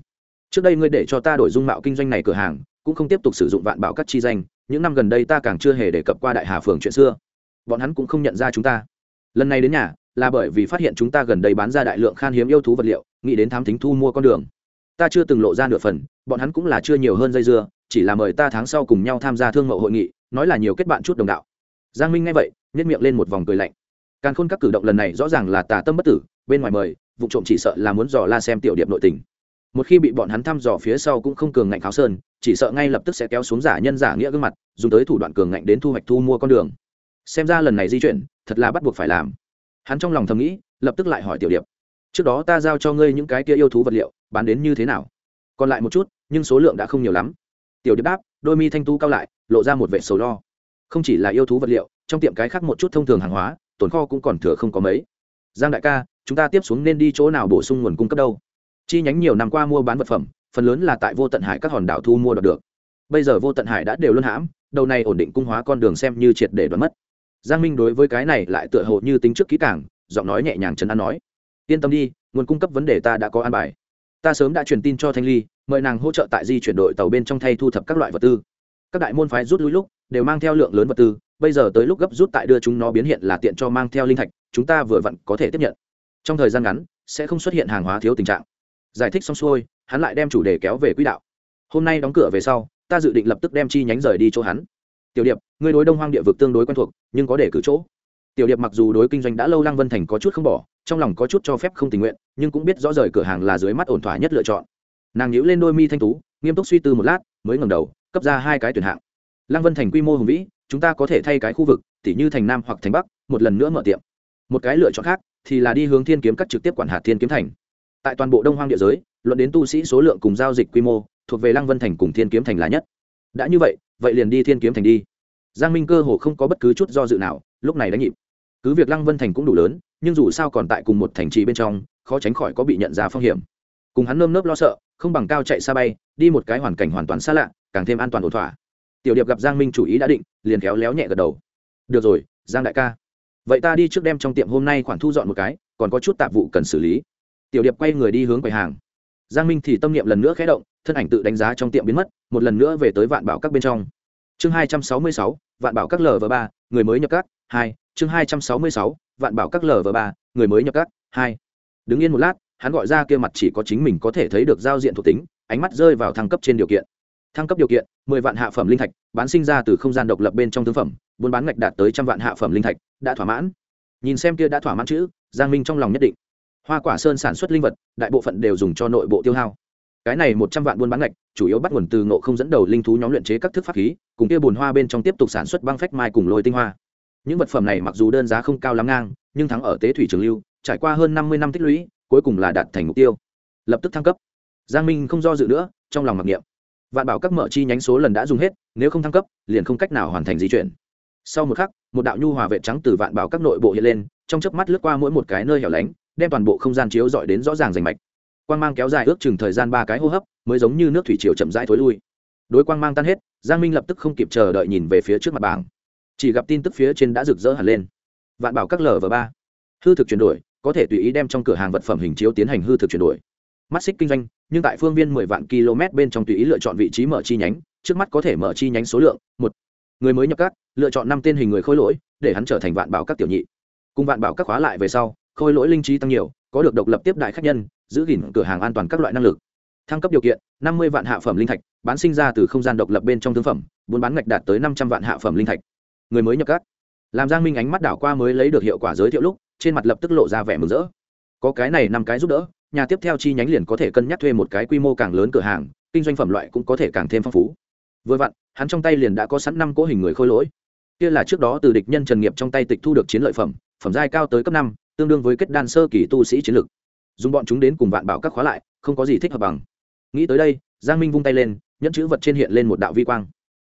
trước đây ngươi để cho ta đổi dung mạo kinh doanh này cửa hàng, cũng không tiếp tục sử dụng vạn bảo các chi danh những năm gần đây ta càng chưa hề đề cập qua đại hà phường chuyện xưa. Bọn hắn cũng không nhận ra chúng ta. Lần này đến nhà, là bởi vì phát hiện chúng ta gần đây bán ra đại lượng khan hiếm yêu thú vật liệu, nghĩ đến thám tính thu mua con đường. Ta chưa từng lộ ra nửa phần, bọn hắn cũng là chưa nhiều hơn dây dưa, chỉ là mời ta tháng sau cùng nhau tham gia thương mậu hội nghị, nói là nhiều kết bạn chút đồng đạo. Giang minh nghe vậy nhét miệng lên một vòng cười lạnh. Càng khôn các cử động lần này rõ ràng là tà tâm bất tử, bên ngoài mời, vụ trộm chỉ sợ là muốn dò la xem tiểu điệp nội tình một khi bị bọn hắn thăm dò phía sau cũng không cường ngạnh kháo sơn, chỉ sợ ngay lập tức sẽ kéo xuống giả nhân giả nghĩa gương mặt, dùng tới thủ đoạn cường ngạnh đến thu hoạch thu mua con đường. Xem ra lần này di chuyển, thật là bắt buộc phải làm. Hắn trong lòng thầm nghĩ, lập tức lại hỏi tiểu điệp, trước đó ta giao cho ngươi những cái kia yêu thú vật liệu, bán đến như thế nào? Còn lại một chút, nhưng số lượng đã không nhiều lắm. Tiểu điệp đáp, đôi mi thanh tu cao lại, lộ ra một vệ sầu lo. Không chỉ là yêu thú vật liệu, trong tiệm cái khác một chút thông thường hàng hóa, tồn kho cũng còn thừa không có mấy. Giang đại ca, chúng ta tiếp xuống nên đi chỗ nào bổ sung nguồn cung cấp đâu? Chi nhánh nhiều năm qua mua bán vật phẩm, phần lớn là tại vô tận hải các hòn đảo thu mua được. Bây giờ vô tận hải đã đều luân hãm, đầu này ổn định cung hóa con đường xem như triệt để đoán mất. Giang minh đối với cái này lại tựa hồ như tính trước kỹ càng, giọng nói nhẹ nhàng chấn an nói, yên tâm đi, nguồn cung cấp vấn đề ta đã có an bài. Ta sớm đã truyền tin cho thanh ly, mời nàng hỗ trợ tại di chuyển đội tàu bên trong thay thu thập các loại vật tư. Các đại môn phái rút lui lúc, đều mang theo lượng lớn vật tư, bây giờ tới lúc gấp rút tại đưa chúng nó biến hiện là tiện cho mang theo linh thạch, chúng ta vừa vặn có thể tiếp nhận. Trong thời gian ngắn, sẽ không xuất hiện hàng hóa thiếu tình trạng giải thích xong xuôi, hắn lại đem chủ đề kéo về quỹ đạo. Hôm nay đóng cửa về sau, ta dự định lập tức đem chi nhánh rời đi chỗ hắn. Tiểu điệp, ngươi đối đông hoang địa vực tương đối quen thuộc, nhưng có để cử chỗ. Tiểu điệp mặc dù đối kinh doanh đã lâu lăng vân thành có chút không bỏ, trong lòng có chút cho phép không tình nguyện, nhưng cũng biết rõ rời cửa hàng là dưới mắt ổn thỏa nhất lựa chọn. Nàng nhíu lên đôi mi thanh tú, nghiêm túc suy tư một lát, mới ngẩng đầu, cấp ra hai cái tuyển hạng. Lăng vân thành quy mô hùng vĩ, chúng ta có thể thay cái khu vực, tỉ như thành nam hoặc thành bắc, một lần nữa mở tiệm. Một cái lựa chọn khác, thì là đi hướng thiên kiếm các trực tiếp quản hạt thiên kiếm thành tại toàn bộ đông hoang địa giới, luận đến tu sĩ số lượng cùng giao dịch quy mô, thuộc về lăng vân thành cùng thiên kiếm thành là nhất. Đã như vậy vậy liền đi thiên kiếm thành đi. Giang minh cơ hồ không có bất cứ chút do dự nào, lúc này đánh nhịp. Cứ việc lăng vân thành cũng đủ lớn, nhưng dù sao còn tại cùng một thành trì bên trong, khó tránh khỏi có bị nhận ra phong hiểm. Cùng hắn nơm nớp lo sợ, không bằng cao chạy xa bay, đi một cái hoàn cảnh hoàn toàn xa lạ, càng thêm an toàn ổn thỏa. Tiểu điệp gặp giang minh chủ ý đã định, liền kéo léo nhẹ gật đầu. Được rồi, giang đại ca. Vậy ta đi trước đem trong tiệm hôm nay khoản thu dọn một cái, còn có chút tạp vụ cần xử lý tiểu điệp quay người đi hướng quầy hàng. Giang minh thì tâm niệm lần nữa khé động, thân ảnh tự đánh giá trong tiệm biến mất, một lần nữa về tới vạn bảo các bên trong. Chương hai trăm sáu mươi sáu, vạn bảo các lv ba, người mới nhập các, hai. Chương hai trăm sáu mươi sáu, vạn bảo các lv ba, người mới nhập các, hai. Đứng yên một lát, hắn gọi ra kia mặt chỉ có chính mình có thể thấy được giao diện thuộc tính, ánh mắt rơi vào thăng cấp trên điều kiện. Thăng cấp điều kiện, mười vạn hạ phẩm linh thạch, bán sinh ra từ không gian độc lập bên trong thương phẩm, buôn bán ngạch đạt tới trăm vạn hạ phẩm linh thạch, đã thỏa mãn. Nhìn xem kia đã thỏa mãn chữ, giang minh trong lòng nhất định hoa quả sơn sản xuất linh vật, đại bộ phận đều dùng cho nội bộ tiêu hao. Cái này một trăm vạn buôn bán ngạch, chủ yếu bắt nguồn từ ngộ không dẫn đầu linh thú nhóm luyện chế các thức pháp khí, cùng kia bùn hoa bên trong tiếp tục sản xuất băng phách mai cùng lôi tinh hoa. Những vật phẩm này mặc dù đơn giá không cao lắm ngang, nhưng thắng ở tế thủy trường lưu, trải qua hơn năm mươi năm tích lũy, cuối cùng là đạt thành mục tiêu. Lập tức thăng cấp. Giang minh không do dự nữa, trong lòng mặc niệm. Vạn bảo các mở chi nhánh số lần đã dùng hết, nếu không thăng cấp, liền không cách nào hoàn thành di chuyển. Sau một khắc, một đạo nhu hòa vệ trắng từ vạn bảo các nội bộ hiện lên, trong chớp mắt lướt qua mỗi một cái nơi hẻo lánh đem toàn bộ không gian chiếu dọi đến rõ ràng rành mạch. Quang mang kéo dài ước chừng thời gian ba cái hô hấp, mới giống như nước thủy triều chậm rãi thối lui. Đối quang mang tan hết, giang minh lập tức không kịp chờ đợi nhìn về phía trước mặt bảng. Chỉ gặp tin tức phía trên đã rực rỡ hẳn lên. Vạn bảo các lv ba. Hư thực chuyển đổi, có thể tùy ý đem trong cửa hàng vật phẩm hình chiếu tiến hành hư thực chuyển đổi. Mắt xích kinh doanh, nhưng tại phương viên mười vạn km bên trong tùy ý lựa chọn vị trí mở chi nhánh, trước mắt có thể mở chi nhánh số lượng, một. Người mới nhập các, lựa chọn năm tên hình người khôi lỗi, để hắn trở thành vạn bảo các tiểu nhị. Cùng vạn bảo các khóa lại về sau khôi lỗi linh trí tăng nhiều, có được độc lập tiếp đại khách nhân, giữ gìn cửa hàng an toàn các loại năng lực. Thăng cấp điều kiện, năm mươi vạn hạ phẩm linh thạch, bán sinh ra từ không gian độc lập bên trong thương phẩm buôn bán ngạch đạt tới năm trăm vạn hạ phẩm linh thạch. Người mới nhập các làm giang minh ánh mắt đảo qua mới lấy được hiệu quả giới thiệu lúc, trên mặt lập tức lộ ra vẻ mừng rỡ. Có cái này năm cái giúp đỡ, nhà tiếp theo chi nhánh liền có thể cân nhắc thuê một cái quy mô càng lớn cửa hàng, kinh doanh phẩm loại cũng có thể càng thêm phong phú. Vừa vặn, hắn trong tay liền đã có sẵn năm cỗ hình người khôi lỗi. Kia là trước đó từ địch nhân trần nghiệp trong tay tịch thu được chiến lợi phẩm phẩm giai cao tới cấp năm tương đương với kết đan sơ kỳ tu sĩ chiến lực. Dùng bọn chúng đến cùng vạn bảo các khóa lại, không có gì thích hợp bằng. Nghĩ tới đây, giang minh vung tay lên, nhẫn chữ vật trên hiện lên một đạo vi quang.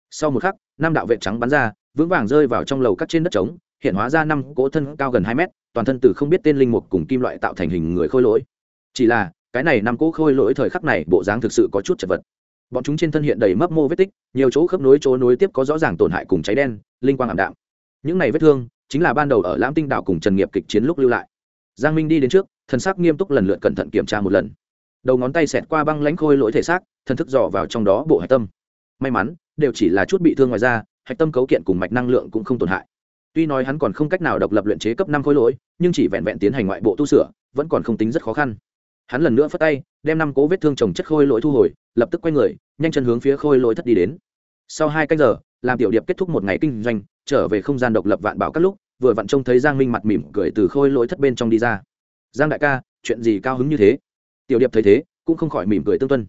Sau một khắc, năm đạo vệ trắng bắn ra, vững vàng rơi vào trong lầu cắt trên đất trống, hiện hóa ra năm cỗ thân cao gần hai mét, toàn thân từ không biết tên linh mục cùng kim loại tạo thành hình người khôi lỗi. Chỉ là, cái này năm cỗ khôi lỗi thời khắc này bộ dáng thực sự có chút chật vật. Bọn chúng trên thân hiện đầy mấp mô vết tích, nhiều chỗ khớp nối chỗ nối tiếp có rõ ràng tổn hại cùng cháy đen, linh quang ảm đạm. Những này vết thương chính là ban đầu ở lãm tinh đảo cùng trần nghiệp kịch chiến lúc lưu lại. Giang minh đi đến trước, thần sắc nghiêm túc lần lượt cẩn thận kiểm tra một lần. Đầu ngón tay xẹt qua băng lãnh khôi lỗi thể xác, thần thức dò vào trong đó bộ hạch tâm. May mắn, đều chỉ là chút bị thương ngoài ra hạch tâm cấu kiện cùng mạch năng lượng cũng không tổn hại. Tuy nói hắn còn không cách nào độc lập luyện chế cấp năm khối lỗi, nhưng chỉ vẹn vẹn tiến hành ngoại bộ tu sửa, vẫn còn không tính rất khó khăn. Hắn lần nữa phất tay, đem năm cố vết thương trồng chất khôi lỗi thu hồi, lập tức quay người, nhanh chân hướng phía khôi lỗi thất đi đến. Sau hai canh giờ làm tiểu điệp kết thúc một ngày kinh doanh, trở về không gian độc lập vạn bảo các lúc, vừa vặn trông thấy giang minh mặt mỉm cười từ khôi lỗi thất bên trong đi ra. Giang đại ca, chuyện gì cao hứng như thế? Tiểu điệp thấy thế, cũng không khỏi mỉm cười tương tuân.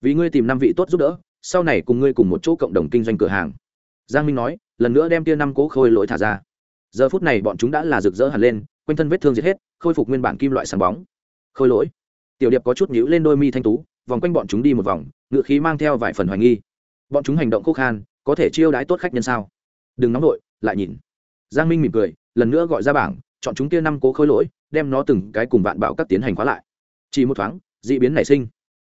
Vì ngươi tìm năm vị tốt giúp đỡ, sau này cùng ngươi cùng một chỗ cộng đồng kinh doanh cửa hàng. Giang minh nói, lần nữa đem tia năm cố khôi lỗi thả ra. Giờ phút này bọn chúng đã là rực rỡ hẳn lên, quanh thân vết thương diệt hết, khôi phục nguyên bản kim loại sáng bóng. Khôi lỗi? Tiểu điệp có chút nhíu lên đôi mi thanh tú, vòng quanh bọn chúng đi một vòng, ngựa khí mang theo vài phần hoài nghi. Bọn chúng hành động khô khan có thể chiêu đái tốt khách nhân sao? Đừng nóng vội, lại nhìn. Giang minh mỉm cười, lần nữa gọi ra bảng, chọn chúng kia năm cố khôi lỗi, đem nó từng cái cùng vạn bạo các tiến hành khóa lại. Chỉ một thoáng d ị biến nảy sinh.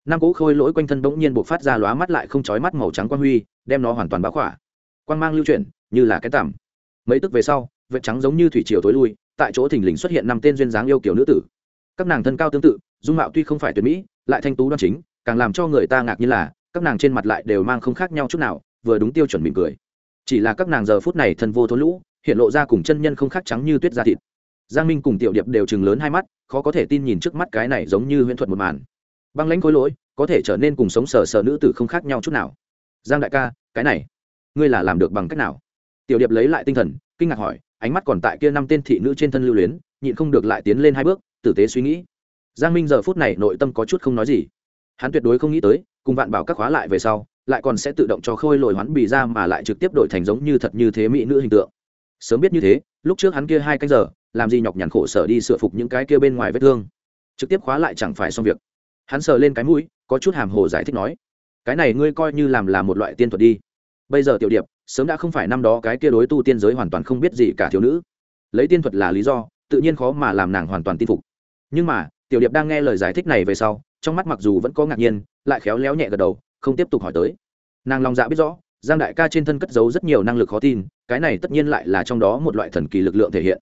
Năm cố khôi lỗi quanh thân bỗng nhiên buộc phát ra lóa mắt lại không trói mắt màu trắng quang huy, đem nó hoàn toàn báo khỏa. Quang mang lưu chuyển, như là cái tằm. Mấy tức về sau, vệt trắng giống như thủy triều tối lui, tại chỗ thình lình xuất hiện năm tên duyên dáng yêu kiểu nữ tử. Các nàng thân cao tương tự, dung mạo tuy không phải tuyệt mỹ, lại thanh tú đoan chính, càng làm cho người ta ngạc như là, các nàng trên mặt lại đều mang không khác nhau chút nào vừa đúng tiêu chuẩn mỉm cười. Chỉ là các nàng giờ phút này thân vô thốn lũ, hiện lộ ra cùng chân nhân không khác trắng như tuyết da thịt. Giang minh cùng tiểu điệp đều chừng lớn hai mắt, khó có thể tin nhìn trước mắt cái này giống như huyễn thuật một màn. Băng lãnh khối lỗi, có thể trở nên cùng sống sờ sờ nữ tử không khác nhau chút nào. Giang đại ca, cái này, ngươi là làm được bằng cách nào? Tiểu điệp lấy lại tinh thần, kinh ngạc hỏi, ánh mắt còn tại kia năm tên thị nữ trên thân lưu luyến, nhịn không được lại tiến lên hai bước, tử tế suy nghĩ. Giang minh giờ phút này nội tâm có chút không nói gì. Hắn tuyệt đối không nghĩ tới, cùng vạn bảo các khóa lại về sau lại còn sẽ tự động cho khôi lồi hoán bì ra mà lại trực tiếp đổi thành giống như thật như thế mỹ nữ hình tượng. Sớm biết như thế, lúc trước hắn kia hai canh giờ, làm gì nhọc nhằn khổ sở đi sửa phục những cái kia bên ngoài vết thương. Trực tiếp khóa lại chẳng phải xong việc. Hắn sờ lên cái mũi, có chút hàm hồ giải thích nói, cái này ngươi coi như làm là một loại tiên thuật đi. Bây giờ tiểu điệp, sớm đã không phải năm đó cái kia đối tu tiên giới hoàn toàn không biết gì cả thiếu nữ. Lấy tiên thuật là lý do, tự nhiên khó mà làm nàng hoàn toàn tin phục. Nhưng mà, tiểu điệp đang nghe lời giải thích này về sau, trong mắt mặc dù vẫn có ngạc nhiên, lại khéo léo nhẹ gật đầu không tiếp tục hỏi tới. Nàng lòng dạ biết rõ, giang đại ca trên thân cất giấu rất nhiều năng lực khó tin, cái này tất nhiên lại là trong đó một loại thần kỳ lực lượng thể hiện.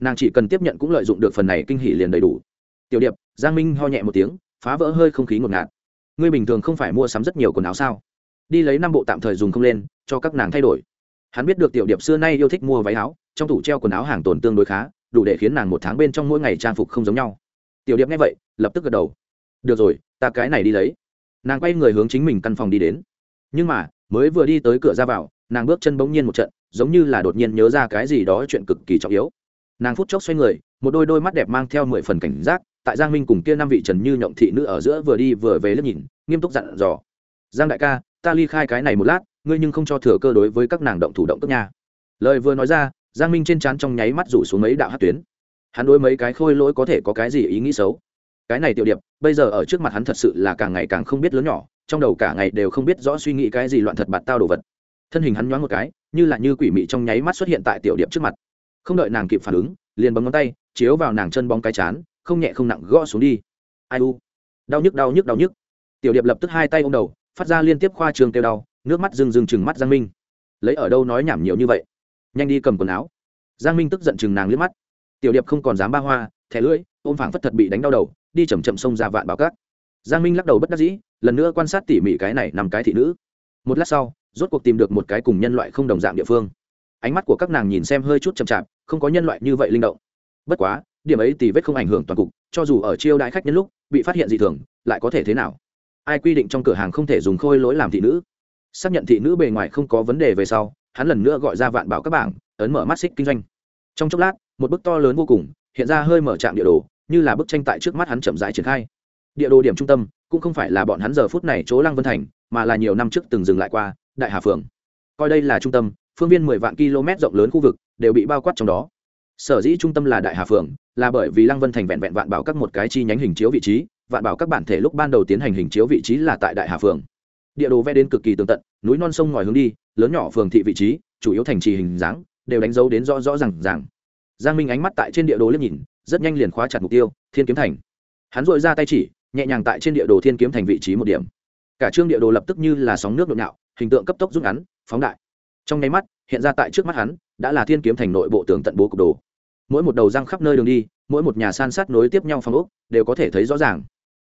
Nàng chỉ cần tiếp nhận cũng lợi dụng được phần này kinh hỷ liền đầy đủ. Tiểu điệp, giang minh ho nhẹ một tiếng, phá vỡ hơi không khí ngột ngạt. Ngươi bình thường không phải mua sắm rất nhiều quần áo sao? Đi lấy năm bộ tạm thời dùng không lên, cho các nàng thay đổi. Hắn biết được tiểu điệp xưa nay yêu thích mua váy áo, trong tủ treo quần áo hàng tồn tương đối khá, đủ để khiến nàng một tháng bên trong mỗi ngày trang phục không giống nhau. Tiểu điệp nghe vậy, lập tức gật đầu. Được rồi, ta cái này đi lấy nàng quay người hướng chính mình căn phòng đi đến. Nhưng mà, mới vừa đi tới cửa ra vào, nàng bước chân bỗng nhiên một trận, giống như là đột nhiên nhớ ra cái gì đó chuyện cực kỳ trọng yếu. Nàng phút chốc xoay người, một đôi đôi mắt đẹp mang theo mười phần cảnh giác, tại giang minh cùng kia năm vị trần như nhộng thị nữ ở giữa vừa đi vừa về lớp nhìn, nghiêm túc dặn dò. Giang đại ca, ta ly khai cái này một lát, ngươi nhưng không cho thừa cơ đối với các nàng động thủ động tức nha. Lời vừa nói ra, giang minh trên trán trong nháy mắt rủ xuống mấy đạo hát tuyến. Hắn đối mấy cái khôi lỗi có thể có cái gì ý nghĩ xấu? Cái này tiểu điệp, bây giờ ở trước mặt hắn thật sự là càng ngày càng không biết lớn nhỏ, trong đầu cả ngày đều không biết rõ suy nghĩ cái gì loạn thật bạt tao đồ vật. Thân hình hắn nhoáng một cái, như là như quỷ mị trong nháy mắt xuất hiện tại tiểu điệp trước mặt. Không đợi nàng kịp phản ứng, liền bấm ngón tay, chiếu vào nàng chân bóng cái chán, không nhẹ không nặng gõ xuống đi. Ai u? Đau nhức đau nhức đau nhức. Tiểu điệp lập tức hai tay ô m đầu, phát ra liên tiếp khoa trường kêu đau, nước mắt rừng rừng chừng mắt giang minh. Lấy ở đâu nói nhảm nhiều như vậy? Nhanh đi cầm quần áo. Giang minh tức giận chừng nàng liếc mắt. Tiểu điệp không còn dám ba hoa, thẻ lưỡi ôm phảng phất thật bị đánh đau đầu, đi chầm chậm xông ra vạn bảo cát giang minh lắc đầu bất đắc dĩ, lần nữa quan sát tỉ mỉ cái này nằm cái thị nữ. Một lát sau, rốt cuộc tìm được một cái cùng nhân loại không đồng dạng địa phương. Ánh mắt của các nàng nhìn xem hơi chút chậm chạp, không có nhân loại như vậy linh động. Bất quá, điểm ấy thì vết không ảnh hưởng toàn cục, cho dù ở chiêu đãi khách nhân lúc, bị phát hiện dị thường, lại có thể thế nào? Ai quy định trong cửa hàng không thể dùng khôi lỗi làm thị nữ? Xác nhận thị nữ bề ngoài không có vấn đề về sau, hắn lần nữa gọi ra vạn bảo các bảng, ấn mở mắt xích kinh doanh. Trong chốc lát, một bức to lớn vô cùng hiện ra hơi mở trạm địa đồ, như là bức tranh tại trước mắt hắn chậm rãi triển khai. Địa đồ điểm trung tâm cũng không phải là bọn hắn giờ phút này chỗ lăng vân thành, mà là nhiều năm trước từng dừng lại qua, đại hà phường. Coi đây là trung tâm, phương viên mười vạn km rộng lớn khu vực, đều bị bao quát trong đó. Sở dĩ trung tâm là đại hà phường, là bởi vì lăng vân thành vẹn vẹn vạn bảo các một cái chi nhánh hình chiếu vị trí, vạn bảo các bản thể lúc ban đầu tiến hành hình chiếu vị trí là tại đại hà phường. Địa đồ vẽ đến cực kỳ tường tận, núi non sông ngòi hướng đi, lớn nhỏ phường thị vị trí, chủ yếu thành trì hình dáng, đều đánh dấu đến rõ rõ r à n g ràng giang minh ánh mắt tại trên địa đồ liếc nhìn, rất nhanh liền khóa chặt mục tiêu, thiên kiếm thành. Hắn dội ra tay chỉ, nhẹ nhàng tại trên địa đồ thiên kiếm thành vị trí một điểm. Cả trương địa đồ lập tức như là sóng nước nội nạo, hình tượng cấp tốc rút ngắn, phóng đại. Trong nháy mắt, hiện ra tại trước mắt hắn, đã là thiên kiếm thành nội bộ tường tận bố cục đồ. Mỗi một đầu răng khắp nơi đường đi, mỗi một nhà san sát nối tiếp nhau phòng ốc, đều có thể thấy rõ ràng.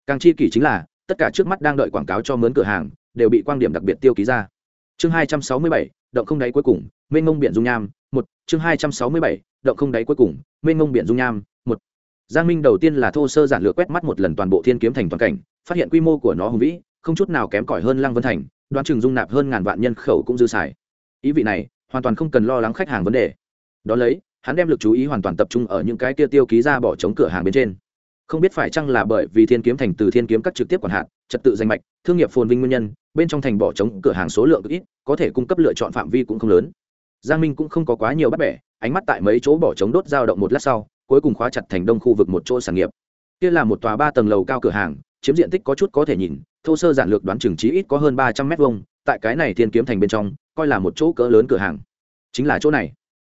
Càng chi kỷ chính là, tất cả trước mắt đang đợi quảng cáo cho mướn cửa hàng, đều bị quan điểm đặc biệt tiêu ký ra. Chương hai trăm sáu mươi bảy, động không đáy cuối cùng, mênh mông biển dung nham, một, chương hai trăm sáu mươi bảy động không đáy cuối cùng, mênh mông biển dung nham, một. Giang minh đầu tiên là thô sơ giản lược quét mắt một lần toàn bộ thiên kiếm thành toàn cảnh, phát hiện quy mô của nó hùng vĩ, không chút nào kém cỏi hơn lăng vân thành, đoán chừng dung nạp hơn ngàn vạn nhân khẩu cũng dư xài. Ý vị này, hoàn toàn không cần lo lắng khách hàng vấn đề. Đó lấy, hắn đem lực chú ý hoàn toàn tập trung ở những cái kia tiêu ký ra bỏ chống cửa hàng bên trên. Không biết phải chăng là bởi vì thiên kiếm thành từ thiên kiếm các trực tiếp quản hạt, trật tự danh mạch, thương nghiệp phồn vinh nguyên nhân, bên trong thành bỏ trống cửa hàng số lượng ít, có thể cung cấp lựa chọn phạm vi cũng không lớn. Giang minh cũng không có quá nhiều bắt bẻ ánh mắt tại mấy chỗ bỏ trống đốt dao động một lát sau, cuối cùng khóa chặt thành đông khu vực một chỗ sản nghiệp. Kia là một tòa ba tầng lầu cao cửa hàng, chiếm diện tích có chút có thể nhìn, thô sơ giản lược đoán chừng trí ít có hơn ba trăm mét vuông, tại cái này thiên kiếm thành bên trong, coi là một chỗ cỡ lớn cửa hàng. Chính là chỗ này.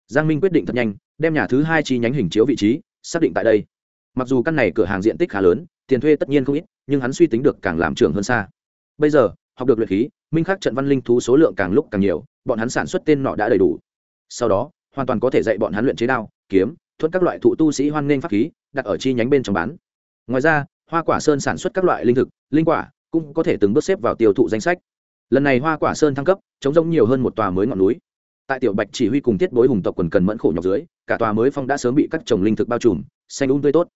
Giang minh quyết định thật nhanh, đem nhà thứ hai chi nhánh hình chiếu vị trí, xác định tại đây. Mặc dù căn này cửa hàng diện tích khá lớn, tiền thuê tất nhiên không ít, nhưng hắn suy tính được càng làm trưởng hơn xa. Bây giờ, học được luyện khí, minh khắc trận văn linh thú số lượng càng lúc càng nhiều, bọn hắn sản xuất tên nọ đã đầy đủ. Sau đó hoàn toàn có thể dạy bọn hắn luyện chế đao, kiếm thuẫn các loại thụ tu sĩ hoan nghênh pháp khí, đặt ở chi nhánh bên trong bán. Ngoài ra, hoa quả sơn sản xuất các loại linh thực, linh quả cũng có thể từng bước xếp vào tiêu thụ danh sách. Lần này hoa quả sơn thăng cấp, chống rông nhiều hơn một tòa mới ngọn núi. Tại tiểu bạch chỉ huy cùng tiết bối hùng tộc quần cần mẫn khổ nhọc dưới, cả tòa mới phong đã sớm bị các trồng linh thực bao trùm, xanh ung um tươi tốt.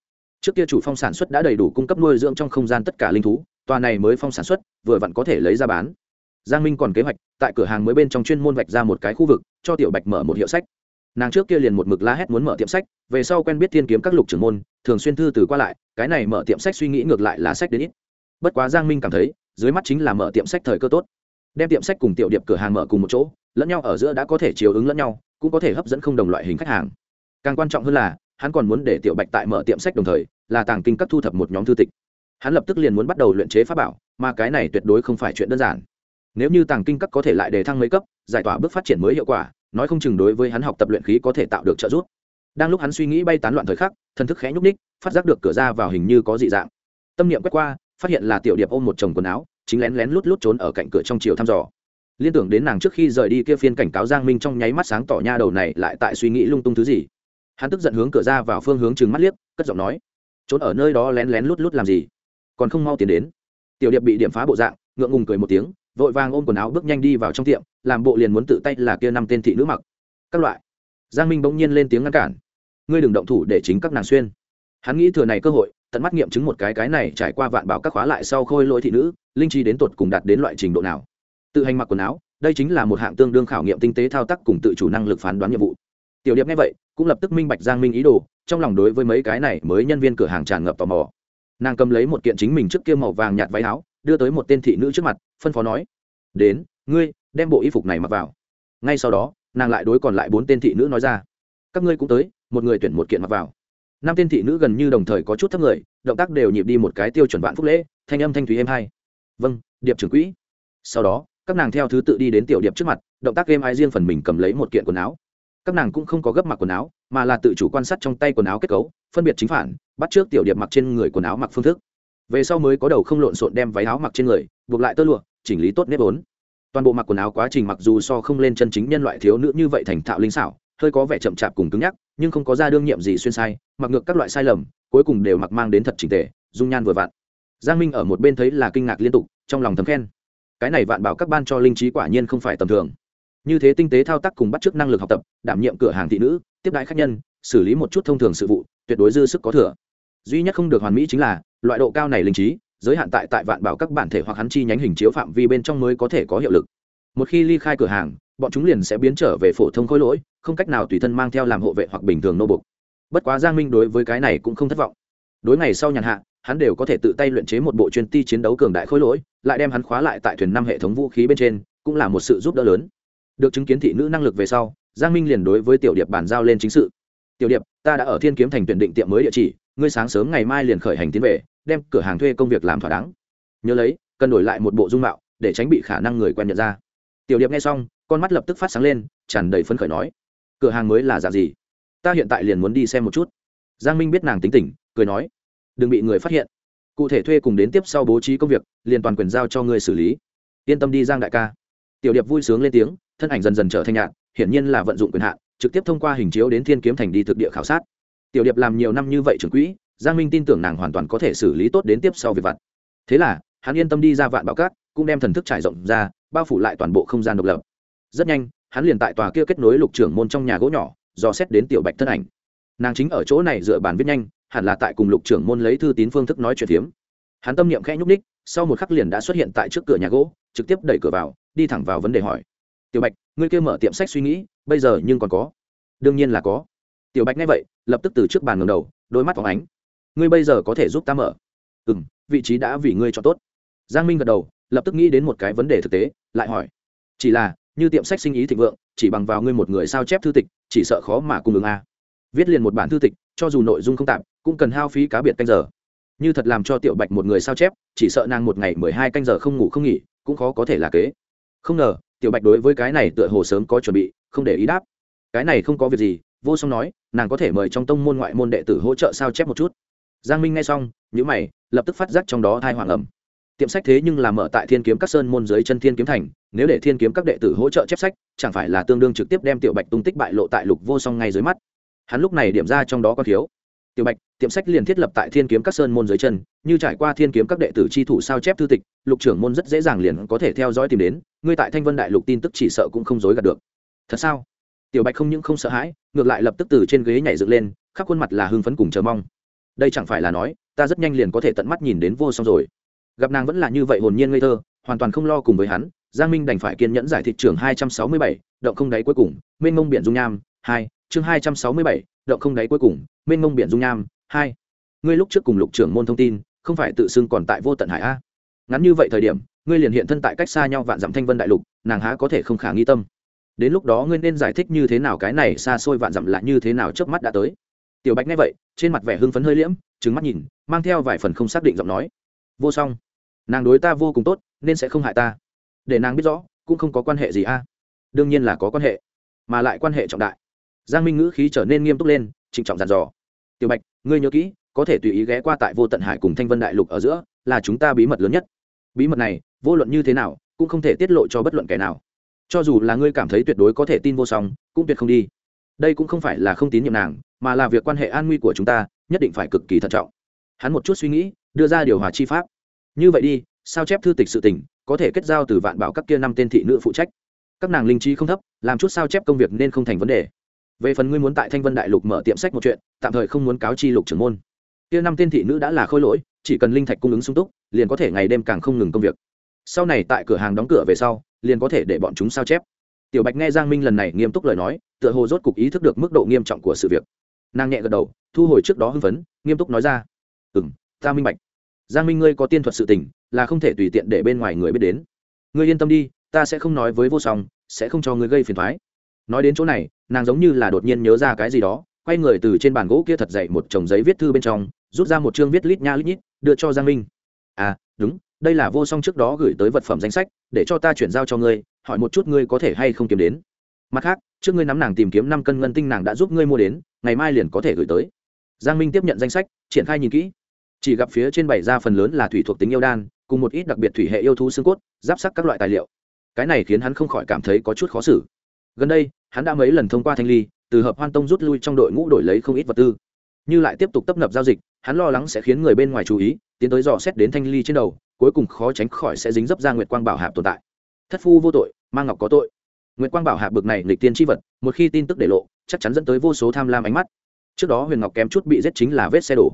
Trước kia chủ phong sản xuất đã đầy đủ cung cấp nuôi dưỡng trong không gian tất cả linh thú, tòa này mới phong sản xuất, vừa vặn có thể lấy ra bán. Giang minh còn kế hoạch, tại cửa hàng mới bên trong chuyên môn vạch ra một cái khu vực, cho tiểu bạch mở một hiệu sách nàng trước kia liền một mực la hét muốn mở tiệm sách, về sau quen biết thiên kiếm các lục trưởng môn, thường xuyên thư từ qua lại, cái này mở tiệm sách suy nghĩ ngược lại là sách đến ít. Bất quá giang minh cảm thấy, dưới mắt chính là mở tiệm sách thời cơ tốt. Đem tiệm sách cùng tiểu điệp cửa hàng mở cùng một chỗ, lẫn nhau ở giữa đã có thể chiều ứng lẫn nhau, cũng có thể hấp dẫn không đồng loại hình khách hàng. Càng quan trọng hơn là, hắn còn muốn để tiểu bạch tại mở tiệm sách đồng thời, là tàng kinh các thu thập một nhóm thư tịch. Hắn lập tức liền muốn bắt đầu luyện chế pháp bảo, mà cái này tuyệt đối không phải chuyện đơn giản. Nếu như tàng kinh các có thể lại đề thăng mấy cấp, giải tỏa bước phát triển mới hiệu quả nói không chừng đối với hắn học tập luyện khí có thể tạo được trợ giúp. Đang lúc hắn suy nghĩ bay tán loạn thời khắc, thần thức khẽ nhúc ních phát giác được cửa ra vào hình như có dị dạng. Tâm niệm quét qua, phát hiện là tiểu điệp ôm một chồng quần áo, chính lén lén lút lút trốn ở cạnh cửa trong chiều thăm dò. Liên tưởng đến nàng trước khi rời đi kia phiên cảnh cáo giang minh trong nháy mắt sáng tỏ nha đầu này lại tại suy nghĩ lung tung thứ gì. Hắn tức giận hướng cửa ra vào phương hướng chừng mắt liếc, cất giọng nói, trốn ở nơi đó lén lén lút lút làm gì? Còn không mau tiến đến. Tiểu điệp bị điểm phá bộ dạng, ngượng ngùng cười một tiếng vội vàng ôm quần áo bước nhanh đi vào trong tiệm, làm bộ liền muốn tự tay là kia năm tên thị nữ mặc. Các loại. Giang minh bỗng nhiên lên tiếng ngăn cản. Ngươi đừng động thủ để chính các nàng xuyên. Hắn nghĩ thừa này cơ hội, tận mắt nghiệm chứng một cái cái này trải qua vạn bảo các khóa lại sau khôi lỗi thị nữ, linh chi đến tột cùng đạt đến loại trình độ nào. Tự hành mặc quần áo, đây chính là một hạng tương đương khảo nghiệm tinh tế thao tác cùng tự chủ năng lực phán đoán nhiệm vụ. Tiểu điệp nghe vậy, cũng lập tức minh bạch giang minh ý đồ, trong lòng đối với mấy cái này mới nhân viên cửa hàng tràn ngập tò mò. Nàng cầm lấy một kiện chính mình trước kia màu vàng nhạt váy áo đưa tới một tên thị nữ trước mặt, phân phó nói, đến, ngươi, đem bộ y phục này mặc vào. Ngay sau đó, nàng lại đối còn lại bốn tên thị nữ nói ra, các ngươi cũng tới, một người tuyển một kiện mặc vào. Năm tên thị nữ gần như đồng thời có chút thấp người, động tác đều nhịp đi một cái tiêu chuẩn vạn phúc lễ, thanh âm thanh thúy êm hai vâng điệp trưởng quỹ. Sau đó, các nàng theo thứ tự đi đến tiểu điệp trước mặt, động tác êm ai riêng phần mình cầm lấy một kiện quần áo. Các nàng cũng không có gấp mặc quần áo, mà là tự chủ quan sát trong tay quần áo kết cấu, phân biệt chính phản, bắt trước tiểu điệp mặc trên người quần áo mặc phương thức về sau mới có đầu không lộn xộn đem váy áo mặc trên người, buộc lại tơ lụa, chỉnh lý tốt nếp vốn. Toàn bộ mặc quần áo quá trình mặc dù so không lên chân chính nhân loại thiếu nữ như vậy thành thạo linh xảo, hơi có vẻ chậm chạp cùng cứng nhắc, nhưng không có ra đương nhiệm gì xuyên sai, mặc ngược các loại sai lầm, cuối cùng đều mặc mang đến thật trình tề, dung nhan vừa vặn. Giang minh ở một bên thấy là kinh ngạc liên tục, trong lòng thấm khen. Cái này vạn bảo các ban cho linh trí quả nhiên không phải tầm thường. Như thế tinh tế thao tác cùng bắt chước năng lực học tập, đảm nhiệm cửa hàng thị nữ, tiếp đãi khách nhân, xử lý một chút thông thường sự vụ, tuyệt đối dư sức có thừa. Duy nhất không được hoàn mỹ chính là loại độ cao này linh trí, giới hạn tại tại vạn bảo các bản thể hoặc hắn chi nhánh hình chiếu phạm vi bên trong mới có thể có hiệu lực. Một khi ly khai cửa hàng, bọn chúng liền sẽ biến trở về phổ thông khối lỗi, không cách nào tùy thân mang theo làm hộ vệ hoặc bình thường nô bục bất quá giang minh đối với cái này cũng không thất vọng. Đối ngày sau nhàn hạ, hắn đều có thể tự tay luyện chế một bộ chuyên ti chiến đấu cường đại khối lỗi, lại đem hắn khóa lại tại thuyền năm hệ thống vũ khí bên trên, cũng là một sự giúp đỡ lớn. Được chứng kiến thị nữ năng lực về sau, giang minh liền đối với tiểu điệp bàn giao lên chính sự. Tiểu điệp, ta đã ở thiên kiếm thành tuyển định tiệm mới địa chỉ ngươi sáng sớm ngày mai liền khởi hành tiến về, đem cửa hàng thuê công việc làm thỏa đáng. Nhớ lấy, cần đổi lại một bộ dung mạo, để tránh bị khả năng người quen nhận ra. Tiểu điệp nghe xong, con mắt lập tức phát sáng lên, tràn đầy phấn khởi nói, cửa hàng mới là dạng gì? Ta hiện tại liền muốn đi xem một chút. Giang minh biết nàng tính tình, cười nói, đừng bị người phát hiện. Cụ thể thuê cùng đến tiếp sau bố trí công việc, liền toàn quyền giao cho ngươi xử lý. Yên tâm đi, giang đại ca. Tiểu điệp vui sướng lên tiếng, thân ảnh dần dần trở thành nhạn, hiển nhiên là vận dụng quyền hạn, trực tiếp thông qua hình chiếu đến thiên kiếm thành đi thực địa khảo sát tiểu điệp làm nhiều năm như vậy trưởng quỹ, giang minh tin tưởng nàng hoàn toàn có thể xử lý tốt đến tiếp sau việc vặt. Thế là, hắn yên tâm đi ra vạn bảo cát, cũng đem thần thức trải rộng ra, bao phủ lại toàn bộ không gian độc lập. Rất nhanh, hắn liền tại tòa kia kết nối lục trưởng môn trong nhà gỗ nhỏ do xét đến tiểu bạch thân ảnh. Nàng chính ở chỗ này dựa bàn viết nhanh, hẳn là tại cùng lục trưởng môn lấy thư tín phương thức nói chuyện phiếm. Hắn tâm niệm khẽ nhúc ních sau một khắc liền đã xuất hiện tại trước cửa nhà gỗ, trực tiếp đẩy cửa vào, đi thẳng vào vấn đề hỏi. Tiểu bạch, ngươi kia mở tiệm sách suy nghĩ, bây giờ nhưng còn có? Đương nhiên là có tiểu bạch nghe vậy, lập tức từ trước bàn ngầm đầu, đôi mắt phóng ánh. Ngươi bây giờ có thể giúp ta mở? Ừ m vị trí đã vì ngươi cho tốt. Giang minh gật đầu, lập tức nghĩ đến một cái vấn đề thực tế, lại hỏi. Chỉ là, như tiệm sách sinh ý thịnh vượng, chỉ bằng vào ngươi một người sao chép thư tịch, chỉ sợ khó mà cung ứng a. Viết liền một bản thư tịch, cho dù nội dung không tạm, cũng cần hao phí cá biệt canh giờ. Như thật làm cho tiểu bạch một người sao chép, chỉ sợ nàng một ngày mười hai canh giờ không ngủ không nghỉ, cũng khó có thể là kế. Không ngờ, tiểu bạch đối với cái này tựa hồ sớm có chuẩn bị, không để ý đáp. Cái này không có việc gì vô song nói, nàng có thể mời trong tông môn ngoại môn đệ tử hỗ trợ sao chép một chút. Giang minh nghe xong nhữ mày, lập tức phát giác trong đó thai hoàng ẩm tiệm sách thế nhưng là mở tại thiên kiếm các sơn môn dưới chân thiên kiếm thành, nếu để thiên kiếm các đệ tử hỗ trợ chép sách, chẳng phải là tương đương trực tiếp đem tiểu bạch tung tích bại lộ tại lục vô song ngay dưới mắt. Hắn lúc này điểm ra trong đó có thiếu. Tiểu bạch, tiệm sách liền thiết lập tại thiên kiếm các sơn môn dưới chân, như trải qua thiên kiếm các đệ tử chi thủ sao chép thư tịch, lục trưởng môn rất dễ dàng liền có thể theo dõi tìm đến, ngươi tại thanh vân đại lục tin tức chỉ sợ cũng không dối gạt được. Thật sao? Tiểu bạch không những không sợ hãi, ngược lại lập tức từ trên ghế nhảy dựng lên, khắp khuôn mặt là hưng phấn cùng chờ mong. Đây chẳng phải là nói, ta rất nhanh liền có thể tận mắt nhìn đến vô song rồi. Gặp nàng vẫn là như vậy hồn nhiên ngây thơ, hoàn toàn không lo cùng với hắn, giang minh đành phải kiên nhẫn giải thị trường hai trăm sáu mươi bảy, động không đáy cuối cùng, mênh mông biển dung nham, hai, chương hai trăm sáu mươi bảy, động không đáy cuối cùng, mênh mông biển dung nham, hai. Ngươi lúc trước cùng lục trưởng môn thông tin, không phải tự xưng còn tại vô tận hải a? Ngắn như vậy thời điểm, ngươi liền hiện thân tại cách xa nhau vạn dặm thanh vân đại lục, nàng há có thể không khả nghi tâm? Đến lúc đó ngươi nên giải thích như thế nào cái này xa xôi vạn dặm lại như thế nào trước mắt đã tới. Tiểu bạch nghe vậy, trên mặt vẻ hưng phấn hơi liễm trứng mắt nhìn, mang theo vài phần không xác định giọng nói. Vô song. Nàng đối ta vô cùng tốt, nên sẽ không hại ta. Để nàng biết rõ, cũng không có quan hệ gì a. Đương nhiên là có quan hệ, mà lại quan hệ trọng đại. Giang minh ngữ khí trở nên nghiêm túc lên, trịnh trọng dàn dò. Tiểu bạch, ngươi nhớ kỹ, có thể tùy ý ghé qua tại vô tận hải cùng thanh vân đại lục ở giữa, là chúng ta bí mật lớn nhất. Bí mật này, vô luận như thế nào, cũng không thể tiết lộ cho bất luận kẻ nào cho dù là ngươi cảm thấy tuyệt đối có thể tin vô song, cũng tuyệt không đi. Đây cũng không phải là không tín nhiệm nàng, mà là việc quan hệ an nguy của chúng ta, nhất định phải cực kỳ thận trọng. Hắn một chút suy nghĩ, đưa ra điều hòa chi pháp. Như vậy đi, sao chép thư tịch sự tình, có thể kết giao từ vạn bảo các kia năm tên thị nữ phụ trách? Các nàng linh trí không thấp, làm chút sao chép công việc nên không thành vấn đề. Về phần ngươi muốn tại thanh vân đại lục mở tiệm sách một chuyện, tạm thời không muốn cáo chi lục trưởng môn. Kia năm tên thị nữ đã là khôi lỗi, chỉ cần linh thạch cung ứng sung túc, liền có thể ngày đêm càng không ngừng công việc sau này tại cửa hàng đóng cửa về sau, liền có thể để bọn chúng sao chép. Tiểu bạch nghe giang minh lần này nghiêm túc lời nói, tựa hồ rốt cục ý thức được mức độ nghiêm trọng của sự việc. Nàng nhẹ gật đầu, thu hồi trước đó hưng phấn, nghiêm túc nói ra ừ m ta minh bạch. Giang minh ngươi có tiên thuật sự tình, là không thể tùy tiện để bên ngoài người biết đến. Ngươi yên tâm đi, ta sẽ không nói với vô song, sẽ không cho ngươi gây phiền thoái nói đến chỗ này, nàng giống như là đột nhiên nhớ ra cái gì đó, quay người từ trên bàn gỗ kia thật dậy một chồng giấy viết thư bên trong, rút ra một chương viết lít nha lít nhít, đưa cho giang minh. À đúng đây là vô song trước đó gửi tới vật phẩm danh sách, để cho ta chuyển giao cho ngươi, hỏi một chút ngươi có thể hay không kiếm đến. Mặt khác, trước ngươi nắm nàng tìm kiếm năm cân ngân tinh nàng đã giúp ngươi mua đến, ngày mai liền có thể gửi tới. Giang minh tiếp nhận danh sách, triển khai nhìn kỹ. Chỉ gặp phía trên bảy ra phần lớn là thủy thuộc tính yêu đan, cùng một ít đặc biệt thủy hệ yêu thú xương cốt, giáp sắc các loại tài liệu. Cái này khiến hắn không khỏi cảm thấy có chút khó xử. Gần đây, hắn đã mấy lần thông qua thanh ly, từ hợp hoan tông rút lui trong đội ngũ đổi lấy không ít vật tư. Như lại tiếp tục tấp nập giao dịch, hắn lo lắng sẽ khiến người bên ngoài chú ý, tiến tới dò xét đến thanh ly trên đầu cuối cùng khó tránh khỏi sẽ dính dấp ra nguyệt quang bảo hạp tồn tại. Thất phu vô tội mang ngọc có tội. Nguyệt quang bảo hạp bực này lịch tiên tri vật, một khi tin tức để lộ, chắc chắn dẫn tới vô số tham lam ánh mắt. Trước đó huyền ngọc kém chút bị giết chính là vết xe đổ.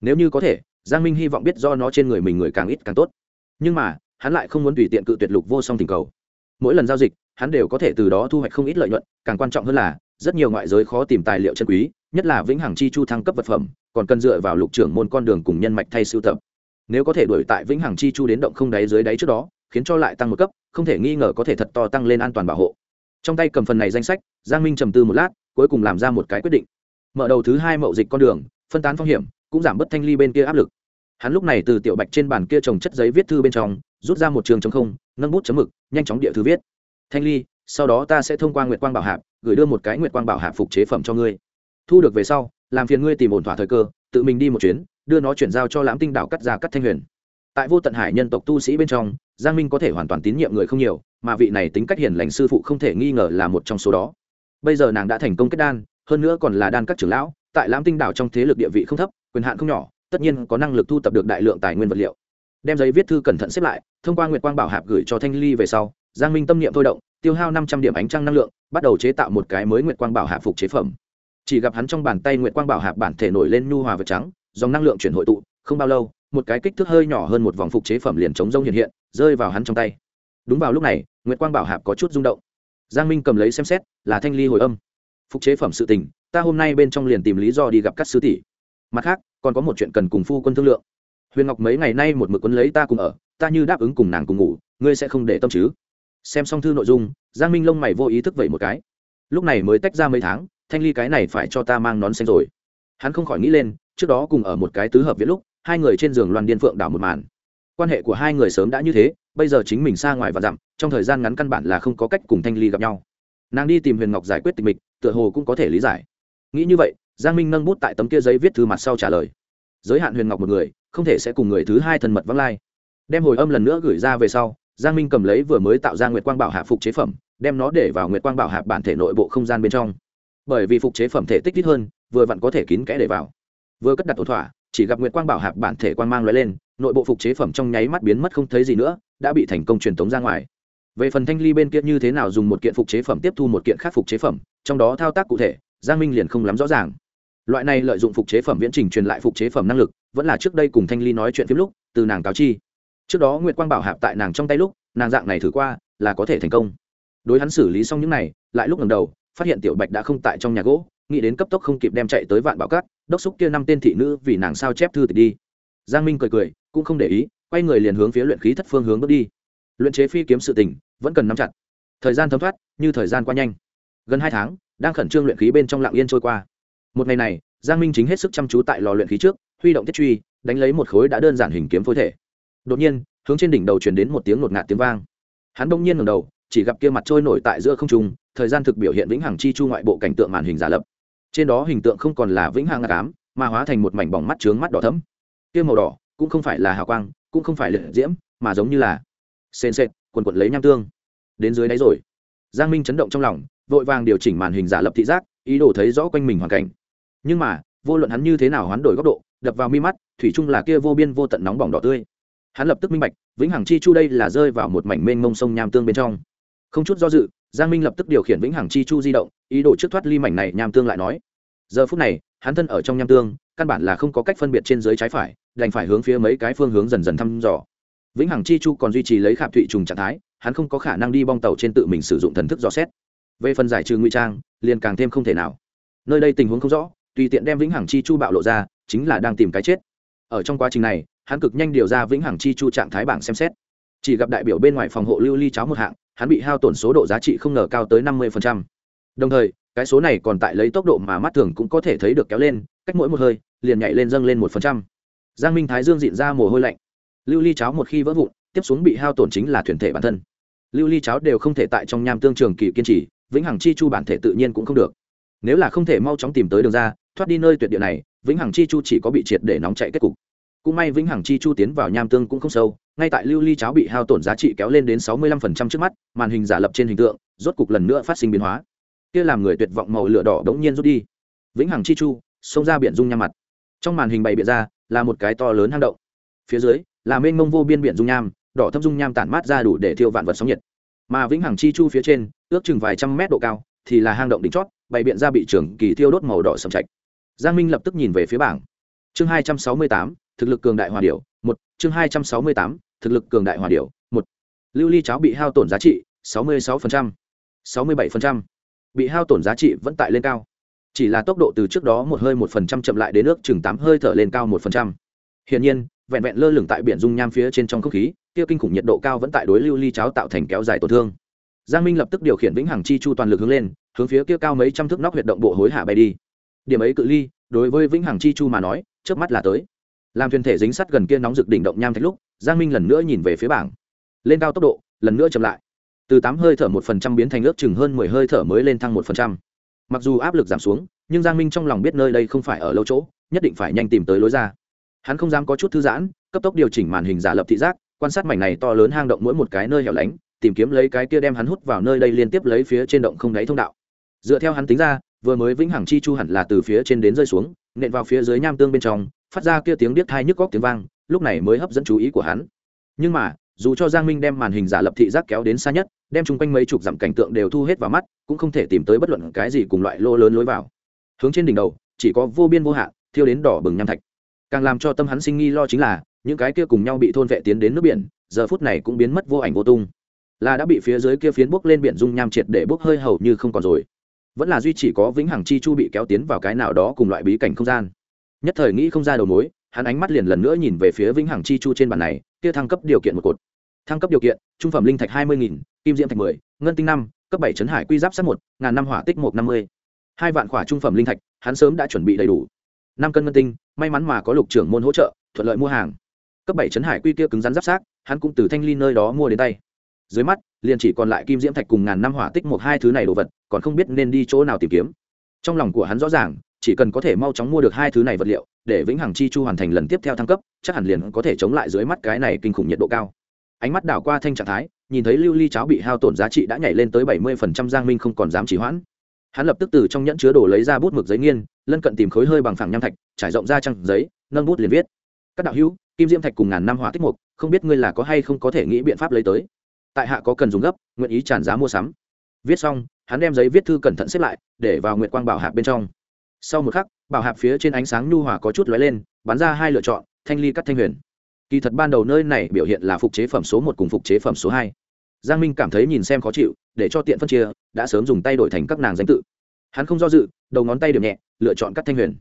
Nếu như có thể, giang minh hy vọng biết do nó trên người mình người càng ít càng tốt. Nhưng mà, hắn lại không muốn tùy tiện cự tuyệt lục vô song tình cầu. Mỗi lần giao dịch, hắn đều có thể từ đó thu hoạch không ít lợi nhuận, càng quan trọng hơn là, rất nhiều ngoại giới khó tìm tài liệu chân quý, nhất là vĩnh hằng chi chu thăng cấp vật phẩm, còn cần dựa vào lục trưởng môn con đường cùng nhân mạch thay sưu tập nếu có thể đuổi tại vĩnh hằng chi chu đến động không đáy dưới đáy trước đó, khiến cho lại tăng một cấp, không thể nghi ngờ có thể thật to tăng lên an toàn bảo hộ. Trong tay cầm phần này danh sách, giang minh trầm tư một lát, cuối cùng làm ra một cái quyết định. Mở đầu thứ hai mậu dịch con đường, phân tán phong hiểm, cũng giảm bớt thanh ly bên kia áp lực. Hắn lúc này từ tiểu bạch trên bàn kia trồng chất giấy viết thư bên trong, rút ra một trường chống không, nâng bút chấm mực, nhanh chóng địa thư viết. Thanh ly, sau đó ta sẽ thông qua nguyệt quang bảo hạp, gửi đưa một cái nguyệt quang bảo hạp phục chế phẩm cho ngươi. Thu được về sau, làm phiền ngươi tìm ổn thỏa thời cơ, tự mình đi một chuyến đưa nó chuyển giao cho lãm tinh đảo cắt ra cắt thanh huyền. Tại vô tận hải nhân tộc tu sĩ bên trong, giang minh có thể hoàn toàn tín nhiệm người không nhiều, mà vị này tính cách hiền lành sư phụ không thể nghi ngờ là một trong số đó. Bây giờ nàng đã thành công kết đan, hơn nữa còn là đan các trưởng lão, tại lãm tinh đảo trong thế lực địa vị không thấp, quyền hạn không nhỏ, tất nhiên có năng lực thu tập được đại lượng tài nguyên vật liệu. Đem giấy viết thư cẩn thận xếp lại, thông qua nguyệt quang bảo hạp gửi cho thanh ly về sau, giang minh tâm niệm thôi động, tiêu hao năm trăm điểm ánh trăng năng lượng, bắt đầu chế tạo một cái mới nguyệt quang bảo hạp phục chế phẩm. Chỉ gặp hắn trong bàn tay nguyệt quang bảo hạp bản thể nổi lên nhu hòa vật trắng dòng năng lượng chuyển hội tụ, không bao lâu, một cái kích thước hơi nhỏ hơn một vòng phục chế phẩm liền chống rông hiện hiện, rơi vào hắn trong tay. Đúng vào lúc này, nguyệt quang bảo hạp có chút rung động. Giang minh cầm lấy xem xét, là thanh ly hồi âm. Phục chế phẩm sự tình, ta hôm nay bên trong liền tìm lý do đi gặp các sứ tỷ. Mặt khác, còn có một chuyện cần cùng phu quân thương lượng. Huyền ngọc mấy ngày nay một mực quấn lấy ta cùng ở, ta như đáp ứng cùng nàng cùng ngủ, ngươi sẽ không để tâm chứ? Xem xong thư nội dung, giang minh lông mày vô ý thức vậy một cái. Lúc này mới tách ra mấy tháng, thanh ly cái này phải cho ta mang nón xanh rồi. Hắn không khỏi nghĩ lên trước đó cùng ở một cái tứ hợp viết lúc, hai người trên giường loan điên phượng đảo một màn. Quan hệ của hai người sớm đã như thế, bây giờ chính mình xa ngoài và dặm, trong thời gian ngắn căn bản là không có cách cùng thanh ly gặp nhau. Nàng đi tìm huyền ngọc giải quyết tình mịch tựa hồ cũng có thể lý giải. Nghĩ như vậy, giang minh nâng bút tại tấm kia giấy viết thư mặt sau trả lời. Giới hạn huyền ngọc một người, không thể sẽ cùng người thứ hai thân mật vắng lai. Đem hồi âm lần nữa gửi ra về sau, giang minh cầm lấy vừa mới tạo ra nguyệt quang bảo hạ phục chế phẩm, đem nó để vào nguyệt quang bảo hạ bản thể nội bộ không gian bên trong. Bởi vì phục chế phẩm thể tích ít hơn, vừa vặn có thể kín kẽ để vào vừa cất đặt ổn thỏa, chỉ gặp nguyệt quang bảo Hạp bản thể quang mang l lên, nội bộ phục chế phẩm trong nháy mắt biến mất không thấy gì nữa, đã bị thành công truyền tống ra ngoài. Về phần thanh ly bên kia như thế nào dùng một kiện phục chế phẩm tiếp thu một kiện khác phục chế phẩm, trong đó thao tác cụ thể, giang minh liền không lắm rõ ràng. Loại này lợi dụng phục chế phẩm viễn trình truyền lại phục chế phẩm năng lực, vẫn là trước đây cùng thanh ly nói chuyện phim lúc, từ nàng cáo chi. Trước đó nguyệt quang bảo hạp tại nàng trong tay lúc, nàng dạng này thử qua, là có thể thành công. Đối hắn xử lý xong những này, lại lúc lần đầu, phát hiện tiểu bạch đã không tại trong nhà gỗ nghĩ đến cấp tốc không kịp đem chạy tới vạn bảo cát, đốc xúc kia năm tên thị nữ vì nàng sao chép thư tịch đi. Giang minh cười cười, cũng không để ý, quay người liền hướng phía luyện khí thất phương hướng bước đi. Luyện chế phi kiếm sự tình, vẫn cần nắm chặt. Thời gian thấm thoát, như thời gian qua nhanh. Gần hai tháng, đang khẩn trương luyện khí bên trong lạng yên trôi qua. Một ngày này, giang minh chính hết sức chăm chú tại lò luyện khí trước, huy động tiết truy, đánh lấy một khối đã đơn giản hình kiếm phối thể. Đột nhiên, hướng trên đỉnh đầu chuyển đến một tiếng ngột ngạt tiếng vang. Hắn bỗng nhiên ngầm đầu, chỉ gặp kia mặt trôi nổi tại giữa không trung, thời gian thực biểu hiện vĩnh hằng chi chu ngoại bộ cảnh tượng màn hình giả lập trên đó hình tượng không còn là vĩnh hằng ám, mà hóa thành một mảnh bỏng mắt trướng mắt đỏ thẫm. Kia màu đỏ cũng không phải là hào quang, cũng không phải liệt diễm, mà giống như là sền sệt, quần quần lấy nham tương. Đến dưới đáy rồi, giang minh chấn động trong lòng, vội vàng điều chỉnh màn hình giả lập thị giác, ý đồ thấy rõ quanh mình hoàn cảnh. Nhưng mà, vô luận hắn như thế nào hoán đổi góc độ, đập vào mi mắt, thủy chung là kia vô biên vô tận nóng bỏng đỏ tươi. Hắn lập tức minh bạch, vĩnh hằng chi chu đây là rơi vào một mảnh mênh mông sông nham tương bên trong không chút do dự, giang minh lập tức điều khiển vĩnh hằng chi chu di động, ý đồ trước thoát ly mảnh này nham tương lại nói. Giờ phút này, hắn thân ở trong nham tương, căn bản là không có cách phân biệt trên dưới trái phải, đành phải hướng phía mấy cái phương hướng dần dần thăm dò. Vĩnh hằng chi chu còn duy trì lấy khạp thụy trùng trạng thái, hắn không có khả năng đi bong tàu trên tự mình sử dụng thần thức dò xét. Về phần giải trừ nguy trang, liền càng thêm không thể nào. Nơi đây tình huống không rõ, tùy tiện đem vĩnh hằng chi chu bạo lộ ra, chính là đang tìm cái chết. Ở trong quá trình này, hắn cực nhanh điều ra vĩnh hằng chi chu trạng thái bảng xem xét. Chỉ gặp đại biểu bên ngoài phòng hộ lưu ly cháo một hạng hắn bị hao tổn số độ giá trị không ngờ cao tới năm mươi đồng thời, cái số này còn tại lấy tốc độ mà mắt thường cũng có thể thấy được kéo lên, cách mỗi một hơi, liền nhảy lên dâng lên một phần trăm. Giang minh thái dương dịn ra mồ hôi lạnh. Lưu ly cháo một khi vỡ vụn, tiếp xuống bị hao tổn chính là thuyền thể bản thân. Lưu ly cháo đều không thể tại trong nham tương trường kỳ kiên trì, vĩnh hằng chi chu bản thể tự nhiên cũng không được. Nếu là không thể mau chóng tìm tới đường ra, thoát đi nơi tuyệt địa này, vĩnh hằng chi chu chỉ có bị triệt để nóng chạy kết cục cũng may vĩnh hằng chi chu tiến vào nham tương cũng không sâu, ngay tại lưu ly cháo bị hao tổn giá trị kéo lên đến sáu mươi lăm phần trăm trước mắt, màn hình giả lập trên hình tượng, rốt cục lần nữa phát sinh biến hóa. Kia làm người tuyệt vọng màu lửa đỏ đống nhiên rút đi. Vĩnh hằng chi chu, xông ra biển dung nham mặt. Trong màn hình bày biện ra, là một cái to lớn hang động. Phía dưới, là mênh mông vô biên biển dung nham, đỏ thâm dung nham tản mát ra đủ để thiêu vạn vật sóng nhiệt. Mà vĩnh hằng chi chu phía trên, ước chừng vài trăm mét độ cao, thì là hang động đỉnh chót, bày biện ra bị trưởng kỳ thiêu đốt màu đỏ sầm chạch giang minh lập tức nhìn về phía bảng. Chương hai trăm sáu mươi tám thực lực cường đại hòa điểu, một, chương hai trăm sáu mươi tám, thực lực cường đại hòa điểu, một. Lưu ly cháo bị hao tổn giá trị sáu mươi sáu sáu mươi bảy bị hao tổn giá trị vẫn tại lên cao. Chỉ là tốc độ từ trước đó một hơi một phần trăm chậm lại đến nước chừng tám hơi thở lên cao một phần trăm. Hiện nhiên, vẹn vẹn lơ lửng tại biển dung nham phía trên trong không khí, kia kinh khủng nhiệt độ cao vẫn tại đối lưu ly cháo tạo thành kéo dài tổn thương. Giang minh lập tức điều khiển vĩnh hằng chi chu toàn lực hướng lên, hướng phía kia cao mấy trăm thước nóc huyệt động bộ hối hạ bay đi. Điểm ấy cự ly, đối với vĩnh hằng chi chu mà nói trước mắt là tới làm thuyền thể dính sắt gần kia nóng rực đỉnh động nham thạch lúc, giang minh lần nữa nhìn về phía bảng. Lên cao tốc độ, lần nữa chậm lại. Từ tám hơi thở một phần trăm biến thành ước chừng hơn mười hơi thở mới lên thăng một phần trăm. Mặc dù áp lực giảm xuống, nhưng giang minh trong lòng biết nơi đây không phải ở lâu chỗ, nhất định phải nhanh tìm tới lối ra. Hắn không dám có chút thư giãn, cấp tốc điều chỉnh màn hình giả lập thị giác, quan sát mảnh này to lớn hang động mỗi một cái nơi hẻo lánh, tìm kiếm lấy cái kia đem hắn hút vào nơi đây liên tiếp lấy phía trên động không đáy thông đạo. Dựa theo hắn tính ra vừa mới vĩnh hằng chi chu hẳn là từ phía trên đến rơi xuống, nện vào phía dưới nham tương bên trong, phát ra kia tiếng điếc thai nhức góc tiếng vang, lúc này mới hấp dẫn chú ý của hắn. Nhưng mà, dù cho giang minh đem màn hình giả lập thị giác kéo đến xa nhất, đem chung quanh mấy chục dặm cảnh tượng đều thu hết vào mắt, cũng không thể tìm tới bất luận cái gì cùng loại lô lớn lối vào. Hướng trên đỉnh đầu, chỉ có vô biên vô hạn, thiêu đến đỏ bừng nham thạch. Càng làm cho tâm hắn sinh nghi lo chính là, những cái kia cùng nhau bị thôn vệ tiến đến nước biển, giờ phút này cũng biến mất vô ảnh vô tung. Là đã bị phía dưới kia phiến bốc lên biển dung nham triệt để bốc hơi hầu như không còn rồi vẫn là duy chỉ có vĩnh hằng chi chu bị kéo tiến vào cái nào đó cùng loại bí cảnh không gian. Nhất thời nghĩ không ra đầu mối, hắn ánh mắt liền lần nữa nhìn về phía vĩnh hằng chi chu trên bản này, kia thăng cấp điều kiện một cột. Thăng cấp điều kiện, trung phẩm linh thạch hai mươi nghìn, kim diễm thạch mười, ngân tinh năm, cấp bảy trấn hải quy giáp sát một, ngàn năm hỏa tích một năm mươi. Hai vạn khỏa trung phẩm linh thạch, hắn sớm đã chuẩn bị đầy đủ. Năm cân ngân tinh, may mắn mà có lục trưởng môn hỗ trợ, thuận lợi mua hàng. Cấp bảy trấn hải quy kia cứng rắn giáp sát hắn cũng từ thanh ly nơi đó mua đến tay. Dưới mắt, liền chỉ còn lại kim diễm thạch cùng ngàn năm hỏa tích một hai thứ này đồ vật còn không biết nên đi chỗ nào tìm kiếm. Trong lòng của hắn rõ ràng, chỉ cần có thể mau chóng mua được hai thứ này vật liệu, để vĩnh hằng chi chu hoàn thành lần tiếp theo thăng cấp, chắc hẳn liền có thể chống lại dưới mắt cái này kinh khủng nhiệt độ cao. Ánh mắt đảo qua thanh trạng thái, nhìn thấy lưu ly cháo bị hao tổn giá trị đã nhảy lên tới bảy mươi phần trăm, giang minh không còn dám chỉ hoãn. Hắn lập tức từ trong nhẫn chứa đồ lấy ra bút mực giấy nghiên, lân cận tìm khối hơi bằng phẳng nham thạch, trải rộng ra trăng giấy, nâng bút liền viết. Các đạo hữu, kim diễm thạch cùng ngàn năm hỏa tích mục, không biết ngươi là có hay không có thể nghĩ biện pháp lấy tới. Tại hạ có cần dùng gấp, nguyện ý tràn giá mua sắm viết xong, hắn đem giấy viết thư cẩn thận xếp lại, để vào Nguyệt quang bảo hạp bên trong. Sau một khắc, bảo hạp phía trên ánh sáng nhu hòa có chút lóe lên, bắn ra hai lựa chọn, thanh ly cắt thanh huyền. Kỳ thật ban đầu nơi này biểu hiện là phục chế phẩm số một cùng phục chế phẩm số hai. Giang minh cảm thấy nhìn xem khó chịu, để cho tiện phân chia, đã sớm dùng tay đổi thành các nàng danh tự. Hắn không do dự, đầu ngón tay điểm nhẹ, lựa chọn cắt thanh huyền.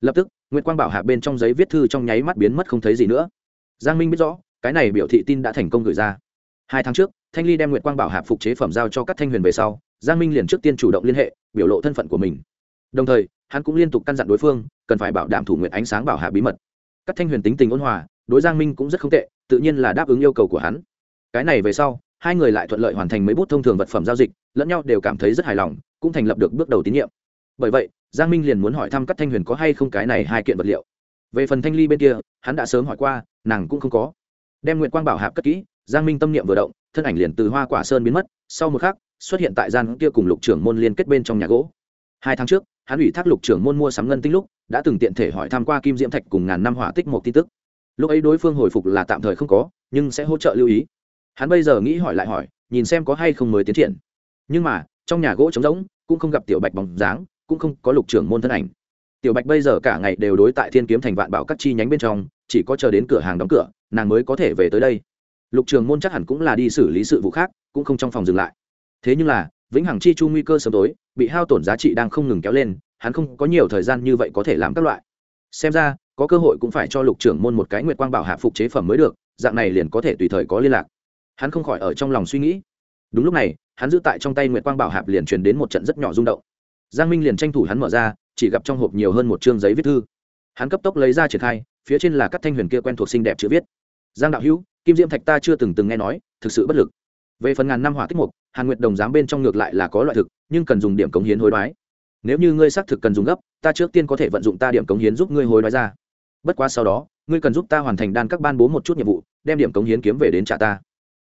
Lập tức nguyễn quang bảo hạ bên trong giấy viết thư trong nháy mắt biến mất không thấy gì nữa. Giang minh biết rõ, cái này biểu thị tin đã thành công gửi ra. Hai tháng trước thanh ly đem nguyệt quang bảo hạp phục chế phẩm giao cho các thanh huyền về sau, giang minh liền trước tiên chủ động liên hệ, biểu lộ thân phận của mình. Đồng thời, hắn cũng liên tục căn dặn đối phương, cần phải bảo đảm thủ nguyện ánh sáng bảo hạp bí mật. Các thanh huyền tính tình ôn hòa, đối giang minh cũng rất không tệ, tự nhiên là đáp ứng yêu cầu của hắn. Cái này về sau, hai người lại thuận lợi hoàn thành mấy bút thông thường vật phẩm giao dịch, lẫn nhau đều cảm thấy rất hài lòng, cũng thành lập được bước đầu tín nhiệm. Bởi vậy, giang minh liền muốn hỏi thăm các thanh huyền có hay không cái này hai kiện vật liệu. Về phần thanh ly bên kia, hắn đã sớm hỏi qua, nàng cũng không có. Đem nguyện quang bảo hạp cất kỹ giang minh tâm niệm vừa động, thân ảnh liền từ hoa quả sơn biến mất, sau một khắc, xuất hiện tại gian kia cùng lục trưởng môn liên kết bên trong nhà gỗ. Hai tháng trước, hắn ủy thác lục trưởng môn mua sắm ngân tinh lúc, đã từng tiện thể hỏi tham q u a kim diễm thạch cùng ngàn năm hỏa tích một tin tức. Lúc ấy đối phương hồi phục là tạm thời không có, nhưng sẽ hỗ trợ lưu ý. Hắn bây giờ nghĩ hỏi lại hỏi, nhìn xem có hay không mới tiến triển. Nhưng mà, trong nhà gỗ trống rỗng, cũng không gặp tiểu bạch bóng dáng, cũng không có lục trưởng môn thân ảnh. Tiểu bạch bây giờ cả ngày đều đối tại thiên kiếm thành vạn bảo các chi nhánh bên trong, chỉ có chờ đến cửa hàng đóng cửa, nàng mới có thể về tới đây lục trường môn chắc hẳn cũng là đi xử lý sự vụ khác, cũng không trong phòng dừng lại. Thế nhưng là, vĩnh hằng chi chu nguy cơ sớm tối, bị hao tổn giá trị đang không ngừng kéo lên, hắn không có nhiều thời gian như vậy có thể làm các loại. Xem ra, có cơ hội cũng phải cho lục trưởng môn một cái nguyệt quang bảo hạ phục chế phẩm mới được, dạng này liền có thể tùy thời có liên lạc. Hắn không khỏi ở trong lòng suy nghĩ. Đúng lúc này, hắn giữ tại trong tay nguyệt quang bảo hạp liền truyền đến một trận rất nhỏ rung động. Giang minh liền tranh thủ hắn mở ra, chỉ gặp trong hộp nhiều hơn một chương giấy viết thư. Hắn cấp tốc lấy ra triển khai, phía trên là các thanh huyền kia quen thuộc xinh đẹp chữ viết. Giang đạo hữu kim diễm thạch ta chưa từng từng nghe nói, thực sự bất lực. Về phần ngàn năm hỏa tích mục, hàn nguyệt đồng giám bên trong ngược lại là có loại thực, nhưng cần dùng điểm cống hiến hối đoái. Nếu như ngươi xác thực cần dùng gấp, ta trước tiên có thể vận dụng ta điểm cống hiến giúp ngươi hối đoái ra. Bất quá sau đó, ngươi cần giúp ta hoàn thành đan các ban bố một chút nhiệm vụ, đem điểm cống hiến kiếm về đến trả ta.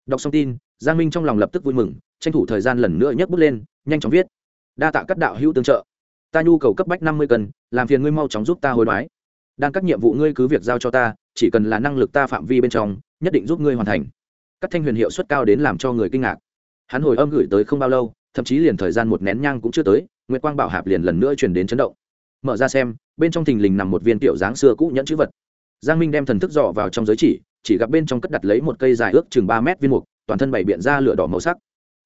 Đọc xong tin, giang minh trong lòng lập tức vui mừng, tranh thủ thời gian lần nữa nhấc bút lên, nhanh chóng viết. Đa tạ các đạo hữu tương trợ. Ta nhu cầu cấp bách năm mươi cân, làm phiền ngươi mau chóng giúp ta hối đoái. Đan các nhiệm vụ ngươi cứ việc giao cho ta, chỉ cần là năng lực ta phạm vi bên trong nhất định giúp ngươi hoàn thành. Các thanh huyền hiệu suất cao đến làm cho người kinh ngạc. Hắn hồi âm gửi tới không bao lâu, thậm chí liền thời gian một nén nhang cũng chưa tới, nguyệt quang bảo hạp liền lần nữa truyền đến chấn động. Mở ra xem, bên trong thình lình nằm một viên tiểu dáng xưa cũ nhẫn chữ vật. Giang minh đem thần thức dò vào trong giới chỉ chỉ gặp bên trong cất đặt lấy một cây dài ước chừng ba mét viên mục, toàn thân bày biện ra lửa đỏ màu sắc.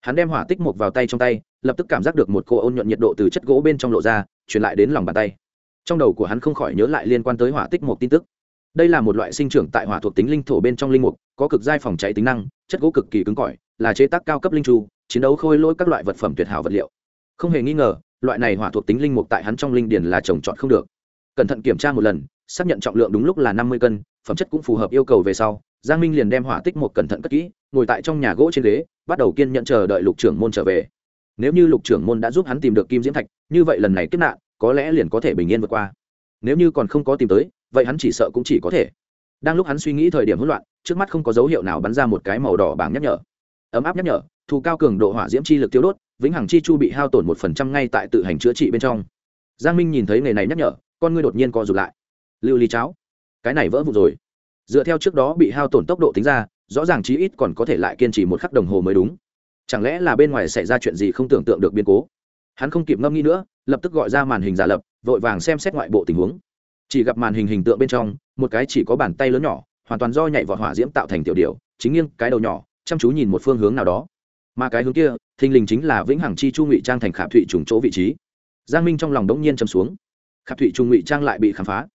Hắn đem hỏa tích mục vào tay trong tay, lập tức cảm giác được một cô ôn nhuận nhiệt độ từ chất gỗ bên trong lộ ra, truyền lại đến lòng bàn tay. Trong đầu của hắn không khỏi nhớ lại liên quan tới hỏa tích mục tin tức đây là một loại sinh trưởng tại hỏa thuộc tính linh thổ bên trong linh mục, có cực giai phòng cháy tính năng, chất gỗ cực kỳ cứng cỏi, là chế tác cao cấp linh tru chiến đấu khôi lỗi các loại vật phẩm tuyệt hảo vật liệu. Không hề nghi ngờ, loại này hỏa thuộc tính linh mục tại hắn trong linh điển là trồng trọt không được. Cẩn thận kiểm tra một lần, xác nhận trọng lượng đúng lúc là năm mươi cân, phẩm chất cũng phù hợp yêu cầu về sau, giang minh liền đem hỏa tích một cẩn thận cất kỹ, ngồi tại trong nhà gỗ trên ghế, bắt đầu kiên nhận chờ đợi lục trưởng môn trở về. Nếu như lục trưởng môn đã giúp hắn tìm được kim diễm thạch, như vậy lần này kết nạn, có lẽ liền có thể bình yên vượt qua. Nếu như còn không có tìm tới vậy hắn chỉ sợ cũng chỉ có thể. Đang lúc hắn suy nghĩ thời điểm hỗn loạn, trước mắt không có dấu hiệu nào bắn ra một cái màu đỏ bảng nhắc nhở. Ấm áp nhắc nhở, thù cao cường độ hỏa diễm chi lực tiêu đốt, vĩnh hằng chi chu bị hao tổn một phần trăm ngay tại tự hành chữa trị bên trong. Giang minh nhìn thấy nghề này nhắc nhở, con ngươi đột nhiên co rụt lại. Lưu ly cháo, cái này vỡ vụ rồi. Dựa theo trước đó bị hao tổn tốc độ tính ra, rõ ràng chí ít còn có thể lại kiên trì một khắc đồng hồ mới đúng. Chẳng lẽ là bên ngoài xảy ra chuyện gì không tưởng tượng được biến cố? Hắn không kịp ngâm nghĩ nữa, lập tức gọi ra màn hình giả lập, vội vàng xem xét ngoại bộ tình huống chỉ gặp màn hình hình tượng bên trong, một cái chỉ có bàn tay lớn nhỏ, hoàn toàn do nhạy vọt hỏa diễm tạo thành tiểu điều chính nghiêng cái đầu nhỏ, chăm chú nhìn một phương hướng nào đó. Mà cái hướng kia, thình lình chính là vĩnh hằng chi chu ngụy trang thành khả thụy trùng chỗ vị trí. Giang minh trong lòng đống nhiên châm xuống. Khả thụy trung ngụy trang lại bị khám phá.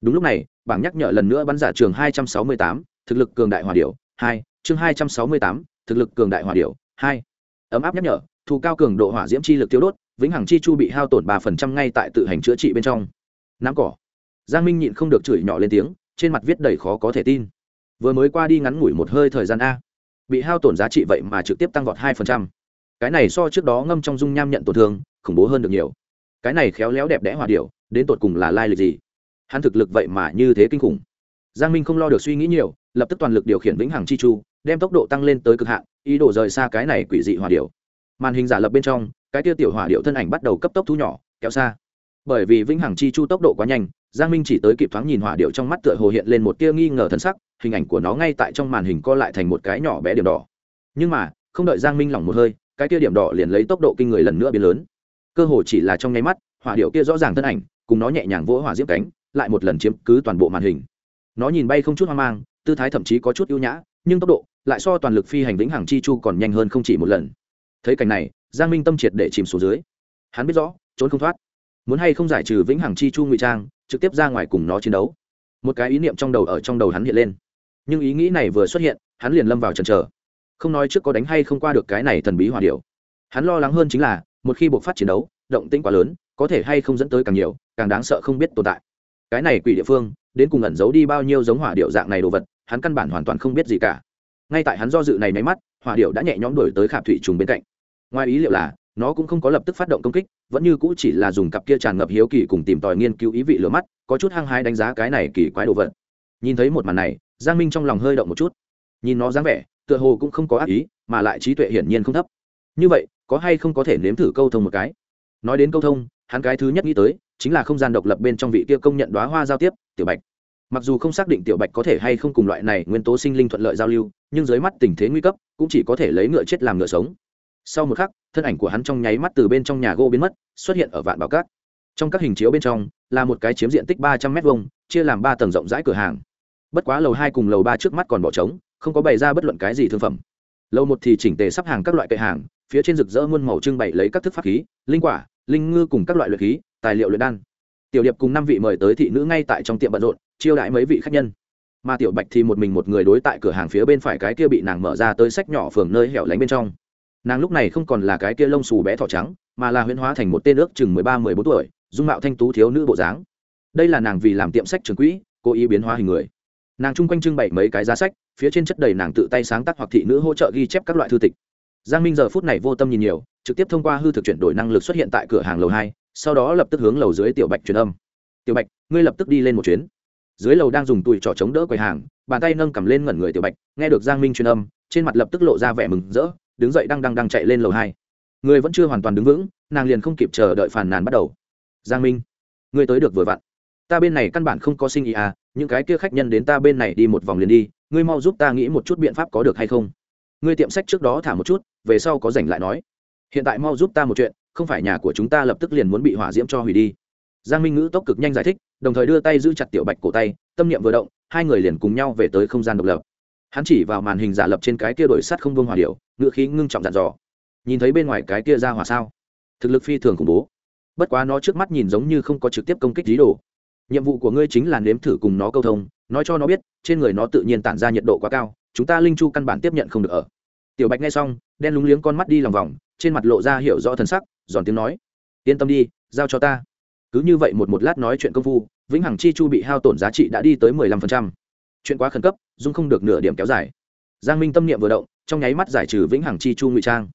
Đúng lúc này, bảng nhắc nhở lần nữa bắn giả trường hai trăm sáu mươi tám, thực lực cường đại hòa điệu hai, chương hai trăm sáu mươi tám, thực lực cường đại hòa điệu hai. Ấm áp nhắc nhở, thù cao cường độ hỏa diễm chi lực tiêu đốt, vĩnh hằng chi chu bị hao tổn ba phần trăm ngay tại tự hành chữa trị bên trong. Nắm cỏ giang minh nhịn không được chửi nhỏ lên tiếng, trên mặt viết đầy khó có thể tin. Vừa mới qua đi ngắn ngủi một hơi thời gian a. Bị hao tổn giá trị vậy mà trực tiếp tăng vọt hai phần trăm. Cái này so trước đó ngâm trong dung nham nhận tổn thương, khủng bố hơn được nhiều. Cái này khéo léo đẹp đẽ hòa điệu, đến tột cùng là lai lịch gì? Hắn thực lực vậy mà như thế kinh khủng. Giang minh không lo được suy nghĩ nhiều, lập tức toàn lực điều khiển vĩnh hằng chi chu, đem tốc độ tăng lên tới cực hạn, ý đồ rời xa cái này quỷ dị hỏa điệu. Màn hình giả lập bên trong, cái tiêu tiểu hỏa điệu thân ảnh bắt đầu cấp tốc thu nhỏ, kéo xa bởi vì vĩnh hằng chi chu tốc độ quá nhanh, giang minh chỉ tới kịp thoáng nhìn hỏa điệu trong mắt tựa hồ hiện lên một tia nghi ngờ thân sắc, hình ảnh của nó ngay tại trong màn hình co lại thành một cái nhỏ bé điểm đỏ. Nhưng mà, không đợi giang minh lỏng một hơi, cái tia điểm đỏ liền lấy tốc độ kinh người lần nữa biến lớn. Cơ hồ chỉ là trong nháy mắt, hỏa điệu kia rõ ràng thân ảnh, cùng nó nhẹ nhàng vỗ hỏa diễm cánh, lại một lần chiếm cứ toàn bộ màn hình. Nó nhìn bay không chút hoang mang, tư thái thậm chí có chút ưu nhã, nhưng tốc độ lại so toàn lực phi hành vĩnh hằng chi chu còn nhanh hơn không chỉ một lần. Thấy cảnh này, giang minh tâm triệt để chìm xuống dưới. Hắn biết rõ, trốn không thoát muốn hay không giải trừ vĩnh hằng chi chu ngụy trang, trực tiếp ra ngoài cùng nó chiến đấu. Một cái ý niệm trong đầu ở trong đầu hắn hiện lên. Nhưng ý nghĩ này vừa xuất hiện, hắn liền lâm vào trần trờ không nói trước có đánh hay không qua được cái này thần bí hòa điều hắn lo lắng hơn chính là, một khi buộc phát chiến đấu, động tĩnh quá lớn, có thể hay không dẫn tới càng nhiều, càng đáng sợ không biết tồn tại. Cái này quỷ địa phương, đến cùng ẩn giấu đi bao nhiêu giống hỏa điệu dạng này đồ vật, hắn căn bản hoàn toàn không biết gì cả. Ngay tại hắn do dự này máy mắt, hỏa điệu đã nhẹ nhõm đổi tới khảm thủy trùng bên cạnh. Ngoài ý liệu là nó cũng không có lập tức phát động công kích, vẫn như cũ chỉ là dùng cặp kia tràn ngập hiếu kỳ cùng tìm tòi nghiên cứu ý vị lửa mắt, có chút hăng hái đánh giá cái này kỳ quái đồ vật. Nhìn thấy một màn này, giang minh trong lòng hơi động một chút. Nhìn nó dáng vẻ, tựa hồ cũng không có ác ý, mà lại trí tuệ hiển nhiên không thấp. Như vậy, có hay không có thể nếm thử câu thông một cái? Nói đến câu thông, hắn cái thứ nhất nghĩ tới, chính là không gian độc lập bên trong vị kia công nhận đoá hoa giao tiếp, tiểu bạch. Mặc dù không xác định tiểu bạch có thể hay không cùng loại này nguyên tố sinh linh thuận lợi giao lưu, nhưng dưới mắt tình thế nguy cấp, cũng chỉ có thể lấy ngựa chết làm ngựa sống sau một khắc, thân ảnh của hắn trong nháy mắt từ bên trong nhà gỗ biến mất, xuất hiện ở vạn bảo cát. Trong các hình chiếu bên trong, là một cái chiếm diện tích ba trăm m hai chia làm ba tầng rộng rãi cửa hàng. Bất quá lầu hai cùng lầu ba trước mắt còn bỏ trống, không có bày ra bất luận cái gì thương phẩm. Lầu một thì chỉnh tề sắp hàng các loại cây hàng, phía trên rực rỡ muôn màu trưng bày lấy các thức pháp khí, linh quả, linh ngư cùng các loại luyện khí, tài liệu luyện đan. Tiểu điệp cùng năm vị mời tới thị nữ ngay tại trong tiệm bận rộn, chiêu đãi mấy vị khách nhân. Mà tiểu bạch thì một mình một người đối tại cửa hàng phía bên phải cái kia bị nàng mở ra tới sách nhỏ phường nơi hẻo lánh bên trong nàng lúc này không còn là cái kia lông xù bé thỏ trắng, mà là huyễn hóa thành một tên ước chừng mười ba, mười bốn tuổi, dung mạo thanh tú thiếu nữ bộ dáng. Đây là nàng vì làm tiệm sách trường quỹ, cố ý biến hóa hình người. Nàng chung quanh trưng bày mấy cái giá sách, phía trên chất đầy nàng tự tay sáng tác hoặc thị nữ hỗ trợ ghi chép các loại thư tịch. Giang minh giờ phút này vô tâm nhìn nhiều, trực tiếp thông qua hư thực chuyển đổi năng lực xuất hiện tại cửa hàng lầu hai, sau đó lập tức hướng lầu dưới tiểu bạch truyền âm. Tiểu bạch, ngươi lập tức đi lên một chuyến. Dưới lầu đang dùng tùi trỏ chống đỡ quầy hàng, bàn tay nâng cầm lên ngẩn người tiểu bạch, nghe được giang minh truyền âm, trên mặt lập tức lộ ra vẻ mừng rỡ đứng dậy đang đang đang chạy lên lầu hai. Người vẫn chưa hoàn toàn đứng vững, nàng liền không kịp chờ đợi phản nàn bắt đầu. Giang minh, ngươi tới được vừa vặn. Ta bên này căn bản không có sinh ý à những cái kia khách nhân đến ta bên này đi một vòng liền đi, ngươi mau giúp ta nghĩ một chút biện pháp có được hay không. Ngươi tiệm sách trước đó thả một chút, về sau có rảnh lại nói. Hiện tại mau giúp ta một chuyện, không phải nhà của chúng ta lập tức liền muốn bị hỏa diễm cho hủy đi. Giang minh ngữ tốc cực nhanh giải thích, đồng thời đưa tay giữ chặt tiểu bạch cổ tay, tâm niệm vừa động, hai người liền cùng nhau về tới không gian độc lập hắn chỉ vào màn hình giả lập trên cái kia đổi sắt không vương hòa điệu ngựa khí ngưng trọng dặn dò. Nhìn thấy bên ngoài cái kia ra hỏa sao? Thực lực phi thường khủng bố. Bất quá nó trước mắt nhìn giống như không có trực tiếp công kích dí đồ. Nhiệm vụ của ngươi chính là nếm thử cùng nó câu thông, nói cho nó biết, trên người nó tự nhiên tản ra nhiệt độ quá cao, chúng ta linh chu căn bản tiếp nhận không được ở. Tiểu bạch nghe xong, đen lúng liếng con mắt đi lòng vòng, trên mặt lộ ra hiểu rõ thần sắc, giòn tiếng nói. Yên tâm đi, giao cho ta. Cứ như vậy một một lát nói chuyện công phu, vĩnh hằng chi chu bị hao tổn giá trị đã đi tới mười lăm phần trăm. Chuyện quá khẩn cấp dung không được nửa điểm kéo dài. Giang minh tâm niệm vừa động, trong nháy mắt giải trừ vĩnh hằng chi chu ngụy trang.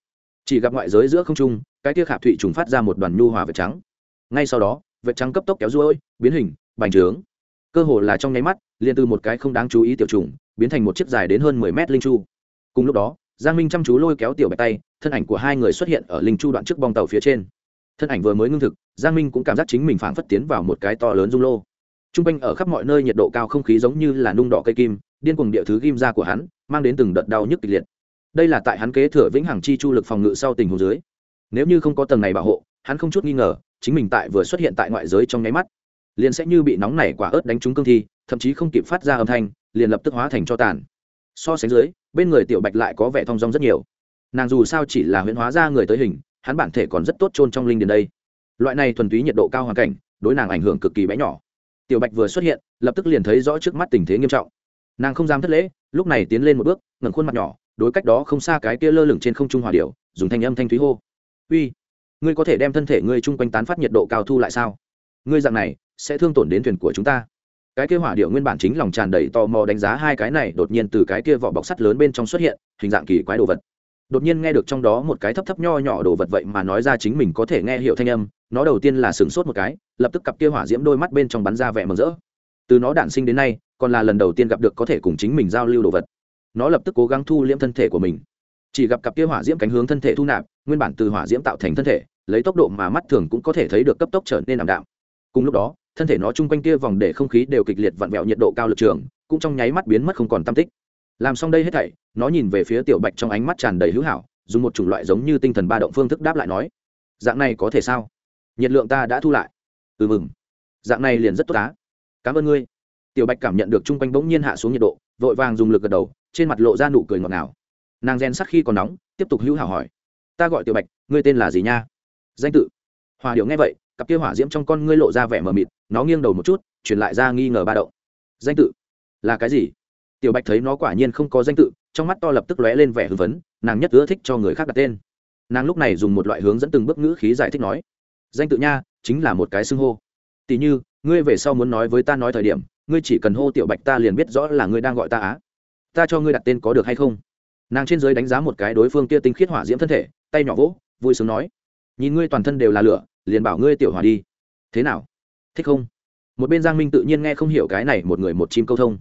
Chỉ gặp ngoại giới giữa không trung, cái tia khạp thụy trùng phát ra một đoàn nhu hòa vệt trắng. Ngay sau đó, vệt trắng cấp tốc kéo ruôi, biến hình, bành trướng. Cơ hồ là trong nháy mắt, liền từ một cái không đáng chú ý tiểu trùng, biến thành một chiếc dài đến hơn mười mét linh chu. Cùng lúc đó, giang minh chăm chú lôi kéo tiểu bạch tay, thân ảnh của hai người xuất hiện ở linh chu đoạn trước bong tàu phía trên. Thân ảnh vừa mới ngưng thực, giang minh cũng cảm giác chính mình phảng phất tiến vào một cái to lớn rung lô. T r u n g quanh ở khắp mọi nơi nhiệt độ cao không khí giống như là nung đỏ cây kim điên cuồng địa thứ ghim ra của hắn, mang đến từng đợt đau nhức kịch liệt. Đây là tại hắn kế thừa vĩnh hằng chi chu lực phòng ngự sau tình hồ dưới. Nếu như không có tầng này bảo hộ, hắn không chút nghi ngờ, chính mình tại vừa xuất hiện tại ngoại giới trong nháy mắt, liền sẽ như bị nóng nảy quả ớt đánh trúng cương thi, thậm chí không kịp phát ra âm thanh, liền lập tức hóa thành cho tàn. So sánh dưới, bên người tiểu bạch lại có vẻ thong dong rất nhiều. Nàng dù sao chỉ là huyễn hóa ra người tới hình, hắn bản thể còn rất tốt trôn trong linh điền đây. Loại này thuần túy nhiệt độ cao hoàn cảnh, đối nàng ảnh hưởng cực kỳ bé nhỏ. Tiểu bạch vừa xuất hiện, lập tức liền thấy rõ trước mắt tình thế nghiêm trọng nàng không dám thất lễ, lúc này tiến lên một bước, ngẩng khuôn mặt nhỏ, đối cách đó không xa cái kia lơ lửng trên không trung hòa điệu dùng thanh âm thanh thúy hô. Uy, ngươi có thể đem thân thể ngươi chung quanh tán phát nhiệt độ cao thu lại sao? Ngươi dạng này, sẽ thương tổn đến thuyền của chúng ta. Cái kia hỏa điệu nguyên bản chính lòng tràn đầy tò mò đánh giá hai cái này, đột nhiên từ cái kia vỏ bọc sắt lớn bên trong xuất hiện, hình dạng kỳ quái đồ vật. Đột nhiên nghe được trong đó một cái thấp thấp nho nhỏ đồ vật vậy mà nói ra chính mình có thể nghe hiểu thanh âm, nó đầu tiên là sửng sốt một cái, lập tức cặp kia hỏa diễm đôi mắt bên trong bắn ra vẻ mừng rỡ từ nó đản sinh đến nay, còn là lần đầu tiên gặp được có thể cùng chính mình giao lưu đồ vật. Nó lập tức cố gắng thu liễm thân thể của mình. Chỉ gặp cặp kia hỏa diễm cánh hướng thân thể thu nạp, nguyên bản từ hỏa diễm tạo thành thân thể, lấy tốc độ mà mắt thường cũng có thể thấy được cấp tốc trở nên ảm đạm. Cùng lúc đó, thân thể nó chung quanh kia vòng để không khí đều kịch liệt vặn vẹo nhiệt độ cao lực trường, cũng trong nháy mắt biến mất không còn tam tích. Làm xong đây hết thảy, nó nhìn về phía tiểu bạch trong ánh mắt tràn đầy hữu hảo, dùng một chủng loại giống như tinh thần ba động phương thức đáp lại nói, dạng này có thể sao? Nhiệt lượng ta đã thu lại. Ừ mừng dạng này liền rất tốt á cảm ơn ngươi. Tiểu bạch cảm nhận được chung quanh bỗng nhiên hạ xuống nhiệt độ, vội vàng dùng lực gật đầu, trên mặt lộ ra nụ cười ngọt ngào. Nàng gen sắc khi còn nóng, tiếp tục hữu hảo hỏi. Ta gọi tiểu bạch, ngươi tên là gì nha? Danh tự. Hòa điệu nghe vậy, cặp kia hỏa diễm trong con ngươi lộ ra vẻ mờ mịt, nó nghiêng đầu một chút, truyền lại ra nghi ngờ ba động. Danh tự? Là cái gì? Tiểu bạch thấy nó quả nhiên không có danh tự, trong mắt to lập tức lóe lên vẻ hưng phấn, nàng nhất ưa thích cho người khác đặt tên. Nàng lúc này dùng một loại hướng dẫn từng bước ngữ khí giải thích nói. Danh tự nha, chính là một cái xưng hô. Tỉ như ngươi về sau muốn nói với ta nói thời điểm, ngươi chỉ cần hô tiểu bạch ta liền biết rõ là ngươi đang gọi ta á. Ta cho ngươi đặt tên có được hay không? Nàng trên giới đánh giá một cái đối phương kia tinh khiết hỏa diễm thân thể, tay nhỏ vỗ, vui sướng nói. Nhìn ngươi toàn thân đều là lửa, liền bảo ngươi tiểu hòa đi. Thế nào? Thích không? Một bên giang minh tự nhiên nghe không hiểu cái này một người một chim câu thông.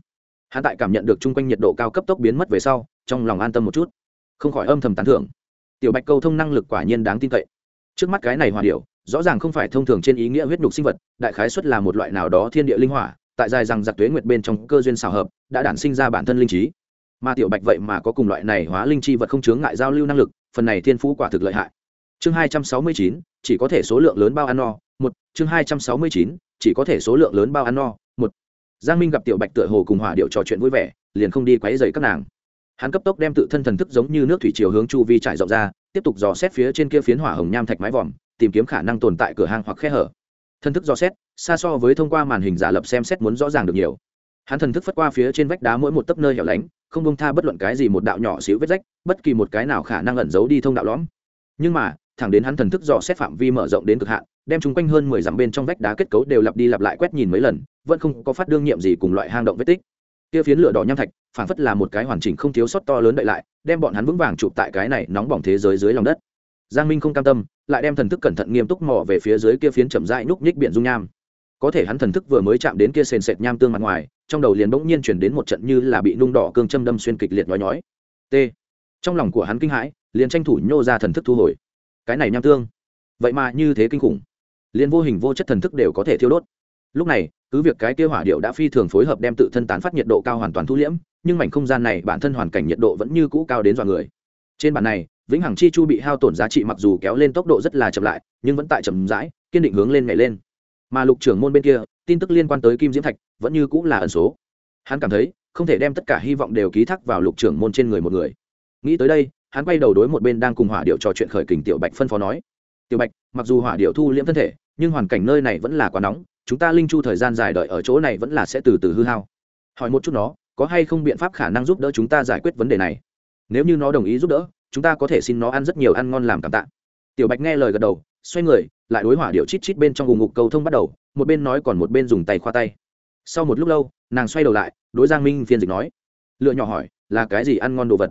Hắn tại cảm nhận được chung quanh nhiệt độ cao cấp tốc biến mất về sau, trong lòng an tâm một chút. Không khỏi âm thầm tán thưởng. Tiểu bạch câu thông năng lực quả nhiên đáng tin cậy. Trước mắt cái này hòa điệu rõ ràng không phải thông thường trên ý nghĩa huyết nhục sinh vật, đại khái xuất là một loại nào đó thiên địa linh hỏa, tại dài rằng giặc tuế nguyệt bên trong cơ duyên xào hợp, đã đản sinh ra bản thân linh trí. Mà tiểu bạch vậy mà có cùng loại này hóa linh chi vật không chướng ngại giao lưu năng lực, phần này thiên phú quả thực lợi hại. Chương hai trăm sáu mươi chín, chỉ có thể số lượng lớn bao ăn no, một. Chương hai trăm sáu mươi chín, chỉ có thể số lượng lớn bao ăn no, một. Giang minh gặp tiểu bạch tựa hồ cùng hỏa điệu trò chuyện vui vẻ, liền không đi quấy dày các nàng. Hắn cấp tốc đem tự thân thần thức giống như nước thủy chiều hướng chu vi trải rộng ra, tiếp tục dò xét phía trên kia phiến hỏa hồng nham thạch mái vòm tìm kiếm khả năng tồn tại cửa hàng hoặc khe hở. Thần thức dò xét, xa so với thông qua màn hình giả lập xem xét muốn rõ ràng được nhiều. Hắn thần thức phất qua phía trên vách đá mỗi một tấc nơi hẻo lánh, không bông tha bất luận cái gì một đạo nhỏ xíu vết rách, bất kỳ một cái nào khả năng ẩn giấu đi thông đạo lõm. Nhưng mà, thẳng đến hắn thần thức dò xét phạm vi mở rộng đến cực hạn, đem chúng quanh hơn mười dặm bên trong vách đá kết cấu đều lặp đi lặp lại quét nhìn mấy lần, vẫn không có phát đương nhiệm gì cùng loại hang động vết tích. Kia phiến lửa đỏ nham thạch phản phất là một cái hoàn chỉnh không thiếu sót to lớn đậy lại, đem bọn hắn vững vàng chụp tại cái này nóng bỏng thế giới dưới lòng đất giang minh không cam tâm, lại đem thần thức cẩn thận nghiêm túc mò về phía dưới kia phiến chậm rãi núc nhích biển dung nham. Có thể hắn thần thức vừa mới chạm đến kia sền sệt nham tương mặt ngoài, trong đầu liền bỗng nhiên chuyển đến một trận như là bị nung đỏ cương châm đâm xuyên kịch liệt nói nhói. T. Trong lòng của hắn kinh hãi, liền tranh thủ nhô ra thần thức thu hồi. Cái này nham tương, vậy mà như thế kinh khủng. Liền vô hình vô chất thần thức đều có thể thiêu đốt. Lúc này, cứ việc cái kia hỏa điệu đã phi thường phối hợp đem tự thân tán phát nhiệt độ cao hoàn toàn thu liễm, nhưng mảnh không gian này bản thân hoàn cảnh nhiệt độ vẫn như cũ cao đến dọa người. Trên bản này vĩnh hằng chi chu bị hao tổn giá trị mặc dù kéo lên tốc độ rất là chậm lại, nhưng vẫn tại chậm rãi, kiên định hướng lên nhảy lên. Mà lục trưởng môn bên kia, tin tức liên quan tới kim diễm thạch, vẫn như cũng là ẩn số. Hắn cảm thấy, không thể đem tất cả hy vọng đều ký thác vào lục trưởng môn trên người một người. Nghĩ tới đây, hắn quay đầu đối một bên đang cùng hỏa điệu trò chuyện khởi kình tiểu bạch phân phó nói. Tiểu bạch, mặc dù hỏa điệu thu liễm thân thể, nhưng hoàn cảnh nơi này vẫn là quá nóng, chúng ta linh chu thời gian dài đợi ở chỗ này vẫn là sẽ từ từ hư hao. Hỏi một chút nó, có hay không biện pháp khả năng giúp đỡ chúng ta giải quyết vấn đề này? Nếu như nó đồng ý giúp đỡ chúng ta có thể xin nó ăn rất nhiều ăn ngon làm cảm tạ. Tiểu bạch nghe lời gật đầu, xoay người, lại đối hỏa điệu chít chít bên trong vùng ngục cầu thông bắt đầu, một bên nói còn một bên dùng tay khoa tay. Sau một lúc lâu, nàng xoay đầu lại, đối giang minh phiên dịch nói, lựa nhỏ hỏi, là cái gì ăn ngon đồ vật?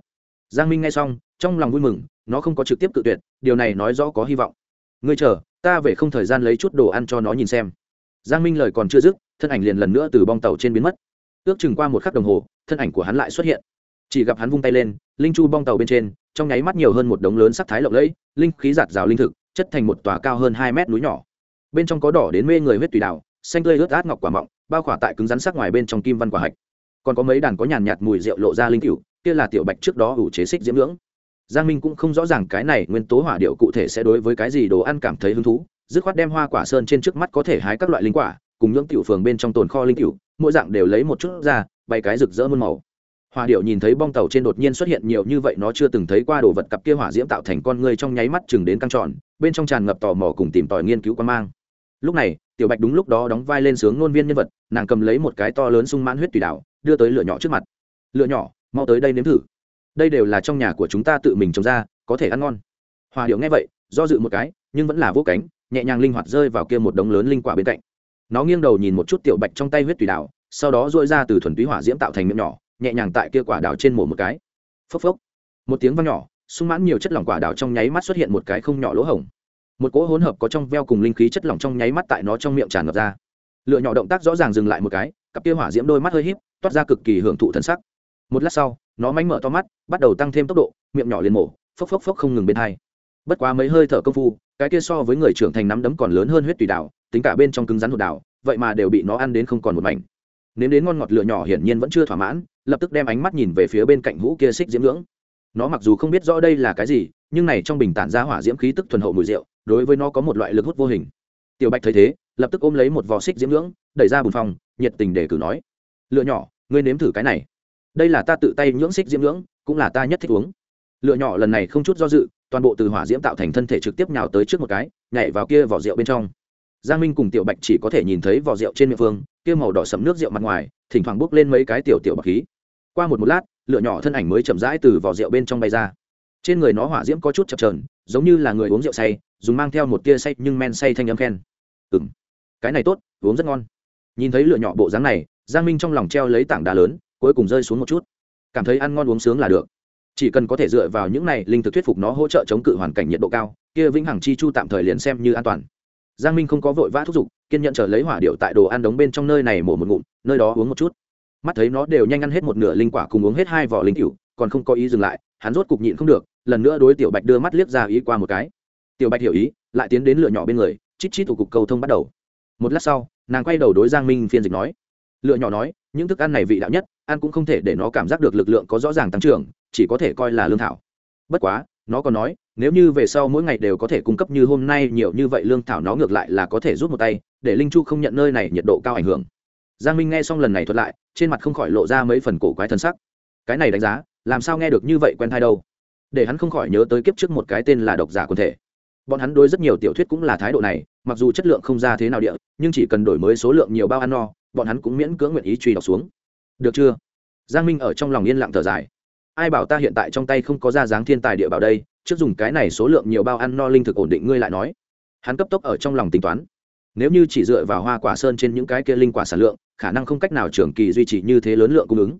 Giang minh nghe xong, trong lòng vui mừng, nó không có trực tiếp tự tuyệt, điều này nói rõ có hy vọng. Ngươi chờ, ta về không thời gian lấy chút đồ ăn cho nó nhìn xem. Giang minh lời còn chưa dứt, thân ảnh liền lần nữa từ bong tàu trên biến mất. Ước chừng qua một khắc đồng hồ, thân ảnh của hắn lại xuất hiện. Chỉ gặp hắn vung tay lên, linh chu bong tàu bên trên trong nháy mắt nhiều hơn một đống lớn sắc thái lộng lẫy, linh khí giạt rào linh thực, chất thành một tòa cao hơn hai mét núi nhỏ. Bên trong có đỏ đến mê người huyết tùy đào, xanh tươi ướt át ngọc quả mọng, bao khỏa tại cứng rắn sắc ngoài bên trong kim văn quả hạch. Còn có mấy đàn có nhàn nhạt mùi rượu lộ ra linh cựu kia là tiểu bạch trước đó ủ chế xích diễm ngưỡng. Giang minh cũng không rõ ràng cái này nguyên tố hỏa điệu cụ thể sẽ đối với cái gì đồ ăn cảm thấy hứng thú, dứt khoát đem hoa quả sơn trên trước mắt có thể hái các loại linh quả, cùng những tiểu phường bên trong tồn kho linh cựu mỗi dạng đều lấy một chút ra bay cái rực rỡ muôn màu hòa điệu nhìn thấy bong tàu trên đột nhiên xuất hiện nhiều như vậy, nó chưa từng thấy qua đồ vật cặp kia hỏa diễm tạo thành con người trong nháy mắt chừng đến căng tròn, bên trong tràn ngập tò mò cùng tìm tòi nghiên cứu quan mang. Lúc này, tiểu bạch đúng lúc đó đóng vai lên sướng ngôn viên nhân vật, nàng cầm lấy một cái to lớn sung mãn huyết tùy đảo, đưa tới lửa nhỏ trước mặt. Lửa nhỏ, mau tới đây nếm thử. Đây đều là trong nhà của chúng ta tự mình trồng ra, có thể ăn ngon. Hòa điệu nghe vậy, do dự một cái, nhưng vẫn là vô cánh, nhẹ nhàng linh hoạt rơi vào kia một đống lớn linh quả bên cạnh. Nó nghiêng đầu nhìn một chút tiểu bạch trong tay huyết tùy đảo, sau đó dội ra từ thuần túy hỏa diễm tạo thành miệng nhỏ nhẹ nhàng tại kia quả đào trên mổ một cái. Phốc phốc. Một tiếng vang nhỏ, sung mãn nhiều chất lỏng quả đào trong nháy mắt xuất hiện một cái không nhỏ lỗ hổng. Một cỗ hỗn hợp có trong veo cùng linh khí chất lỏng trong nháy mắt tại nó trong miệng tràn ngập ra. Lựa nhỏ động tác rõ ràng dừng lại một cái, cặp kia hỏa diễm đôi mắt hơi híp, toát ra cực kỳ hưởng thụ thân sắc. Một lát sau, nó mánh mở to mắt, bắt đầu tăng thêm tốc độ, miệng nhỏ liền mổ, phốc phốc phốc không ngừng bên hai. Bất quá mấy hơi thở công phu, cái kia so với người trưởng thành nắm đấm còn lớn hơn huyết tùy đảo, tính cả bên trong cứng rắn hột đảo, vậy mà đều bị nó ăn đến không còn một mảnh. Nếm đến ngon ngọt lựa nhỏ hiển nhiên vẫn chưa thỏa mãn lập tức đem ánh mắt nhìn về phía bên cạnh hũ kia xích diễm ngưỡng. Nó mặc dù không biết rõ đây là cái gì, nhưng này trong bình tản ra hỏa diễm khí tức thuần hậu mùi rượu, đối với nó có một loại lực hút vô hình. Tiểu bạch thấy thế, lập tức ôm lấy một vò xích diễm ngưỡng, đẩy ra bùn phòng, nhiệt tình để cử nói, lựa nhỏ, ngươi nếm thử cái này. Đây là ta tự tay nhưỡng xích diễm ngưỡng, cũng là ta nhất thích uống. Lựa nhỏ lần này không chút do dự, toàn bộ từ hỏa diễm tạo thành thân thể trực tiếp nhào tới trước một cái, nhảy vào kia vỏ rượu bên trong. Giang minh cùng tiểu bạch chỉ có thể nhìn thấy vỏ rượu trên miệng phương, kia màu đỏ sẫm nước rượu mặt ngoài, thỉnh thoảng bốc lên mấy cái tiểu tiểu bạc khí qua một một lát, lửa nhỏ thân ảnh mới chậm rãi từ vỏ rượu bên trong bay ra. Trên người nó hỏa diễm có chút chập trờn giống như là người uống rượu say, dùng mang theo một tia say nhưng men say thanh âm khen. Ừ m cái này tốt, uống rất ngon. Nhìn thấy lửa nhỏ bộ dáng này, giang minh trong lòng treo lấy tảng đá lớn, cuối cùng rơi xuống một chút. Cảm thấy ăn ngon uống sướng là được. Chỉ cần có thể dựa vào những này linh thực thuyết phục nó hỗ trợ chống cự hoàn cảnh nhiệt độ cao, kia vĩnh hằng chi chu tạm thời liền xem như an toàn. Giang minh không có vội vã thúc giục, kiên nhận chờ lấy hỏa điệu tại đồ ăn đống bên trong nơi này mổ một ngụm, nơi đó uống một chút mắt thấy nó đều nhanh ăn hết một nửa linh quả cùng uống hết hai vỏ linh cựu còn không có ý dừng lại, hắn rốt cục nhịn không được, lần nữa đối tiểu bạch đưa mắt liếc ra ý qua một cái. Tiểu bạch hiểu ý, lại tiến đến lựa nhỏ bên người, chít chít thủ cục cầu thông bắt đầu. Một lát sau, nàng quay đầu đối giang minh phiên dịch nói. Lựa nhỏ nói, những thức ăn này vị đạo nhất, ăn cũng không thể để nó cảm giác được lực lượng có rõ ràng tăng trưởng, chỉ có thể coi là lương thảo. Bất quá, nó còn nói, nếu như về sau mỗi ngày đều có thể cung cấp như hôm nay nhiều như vậy lương thảo nó ngược lại là có thể rút một tay, để linh chu không nhận nơi này nhiệt độ cao ảnh hưởng giang minh nghe xong lần này thuật lại, trên mặt không khỏi lộ ra mấy phần cổ quái thân sắc. Cái này đánh giá, làm sao nghe được như vậy quen thai đâu? Để hắn không khỏi nhớ tới kiếp trước một cái tên là độc giả quần thể. Bọn hắn đối rất nhiều tiểu thuyết cũng là thái độ này, mặc dù chất lượng không ra thế nào địa, nhưng chỉ cần đổi mới số lượng nhiều bao ăn no, bọn hắn cũng miễn cưỡng nguyện ý truy đọc xuống. Được chưa? Giang minh ở trong lòng yên lặng thở dài. Ai bảo ta hiện tại trong tay không có ra dáng thiên tài địa bảo đây, trước dùng cái này số lượng nhiều bao ăn no linh thực ổn định ngươi lại nói. Hắn cấp tốc ở trong lòng tính toán. Nếu như chỉ dựa vào hoa quả sơn trên những cái kia linh quả sản lượng khả năng không cách nào trường kỳ duy trì như thế lớn lượng cung ứng.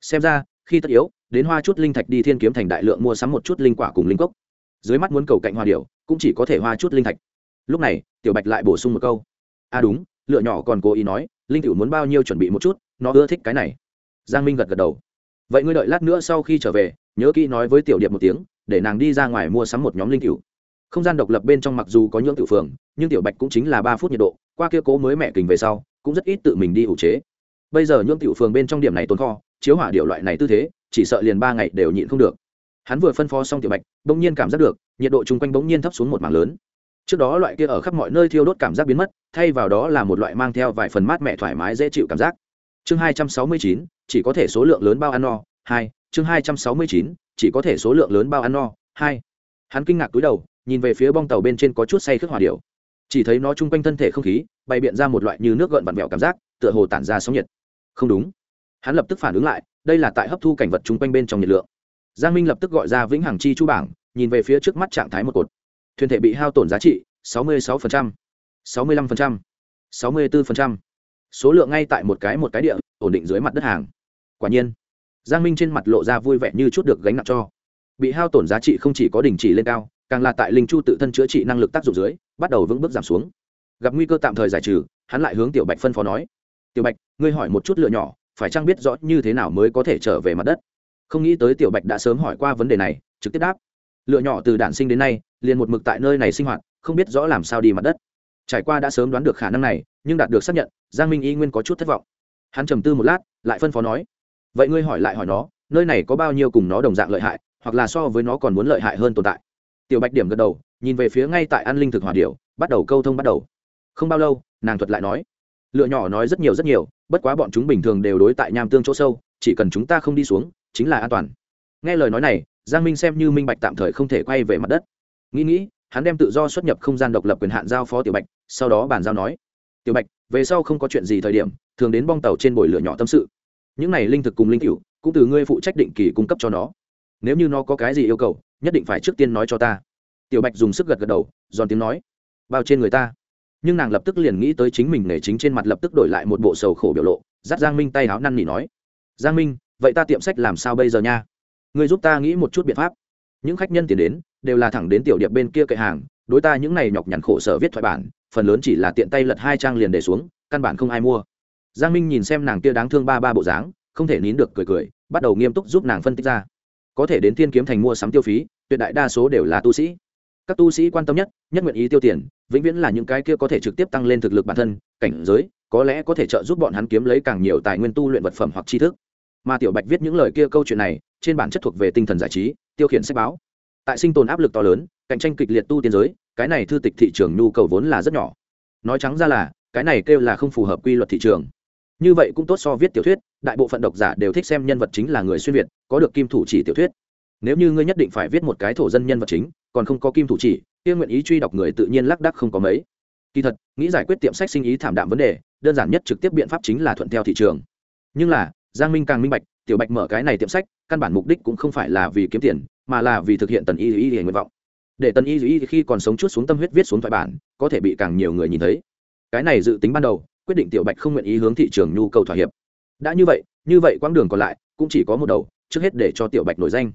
Xem ra, khi tất yếu, đến hoa chút linh thạch đi thiên kiếm thành đại lượng mua sắm một chút linh quả cùng linh cốc. Dưới mắt muốn cầu cạnh hoa điểu cũng chỉ có thể hoa chút linh thạch. Lúc này, tiểu bạch lại bổ sung một câu. À đúng, lựa nhỏ còn cố ý nói, linh tiểu muốn bao nhiêu chuẩn bị một chút, nó ưa thích cái này. Giang minh gật gật đầu. Vậy ngươi đợi lát nữa sau khi trở về, nhớ kỹ nói với tiểu điệp một tiếng, để nàng đi ra ngoài mua sắm một nhóm linh tiểu. Không gian độc lập bên trong mặc dù có nhưỡng tiểu phường, nhưng tiểu bạch cũng chính là ba phút nhiệt độ, qua kia cố mới mẹ kình về sau cũng rất ít tự mình đi ủ chế. Bây giờ nhuộm tiểu phường bên trong điểm này tồn kho, chiếu hỏa điều loại này tư thế, chỉ sợ liền ba ngày đều nhịn không được. Hắn vừa phân phó xong tiểu bạch bỗng nhiên cảm giác được, nhiệt độ chung quanh bỗng nhiên thấp xuống một mảng lớn. Trước đó loại kia ở khắp mọi nơi thiêu đốt cảm giác biến mất, thay vào đó là một loại mang theo vài phần mát mẻ thoải mái dễ chịu cảm giác. Chương hai trăm sáu mươi chín, chỉ có thể số lượng lớn bao ăn no, hai, chương hai trăm sáu mươi chín, chỉ có thể số lượng lớn bao ăn no, hai. Hắn kinh ngạc túi đầu, nhìn về phía bong tàu bên trên có chút say khước hỏa điệu chỉ thấy nó chung quanh thân thể không khí bày biện ra một loại như nước gợn vặn vẹo cảm giác tựa hồ tản ra sóng nhiệt. Không đúng. Hắn lập tức phản ứng lại đây là tại hấp thu cảnh vật chung quanh bên trong nhiệt lượng. Giang minh lập tức gọi ra vĩnh hằng chi chu bảng nhìn về phía trước mắt trạng thái một cột. Thuyền thể bị hao tổn giá trị 66%, 65%, 64%. số lượng ngay tại một cái một cái địa ổn định dưới mặt đất hàng. Quả nhiên giang minh trên mặt lộ ra vui vẻ như chút được gánh nặng cho. Bị hao tổn giá trị không chỉ có đình chỉ lên cao càng là tại linh chu tự thân chữa trị năng lực tác dụng dưới, bắt đầu vững bước giảm xuống. Gặp nguy cơ tạm thời giải trừ, hắn lại hướng tiểu bạch phân phó nói, tiểu bạch, ngươi hỏi một chút lựa nhỏ, phải chăng biết rõ như thế nào mới có thể trở về mặt đất? Không nghĩ tới tiểu bạch đã sớm hỏi qua vấn đề này, trực tiếp đáp, lựa nhỏ từ đản sinh đến nay, liền một mực tại nơi này sinh hoạt, không biết rõ làm sao đi mặt đất. Trải qua đã sớm đoán được khả năng này, nhưng đạt được xác nhận, giang minh y nguyên có chút thất vọng. Hắn trầm tư một lát, lại phân phó nói, vậy ngươi hỏi lại hỏi nó, nơi này có bao nhiêu cùng nó đồng dạng lợi hại, hoặc là so với nó còn muốn lợi hại hơn tồn tại? Tiểu bạch điểm gật đầu, nhìn về phía ngay tại an linh thực hỏa điệu bắt đầu câu thông bắt đầu. Không bao lâu, nàng thuật lại nói. Lựa nhỏ nói rất nhiều rất nhiều, bất quá bọn chúng bình thường đều đối tại nham tương chỗ sâu, chỉ cần chúng ta không đi xuống, chính là an toàn. Nghe lời nói này, giang minh xem như minh bạch tạm thời không thể quay về mặt đất. Nghĩ nghĩ, hắn đem tự do xuất nhập không gian độc lập quyền hạn giao phó tiểu bạch, sau đó bàn giao nói. Tiểu bạch, về sau không có chuyện gì thời điểm, thường đến bong tàu trên bồi lửa nhỏ tâm sự. Những này linh thực cùng linh cựu cũng từ ngươi phụ trách định kỳ cung cấp cho nó nếu như nó có cái gì yêu cầu, nhất định phải trước tiên nói cho ta. Tiểu bạch dùng sức gật gật đầu, giòn tiếng nói, bao trên người ta. Nhưng nàng lập tức liền nghĩ tới chính mình nghề chính trên mặt lập tức đổi lại một bộ sầu khổ biểu lộ, dắt giang minh tay áo năn nỉ nói, giang minh, vậy ta tiệm sách làm sao bây giờ nha? Người giúp ta nghĩ một chút biện pháp. Những khách nhân tiền đến, đều là thẳng đến tiểu điệp bên kia cậy hàng, đối ta những này nhọc nhằn khổ sở viết thoại bản, phần lớn chỉ là tiện tay lật hai trang liền để xuống, căn bản không ai mua. Giang minh nhìn xem nàng kia đáng thương ba ba bộ dáng, không thể nín được cười cười, bắt đầu nghiêm túc giúp nàng phân tích ra có thể đến thiên kiếm thành mua sắm tiêu phí, tuyệt đại đa số đều là tu sĩ. Các tu sĩ quan tâm nhất nhất nguyện ý tiêu tiền, vĩnh viễn là những cái kia có thể trực tiếp tăng lên thực lực bản thân, cảnh giới, có lẽ có thể trợ giúp bọn hắn kiếm lấy càng nhiều tài nguyên tu luyện vật phẩm hoặc tri thức. Mà tiểu bạch viết những lời kia câu chuyện này, trên bản chất thuộc về tinh thần giải trí, tiêu khiển sách báo. Tại sinh tồn áp lực to lớn, cạnh tranh kịch liệt tu tiên giới, cái này thư tịch thị trường nhu cầu vốn là rất nhỏ. Nói trắng ra là, cái này kêu là không phù hợp quy luật thị trường. Như vậy cũng tốt so viết tiểu thuyết, đại bộ phận độc giả đều thích xem nhân vật chính là người xuyên việt có được kim thủ chỉ tiểu thuyết. Nếu như ngươi nhất định phải viết một cái thổ dân nhân vật chính, còn không có kim thủ chỉ, kia nguyện ý truy đọc người tự nhiên lác đắc không có mấy. Kỳ thật, nghĩ giải quyết tiệm sách sinh ý thảm đạm vấn đề, đơn giản nhất trực tiếp biện pháp chính là thuận theo thị trường. Nhưng là, giang minh càng minh bạch, tiểu bạch mở cái này tiệm sách, căn bản mục đích cũng không phải là vì kiếm tiền, mà là vì thực hiện tần y y nguyện vọng. Để tần y y khi còn sống chút xuống tâm huyết viết xuống thoại bản, có thể bị càng nhiều người nhìn thấy. Cái này dự tính ban đầu, quyết định tiểu bạch không nguyện ý hướng thị trường nhu cầu thỏa hiệp. Đã như vậy như vậy quãng đường còn lại, cũng chỉ có một đầu trước hết để cho tiểu bạch nổi danh.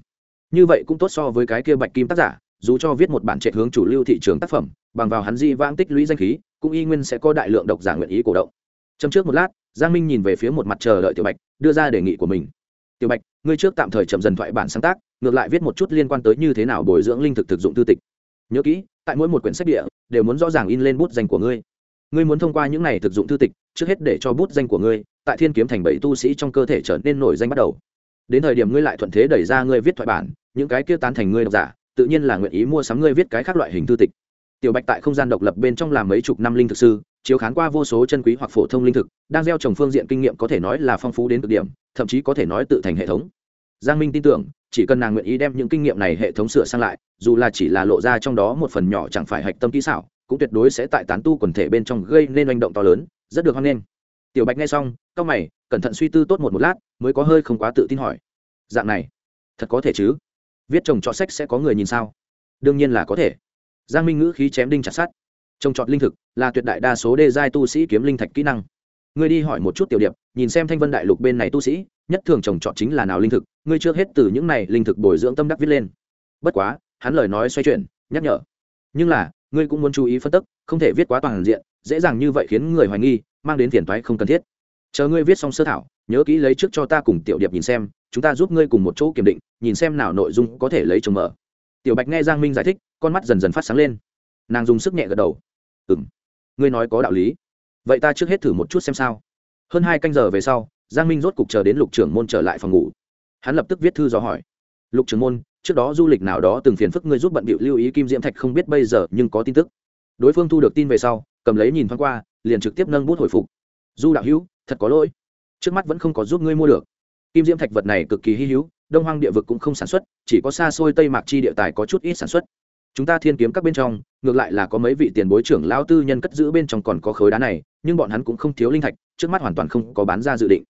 Như vậy cũng tốt so với cái kia bạch kim tác giả, dù cho viết một bản trệ hướng chủ lưu thị trường tác phẩm, bằng vào hắn di vãng tích lũy danh khí, cũng y nguyên sẽ có đại lượng độc giả nguyện ý cổ động. Trong trước một lát, giang minh nhìn về phía một mặt chờ đợi tiểu bạch, đưa ra đề nghị của mình. Tiểu bạch, ngươi trước tạm thời chậm dần thoại bản sáng tác, ngược lại viết một chút liên quan tới như thế nào bồi dưỡng linh thực thực dụng tư tịch. Nhớ kỹ, tại mỗi một quyển sách địa, đều muốn rõ ràng in lên bút danh của ngươi. Ngươi muốn thông qua những này thực dụng thư tịch, trước hết để cho bút danh của ngươi, tại thiên kiếm thành bảy tu sĩ trong cơ thể trở nên nổi danh bắt đầu đến thời điểm ngươi lại thuận thế đẩy ra ngươi viết thoại bản, những cái kia tán thành ngươi độc giả, tự nhiên là nguyện ý mua sắm ngươi viết cái khác loại hình thư tịch. Tiểu bạch tại không gian độc lập bên trong làm mấy chục năm linh thực sư, chiếu khán qua vô số chân quý hoặc phổ thông linh thực, đang gieo trồng phương diện kinh nghiệm có thể nói là phong phú đến cực điểm, thậm chí có thể nói tự thành hệ thống. Giang minh tin tưởng, chỉ cần nàng nguyện ý đem những kinh nghiệm này hệ thống sửa sang lại, dù là chỉ là lộ ra trong đó một phần nhỏ chẳng phải hạch tâm kỹ xảo, cũng tuyệt đối sẽ tại tán tu quần thể bên trong gây nên hành động to lớn, rất được hoan nghênh. Tiểu bạch nghe xong, cau mày, cẩn thận suy tư tốt một một lát mới có hơi không quá tự tin hỏi. Dạng này, thật có thể chứ? Viết trồng trọt sách sẽ có người nhìn sao? Đương nhiên là có thể. Giang minh ngữ khí chém đinh chặt sát trồng trọt linh thực là tuyệt đại đa số đê giai tu sĩ kiếm linh thạch kỹ năng. Ngươi đi hỏi một chút tiểu điệp, nhìn xem thanh vân đại lục bên này tu sĩ, nhất thường trồng trọt chính là nào linh thực, ngươi trước hết từ những này linh thực bồi dưỡng tâm đắc viết lên. Bất quá, hắn lời nói xoay chuyển, nhắc nhở. Nhưng là, ngươi cũng muốn chú ý phân tích không thể viết quá toàn diện, dễ dàng như vậy khiến người hoài nghi, mang đến phiền toái không cần thiết. Chờ ngươi viết xong sơ thảo nhớ kỹ lấy trước cho ta cùng tiểu điệp nhìn xem, chúng ta giúp ngươi cùng một chỗ kiểm định, nhìn xem nào nội dung có thể lấy chồng mở. Tiểu bạch nghe giang minh giải thích, con mắt dần dần phát sáng lên. Nàng dùng sức nhẹ gật đầu. Ừ m ngươi nói có đạo lý. Vậy ta trước hết thử một chút xem sao. Hơn hai canh giờ về sau, giang minh rốt cục chờ đến lục trưởng môn trở lại phòng ngủ. Hắn lập tức viết thư do hỏi. Lục trưởng môn, trước đó du lịch nào đó từng phiền phức ngươi giúp bận bịu lưu ý kim diễm thạch không biết bây giờ, nhưng có tin tức. Đối phương thu được tin về sau, cầm lấy nhìn thoáng qua, liền trực tiếp nâng bút hồi phục. Du đạo hữu, thật có lỗi trước mắt vẫn không có giúp ngươi mua được. Kim diễm thạch vật này cực kỳ hy hữu, đông hoang địa vực cũng không sản xuất, chỉ có xa xôi tây mạc chi địa tài có chút ít sản xuất. Chúng ta thiên kiếm các bên trong, ngược lại là có mấy vị tiền bối trưởng lao tư nhân cất giữ bên trong còn có khối đá này, nhưng bọn hắn cũng không thiếu linh thạch, trước mắt hoàn toàn không có bán ra dự định.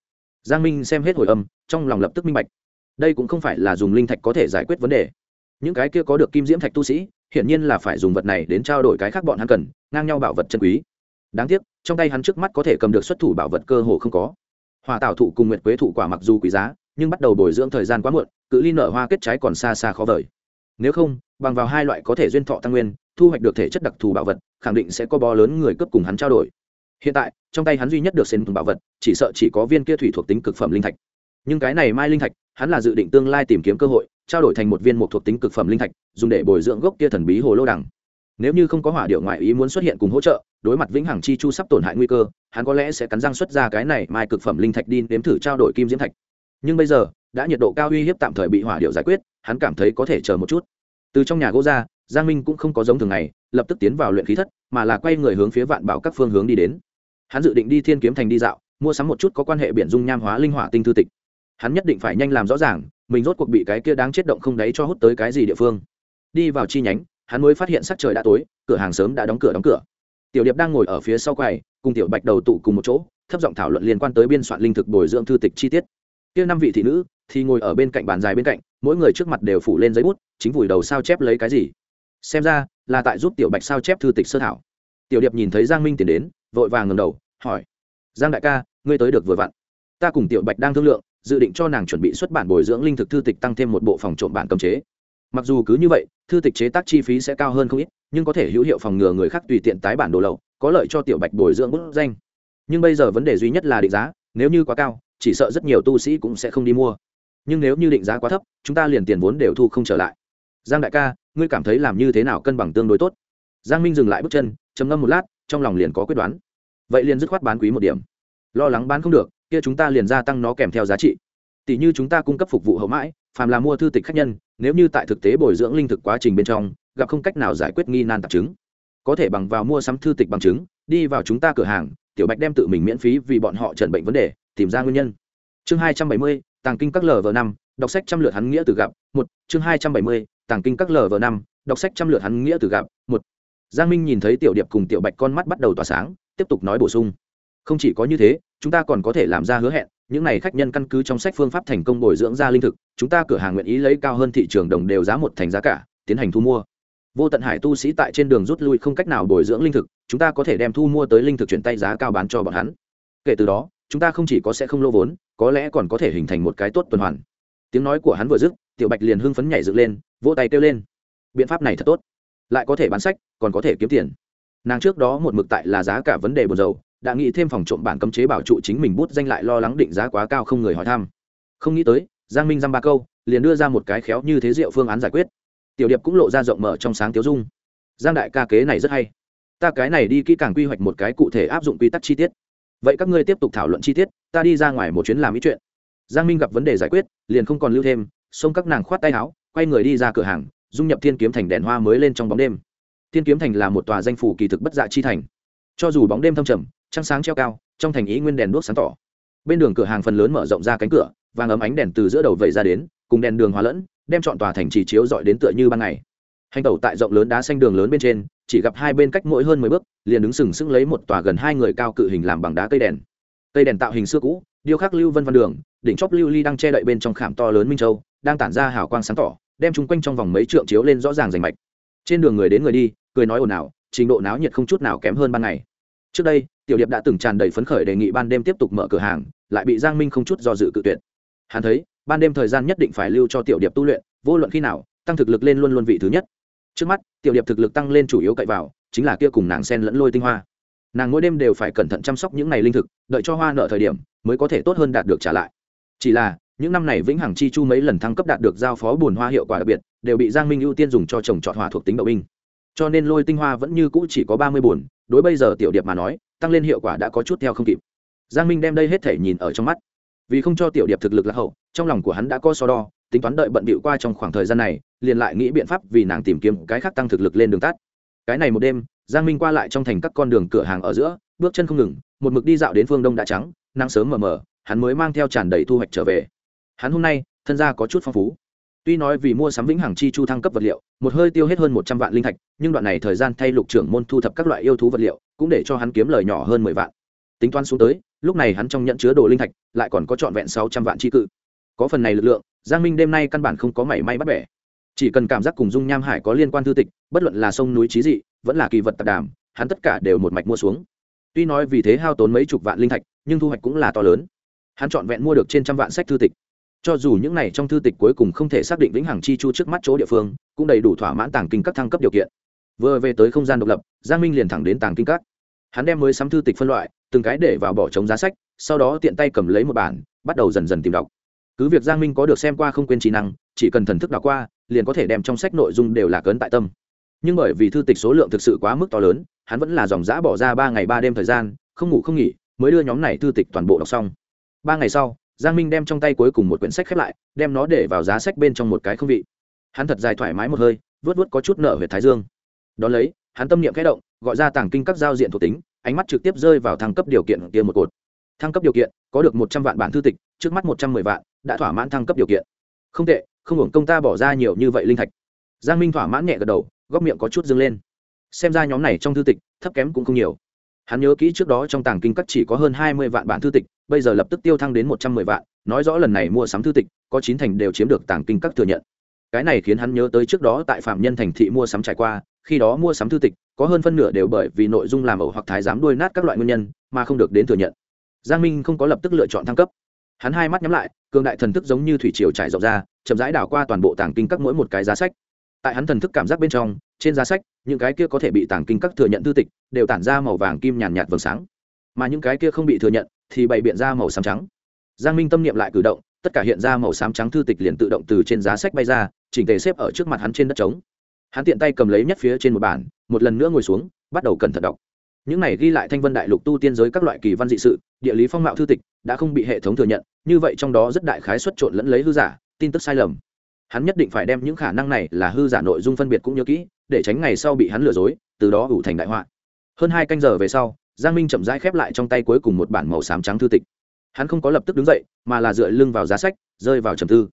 Giang minh xem hết hồi âm, trong lòng lập tức minh bạch. Đây cũng không phải là dùng linh thạch có thể giải quyết vấn đề. Những cái kia có được kim diễm thạch tu sĩ, hiển nhiên là phải dùng vật này đến trao đổi cái khác bọn hắn cần, ngang nhau bảo vật chân quý. Đáng tiếc, trong tay hắn trước mắt có thể cầm được xuất thủ bảo vật cơ hồ không có hòa tạo thụ cùng nguyệt quế thụ quả mặc dù quý giá, nhưng bắt đầu bồi dưỡng thời gian quá muộn, cự ly nở hoa kết trái còn xa xa khó vời. Nếu không, bằng vào hai loại có thể duyên thọ tăng nguyên, thu hoạch được thể chất đặc thù bảo vật, khẳng định sẽ có bó lớn người cấp cùng hắn trao đổi. Hiện tại, trong tay hắn duy nhất được xen bảo vật, chỉ sợ chỉ có viên kia thủy thuộc tính cực phẩm linh thạch. Nhưng cái này mai linh thạch, hắn là dự định tương lai tìm kiếm cơ hội, trao đổi thành một viên một thuộc tính cực phẩm linh thạch, dùng để bồi dưỡng gốc kia thần bí hồ lô đằng nếu như không có hỏa điệu ngoại ý muốn xuất hiện cùng hỗ trợ, đối mặt vĩnh hằng chi chu sắp tổn hại nguy cơ, hắn có lẽ sẽ cắn răng xuất ra cái này mai cực phẩm linh thạch đi nếm thử trao đổi kim diễm thạch. Nhưng bây giờ, đã nhiệt độ cao uy hiếp tạm thời bị hỏa điệu giải quyết, hắn cảm thấy có thể chờ một chút. Từ trong nhà gỗ ra, giang minh cũng không có giống thường ngày, lập tức tiến vào luyện khí thất, mà là quay người hướng phía vạn bảo các phương hướng đi đến. Hắn dự định đi thiên kiếm thành đi dạo, mua sắm một chút có quan hệ biển dung nham hóa linh hỏa tinh thư tịch. Hắn nhất định phải nhanh làm rõ ràng, mình rốt cuộc bị cái kia đáng chết động không đáy cho hút tới cái gì địa phương. Đi vào chi nhánh hắn mới phát hiện sắc trời đã tối, cửa hàng sớm đã đóng cửa đóng cửa. Tiểu điệp đang ngồi ở phía sau quầy, cùng tiểu bạch đầu tụ cùng một chỗ, thấp giọng thảo luận liên quan tới biên soạn linh thực bồi dưỡng thư tịch chi tiết. Kia năm vị thị nữ thì ngồi ở bên cạnh bàn dài bên cạnh, mỗi người trước mặt đều phủ lên giấy bút, chính vùi đầu sao chép lấy cái gì. Xem ra, là tại giúp tiểu bạch sao chép thư tịch sơ thảo. Tiểu điệp nhìn thấy giang minh tiến đến, vội vàng ngầm đầu, hỏi, giang đại ca, ngươi tới được vừa vặn. Ta cùng tiểu bạch đang thương lượng, dự định cho nàng chuẩn bị xuất bản bồi dưỡng linh thực thư tịch tăng thêm một bộ phòng trộm bản cấm chế mặc dù cứ như vậy, thư tịch chế tác chi phí sẽ cao hơn không ít, nhưng có thể hữu hiệu phòng ngừa người khác tùy tiện tái bản đồ lậu, có lợi cho tiểu bạch bồi dưỡng bức danh. Nhưng bây giờ vấn đề duy nhất là định giá, nếu như quá cao, chỉ sợ rất nhiều tu sĩ cũng sẽ không đi mua. Nhưng nếu như định giá quá thấp, chúng ta liền tiền vốn đều thu không trở lại. Giang đại ca, ngươi cảm thấy làm như thế nào cân bằng tương đối tốt? Giang minh dừng lại bước chân, trầm ngâm một lát, trong lòng liền có quyết đoán. Vậy liền dứt khoát bán quý một điểm. Lo lắng bán không được, kia chúng ta liền gia tăng nó kèm theo giá trị. Tỷ như chúng ta cung cấp phục vụ hậu mãi phàm là mua thư tịch khách nhân, nếu như tại thực tế bồi dưỡng linh thực quá trình bên trong, gặp không cách nào giải quyết nghi nan tạp chứng. Có thể bằng vào mua sắm thư tịch bằng chứng, đi vào chúng ta cửa hàng, tiểu bạch đem tự mình miễn phí vì bọn họ trần bệnh vấn đề, tìm ra nguyên nhân. Chương hai trăm bảy mươi, tàng kinh các lv năm, đọc sách trăm lượt hắn nghĩa từ gặp, một. Chương hai trăm bảy mươi, tàng kinh các lv năm, đọc sách trăm lượt hắn nghĩa từ gặp, một. Giang minh nhìn thấy tiểu điệp cùng tiểu bạch con mắt bắt đầu tỏa sáng, tiếp tục nói bổ sung không chỉ có như thế, chúng ta còn có thể làm ra hứa hẹn, những này khách nhân căn cứ trong sách phương pháp thành công bồi dưỡng ra linh thực, chúng ta cửa hàng nguyện ý lấy cao hơn thị trường đồng đều giá một thành giá cả, tiến hành thu mua. Vô tận hải tu sĩ tại trên đường rút lui không cách nào bồi dưỡng linh thực, chúng ta có thể đem thu mua tới linh thực chuyển tay giá cao bán cho bọn hắn. Kể từ đó, chúng ta không chỉ có sẽ không lô vốn, có lẽ còn có thể hình thành một cái tốt tuần hoàn. Tiếng nói của hắn vừa dứt, tiểu bạch liền hưng phấn nhảy dựng lên, vỗ tay kêu lên. Biện pháp này thật tốt. Lại có thể bán sách, còn có thể kiếm tiền. Nàng trước đó một mực tại là giá cả vấn đề buồn dầu đã nghĩ thêm phòng trộm bản cấm chế bảo trụ chính mình bút danh lại lo lắng định giá quá cao không người hỏi thăm. Không nghĩ tới, giang minh dăm ba câu, liền đưa ra một cái khéo như thế diệu phương án giải quyết. Tiểu điệp cũng lộ ra rộng mở trong sáng tiếu dung. Giang đại ca kế này rất hay. Ta cái này đi kỹ càng quy hoạch một cái cụ thể áp dụng quy tắc chi tiết. Vậy các ngươi tiếp tục thảo luận chi tiết, ta đi ra ngoài một chuyến làm ý chuyện. Giang minh gặp vấn đề giải quyết, liền không còn lưu thêm, xông các nàng khoát tay áo, quay người đi ra cửa hàng, dung nhập thiên kiếm thành đèn hoa mới lên trong bóng đêm. Thiên kiếm thành là một tòa danh phủ kỳ thực bất dạ chi thành. Cho dù bóng đêm thâm trầm trăng sáng treo cao, trong thành ý nguyên đèn đuốc sáng tỏ. Bên đường cửa hàng phần lớn mở rộng ra cánh cửa, vàng ấm ánh đèn từ giữa đầu vẩy ra đến, cùng đèn đường hóa lẫn, đem chọn tòa thành chỉ chiếu dọi đến tựa như ban ngày. Hành tẩu tại rộng lớn đá xanh đường lớn bên trên, chỉ gặp hai bên cách mỗi hơn mười bước, liền đứng sừng sững lấy một tòa gần hai người cao cự hình làm bằng đá cây đèn. Cây đèn tạo hình xưa cũ, điêu khắc lưu vân văn đường, đỉnh chóp lưu ly đang che đậy bên trong khảm to lớn minh châu, đang tản ra hào quang sáng tỏ, đem chung quanh trong vòng mấy trượng chiếu lên rõ ràng rành mạch. Trên đường người đến người đi, cười nói ồn ào, trình độ náo nhiệt không chút nào kém hơn ban ngày trước đây, tiểu điệp đã từng tràn đầy phấn khởi đề nghị ban đêm tiếp tục mở cửa hàng, lại bị giang minh không chút do dự cự tuyệt. Hắn thấy, ban đêm thời gian nhất định phải lưu cho tiểu điệp tu luyện, vô luận khi nào, tăng thực lực lên luôn luôn vị thứ nhất. Trước mắt, tiểu điệp thực lực tăng lên chủ yếu cậy vào, chính là kia cùng nàng sen lẫn lôi tinh hoa. Nàng mỗi đêm đều phải cẩn thận chăm sóc những ngày linh thực, đợi cho hoa nợ thời điểm, mới có thể tốt hơn đạt được trả lại. Chỉ là, những năm này vĩnh hằng chi chu mấy lần thăng cấp đạt được giao phó bùn hoa hiệu quả đặc biệt, đều bị giang minh ưu tiên dùng cho trồng trọt hỏa thuộc tính đậu binh. Cho nên lôi tinh hoa vẫn như cũ chỉ có ba mươi bùn đối bây giờ tiểu điệp mà nói, tăng lên hiệu quả đã có chút theo không kịp. Giang minh đem đây hết thể nhìn ở trong mắt. Vì không cho tiểu điệp thực lực lạc hậu, trong lòng của hắn đã có so đo, tính toán đợi bận bịu qua trong khoảng thời gian này, liền lại nghĩ biện pháp vì nàng tìm kiếm cái khác tăng thực lực lên đường tắt. Cái này một đêm, giang minh qua lại trong thành các con đường cửa hàng ở giữa, bước chân không ngừng, một mực đi dạo đến phương đông đã trắng, nắng sớm mờ mờ, hắn mới mang theo tràn đầy thu hoạch trở về. Hắn hôm nay, thân gia có chút phong phú tuy nói vì mua sắm vĩnh hằng chi chu thăng cấp vật liệu, một hơi tiêu hết hơn một trăm vạn linh thạch, nhưng đoạn này thời gian thay lục trưởng môn thu thập các loại yêu thú vật liệu, cũng để cho hắn kiếm lời nhỏ hơn mười vạn. Tính toán xuống tới, lúc này hắn trong nhận chứa đồ linh thạch, lại còn có trọn vẹn sáu trăm vạn chi cự. Có phần này lực lượng, giang minh đêm nay căn bản không có mảy may bắt bẻ. Chỉ cần cảm giác cùng dung nham hải có liên quan thư tịch, bất luận là sông núi trí dị, vẫn là kỳ vật tạp đàm, hắn tất cả đều một mạch mua xuống. Tuy nói vì thế hao tốn mấy chục vạn linh thạch, nhưng thu hoạch cũng là to lớn. Hắn trọn vẹn mua được trên trăm vạn sách thư tịch cho dù những này trong thư tịch cuối cùng không thể xác định vĩnh hằng chi chu trước mắt chỗ địa phương, cũng đầy đủ thỏa mãn tàng kinh các thăng cấp điều kiện. Vừa về tới không gian độc lập, giang minh liền thẳng đến tàng kinh các. Hắn đem mới sắm thư tịch phân loại, từng cái để vào bỏ trống giá sách, sau đó tiện tay cầm lấy một bản, bắt đầu dần dần tìm đọc. Cứ việc giang minh có được xem qua không quên trí năng, chỉ cần thần thức đọc qua, liền có thể đem trong sách nội dung đều là cấn tại tâm. Nhưng bởi vì thư tịch số lượng thực sự quá mức to lớn, hắn vẫn là dòng giã bỏ ra ba ngày ba đêm thời gian, không ngủ không nghỉ, mới đưa nhóm này thư tịch toàn bộ đọc xong. Ba ngày sau giang minh đem trong tay cuối cùng một quyển sách khép lại, đem nó để vào giá sách bên trong một cái không vị. Hắn thật dài thoải mái một hơi vớt vớt có chút nợ về thái dương. Đón lấy, hắn tâm niệm k h ẽ động, gọi ra tàng kinh các giao diện thuộc tính, ánh mắt trực tiếp rơi vào thăng cấp điều kiện kia một cột. Thăng cấp điều kiện, có được một trăm vạn bản thư tịch, trước mắt một trăm mười vạn, đã thỏa mãn thăng cấp điều kiện. Không tệ, không hưởng công ta bỏ ra nhiều như vậy linh thạch. Giang minh thỏa mãn nhẹ gật đầu, góc miệng có chút dâng lên. Xem ra nhóm này trong thư tịch, thấp kém cũng không nhiều hắn nhớ kỹ trước đó trong tàng kinh các chỉ có hơn hai mươi vạn bản thư tịch, bây giờ lập tức tiêu thăng đến một trăm mười vạn, nói rõ lần này mua sắm thư tịch, có chín thành đều chiếm được tàng kinh các thừa nhận. Cái này khiến hắn nhớ tới trước đó tại phạm nhân thành thị mua sắm trải qua, khi đó mua sắm thư tịch, có hơn phân nửa đều bởi vì nội dung làm ẩu hoặc thái giám đuôi nát các loại nguyên nhân, mà không được đến thừa nhận. Giang minh không có lập tức lựa chọn thăng cấp. Hắn hai mắt nhắm lại, cường đại thần thức giống như thủy triều trải rộng ra, chậm rãi đảo qua toàn bộ tàng kinh các mỗi một cái giá sách tại hắn thần thức cảm giác bên trong, trên giá sách, những cái kia có thể bị tàng kinh các thừa nhận thư tịch, đều tản ra màu vàng kim nhàn nhạt vầng sáng. Mà những cái kia không bị thừa nhận, thì bày biện ra màu xám trắng. Giang minh tâm niệm lại cử động, tất cả hiện ra màu xám trắng thư tịch liền tự động từ trên giá sách bay ra, chỉnh tề xếp ở trước mặt hắn trên đất trống. Hắn tiện tay cầm lấy nhất phía trên một bản, một lần nữa ngồi xuống, bắt đầu cẩn thận đọc. Những này ghi lại thanh vân đại lục tu tiên giới các loại kỳ văn dị sự, địa lý phong mạo thư tịch, đã không bị hệ thống thừa nhận, như vậy trong đó rất đại khái xuất trộn lẫn lấy hư giả, tin tức sai lầm hắn nhất định phải đem những khả năng này là hư giả nội dung phân biệt cũng nhớ kỹ, để tránh ngày sau bị hắn lừa dối, từ đó ủ thành đại họa. Hơn hai canh giờ về sau, giang minh chậm rãi khép lại trong tay cuối cùng một bản màu xám trắng thư tịch. Hắn không có lập tức đứng dậy, mà là dựa lưng vào giá sách, rơi vào trầm tư.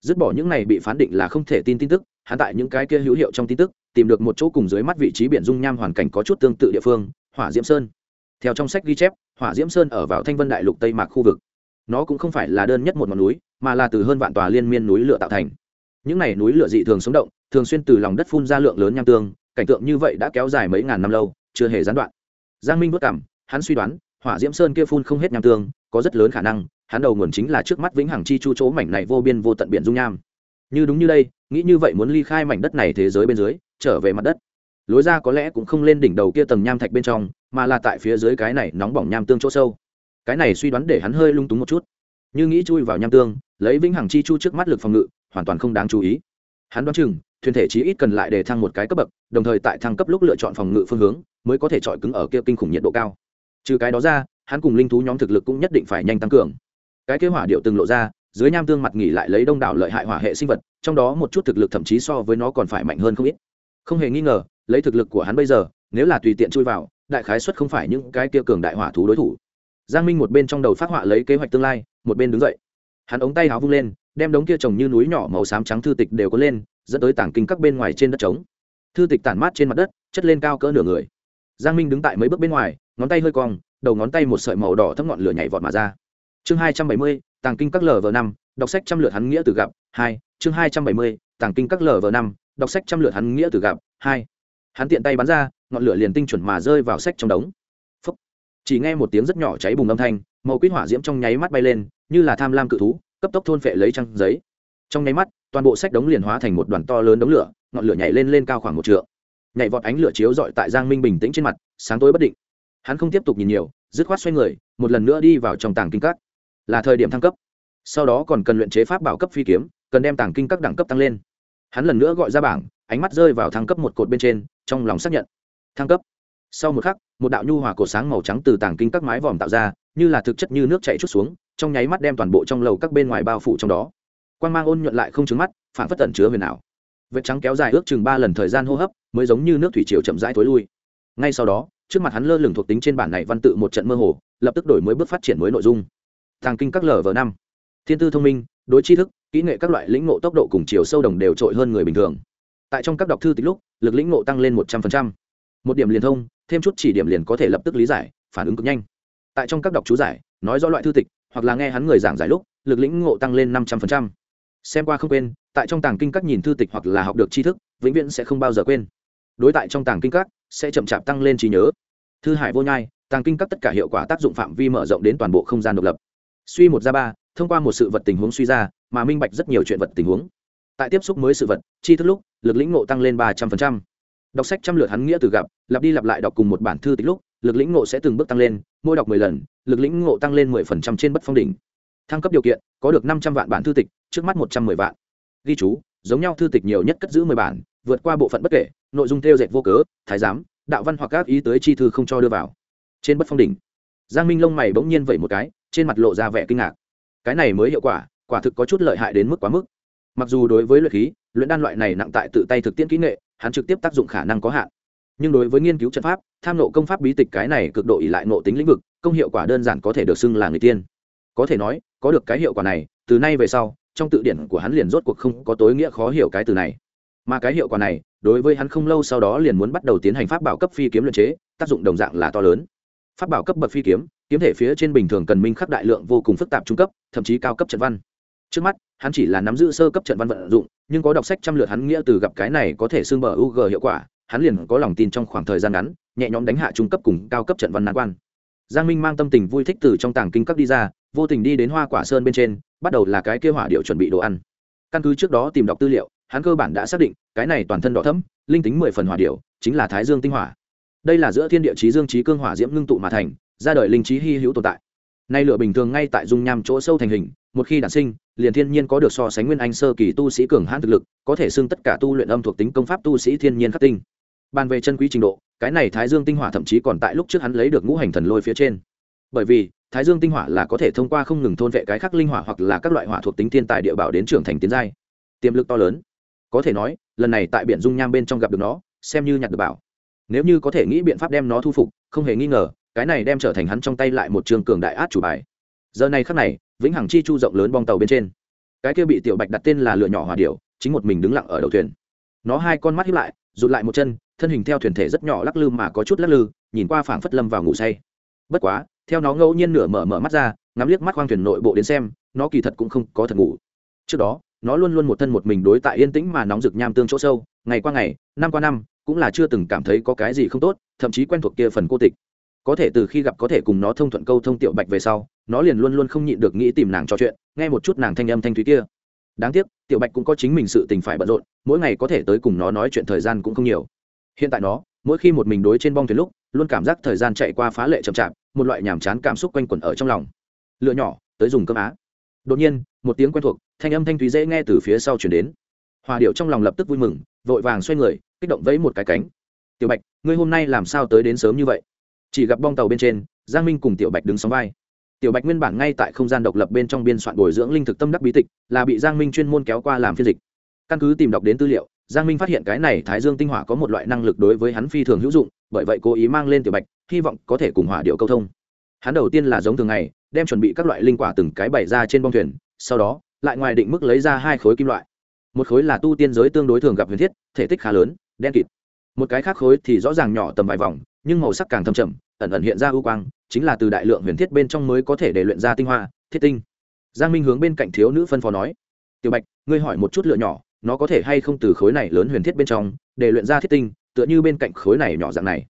Dứt bỏ những này bị phán định là không thể tin tin tức, hắn tại những cái kia hữu hiệu trong tin tức, tìm được một chỗ cùng dưới mắt vị trí biển dung nham hoàn cảnh có chút tương tự địa phương, hỏa diễm sơn. Theo trong sách ghi chép, hỏa diễm sơn ở vào thanh vân đại lục tây mạc khu vực. Nó cũng không phải là đơn nhất một ngọn núi, mà là từ hơn vạn tòa liên miên núi lửa tạo thành những n à y núi lửa dị thường sống động, thường xuyên từ lòng đất phun ra lượng lớn nham tương, cảnh tượng như vậy đã kéo dài mấy ngàn năm lâu, chưa hề gián đoạn. Giang minh vất cảm, hắn suy đoán, hỏa diễm sơn kia phun không hết nham tương, có rất lớn khả năng, hắn đầu nguồn chính là trước mắt vĩnh hằng chi chu chỗ mảnh này vô biên vô tận biển dung nham. Như đúng như đây, nghĩ như vậy muốn ly khai mảnh đất này thế giới bên dưới, trở về mặt đất. Lối ra có lẽ cũng không lên đỉnh đầu kia tầng nham thạch bên trong, mà là tại phía dưới cái này nóng bỏng nham tương chỗ sâu. Cái này suy đoán để hắn hơi lung túng một chút. Như nghĩ chui vào nham tương, lấy vĩnh hằng chi chu trước mắt lực phòng ngự hoàn toàn không đáng chú ý. Hắn đoán chừng, thuyền thể chí ít cần lại để thăng một cái cấp bậc, đồng thời tại thăng cấp lúc lựa chọn phòng ngự phương hướng, mới có thể chọi cứng ở kia kinh khủng nhiệt độ cao. Trừ cái đó ra, hắn cùng linh thú nhóm thực lực cũng nhất định phải nhanh tăng cường. Cái kế hỏa điệu từng lộ ra, dưới nham tương mặt nghỉ lại lấy đông đảo lợi hại hỏa hệ sinh vật, trong đó một chút thực lực thậm chí so với nó còn phải mạnh hơn không ít. Không hề nghi ngờ, lấy thực lực của hắn bây giờ, nếu là tùy tiện chui vào, đại khái xuất không phải những cái kia cường đại hỏa thú đối thủ. Giang minh một bên trong đầu phát họa lấy kế hoạch tương lai, một bên đứng dậy. Hắn ống tay háo vung lên đem đống kia trồng như núi nhỏ màu xám trắng thư tịch đều có lên, dẫn tới tảng kinh các bên ngoài trên đất trống. Thư tịch tản mát trên mặt đất, chất lên cao cỡ nửa người. Giang minh đứng tại mấy bước bên ngoài, ngón tay hơi cong, đầu ngón tay một sợi màu đỏ thấp ngọn lửa nhảy vọt mà ra. Chương hai trăm bảy mươi tàng kinh các lv năm, đọc sách trăm lượt hắn nghĩa từ gặp, hai, chương hai trăm bảy mươi tàng kinh các lv năm, đọc sách trăm lượt hắn nghĩa từ gặp, hai. Hắn tiện tay bắn ra, ngọn lửa liền tinh chuẩn mà rơi vào sách trong đống. Phúc. chỉ nghe một tiếng rất nhỏ cháy bùng âm thanh, màu quýt hỏa diễm trong nháy mắt bay lên, như là tham lam cự thú cấp tốc thôn phệ lấy trang giấy. Trong nháy mắt, toàn bộ sách đống liền hóa thành một đoàn to lớn đống lửa, ngọn lửa nhảy lên lên cao khoảng một trượng. Nhảy vọt ánh lửa chiếu dọi tại giang minh bình tĩnh trên mặt, sáng tối bất định. Hắn không tiếp tục nhìn nhiều, dứt khoát xoay người, một lần nữa đi vào trong tàng kinh các. Là thời điểm thăng cấp. Sau đó còn cần luyện chế pháp bảo cấp phi kiếm, cần đem tàng kinh các đẳng cấp tăng lên. Hắn lần nữa gọi ra bảng, ánh mắt rơi vào thăng cấp một cột bên trên, trong lòng xác nhận. Thăng cấp. Sau một khắc, một đạo nhu hòa cổ sáng màu trắng từ tàng kinh các mái vòm tạo ra, như là thực chất như nước chảy chút xuống trong nháy mắt đem toàn bộ trong lầu các bên ngoài bao phủ trong đó. Quan g mang ôn nhuận lại không trứng mắt, phản phất tận chứa huyền ảo. Vết trắng kéo dài ước chừng ba lần thời gian hô hấp, mới giống như nước thủy triều chậm rãi thối lui. Ngay sau đó, trước mặt hắn lơ lửng thuộc tính trên bản này văn tự một trận mơ hồ, lập tức đổi mới bước phát triển mới nội dung. Thàng kinh các lv năm. Thiên tư thông minh, đối tri thức, kỹ nghệ các loại lĩnh ngộ tốc độ cùng chiều sâu đồng đều trội hơn người bình thường. Tại trong các đọc thư tích lúc, lực lĩnh ngộ tăng lên một trăm phần trăm. một điểm liền thông, thêm chút chỉ điểm liền có thể lập tức lý giải, phản ứng cực nhanh. Tại trong các đọc chú giải, nói rõ loại thư tịch hoặc là nghe hắn người giảng giải lúc, lực lĩnh ngộ tăng lên năm trăm linh xem qua không quên, tại trong tàng kinh các nhìn thư tịch hoặc là học được tri thức, vĩnh viễn sẽ không bao giờ quên. Đối tại trong tàng kinh các, sẽ chậm chạp tăng lên trí nhớ. Thư hải vô nhai, tàng kinh các tất cả hiệu quả tác dụng phạm vi mở rộng đến toàn bộ không gian độc lập. Suy một ra ba, thông qua một sự vật tình huống suy ra, mà minh bạch rất nhiều chuyện vật tình huống. Tại tiếp xúc mới sự vật chi thức lúc, lực lĩnh ngộ tăng lên ba trăm linh đọc sách trăm lượt hắn nghĩa từ gặp, lặp đi lặp lại đọc cùng một bản thư tịch lúc, lực lĩnh ngộ sẽ từng bước tăng lên, mỗi đọc mười lần lực lĩnh ngộ tăng lên mười phần trăm trên bất phong đỉnh. Thăng cấp điều kiện, có được năm trăm vạn bản thư tịch, trước mắt một trăm mười vạn. Ghi chú, giống nhau thư tịch nhiều nhất cất giữ mười bản, vượt qua bộ phận bất kể, nội dung theo dệt vô cớ, thái giám, đạo văn hoặc các ý tới chi thư không cho đưa vào. Trên bất phong đỉnh, giang minh lông mày bỗng nhiên vẩy một cái, trên mặt lộ ra vẻ kinh ngạc. Cái này mới hiệu quả quả thực có chút lợi hại đến mức quá mức. Mặc dù đối với luyện khí, luyện đan loại này nặng tại tự tay thực tiễn kỹ nghệ, hắn trực tiếp tác dụng khả năng có hạn nhưng đối với nghiên cứu trận pháp, tham nộ công pháp bí tịch cái này cực độ ỉ lại nộ tính lĩnh vực, công hiệu quả đơn giản có thể được xưng là người tiên. Có thể nói, có được cái hiệu quả này, từ nay về sau, trong tự điển của hắn liền rốt cuộc không có tối nghĩa khó hiểu cái từ này. Mà cái hiệu quả này, đối với hắn không lâu sau đó liền muốn bắt đầu tiến hành pháp bảo cấp phi kiếm luyện chế, tác dụng đồng dạng là to lớn. Pháp bảo cấp bậc phi kiếm kiếm thể phía trên bình thường cần minh khắc đại lượng vô cùng phức tạp trung cấp, thậm chí cao cấp trận văn. Trước mắt, hắn chỉ là nắm giữ sơ cấp trận văn vận dụng, nhưng có đọc sách trăm lượt hắn nghĩa từ gặp cái này có thể xương bờ u g hiệu quả hắn liền có lòng tin trong khoảng thời gian ngắn, nhẹ nhõm đánh hạ trung cấp cùng cao cấp trận văn nan quan. Giang minh mang tâm tình vui thích từ trong tàng kinh cấp đi ra, vô tình đi đến hoa quả sơn bên trên, bắt đầu là cái kêu hỏa điệu chuẩn bị đồ ăn. Căn cứ trước đó tìm đọc tư liệu, hắn cơ bản đã xác định, cái này toàn thân đỏ thấm linh tính mười phần hỏa điệu, chính là thái dương tinh hỏa. Đây là giữa thiên địa trí dương trí cương hỏa diễm ngưng tụ mà thành, ra đời linh trí hy hữu tồn tại. Nay lửa bình thường ngay tại dung nham chỗ sâu thành hình, một khi đản sinh, liền thiên nhiên có được so sánh nguyên anh sơ kỳ tu sĩ cường hãn thực lực, có thể xưng tất cả tu luyện âm thuộc tính công pháp tu sĩ thiên nhiên khắc tinh bàn về chân quý trình độ, cái này thái dương tinh hỏa thậm chí còn tại lúc trước hắn lấy được ngũ hành thần lôi phía trên. Bởi vì, thái dương tinh hỏa là có thể thông qua không ngừng thôn vệ cái khắc linh hỏa hoặc là các loại hỏa thuộc tính thiên tài địa bảo đến trưởng thành tiến giai. Tiềm lực to lớn. Có thể nói, lần này tại biển dung nham bên trong gặp được nó, xem như nhặt được bảo. Nếu như có thể nghĩ biện pháp đem nó thu phục, không hề nghi ngờ, cái này đem trở thành hắn trong tay lại một trường cường đại át chủ bài. Giờ này khắc này, vĩnh hằng chi chu rộng lớn bong tàu bên trên. Cái kia bị tiểu bạch đặt tên là lửa nhỏ hòa điệu chính một mình đứng lặng ở đầu thuyền. Nó hai con mắt hiếp lại, rụt lại một chân thân hình theo thuyền thể rất nhỏ lắc lư mà có chút lắc lư, nhìn qua phảng phất lâm vào ngủ say. Bất quá, theo nó ngẫu nhiên nửa mở mở mắt ra, ngắm liếc mắt khoang thuyền nội bộ đến xem, nó kỳ thật cũng không có thật ngủ. Trước đó, nó luôn luôn một thân một mình đối tại yên tĩnh mà nóng rực nham tương chỗ sâu, ngày qua ngày, năm qua năm, cũng là chưa từng cảm thấy có cái gì không tốt, thậm chí quen thuộc kia phần cô tịch. Có thể từ khi gặp có thể cùng nó thông thuận câu thông tiểu bạch về sau, nó liền luôn luôn không nhịn được nghĩ tìm nàng trò chuyện, nghe một chút nàng thanh âm thanh thúy kia. Đáng tiếc, tiểu bạch cũng có chính mình sự tình phải bận rộn, mỗi ngày có thể tới cùng nó nói chuyện thời gian cũng không nhiều hiện tại nó, mỗi khi một mình đối trên bong thuyền lúc, luôn cảm giác thời gian chạy qua phá lệ chậm chạp, một loại nhàm chán cảm xúc quanh quẩn ở trong lòng. Lựa nhỏ, tới dùng cơm á. Đột nhiên, một tiếng quen thuộc, thanh âm thanh thúy dễ nghe từ phía sau chuyển đến. Hòa điệu trong lòng lập tức vui mừng, vội vàng xoay người, kích động vẫy một cái cánh. Tiểu bạch, ngươi hôm nay làm sao tới đến sớm như vậy? Chỉ gặp bong tàu bên trên, giang minh cùng tiểu bạch đứng sóng vai. Tiểu bạch nguyên bản ngay tại không gian độc lập bên trong biên soạn bồi dưỡng linh thực tâm đắc bí tịch, là bị giang minh chuyên môn kéo qua làm phiên dịch. Căn cứ tìm đọc đến tư liệu giang minh phát hiện cái này thái dương tinh hỏa có một loại năng lực đối với hắn phi thường hữu dụng, bởi vậy cố ý mang lên tiểu bạch, hy vọng có thể cùng hỏa điệu câu thông. Hắn đầu tiên là giống thường ngày, đem chuẩn bị các loại linh quả từng cái bày ra trên bong thuyền, sau đó, lại ngoài định mức lấy ra hai khối kim loại. Một khối là tu tiên giới tương đối thường gặp huyền thiết, thể tích khá lớn, đen kịt. Một cái khác khối thì rõ ràng nhỏ tầm vài vòng, nhưng màu sắc càng thâm trầm, ẩn ẩn hiện ra ưu quang, chính là từ đại lượng huyền thiết bên trong mới có thể để luyện ra tinh hoa, thiết tinh. Giang minh hướng bên cạnh thiếu nữ phân phó nói, tiểu bạch, ngươi hỏi một chút lựa nhỏ nó có thể hay không từ khối này lớn huyền thiết bên trong, để luyện ra thiết tinh, tựa như bên cạnh khối này nhỏ dạng này.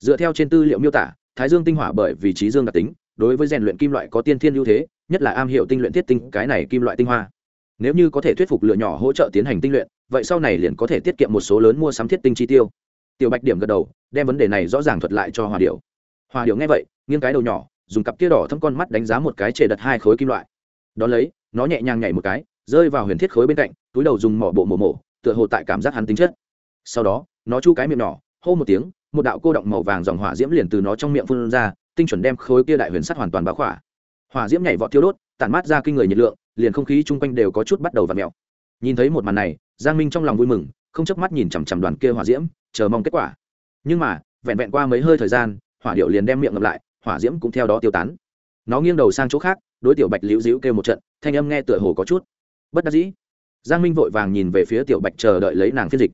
Dựa theo trên tư liệu miêu tả, thái dương tinh hỏa bởi vì trí dương đặc tính, đối với rèn luyện kim loại có tiên thiên ưu thế, nhất là am hiểu tinh luyện thiết tinh, cái này kim loại tinh hoa. Nếu như có thể thuyết phục lựa nhỏ hỗ trợ tiến hành tinh luyện, vậy sau này liền có thể tiết kiệm một số lớn mua sắm thiết tinh chi tiêu. Tiểu bạch điểm gật đầu, đem vấn đề này rõ ràng thuật lại cho hòa điệu hòa điệu nghe vậy, nghiêng cái đầu nhỏ, dùng cặp kia đỏ thâm con mắt đánh giá một cái trề đặt hai khối kim loại. Đón lấy, nó nhẹ nhàng nhảy một cái rơi vào huyền thiết khối bên cạnh, túi đầu dùng mỏ bộ mổ mổ, tựa hồ tại cảm giác hắn tính chất. Sau đó, nó chu cái miệng nhỏ, hô một tiếng, một đạo cô động màu vàng dòng hỏa diễm liền từ nó trong miệng phun ra, tinh chuẩn đem khối kia đại huyền sắt hoàn toàn báo khỏa. Hỏa diễm nhảy vọt thiêu đốt, tản mát ra kinh người nhiệt lượng, liền không khí chung quanh đều có chút bắt đầu v ặ mẹo nhìn thấy một màn này, giang minh trong lòng vui mừng, không chớp mắt nhìn chằm chằm đoàn kia hỏa diễm, chờ mong kết quả. Nhưng mà, vẹn vẹn qua mấy hơi thời gian, hỏa điệu liền đem miệng ngập lại, hỏa diễm cũng theo đó tiêu tán. Nó nghiêng đầu sang chỗ khác, đối tiểu bạch liễu dĩu kêu một trận, thanh âm nghe tựa hồ có chút bất đắc dĩ. Giang minh vội vàng nhìn về phía tiểu bạch chờ đợi lấy nàng phiên dịch.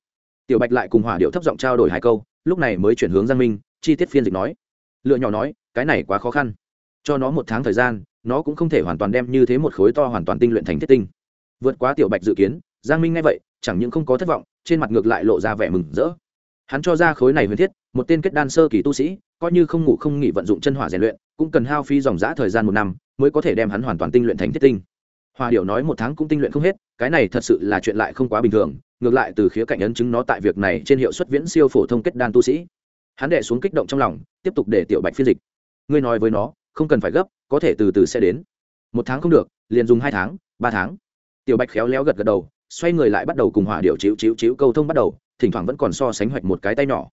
Tiểu bạch lại cùng hỏa điệu thấp giọng trao đổi hai câu, lúc này mới chuyển hướng giang minh, chi tiết phiên dịch nói. Lựa nhỏ nói, cái này quá khó khăn. Cho nó một tháng thời gian, nó cũng không thể hoàn toàn đem như thế một khối to hoàn toàn tinh luyện thành thiết tinh. Vượt quá tiểu bạch dự kiến, giang minh nghe vậy, chẳng những không có thất vọng, trên mặt ngược lại lộ ra vẻ mừng rỡ. Hắn cho ra khối này huyền thiết, một tên kết đan sơ kỳ tu sĩ, coi như không ngủ không nghỉ vận dụng chân hỏa rèn luyện, cũng cần hao phí dòng giã thời gian một năm, mới có thể đem hắn hoàn toàn tinh luyện thành thiết tinh hòa điệu nói một tháng cũng tinh luyện không hết, cái này thật sự là chuyện lại không quá bình thường, ngược lại từ khía cạnh ấn chứng nó tại việc này trên hiệu suất viễn siêu phổ thông kết đan tu sĩ. Hắn đệ xuống kích động trong lòng, tiếp tục để tiểu bạch phiên dịch. Ngươi nói với nó, không cần phải gấp, có thể từ từ sẽ đến. Một tháng không được, liền dùng hai tháng, ba tháng. Tiểu bạch khéo léo gật gật đầu, xoay người lại bắt đầu cùng hỏa điệu chiếu chiếu chiếu câu thông bắt đầu, thỉnh thoảng vẫn còn so sánh hoạch một cái tay nhỏ.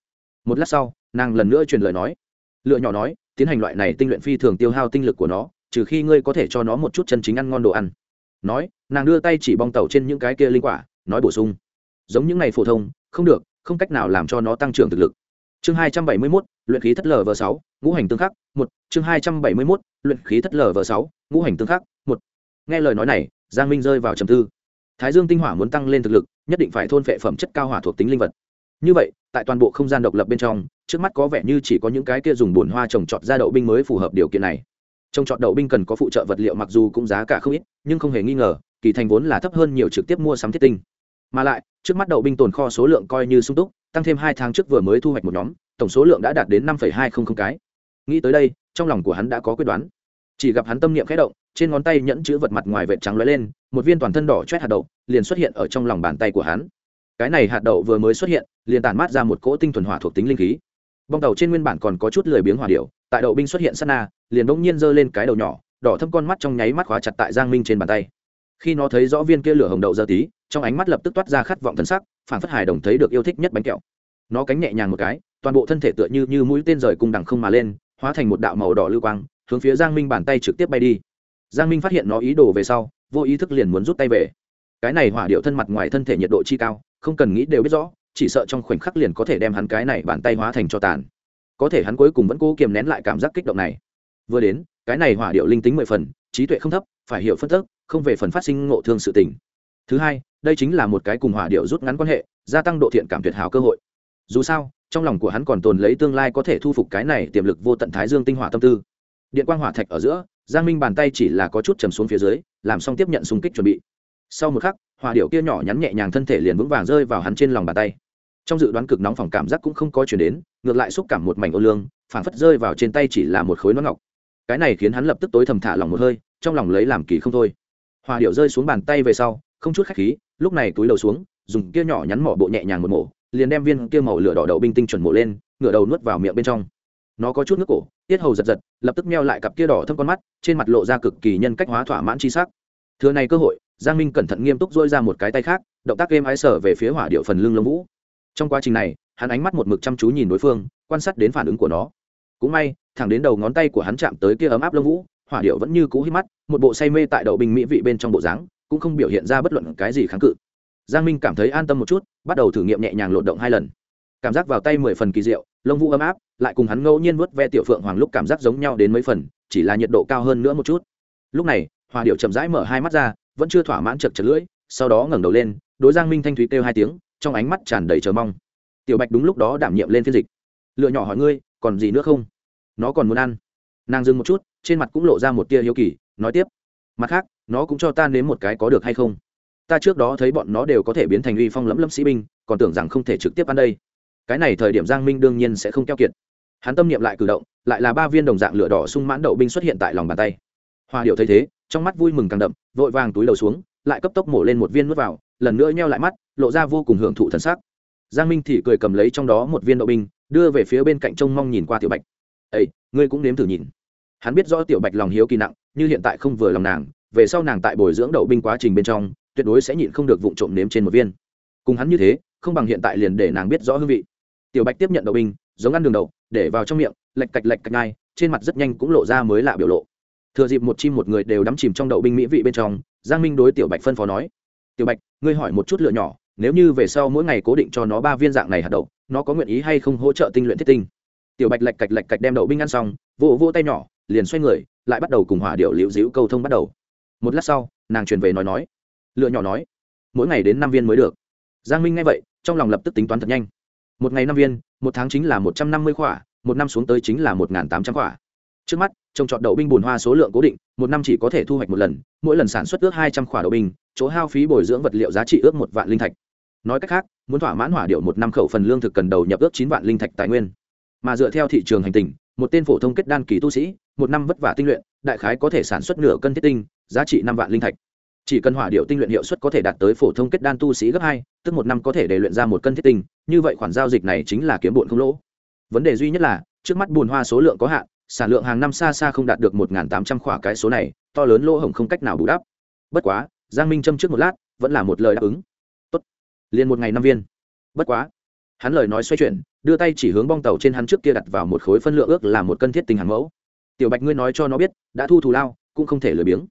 Một lát sau, nàng lần nữa truyền lời nói. Lựa nhỏ nói, tiến hành loại này tinh luyện phi thường tiêu hao tinh lực của nó, trừ khi ngươi có thể cho nó một chút chân chính ăn ngon đồ ăn nói, nàng đưa tay chỉ bong tàu trên những cái kia linh quả, nói bổ sung. Giống những này phổ thông, không được, không cách nào làm cho nó tăng trưởng thực lực. Chương hai trăm bảy mươi mốt, luyện khí thất lv sáu, ngũ hành tương khắc, một. Chương hai trăm bảy mươi mốt, luyện khí thất lv sáu, ngũ hành tương khắc, một. Nghe lời nói này, giang minh rơi vào trầm tư. Thái dương tinh hỏa muốn tăng lên thực lực, nhất định phải thôn phệ phẩm chất cao hỏa thuộc tính linh vật. Như vậy, tại toàn bộ không gian độc lập bên trong, trước mắt có vẻ như chỉ có những cái kia dùng bùn hoa trồng trọt ra đậu binh mới phù hợp điều kiện này trồng trọt đậu binh cần có phụ trợ vật liệu mặc dù cũng giá cả không ít, nhưng không hề nghi ngờ, kỳ thành vốn là thấp hơn nhiều trực tiếp mua sắm thiết tinh. Mà lại, trước mắt đậu binh tồn kho số lượng coi như sung túc, tăng thêm hai tháng trước vừa mới thu hoạch một nhóm, tổng số lượng đã đạt đến năm hai không không cái. Nghĩ tới đây, trong lòng của hắn đã có quyết đoán. Chỉ gặp hắn tâm niệm khẽ động, trên ngón tay nhẫn chữ vật mặt ngoài vệt trắng lóe lên, một viên toàn thân đỏ chét hạt đậu liền xuất hiện ở trong lòng bàn tay của hắn. Cái này hạt đậu vừa mới xuất hiện, liền tản mát ra một cỗ tinh thuần hỏa thuộc tính linh khí. Bong tàu trên nguyên bản còn có chút lười biếng hỏa điệu tại đậu binh xuất hiện sát na, liền bỗng nhiên giơ lên cái đầu nhỏ, đỏ thâm con mắt trong nháy mắt khóa chặt tại giang minh trên bàn tay. Khi nó thấy rõ viên kia lửa hồng đậu giờ tí, trong ánh mắt lập tức toát ra khát vọng thân sắc, phản phất hài đồng thấy được yêu thích nhất bánh kẹo. Nó cánh nhẹ nhàng một cái, toàn bộ thân thể tựa như như mũi tên rời cung đằng không mà lên, hóa thành một đạo màu đỏ lưu quang, hướng phía giang minh bàn tay trực tiếp bay đi. Giang minh phát hiện nó ý đồ về sau, vô ý thức liền muốn rút tay về. Cái này hỏa điệu thân mặt ngoài thân thể nhiệt độ chi cao, không cần nghĩ đều biết rõ, chỉ sợ trong khoảnh khắc liền có thể đem hắn cái này bàn tay hóa thành cho tàn có thể hắn cuối cùng vẫn cố kiềm nén lại cảm giác kích động này. Vừa đến, cái này hỏa điệu linh tính mười phần, trí tuệ không thấp, phải hiểu phân tức không về phần phát sinh ngộ thương sự tình. Thứ hai, đây chính là một cái cùng hỏa điệu rút ngắn quan hệ, gia tăng độ thiện cảm tuyệt hảo cơ hội. Dù sao, trong lòng của hắn còn tồn lấy tương lai có thể thu phục cái này tiềm lực vô tận thái dương tinh hỏa tâm tư. Điện quang hỏa thạch ở giữa, giang minh bàn tay chỉ là có chút chầm xuống phía dưới, làm xong tiếp nhận xung kích chuẩn bị. Sau một khắc, hỏa điệu kia nhỏ nhắn nhẹ nhàng thân thể liền vững vàng rơi vào hắn trên lòng bàn tay. Trong dự đoán cực nóng phòng cảm giác cũng không có chuyển đến ngược lại xúc cảm một mảnh ô lương, phảng phất rơi vào trên tay chỉ là một khối nón ngọc. Cái này khiến hắn lập tức tối thầm thả lòng một hơi, trong lòng lấy làm kỳ không thôi. Hòa điệu rơi xuống bàn tay về sau, không chút khách khí, lúc này túi đầu xuống, dùng kia nhỏ nhắn mỏ bộ nhẹ nhàng một mổ, liền đem viên kia màu lửa đỏ đậu binh tinh chuẩn mổ lên, ngửa đầu nuốt vào miệng bên trong. Nó có chút nước cổ, tiết hầu giật giật, lập tức meo lại cặp kia đỏ thâm con mắt, trên mặt lộ ra cực kỳ nhân cách hóa thỏa mãn chi sắc. Thừa này cơ hội, giang minh cẩn thận nghiêm túc dôi ra một cái tay khác, động tác game ái sở về phía hỏa điệu phần lưng lông vũ. Trong quá trình này hắn ánh mắt một mực chăm chú nhìn đối phương, quan sát đến phản ứng của nó. Cũng may, thẳng đến đầu ngón tay của hắn chạm tới kia ấm áp lông vũ, hỏa điệu vẫn như cũ hít mắt, một bộ say mê tại đậu bình mỹ vị bên trong bộ dáng, cũng không biểu hiện ra bất luận cái gì kháng cự. Giang minh cảm thấy an tâm một chút, bắt đầu thử nghiệm nhẹ nhàng lột động hai lần. Cảm giác vào tay mười phần kỳ diệu, lông vũ ấm áp, lại cùng hắn ngẫu nhiên vớt ve tiểu phượng hoàng lúc cảm giác giống nhau đến mấy phần, chỉ là nhiệt độ cao hơn nữa một chút. Lúc này hòa điệu chậm rãi mở hai mắt ra, vẫn chưa thỏa mãn chật chật lưỡi, sau đó ngẩng đầu lên, đối giang minh thanh thúy kêu hai tiếng, trong ánh mắt tràn đầy chờ mong tiểu bạch đúng lúc đó đảm nhiệm lên phiên dịch. Lựa nhỏ hỏi ngươi, còn gì nữa không? Nó còn muốn ăn. Nàng dừng một chút, trên mặt cũng lộ ra một tia hiếu kỳ, nói tiếp. Mặt khác, nó cũng cho ta nếm một cái có được hay không? Ta trước đó thấy bọn nó đều có thể biến thành uy phong lẫm lẫm sĩ binh, còn tưởng rằng không thể trực tiếp ăn đây. Cái này thời điểm giang minh đương nhiên sẽ không keo kiệt. Hắn tâm niệm lại cử động, lại là ba viên đồng dạng lửa đỏ sung mãn đậu binh xuất hiện tại lòng bàn tay. Hoa điệu thấy thế, trong mắt vui mừng càng đậm, vội vàng túi đầu xuống, lại cấp tốc mổ lên một viên nuốt vào, lần nữa nheo lại mắt, lộ ra vô cùng hưởng thụ thần sắc giang minh thì cười cầm lấy trong đó một viên đậu binh, đưa về phía bên cạnh trông mong nhìn qua tiểu bạch. Ây ngươi cũng nếm thử nhìn. Hắn biết rõ tiểu bạch lòng hiếu kỳ nặng, như hiện tại không vừa lòng nàng, về sau nàng tại bồi dưỡng đậu binh quá trình bên trong, tuyệt đối sẽ nhịn không được vụ trộm nếm trên một viên. Cùng hắn như thế, không bằng hiện tại liền để nàng biết rõ hương vị. Tiểu bạch tiếp nhận đậu binh, giống ăn đường đậu, để vào trong miệng, lạch cạch lạch cạch ngay, trên mặt rất nhanh cũng lộ ra mới lạ biểu lộ. Thừa dịp một chim một người đều đắm chìm trong đậu binh mỹ vị bên trong, giang minh đối tiểu bạch phân phó nói, tiểu bạch, ngươi hỏi một chút lựa nhỏ nếu như về sau mỗi ngày cố định cho nó ba viên dạng này hạt đậu, nó có nguyện ý hay không hỗ trợ tinh luyện thiết tinh? Tiểu bạch lạch cạch lạch cạch đem đậu binh ăn xong, vỗ vỗ tay nhỏ, liền xoay người, lại bắt đầu cùng hỏa điệu liễu dĩu câu thông bắt đầu. Một lát sau, nàng truyền về nói nói. Lựa nhỏ nói, mỗi ngày đến năm viên mới được. Giang minh nghe vậy, trong lòng lập tức tính toán thật nhanh. Một ngày năm viên, một tháng chính là một trăm năm mươi khỏa, một năm xuống tới chính là một tám trăm khỏa. Trước mắt, trồng trọt đậu binh bùn hoa số lượng cố định, một năm chỉ có thể thu hoạch một lần, mỗi lần sản xuất ước hai trăm khỏa đậu binh, chỗ hao phí bồi dưỡng vật liệu giá trị ước một vạn linh thạch nói cách khác, muốn thỏa mãn hỏa điệu một năm khẩu phần lương thực cần đầu nhập ước chín vạn linh thạch tài nguyên. Mà dựa theo thị trường hành tình, một tên phổ thông kết đan kỳ tu sĩ, một năm vất vả tinh luyện, đại khái có thể sản xuất nửa cân thiết tinh, giá trị năm vạn linh thạch. Chỉ cần hỏa điệu tinh luyện hiệu suất có thể đạt tới phổ thông kết đan tu sĩ gấp hai, tức một năm có thể để luyện ra một cân thiết tinh, như vậy khoản giao dịch này chính là kiếm bụn không lỗ. Vấn đề duy nhất là, trước mắt bùn hoa số lượng có hạn, sản lượng hàng năm xa xa không đạt được một tám trăm khỏa cái số này, to lớn lỗ hổng không cách nào bù đắp. Bất quá, giang minh châm trước một lát, vẫn là một lời đáp ứng liền một ngày năm viên. Bất quá, hắn lời nói xoay chuyển, đưa tay chỉ hướng bong tàu trên hắn trước kia đặt vào một khối phân lượng ước là một cân thiết tinh hàng mẫu. Tiểu bạch ngươi nói cho nó biết, đã thu thù lao, cũng không thể lười biếng.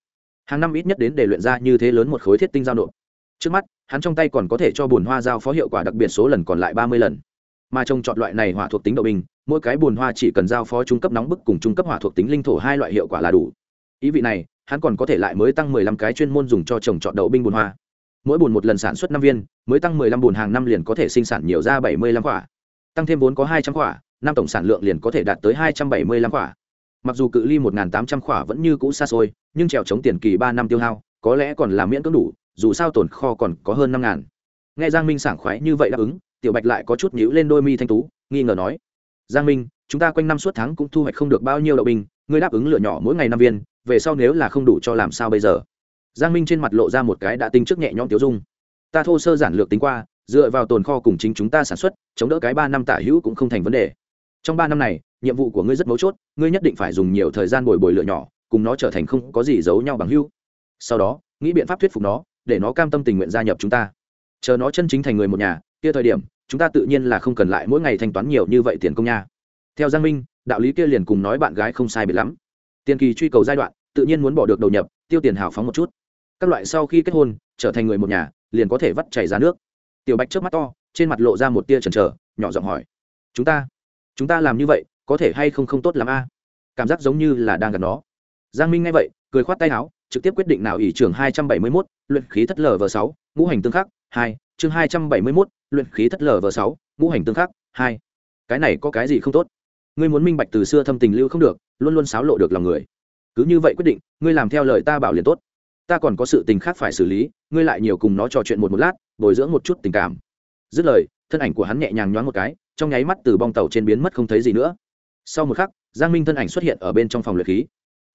Hàng năm ít nhất đến để luyện ra như thế lớn một khối thiết tinh giao nộp. Trước mắt, hắn trong tay còn có thể cho bùn hoa giao phó hiệu quả đặc biệt số lần còn lại ba mươi lần. Mà trồng chọn loại này hỏa thuộc tính đậu binh mỗi cái bùn hoa chỉ cần giao phó trung cấp nóng bức cùng trung cấp hỏa thuộc tính linh thổ hai loại hiệu quả là đủ. Ý vị này, hắn còn có thể lại mới tăng mười lăm cái chuyên môn dùng cho trồng trọt đậu binh bùn hoa mỗi bồn một lần sản xuất năm viên, mới tăng mười lăm hàng năm liền có thể sinh sản nhiều ra bảy mươi lăm quả. Tăng thêm vốn có hai trăm quả, năm tổng sản lượng liền có thể đạt tới hai trăm bảy mươi lăm quả. Mặc dù cự ly một tám trăm quả vẫn như cũ xa xôi, nhưng trèo chống tiền kỳ ba năm tiêu hao, có lẽ còn là miễn cưỡng đủ, dù sao tồn kho còn có hơn năm ngàn. Nghe giang minh sảng khoái như vậy đáp ứng, tiểu bạch lại có chút nhíu lên đôi mi thanh tú, nghi ngờ nói, giang minh, chúng ta quanh năm suốt tháng cũng thu hoạch không được bao nhiêu đậu binh ngươi đáp ứng lựa nhỏ mỗi ngày năm viên, về sau nếu là không đủ cho làm sao bây giờ? Giang minh trên mặt lộ ra một cái đã tinh trước nhẹ nhõm tiêu dung. Ta thô sơ giản lược tính qua, dựa vào tồn kho cùng chính chúng ta sản xuất, chống đỡ cái ba năm tả hữu cũng không thành vấn đề. Trong ba năm này, nhiệm vụ của ngươi rất mấu chốt, ngươi nhất định phải dùng nhiều thời gian bồi bồi lựa nhỏ, cùng nó trở thành không có gì giấu nhau bằng hữu. Sau đó, nghĩ biện pháp thuyết phục nó, để nó cam tâm tình nguyện gia nhập chúng ta. Chờ nó chân chính thành người một nhà, kia thời điểm, chúng ta tự nhiên là không cần lại mỗi ngày thanh toán nhiều như vậy tiền công nha. Theo giang minh, đạo lý kia liền cùng nói bạn gái không sai biệt lắm. Tiền kỳ truy cầu giai đoạn, tự nhiên muốn bỏ được đầu nhập, tiêu tiền hào phóng một chút các loại sau khi kết hôn, trở thành người một nhà, liền có thể vắt chảy ra nước. Tiểu bạch trước mắt to, trên mặt lộ ra một tia chần chờ, nhỏ giọng hỏi, chúng ta chúng ta làm như vậy, có thể hay không không tốt l a? Cảm giác giống như là đang gần nó. Giang minh nghe vậy, cười khoát tay áo, trực tiếp quyết định nào ỷ trường hai trăm bảy mươi mốt, luyện khí thất lv sáu, ngũ hành tương khắc, hai, chương hai trăm bảy mươi mốt, luyện khí thất lv sáu, ngũ hành tương khắc, hai. Cái này có cái gì không tốt? Ngươi muốn minh bạch từ xưa thâm tình lưu không được, luôn luôn xáo lộ được lòng người. Cứ như vậy quyết định, ngươi làm theo lời ta bảo liền tốt ta còn có sự tình khác phải xử lý, ngươi lại nhiều cùng nó trò chuyện một một lát, bồi dưỡng một chút tình cảm. Dứt lời, thân ảnh của hắn nhẹ nhàng nhoáng một cái, trong nháy mắt từ bong tàu trên biến mất không thấy gì nữa. Sau một khắc, giang minh thân ảnh xuất hiện ở bên trong phòng luyện khí.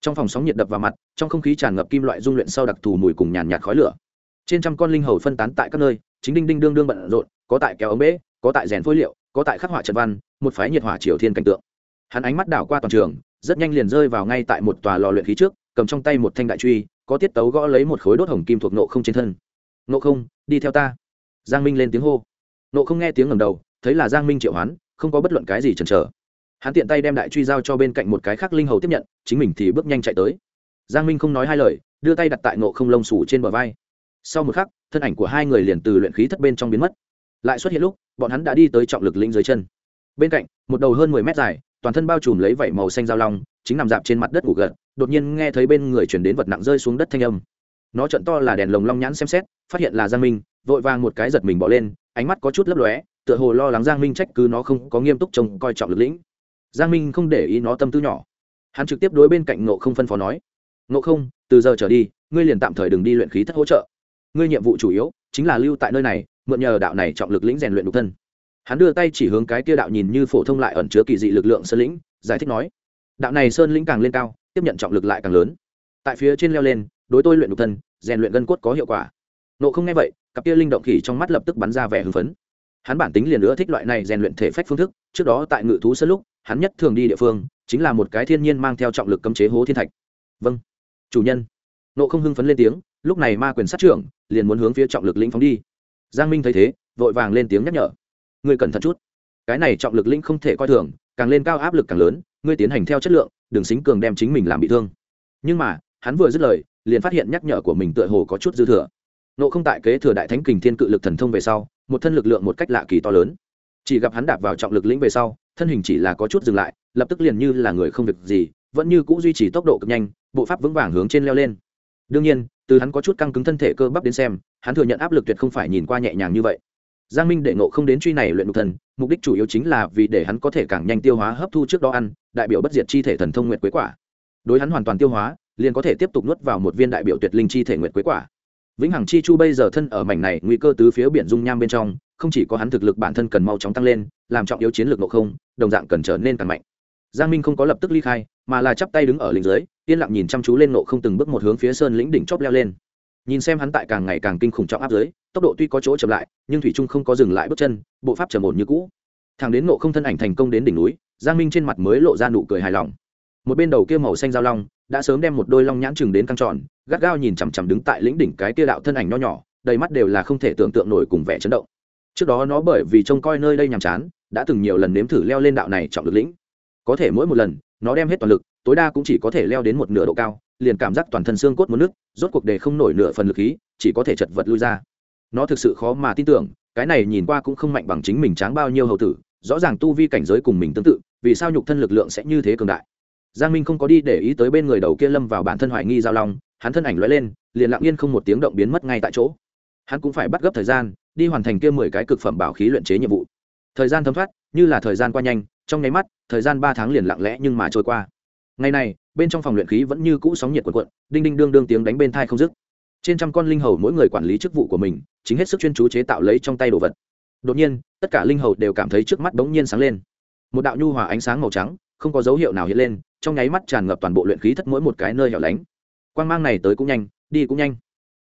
Trong phòng sóng nhiệt đập vào mặt, trong không khí tràn ngập kim loại dung luyện sau đặc thù mùi cùng nhàn nhạt khói lửa. Trên trăm con linh hầu phân tán tại các nơi, chính đinh đinh đương đương bận rộn, có tại kéo ống bế, có tại rèn phối liệu, có tại khắc họa trận văn, một phái nhiệt hỏa triều thiên cảnh tượng. Hắn ánh mắt đảo qua toàn trường, rất nhanh liền rơi vào ngay tại một tòa lò luyện khí trước, cầm trong tay một thanh đại truy có tiết tấu gõ lấy một khối đốt hồng kim thuộc nộ không trên thân. Nộ không, đi theo ta. Giang minh lên tiếng hô. Nộ không nghe tiếng ngầm đầu, thấy là giang minh triệu hoán, không có bất luận cái gì chần chờ. Hắn tiện tay đem đại truy giao cho bên cạnh một cái khác linh hầu tiếp nhận, chính mình thì bước nhanh chạy tới. Giang minh không nói hai lời, đưa tay đặt tại nộ không lông sủ trên bờ vai. Sau một khắc, thân ảnh của hai người liền từ luyện khí thất bên trong biến mất. Lại xuất hiện lúc, bọn hắn đã đi tới trọng lực lĩnh dưới chân. Bên cạnh, một đầu hơn mười mét dài, toàn thân bao trùm lấy vảy màu xanh dao long, chính nằm dạp trên mặt đất ngủ gật đột nhiên nghe thấy bên người chuyển đến vật nặng rơi xuống đất thanh âm. Nó trận to là đèn lồng long nhãn xem xét, phát hiện là giang minh, vội vàng một cái giật mình bỏ lên, ánh mắt có chút lấp lóe, tựa hồ lo lắng giang minh trách cứ nó không có nghiêm túc trông coi trọng lực lĩnh. Giang minh không để ý nó tâm tư nhỏ. Hắn trực tiếp đối bên cạnh nộ không phân phó nói nộ không, từ giờ trở đi, ngươi liền tạm thời đừng đi luyện khí thất hỗ trợ. Ngươi nhiệm vụ chủ yếu chính là lưu tại nơi này, mượn nhờ đạo này trọng lực lĩnh rèn luyện độc thân. Hắn đưa tay chỉ hướng cái kia đạo nhìn như phổ thông lại ẩn chứa kỳ dị lực lượng sơn lĩnh, giải thích nói, đạo này sơn lĩnh càng lên cao tiếp nhận trọng lực lại càng lớn. Tại phía trên leo lên, đối tôi luyện nhục thân, rèn luyện gân cốt có hiệu quả. Nộ không nghe vậy, cặp kia linh động khỉ trong mắt lập tức bắn ra vẻ hưng phấn. Hắn bản tính liền nữa thích loại này rèn luyện thể phách phương thức, trước đó tại ngự thú sân lúc, hắn nhất thường đi địa phương, chính là một cái thiên nhiên mang theo trọng lực cấm chế hố thiên thạch. Vâng chủ nhân. Nộ không hưng phấn lên tiếng, lúc này ma quyền sát trưởng, liền muốn hướng phía trọng lực lĩnh phóng đi. Giang minh thấy thế, vội vàng lên tiếng nhắc nhở. Ngươi cẩn thận chút. Cái này trọng lực lĩnh không thể coi thường, càng lên cao áp lực càng lớn, ngươi tiến hành theo chất lượng đừng xính cường đem chính mình làm bị thương. Nhưng mà, hắn vừa dứt lời, liền phát hiện nhắc nhở của mình tựa hồ có chút dư thừa. Nộ không tại kế thừa đại thánh kình thiên cự lực thần thông về sau, một thân lực lượng một cách lạ kỳ to lớn. Chỉ gặp hắn đạp vào trọng lực lĩnh về sau, thân hình chỉ là có chút dừng lại, lập tức liền như là người không việc gì, vẫn như c ũ duy trì tốc độ cực nhanh, bộ pháp vững vàng hướng trên leo lên. Đương nhiên, từ hắn có chút căng cứng thân thể cơ bắp đến xem, hắn thừa nhận áp lực tuyệt không phải nhìn qua nhẹ nhàng như vậy giang minh đệ nộ không đến truy này luyện nhục thần, mục đích chủ yếu chính là vì để hắn có thể càng nhanh tiêu hóa hấp thu trước đó ăn, đại biểu bất diệt chi thể thần thông nguyệt quế quả. Đối hắn hoàn toàn tiêu hóa, liền có thể tiếp tục nuốt vào một viên đại biểu tuyệt linh chi thể nguyệt quế quả. Vĩnh hằng chi chu bây giờ thân ở mảnh này nguy cơ tứ phía biển dung nham bên trong, không chỉ có hắn thực lực bản thân cần mau chóng tăng lên, làm trọng yếu chiến lược nộ không, đồng dạng cần trở nên càng mạnh. Giang minh không có lập tức ly khai, mà là chắp tay đứng ở lĩnh dưới, yên lặng nhìn chăm chú lên nộ không từng bước một hướng phía sơn lĩnh đỉnh chóp leo lên nhìn xem hắn tại càng ngày càng kinh khủng trọng áp dưới tốc độ tuy có chỗ chậm lại, nhưng thủy trung không có dừng lại bước chân, bộ pháp trầm ổn như cũ. Thằng đến nộ không thân ảnh thành công đến đỉnh núi, giang minh trên mặt mới lộ ra nụ cười hài lòng. Một bên đầu kia màu xanh giao long, đã sớm đem một đôi long nhãn chừng đến căng tròn, gắt gao nhìn chằm chằm đứng tại lĩnh đỉnh cái kia đạo thân ảnh nho nhỏ, đầy mắt đều là không thể tưởng tượng nổi cùng vẻ chấn động. Trước đó nó bởi vì trông coi nơi đây nhàm chán, đã từng nhiều lần nếm thử leo lên đạo này trọng lực lĩnh. Có thể mỗi một lần, nó đem hết toàn lực, tối đa cũng chỉ có thể leo đến một nửa độ cao liền cảm giác toàn thân xương cốt một nước rốt cuộc để không nổi nửa phần lực khí, chỉ có thể chật vật lui ra. Nó thực sự khó mà tin tưởng, cái này nhìn qua cũng không mạnh bằng chính mình tráng bao nhiêu hầu tử, rõ ràng tu vi cảnh giới cùng mình tương tự, vì sao nhục thân lực lượng sẽ như thế cường đại? Giang minh không có đi để ý tới bên người đầu kia lâm vào bản thân hoài nghi giao long, hắn thân ảnh lóe lên, liền lặng yên không một tiếng động biến mất ngay tại chỗ. Hắn cũng phải bắt gấp thời gian, đi hoàn thành kia mười cái cực phẩm bảo khí luyện chế nhiệm vụ. Thời gian thấm thoát, như là thời gian qua nhanh, trong nháy mắt, thời gian ba tháng liền lặng lẽ nhưng mà trôi qua. Ngày này bên trong phòng luyện khí vẫn như cũ sóng nhiệt quần quận đinh đinh đương đương tiếng đánh bên thai không dứt. Trên trăm con linh hầu mỗi người quản lý chức vụ của mình, chính hết sức chuyên chú chế tạo lấy trong tay đồ vật. Đột nhiên, tất cả linh hầu đều cảm thấy trước mắt bỗng nhiên sáng lên. Một đạo nhu hòa ánh sáng màu trắng, không có dấu hiệu nào hiện lên, trong nháy mắt tràn ngập toàn bộ luyện khí thất mỗi một cái nơi hẻo lánh. Quan g mang này tới cũng nhanh, đi cũng nhanh.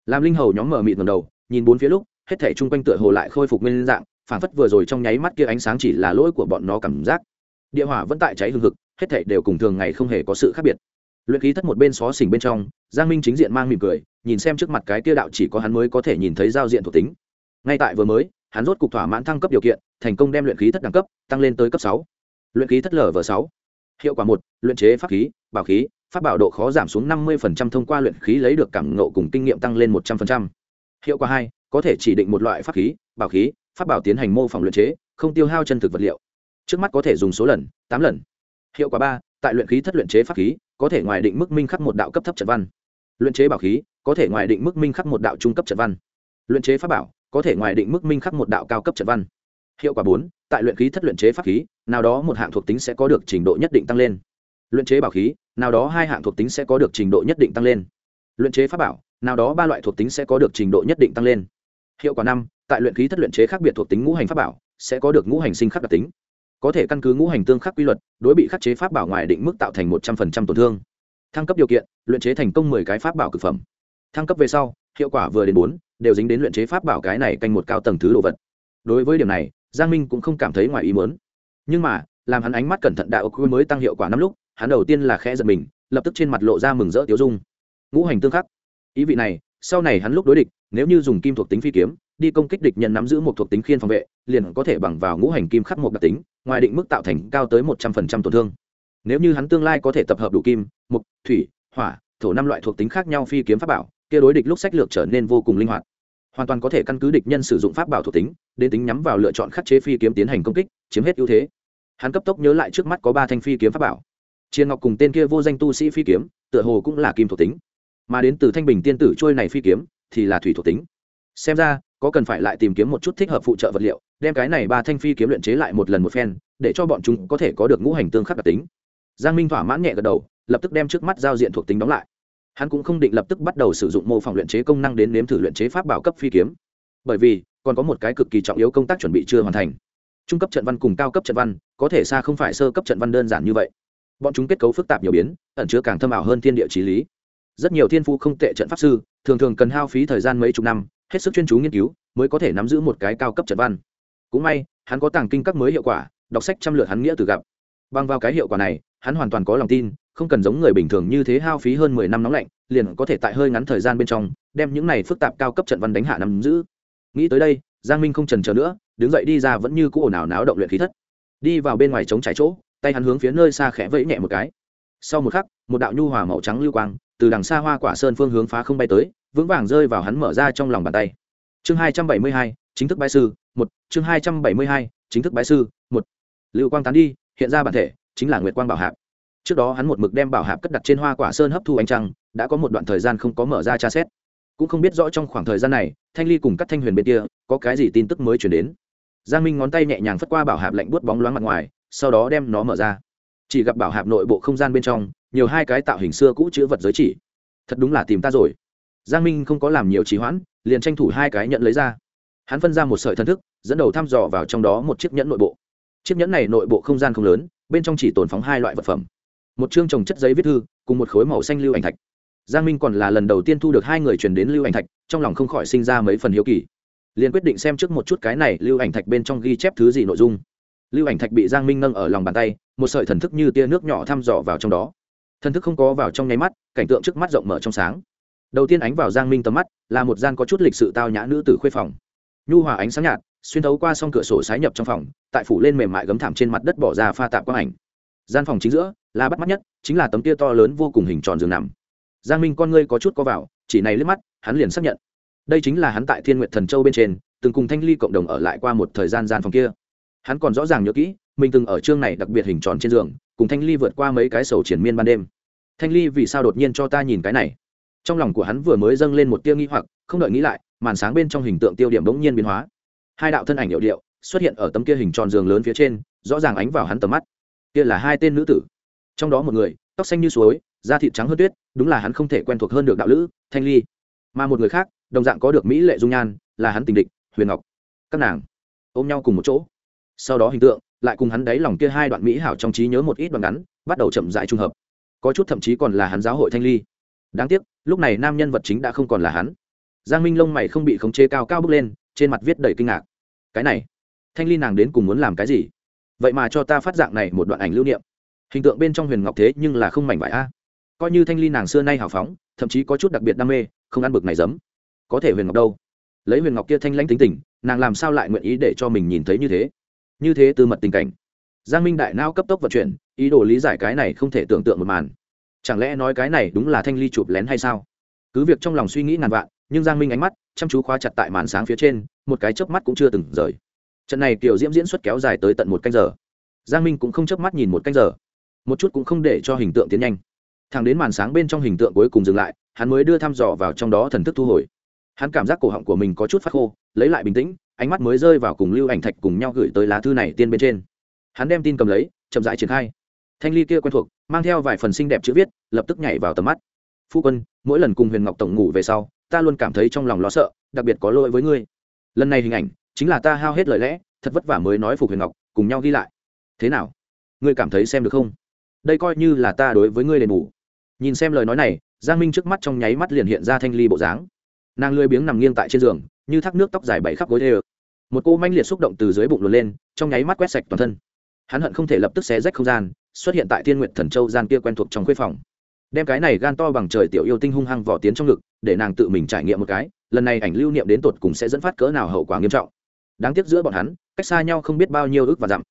Làm linh hầu nhóm mở mịt ngầm đầu, nhìn bốn phía lúc, hết thể chung quanh tựa hồ lại khôi phục nguyên dạng phản phất vừa rồi trong nháy mắt kia ánh sáng chỉ là lỗi của bọn nó cảm giác địa hỏa vẫn tại cháy hừng hực, hết thể đều cùng thường ngày không hề có sự khác biệt. Luyện khí thất một bên xó xỉnh bên trong, giang minh chính diện mang mỉm cười, nhìn xem trước mặt cái kia đạo chỉ có hắn mới có thể nhìn thấy giao diện thuộc tính. Ngay tại vừa mới, hắn rốt cục thỏa mãn thăng cấp điều kiện, thành công đem luyện khí thất đẳng cấp, tăng lên tới cấp sáu. Luyện khí thất lở v sáu. Hiệu quả một, luyện chế pháp khí, bảo khí, pháp bảo độ khó giảm xuống năm mươi thông qua luyện khí lấy được cảm ngộ cùng kinh nghiệm tăng lên một trăm linh hiệu quả hai, có thể chỉ định một loại pháp khí, bảo khí, pháp bảo tiến hành mô phỏng luyện chế, không tiêu hao chân thực vật liệu trước mắt có thể dùng số lần, tám lần. Hiệu quả ba, tại luyện khí thất luyện chế pháp khí, có thể ngoài định mức minh khắc một đạo cấp thấp trận văn. Luyện chế bảo khí, có thể ngoài định mức minh khắc một đạo trung cấp trận văn. Luyện chế pháp bảo, có thể ngoài định mức minh khắc một đạo cao cấp trận văn. Hiệu quả bốn, tại luyện khí thất luyện chế pháp khí, nào đó một hạng thuộc tính sẽ có được trình độ nhất định tăng lên. Luyện chế bảo khí, nào đó hai hạng thuộc tính sẽ có được trình độ nhất định tăng lên. Luyện chế pháp bảo, nào đó ba loại thuộc tính sẽ có được trình độ nhất định tăng lên. Hiệu quả năm, tại luyện khí thất luyện chế khác biệt thuộc tính ngũ hành pháp bảo, sẽ có được ngũ hành sinh khắc đặc tính có thể căn cứ ngũ hành tương khắc quy luật, đối bị khắc chế pháp bảo ngoài định mức tạo thành một trăm phần trăm tổn thương. Thăng cấp điều kiện, luyện chế thành công mười cái pháp bảo c ự c phẩm. Thăng cấp về sau, hiệu quả vừa đến bốn, đều dính đến luyện chế pháp bảo cái này canh một cao tầng thứ đồ vật. Đối với điểm này, giang minh cũng không cảm thấy ngoài ý mớn nhưng mà, làm hắn ánh mắt cẩn thận đạo quy mới tăng hiệu quả năm lúc, hắn đầu tiên là khẽ giật mình, lập tức trên mặt lộ ra mừng rỡ tiêu dung. Ngũ hành tương khắc. Ý vị này, sau này hắn lúc đối địch, nếu như dùng kim thuộc tính phi kiếm đi công kích địch nhân nắm giữ một thuộc tính khiên phòng vệ, liền có thể bằng vào ngũ hành kim khắc một đặc tính, ngoài định mức tạo thành cao tới một trăm phần trăm tổn thương. Nếu như hắn tương lai có thể tập hợp đủ kim, mục, thủy, hỏa, thổ năm loại thuộc tính khác nhau phi kiếm pháp bảo, kia đối địch lúc sách lược trở nên vô cùng linh hoạt. Hoàn toàn có thể căn cứ địch nhân sử dụng pháp bảo thuộc tính, đến tính nhắm vào lựa chọn khắc chế phi kiếm tiến hành công kích, chiếm hết ưu thế. Hắn cấp tốc nhớ lại trước mắt có ba thanh phi kiếm pháp bảo. Chiến ngọc cùng tên kia vô danh tu sĩ phi kiếm, tựa hồ cũng là kim thuộc tính. Mà đến từ thanh bình tiên tử trôi này phi kiếm, thì là thủy thuộc tính xem ra, có cần phải lại tìm kiếm một chút thích hợp phụ trợ vật liệu, đem cái này ba thanh phi kiếm luyện chế lại một lần một phen, để cho bọn chúng có thể có được ngũ hành tương khắc đặc tính. Giang minh thỏa mãn nhẹ gật đầu, lập tức đem trước mắt giao diện thuộc tính đóng lại. Hắn cũng không định lập tức bắt đầu sử dụng mô phỏng luyện chế công năng đến nếm thử luyện chế pháp bảo cấp phi kiếm. Bởi vì, còn có một cái cực kỳ trọng yếu công tác chuẩn bị chưa hoàn thành. Trung cấp trận văn cùng cao cấp trận văn, có thể xa không phải sơ cấp trận văn đơn giản như vậy. Bọn chúng kết cấu phức tạp nhiều biến, ẩn chứa càng thâm ảo hơn thiên địa trí lý. Rất nhiều thiên phu không tệ trận pháp sư, thường thường cần hao phí thời gian mấy chục năm hết sức chuyên chú nghiên cứu, mới có thể nắm giữ một cái cao cấp trận văn. Cũng may, hắn có tàng kinh các mới hiệu quả, đọc sách trăm lượt hắn nghĩa từ gặp. Bằng vào cái hiệu quả này, hắn hoàn toàn có lòng tin, không cần giống người bình thường như thế hao phí hơn mười năm nóng lạnh, liền có thể tại hơi ngắn thời gian bên trong, đem những này phức tạp cao cấp trận văn đánh hạ nắm giữ. Nghĩ tới đây, giang minh không trần chờ nữa, đứng dậy đi ra vẫn như cũ ồn ào náo động luyện khí thất. Đi vào bên ngoài trống trải chỗ, tay hắn hướng phía nơi xa khẽ vẫy nhẹ một cái. Sau một khắc, một đạo nhu hòa màu trắng lưu quang, từ đằng xa hoa quả sơn phương hướng phá không bay tới vững vàng rơi vào hắn mở ra trong lòng bàn tay. Chương hai trăm bảy mươi hai, chính thức bái sư, một. Chương hai trăm bảy mươi hai, chính thức bái sư, một. Lưu quang tán đi, hiện ra bản thể, chính là nguyệt quang bảo hạp. Trước đó hắn một mực đem bảo hạp cất đặt trên hoa quả sơn hấp thu ánh trăng, đã có một đoạn thời gian không có mở ra tra xét. Cũng không biết rõ trong khoảng thời gian này, thanh ly cùng các thanh huyền bên kia, có cái gì tin tức mới chuyển đến. Giang minh ngón tay nhẹ nhàng phất qua bảo hạp lạnh buốt bóng loáng mặt ngoài, sau đó đem nó mở ra. Chỉ gặp bảo hạp nội bộ không gian bên trong, nhiều hai cái tạo hình xưa cũ chữ vật giới chỉ. Thật đúng là tìm ta rồi giang minh không có làm nhiều trì hoãn, liền tranh thủ hai cái nhận lấy ra. Hắn phân ra một sợi thân thức, dẫn đầu thăm dò vào trong đó một chiếc nhẫn nội bộ. Chiếc nhẫn này nội bộ không gian không lớn, bên trong chỉ tồn phóng hai loại vật phẩm. Một chương trồng chất giấy viết thư, cùng một khối màu xanh lưu ảnh thạch. Giang minh còn là lần đầu tiên thu được hai người truyền đến lưu ảnh thạch, trong lòng không khỏi sinh ra mấy phần hiếu kỳ. Liền quyết định xem trước một chút cái này lưu ảnh thạch bên trong ghi chép thứ gì nội dung. Lưu ảnh thạch bị giang minh nâng ở lòng bàn tay, một sợi thần thức như tia nước nhỏ thăm dò vào trong đó. Thần thức không có vào trong nháy mắt, cảnh tượng trước mắt rộng mở trong sáng đầu tiên ánh vào giang minh tầm mắt, là một gian có chút lịch sự tao nhã nữ tử khuê phòng. Nhu hòa ánh sáng nhạt, xuyên thấu qua s cửa sổ sái nhập trong phòng, tại phủ lên mềm mại gấm thảm trên mặt đất bỏ ra pha tạp quang ảnh. Gian phòng chính giữa, là bắt mắt nhất, chính là tấm tia to lớn vô cùng hình tròn giường nằm. Giang minh con ngươi có chút có vào, chỉ này liếc mắt, hắn liền xác nhận. Đây chính là hắn tại thiên nguyện thần châu bên trên, từng cùng thanh ly cộng đồng ở lại qua một thời gian gian phòng kia. Hắn còn rõ ràng nhớ kỹ, mình từng ở chương này đặc biệt hình tròn trên giường, cùng thanh ly vượt qua mấy cái sầu triển miên ban đêm. Thanh ly vì sao đột nhiên cho ta nhìn cái này? Trong lòng của hắn vừa mới dâng lên một tia nghi hoặc, không đợi nghĩ lại, màn sáng bên trong hình tượng tiêu điểm bỗng nhiên biến hóa. Hai đạo thân ảnh hiệu điệu xuất hiện ở tấm kia hình tròn giường lớn phía trên, rõ ràng ánh vào hắn tầm mắt. Kia là hai tên nữ tử. Trong đó một người, tóc xanh như suối, da thịt trắng hơn tuyết, đúng là hắn không thể quen thuộc hơn được đạo lữ, thanh ly. Mà một người khác, đồng dạng có được mỹ lệ dung nhan, là hắn tình địch, huyền ngọc. Các nàng ôm nhau cùng một chỗ. Sau đó hình tượng, lại cùng hắn đáy lòng kia hai đoạn mỹ hảo trong trí nhớ một ít đoạn ngắn, bắt đầu chậm dại trung hợp. Có chút thậm chí còn là hắn giáo hội thanh ly đáng tiếc, lúc này nam nhân vật chính đã không còn là hắn. Giang minh lông mày không bị khống chế cao cao bước lên, trên mặt viết đầy kinh ngạc. Cái này, thanh ly nàng đến cùng muốn làm cái gì? Vậy mà cho ta phát dạng này một đoạn ảnh lưu niệm. Hình tượng bên trong huyền ngọc thế nhưng là không mảnh vải a. Coi như thanh ly nàng xưa nay hào phóng, thậm chí có chút đặc biệt đam mê, không ăn bực này giấm có thể huyền ngọc đâu? Lấy huyền ngọc kia thanh lãnh tính tình, nàng làm sao lại nguyện ý để cho mình nhìn thấy như thế? Như thế từ mật tình cảnh. Giang minh đại nao cấp tốc vận chuyển, ý đồ lý giải cái này không thể tưởng tượng một màn chẳng lẽ nói cái này đúng là thanh ly chụp lén hay sao? Cứ việc trong lòng suy nghĩ ngàn vạn, nhưng giang minh ánh mắt chăm chú khóa chặt tại màn sáng phía trên, một cái chớp mắt cũng chưa từng rời. Trận này kiểu diễm diễn xuất kéo dài tới tận một canh giờ. Giang minh cũng không chớp mắt nhìn một canh giờ. Một chút cũng không để cho hình tượng tiến nhanh. Thẳng đến màn sáng bên trong hình tượng cuối cùng dừng lại, hắn mới đưa thăm dò vào trong đó thần thức thu hồi. Hắn cảm giác cổ họng của mình có chút phát khô, lấy lại bình tĩnh, ánh mắt mới rơi vào cùng lưu ảnh thạch cùng nhau gửi tới lá thư này tiên bên trên. Hắn đem tin cầm lấy, chậm rãi triển khai. Thanh ly kia quen thuộc mang theo vài phần xinh đẹp chữ viết, lập tức nhảy vào tầm mắt. Phu quân, mỗi lần cùng huyền ngọc tổng ngủ về sau, ta luôn cảm thấy trong lòng lo sợ, đặc biệt có lỗi với ngươi. Lần này hình ảnh chính là ta hao hết lời lẽ, thật vất vả mới nói phục huyền ngọc, cùng nhau ghi lại. Thế nào? Ngươi cảm thấy xem được không? Đây coi như là ta đối với ngươi đền bù. Nhìn xem lời nói này, giang minh trước mắt trong nháy mắt liền hiện ra thanh ly bộ dáng. Nàng lười biếng nằm nghiêng tại trên giường, như thác nước tóc dài bảy khắp gối đê một cô manh liệt xúc động từ dưới bụng luồn lên, trong nháy mắt quét sạch toàn thân. Hắn hận không thể lập tức xé rách không gian xuất hiện tại thiên nguyện thần châu gian kia quen thuộc trong khuê phòng. Đem cái này gan to bằng trời tiểu yêu tinh hung hăng vỏ tiến trong ngực, để nàng tự mình trải nghiệm một cái, lần này ảnh lưu niệm đến tột cùng sẽ dẫn phát cỡ nào hậu quả nghiêm trọng. Đáng tiếc giữa bọn hắn, cách xa nhau không biết bao nhiêu ước và dặm.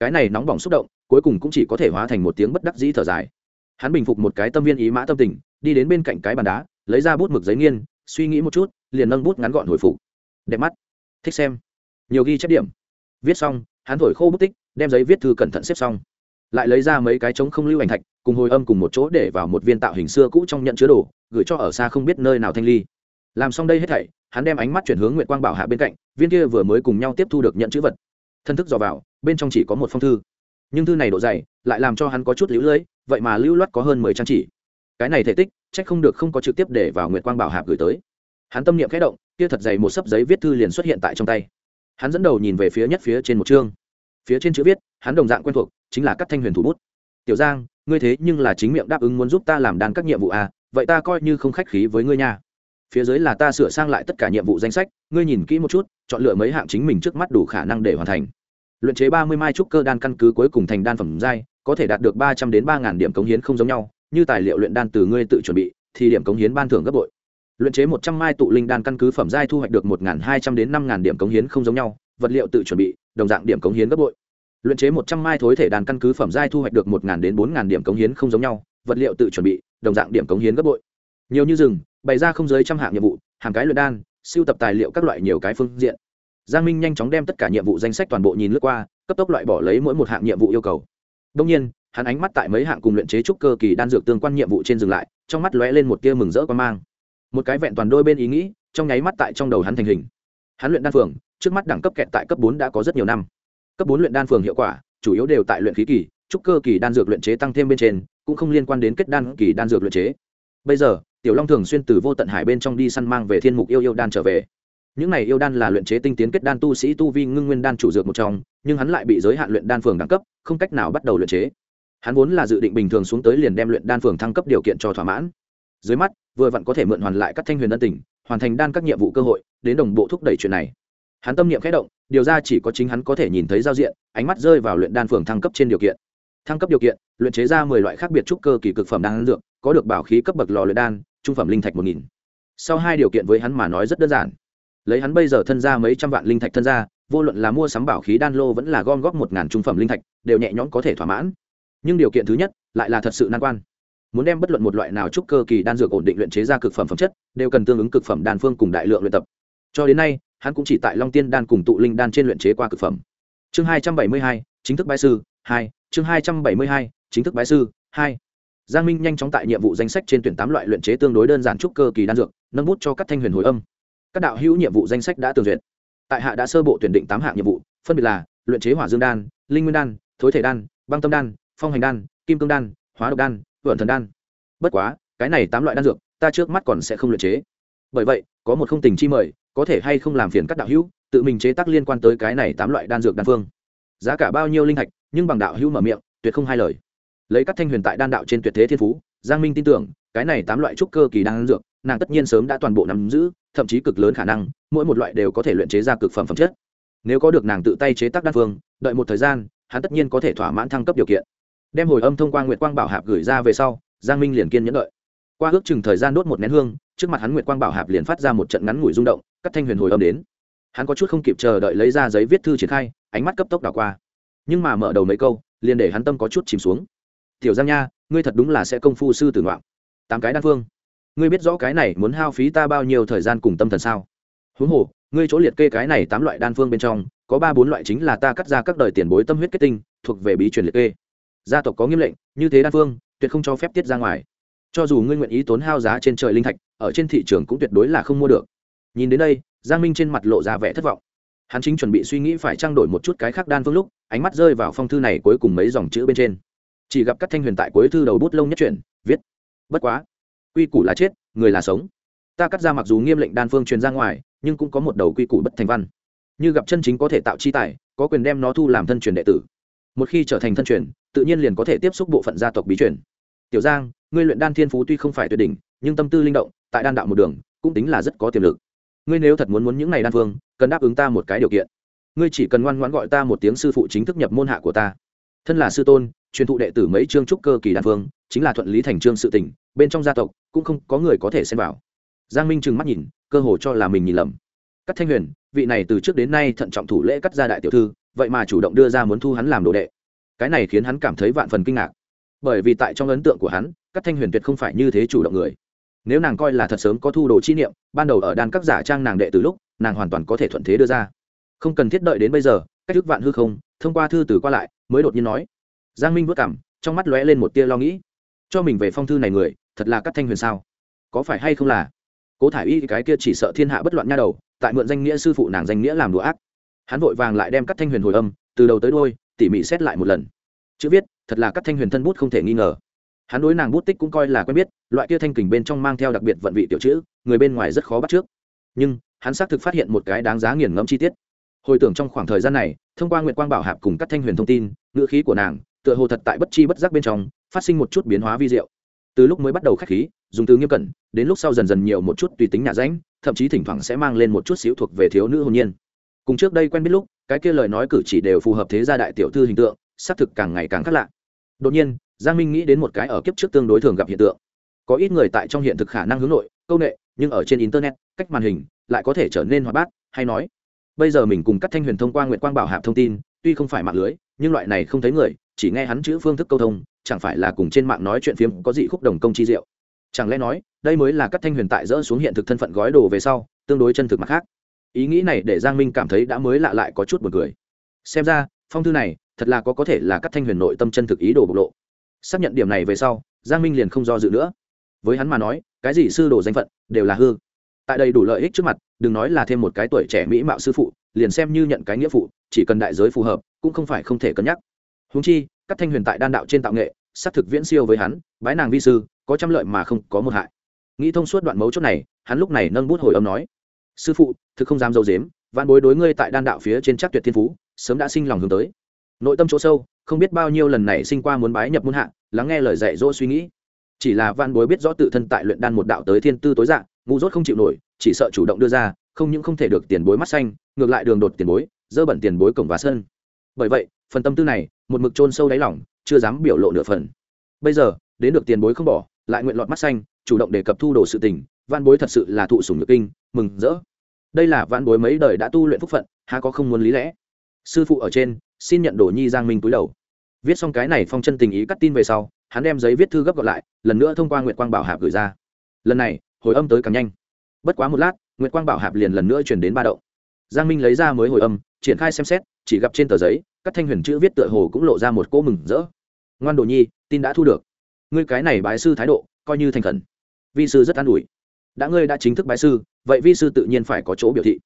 Cái này nóng bỏng xúc động, cuối cùng cũng chỉ có thể hóa thành một tiếng bất đắc dĩ thở dài. Hắn bình phục một cái tâm viên ý mã tâm tình, đi đến bên cạnh cái bàn đá, lấy ra bút mực giấy nghiên, suy nghĩ một chút, liền nâng bút ngắn gọn hồi phục. Đẹp mắt. Thích xem. Nhiều ghi chép điểm. Viết xong, hắn thổi khô bút tích, đem giấy viết thư cẩn thận xếp xong lại lấy ra mấy cái trống không lưu ảnh thạch, cùng hồi âm cùng một chỗ để vào một viên tạo hình xưa cũ trong nhận chứa đồ, gửi cho ở xa không biết nơi nào thanh ly. Làm xong đây hết thảy, hắn đem ánh mắt chuyển hướng nguyện quang bảo hạ bên cạnh, viên kia vừa mới cùng nhau tiếp thu được nhận chữ vật. Thân thức dò vào, bên trong chỉ có một phong thư. Nhưng thư này độ dày, lại làm cho hắn có chút lũ lưỡi vậy mà lưu loát có hơn mười trang chỉ. Cái này thể tích trách không được không có trực tiếp để vào nguyệt quang bảo Hạ gửi tới. Hắn tâm niệm khẽ động, kia thật dày một sấp giấy viết thư liền xuất hiện tại trong tay. Hắn dẫn đầu nhìn về phía nhất phía trên một chương. Phía trên chữ viết, hắn đồng dạng quen thuộc chính là các thanh huyền thủ bút. Tiểu giang, ngươi thế nhưng là chính miệng đáp ứng muốn giúp ta làm đàn các nhiệm vụ à vậy ta coi như không khách khí với ngươi nha. Phía dưới là ta sửa sang lại tất cả nhiệm vụ danh sách, ngươi nhìn kỹ một chút, chọn lựa mấy hạng chính mình trước mắt đủ khả năng để hoàn thành. Luyện chế ba mươi mai trúc cơ đan căn cứ cuối cùng thành đan phẩm giai, có thể đạt được ba trăm đến ba ngàn điểm cống hiến không giống nhau, như tài liệu luyện đan từ ngươi tự chuẩn bị, thì điểm cống hiến ban thưởng gấp bội. Luyện chế một trăm mai tụ linh đan căn cứ phẩm giai thu hoạch được một hai trăm đến năm điểm cống hiến không giống nhau, vật liệu tự chuẩn bị, đồng dạng điểm cống hiến gấp bội luyện chế một trăm mai thối thể đàn căn cứ phẩm giai thu hoạch được một đến bốn điểm cống hiến không giống nhau, vật liệu tự chuẩn bị, đồng dạng điểm cống hiến gấp bội. Nhiều như rừng, bày ra không giới trăm hạng nhiệm vụ, hàng cái luyện đan, siêu tập tài liệu các loại nhiều cái phương diện. Giang minh nhanh chóng đem tất cả nhiệm vụ danh sách toàn bộ nhìn lướt qua, cấp tốc loại bỏ lấy mỗi một hạng nhiệm vụ yêu cầu. Đông nhiên, hắn ánh mắt tại mấy hạng cùng luyện chế trúc cơ kỳ đan dược tương quan nhiệm vụ trên dừng lại, trong mắt lóe lên một tia mừng rỡ quan mang. Một cái vẹn toàn đôi bên ý nghĩ, trong nháy mắt tại trong đầu hắn thành hình. Hắn luyện đan phường, trước mắt đẳng cấp kẹt tại cấp bốn đã có rất nhiều năm cấp bốn luyện đan phường hiệu quả, chủ yếu đều tại luyện khí kỳ, trúc cơ kỳ đan dược luyện chế tăng thêm bên trên, cũng không liên quan đến kết đan kỳ đan dược luyện chế. Bây giờ, tiểu long thường xuyên từ vô tận hải bên trong đi săn mang về thiên mục yêu yêu đan trở về. Những này yêu đan là luyện chế tinh tiến kết đan tu sĩ tu vi ngưng nguyên đan chủ dược một trong, nhưng hắn lại bị giới hạn luyện đan phường đẳng cấp, không cách nào bắt đầu luyện chế. Hắn vốn là dự định bình thường xuống tới liền đem luyện đan phường thăng cấp điều kiện cho thỏa mãn. Dưới mắt, vừa vặn có thể mượn hoàn lại các thanh huyền ân tình, hoàn thành đan các nhiệm vụ cơ hội, đến đồng bộ thúc đẩy chuyện này hắn tâm niệm khẽ động, điều ra chỉ có chính hắn có thể nhìn thấy giao diện, ánh mắt rơi vào luyện đan phường thăng cấp trên điều kiện. Thăng cấp điều kiện, luyện chế ra mười loại khác biệt trúc cơ kỳ cực phẩm đan dược, có được bảo khí cấp bậc lò luyện đan, trung phẩm linh thạch một nghìn. Sau hai điều kiện với hắn mà nói rất đơn giản. Lấy hắn bây giờ thân ra mấy trăm vạn linh thạch thân ra, vô luận là mua sắm bảo khí đan lô vẫn là gom góp một ngàn trung phẩm linh thạch, đều nhẹ nhõm có thể thỏa mãn. Nhưng điều kiện thứ nhất, lại là thật sự nan quan. Muốn đem bất luận một loại nào trúc cơ kỳ đan dược ổn định luyện chế ra cực phẩm phẩm chất, đều cần tương ứng cực phẩm đan phương cùng đại lượng luyện tập. Cho đến nay hắn cũng chỉ tại long tiên đan cùng tụ linh đan trên luyện chế qua cực phẩm. Chương hai trăm bảy mươi hai, chính thức bái sư, hai, chương hai trăm bảy mươi hai, chính thức bái sư, hai. Giang minh nhanh chóng tại nhiệm vụ danh sách trên tuyển tám loại luyện chế tương đối đơn giản trúc cơ kỳ đan dược, nâng bút cho các thanh huyền hồi âm. Các đạo hữu nhiệm vụ danh sách đã tường duyệt. Tại hạ đã sơ bộ tuyển định tám hạng nhiệm vụ, phân biệt là luyện chế hỏa dương đan, linh nguyên đan, thối thể đan, băng tâm đan, phong hành đan, kim cương đan, hóa độc đan vợn thần đan. Bất quá, cái này tám loại đan dược, ta trước mắt còn sẽ không luyện chế. Bởi vậy, có một không tình chi mời có thể hay không làm phiền các đạo hữu, tự mình chế tác liên quan tới cái này tám loại đan dược đan phương. Giá cả bao nhiêu linh thạch, nhưng bằng đạo hữu mở miệng, tuyệt không hai lời. Lấy các thanh huyền tại đan đạo trên tuyệt thế thiên phú, giang minh tin tưởng, cái này tám loại trúc cơ kỳ đan dược, nàng tất nhiên sớm đã toàn bộ nắm giữ, thậm chí cực lớn khả năng, mỗi một loại đều có thể luyện chế ra cực phẩm phẩm chất. Nếu có được nàng tự tay chế tác đan phương, đợi một thời gian, hắn tất nhiên có thể thỏa mãn thăng cấp điều kiện. Đem hồi âm thông qua nguyệt quang bảo hạp gửi ra về sau, giang minh liền kiên nhẫn đợi. Qua ước chừng thời gian đốt một nén hương, trước mặt hắn nguyệt quang bảo hạp liền phát ra một trận ngắn ngủi rung động các thanh huyền hồi âm đến. Hắn có chút không kịp chờ đợi lấy ra giấy viết thư triển khai, ánh mắt cấp tốc đảo qua. Nhưng mà mở đầu mấy câu, liền để hắn tâm có chút chìm xuống. Tiểu giang nha, ngươi thật đúng là sẽ công phu sư tử ngoạn. Tám cái đan phương. Ngươi biết rõ cái này muốn hao phí ta bao nhiêu thời gian cùng tâm thần sao? Huống hồ, ngươi chỗ liệt kê cái này tám loại đan phương bên trong, có ba bốn loại chính là ta cắt ra các đời tiền bối tâm huyết kết tinh, thuộc về bí truyền liệt kê. Gia tộc có nghiêm lệnh, như thế đan phương, tuyệt không cho phép tiết ra ngoài. Cho dù ngươi nguyện ý tốn hao giá trên trời linh thạch, ở trên thị trường cũng tuyệt đối là không mua được nhìn đến đây, giang minh trên mặt lộ ra vẻ thất vọng. Hắn chính chuẩn bị suy nghĩ phải trang đổi một chút cái khác đan phương lúc, ánh mắt rơi vào phong thư này cuối cùng mấy dòng chữ bên trên. Chỉ gặp các thanh huyền tại cuối thư đầu bút lông nhất chuyển, viết, bất quá, quy củ là chết, người là sống. Ta cắt ra mặc dù nghiêm lệnh đan phương truyền ra ngoài, nhưng cũng có một đầu quy củ bất thành văn. Như gặp chân chính có thể tạo chi tài, có quyền đem nó thu làm thân truyền đệ tử. Một khi trở thành thân truyền, tự nhiên liền có thể tiếp xúc bộ phận gia tộc bí truyền. Tiểu giang, ngươi luyện đan thiên phú tuy không phải tuyệt đỉnh, nhưng tâm tư linh động, tại đan đạo một đường, cũng tính là rất có tiềm lực ngươi nếu thật muốn muốn những này đan phương, cần đáp ứng ta một cái điều kiện. Ngươi chỉ cần ngoan ngoãn gọi ta một tiếng sư phụ chính thức nhập môn hạ của ta. Thân là sư tôn, truyền thụ đệ tử mấy chương trúc cơ kỳ đan phương, chính là thuận lý thành trương sự tình, bên trong gia tộc cũng không có người có thể xem vào. Giang minh trừng mắt nhìn, cơ hồ cho là mình nhìn lầm. Cắt thanh huyền, vị này từ trước đến nay thận trọng thủ lễ cắt gia đại tiểu thư, vậy mà chủ động đưa ra muốn thu hắn làm đồ đệ. Cái này khiến hắn cảm thấy vạn phần kinh ngạc. Bởi vì tại trong ấn tượng của hắn cắt thanh huyền tuyệt không phải như thế chủ động người nếu nàng coi là thật sớm có thu đồ chi niệm, ban đầu ở đan các giả trang nàng đệ từ lúc, nàng hoàn toàn có thể thuận thế đưa ra. Không cần thiết đợi đến bây giờ, cách thức vạn hư không, thông qua thư từ qua lại, mới đột nhiên nói. Giang minh vất cảm trong mắt lóe lên một tia lo nghĩ. Cho mình về phong thư này người, thật là cắt thanh huyền sao? Có phải hay không là? Cố thả i y cái kia chỉ sợ thiên hạ bất loạn nha đầu, tại mượn danh nghĩa sư phụ nàng danh nghĩa làm đùa ác. Hắn vội vàng lại đem cắt thanh huyền hồi âm, từ đầu tới đôi tỉ mỉ xét lại một lần. Chữ viết, thật là cắt thanh huyền thân bút không thể nghi ngờ hắn đối nàng bút tích cũng coi là quen biết, loại kia thanh kình bên trong mang theo đặc biệt vận vị tiểu chữ, người bên ngoài rất khó bắt trước. Nhưng, hắn xác thực phát hiện một cái đáng giá nghiền ngẫm chi tiết. Hồi tưởng trong khoảng thời gian này, thông qua nguyện quang bảo hạp cùng các thanh huyền thông tin, ngữ khí của nàng, tựa hồ thật tại bất chi bất giác bên trong, phát sinh một chút biến hóa vi diệu. Từ lúc mới bắt đầu khách khí, dùng từ nghiêm cẩn, đến lúc sau dần dần nhiều một chút tùy tính nhà ránh thậm chí thỉnh thoảng sẽ mang lên một chút xíu thuộc về thiếu nữ hồn nhiên. Cùng trước đây quen biết lúc, cái kia lời nói cử chỉ đều phù hợp thế gia đại tiểu thư hình tượng, xác thực càng ngày càng khác lạ. Đột nhiên giang minh nghĩ đến một cái ở kiếp trước tương đối thường gặp hiện tượng. Có ít người tại trong hiện thực khả năng hướng nội công nghệ nhưng ở trên internet, cách màn hình, lại có thể trở nên hoạt bát, hay nói, bây giờ mình cùng các thanh huyền thông qua nguyện quang bảo hạp thông tin, tuy không phải mạng lưới, nhưng loại này không thấy người, chỉ nghe hắn chữ phương thức câu thông, chẳng phải là cùng trên mạng nói chuyện phiếm có dị khúc đồng công chi diệu. Chẳng lẽ nói, đây mới là các thanh huyền tại dỡ xuống hiện thực thân phận gói đồ về sau, tương đối chân thực mặt khác. Ý nghĩ này để giang minh cảm thấy đã mới lạ lại có chút b u ồ n cười. Xem ra, phong thư này, thật là có có thể là các thanh huyền nội tâm chân thực ý đồ bộc lộ xác nhận điểm này về sau, giang minh liền không do dự nữa. Với hắn mà nói, cái gì sư đồ danh phận, đều là hư. Tại đây đủ lợi ích trước mặt, đừng nói là thêm một cái tuổi trẻ mỹ mạo sư phụ, liền xem như nhận cái nghĩa phụ, chỉ cần đại giới phù hợp, cũng không phải không thể cân nhắc. Húng chi, các thanh huyền tại đan đạo trên tạo nghệ, xác thực viễn siêu với hắn, bái nàng vi sư, có trăm lợi mà không có một hại. Nghĩ thông suốt đoạn mấu chốt này, hắn lúc này nâng bút hồi âm nói, sư phụ, thực không dám dâu dếm, vạn bối đối ngươi tại đan đạo phía trên chắc tuyệt thiên phú, sớm đã sinh lòng hướng tới nội tâm chỗ sâu, không biết bao nhiêu lần này sinh qua muốn bái nhập môn hạ, lắng nghe lời dạy dỗ suy nghĩ. Chỉ là văn bối biết rõ tự thân tại luyện đan một đạo tới thiên tư tối dạng, ngu dốt không chịu nổi, chỉ sợ chủ động đưa ra, không những không thể được tiền bối mắt xanh, ngược lại đường đột tiền bối, dơ bẩn tiền bối cổng và sân. Bởi vậy, phần tâm tư này, một mực chôn sâu đáy lỏng chưa dám biểu lộ nửa phần. Bây giờ, đến được tiền bối không bỏ, lại nguyện lọt mắt xanh, chủ động đề cập thu đồ sự tình văn bối thật sự là thụ sủng nhược kinh, mừng rỡ. Đây là văn bối mấy đời đã tu luyện phúc phận, há có không muốn lý lẽ? Sư phụ ở trên, xin nhận đồ nhi giang minh túi đầu. Viết xong cái này phong chân tình ý cắt tin về sau, hắn đem giấy viết thư gấp gọn lại, lần nữa thông qua nguyễn quang bảo hạp gửi ra. Lần này, hồi âm tới càng nhanh. Bất quá một lát nguyễn quang bảo hạp liền lần nữa chuyển đến ba đậu giang minh lấy ra mới hồi âm, triển khai xem xét, chỉ gặp trên tờ giấy, các thanh huyền chữ viết tựa hồ cũng lộ ra một cỗ mừng rỡ. Ngoan đồ nhi, tin đã thu được. Ngươi cái này bái sư thái độ, coi như thành khẩn. Vi sư rất an ủi. Đã ngươi đã chính thức bái sư, vậy vi sư tự nhiên phải có chỗ biểu thị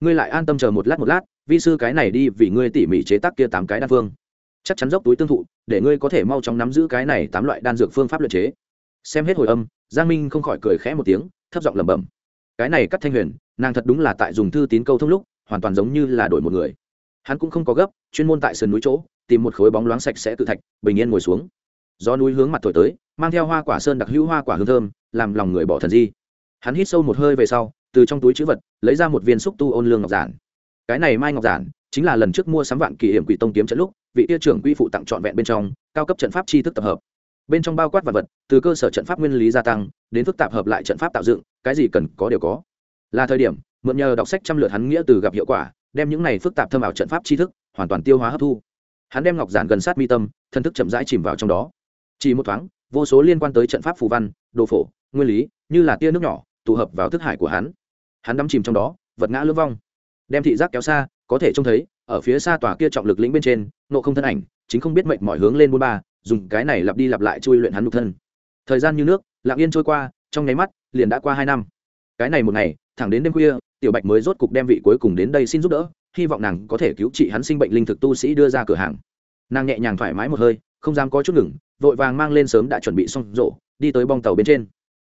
ngươi lại an tâm chờ một lát một lát, vi sư cái này đi vì ngươi tỉ mỉ chế tác kia tám cái đan phương. Chắc chắn dốc túi tương thụ, để ngươi có thể mau chóng nắm giữ cái này tám loại đan dược phương pháp luyện chế. Xem hết hồi âm, giang minh không khỏi cười khẽ một tiếng, thấp giọng lẩm bẩm. Cái này cắt thanh huyền, nàng thật đúng là tại dùng thư tín câu thông lúc, hoàn toàn giống như là đổi một người. Hắn cũng không có gấp, chuyên môn tại sườn núi chỗ, tìm một khối bóng loáng sạch sẽ tự thạch, bình yên ngồi xuống. Do núi hướng mặt thổi tới, mang theo hoa quả sơn đặc hữu hoa quả hương thơm, làm lòng người bỏ thần di. Hắn hít sâu một hơi về sau từ trong túi chữ vật, lấy ra một viên xúc tu ôn lương ngọc giản. Cái này mai ngọc giản chính là lần trước mua sắm vạn kỳ hiểm quỷ tông kiếm trận lúc, vị tia trưởng quy phụ tặng trọn vẹn bên trong, cao cấp trận pháp tri thức tập hợp. Bên trong bao quát vật vật, từ cơ sở trận pháp nguyên lý gia tăng, đến phức tạp hợp lại trận pháp tạo dựng, cái gì cần có đều có. Là thời điểm, mượn nhờ đọc sách trăm lượt hắn nghĩa từ gặp hiệu quả, đem những này phức tạp thâm ảo trận pháp tri thức hoàn toàn tiêu hóa hấp thu. Hắn đem ngọc giản gần sát mi tâm, thân thức chậm rãi chìm vào trong đó. Chỉ một thoáng, vô số liên quan tới trận pháp phù văn, đồ phổ, nguyên lý, như là tia nước nhỏ, tụ hợp vào thức hải của hắn hắn đắm chìm trong đó, vật ngã lưỡng vong. Đem thị giác kéo xa, có thể trông thấy, ở phía xa tòa kia trọng lực lĩnh bên trên, nộ không thân ảnh, chính không biết mệnh mọi hướng lên bôn ba, dùng cái này lặp đi lặp lại chui luyện hắn nhục thân. Thời gian như nước, lặng yên trôi qua, trong nháy mắt, liền đã qua hai năm. Cái này một ngày, thẳng đến đêm khuya, tiểu bạch mới rốt cục đem vị cuối cùng đến đây xin giúp đỡ, hy vọng nàng có thể cứu trị hắn sinh bệnh linh thực tu sĩ đưa ra cửa hàng. Nàng nhẹ nhàng thoải mái một hơi, không dám có chút ngừng, vội vàng mang lên sớm đã chuẩn bị xong rổ, đi tới bong tàu bên trên.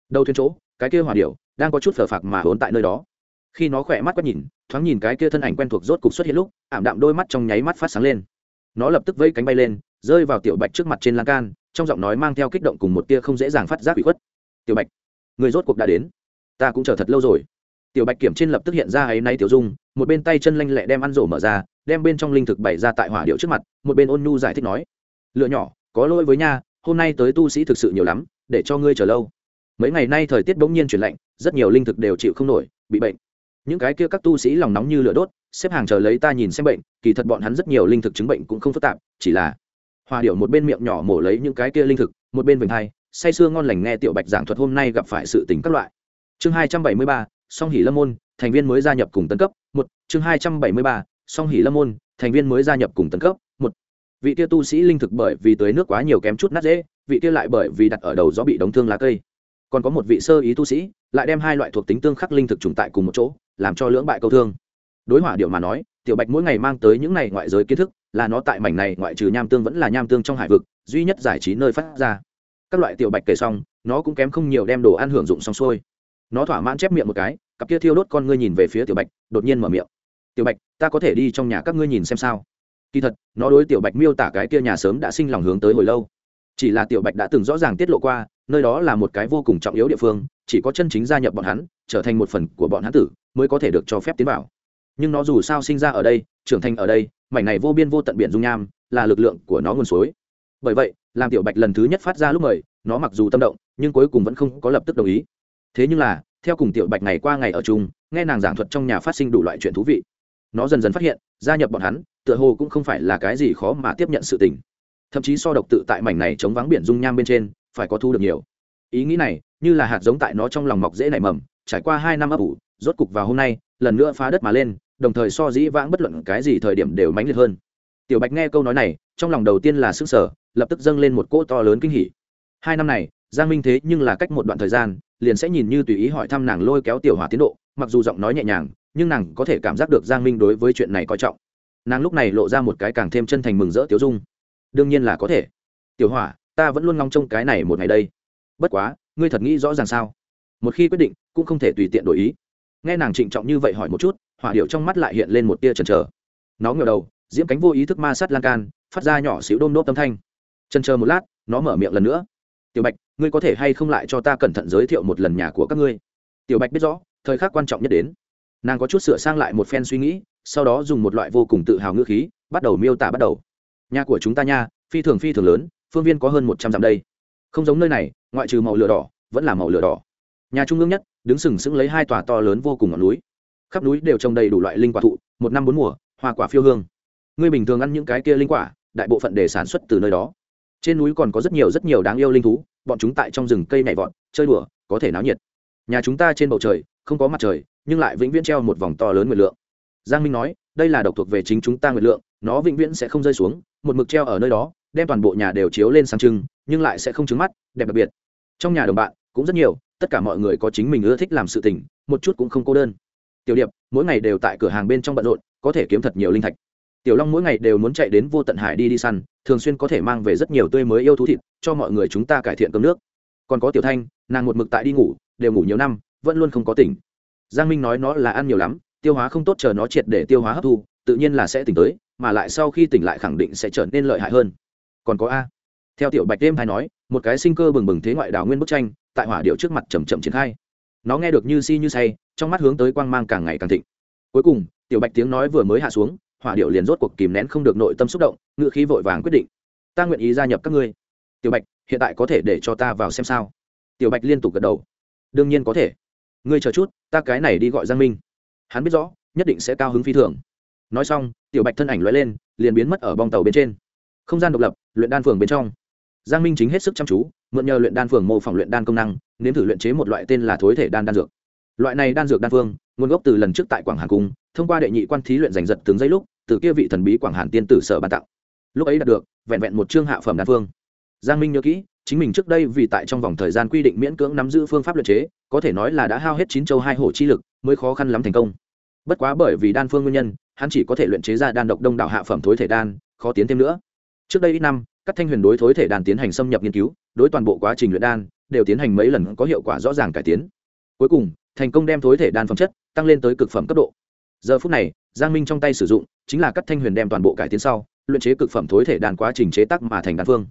Đầu thuyền chỗ, cái kia hỏa điệu đang có chút phở phạc mà hốn tại nơi đó. Khi nó khỏe mắt quét nhìn, thoáng nhìn cái kia thân ảnh quen thuộc rốt cục xuất hiện lúc, ảm đạm đôi mắt trong nháy mắt phát sáng lên. Nó lập tức vây cánh bay lên, rơi vào tiểu bạch trước mặt trên lan can, trong giọng nói mang theo kích động cùng một tia không dễ dàng phát giác bị khuất. Tiểu bạch, người rốt cuộc đã đến. Ta cũng chờ thật lâu rồi. Tiểu bạch kiểm trên lập tức hiện ra ấy nay tiểu dung, một bên tay chân lanh lẹ đem ăn rổ mở ra, đem bên trong linh thực bày ra tại hỏa điệu trước mặt, một bên ôn nhu giải thích nói, lựa nhỏ, có lỗi với nha, hôm nay tới tu sĩ thực sự nhiều lắm, để cho ngươi chờ lâu. Mấy ngày nay thời tiết bỗng nhiên chuyển lạnh rất nhiều linh thực đều chịu không nổi, bị bệnh. Những cái kia các tu sĩ lòng nóng như lửa đốt, xếp hàng chờ lấy ta nhìn xem bệnh, kỳ thật bọn hắn rất nhiều linh thực chứng bệnh cũng không phức tạp, chỉ là hòa điệu một bên miệng nhỏ mổ lấy những cái kia linh thực, một bên vịnh hai, say sưa ngon lành nghe tiểu bạch giảng thuật hôm nay gặp phải sự tình các loại. Chương hai trăm bảy mươi ba, song hỷ lâm môn, thành viên mới gia nhập cùng tấn cấp, một. Chương hai trăm bảy mươi ba, song hỷ lâm môn, thành viên mới gia nhập cùng tấn cấp, một. Vị kia tu sĩ linh thực bởi vì tưới nước quá nhiều kém chút nát dễ, vị kia lại bởi vì đặt ở đầu gió bị đóng thương lá cây còn có một vị sơ ý tu sĩ, lại đem hai loại thuộc tính tương khắc linh thực trùng tại cùng một chỗ, làm cho lưỡng bại câu thương. Đối hỏa điệu mà nói, tiểu bạch mỗi ngày mang tới những này ngoại giới kiến thức, là nó tại mảnh này ngoại trừ nham tương vẫn là nham tương trong hải vực, duy nhất giải trí nơi phát ra. Các loại tiểu bạch kể xong, nó cũng kém không nhiều đem đồ ăn hưởng dụng xong xuôi. Nó thỏa mãn chép miệng một cái, cặp kia thiêu đốt con ngươi nhìn về phía tiểu bạch, đột nhiên mở miệng. Tiểu bạch, ta có thể đi trong nhà các ngươi nhìn xem sao? Kỳ thật, nó đối tiểu bạch miêu tả cái kia nhà sớm đã sinh lòng hướng tới hồi lâu. Chỉ là tiểu bạch đã từng rõ ràng tiết lộ qua nơi đó là một cái vô cùng trọng yếu địa phương, chỉ có chân chính gia nhập bọn hắn, trở thành một phần của bọn hắn tử, mới có thể được cho phép tiến vào. Nhưng nó dù sao sinh ra ở đây, trưởng thành ở đây, mảnh này vô biên vô tận biển dung nham, là lực lượng của nó nguồn suối. Bởi vậy, làm tiểu bạch lần thứ nhất phát ra lúc mời, nó mặc dù tâm động, nhưng cuối cùng vẫn không có lập tức đồng ý. Thế nhưng là, theo cùng tiểu bạch ngày qua ngày ở chung, nghe nàng giảng thuật trong nhà phát sinh đủ loại chuyện thú vị, nó dần dần phát hiện, gia nhập bọn hắn, tựa hồ cũng không phải là cái gì khó mà tiếp nhận sự tình. Thậm chí so độc tự tại mảnh này chống vắng biển dung nham bên trên phải có thu được nhiều. Ý nghĩ này, như là hạt giống tại nó trong lòng mọc dễ nảy mầm, trải qua hai năm ấp ủ, rốt cục vào hôm nay, lần nữa phá đất mà lên, đồng thời so dĩ vãng bất luận cái gì thời điểm đều mãnh liệt hơn. Tiểu bạch nghe câu nói này, trong lòng đầu tiên là sức sở lập tức dâng lên một cỗ to lớn kinh hỉ. Hai năm này, giang minh thế nhưng là cách một đoạn thời gian, liền sẽ nhìn như tùy ý hỏi thăm nàng lôi kéo tiểu hỏa tiến độ, mặc dù giọng nói nhẹ nhàng, nhưng nàng có thể cảm giác được giang minh đối với chuyện này coi trọng. Nàng lúc này lộ ra một cái càng thêm chân thành mừng rỡ tiểu dung. Đương nhiên là có thể. Tiểu hỏa ta vẫn luôn ngóng trông cái này một ngày đây. Bất quá, ngươi thật nghĩ rõ ràng sao? Một khi quyết định, cũng không thể tùy tiện đổi ý. Nghe nàng trịnh trọng như vậy hỏi một chút, hỏa điệu trong mắt lại hiện lên một tia chần chờ. Nó ngờ đầu, diễm cánh vô ý thức ma sát lan can, phát ra nhỏ xíu đôm đốp tâm thanh. Chần chờ một lát, nó mở miệng lần nữa. Tiểu bạch, ngươi có thể hay không lại cho ta cẩn thận giới thiệu một lần nhà của các ngươi? Tiểu bạch biết rõ, thời khắc quan trọng nhất đến. Nàng có chút sửa sang lại một phen suy nghĩ, sau đó dùng một loại vô cùng tự hào ngữ khí, bắt đầu miêu tả bắt đầu. Nhà của chúng ta nha, phi thường phi thường lớn phương viên có hơn một trăm dặm đây. Không giống nơi này, ngoại trừ màu lửa đỏ, vẫn là màu lửa đỏ. Nhà trung ương nhất, đứng sừng sững lấy hai tòa to lớn vô cùng ngọn núi. Khắp núi đều trồng đầy đủ loại linh quả thụ, một năm bốn mùa, hoa quả phiêu hương. Ngươi bình thường ăn những cái kia linh quả, đại bộ phận để sản xuất từ nơi đó. Trên núi còn có rất nhiều rất nhiều đáng yêu linh thú, bọn chúng tại trong rừng cây nhảy vọt, chơi đùa, có thể náo nhiệt. Nhà chúng ta trên bầu trời, không có mặt trời, nhưng lại vĩnh viễn treo một vòng to lớn nguyệt lượng. Giang minh nói, đây là độc thuộc về chính chúng ta nguyệt lượng, nó vĩnh viễn sẽ không rơi xuống, một mực treo ở nơi đó đem toàn bộ nhà đều chiếu lên sáng trưng, nhưng lại sẽ không trứng mắt, đẹp đặc biệt. Trong nhà đồng bạn cũng rất nhiều, tất cả mọi người có chính mình ưa thích làm sự tình, một chút cũng không cô đơn. Tiểu điệp, mỗi ngày đều tại cửa hàng bên trong bận rộn, có thể kiếm thật nhiều linh thạch. Tiểu long mỗi ngày đều muốn chạy đến vô tận hải đi đi săn, thường xuyên có thể mang về rất nhiều tươi mới yêu thú thịt, cho mọi người chúng ta cải thiện cơm nước. Còn có tiểu thanh, nàng một mực tại đi ngủ, đều ngủ nhiều năm, vẫn luôn không có tỉnh. Giang minh nói nó là ăn nhiều lắm, tiêu hóa không tốt chờ nó triệt để tiêu hóa hấp thu, tự nhiên là sẽ tỉnh tới, mà lại sau khi tỉnh lại khẳng định sẽ trở nên lợi hại hơn còn có a. Theo tiểu bạch đêm hay nói, một cái sinh cơ bừng bừng thế ngoại đào nguyên bức tranh, tại hỏa điệu trước mặt chầm chậm triển khai. Nó nghe được như si như say, trong mắt hướng tới quang mang càng ngày càng thịnh. Cuối cùng, tiểu bạch tiếng nói vừa mới hạ xuống, hỏa điệu liền rốt cuộc kìm nén không được nội tâm xúc động ngự khí vội vàng quyết định. Ta nguyện ý gia nhập các ngươi. Tiểu bạch, hiện tại có thể để cho ta vào xem sao? Tiểu bạch liên tục gật đầu. Đương nhiên có thể. Ngươi chờ chút, ta cái này đi gọi giang minh. Hắn biết rõ, nhất định sẽ cao hứng phi thường. Nói xong, tiểu bạch thân ảnh lóe lên, liền biến mất ở bong tàu bên trên. Không gian độc lập luyện đan phường bên trong. Giang minh chính hết sức chăm chú, mượn nhờ luyện đan phường mô phỏng luyện đan công năng, nếm thử luyện chế một loại tên là thối thể đan đan dược. Loại này đan dược đan phương, nguồn gốc từ lần trước tại quảng hàn cung, thông qua đệ nhị quan thí luyện giành giật từng giây lúc, từ kia vị thần bí quảng hàn tiên tử sở ban tặng. Lúc ấy đạt được, vẹn vẹn một chương hạ phẩm đan phương. Giang minh nhớ kỹ, chính mình trước đây vì tại trong vòng thời gian quy định miễn cưỡng nắm giữ phương pháp luyện chế, có thể nói là đã hao hết chín châu hai hổ chi lực, mới khó khăn lắm thành công. Bất quá bởi vì đan phương nguyên nhân, hắn chỉ có thể luyện chế ra đan độc đông đảo hạ phẩm thối thể đan, khó tiến thêm nữa trước đây ít năm, các thanh huyền đối thối thể đan tiến hành xâm nhập nghiên cứu, đối toàn bộ quá trình luyện đan, đều tiến hành mấy lần có hiệu quả rõ ràng cải tiến. Cuối cùng, thành công đem thối thể đan phẩm chất tăng lên tới cực phẩm cấp độ. Giờ phút này, giang minh trong tay sử dụng chính là các thanh huyền đem toàn bộ cải tiến sau, luyện chế cực phẩm thối thể đan quá trình chế tác mà thành đan phương.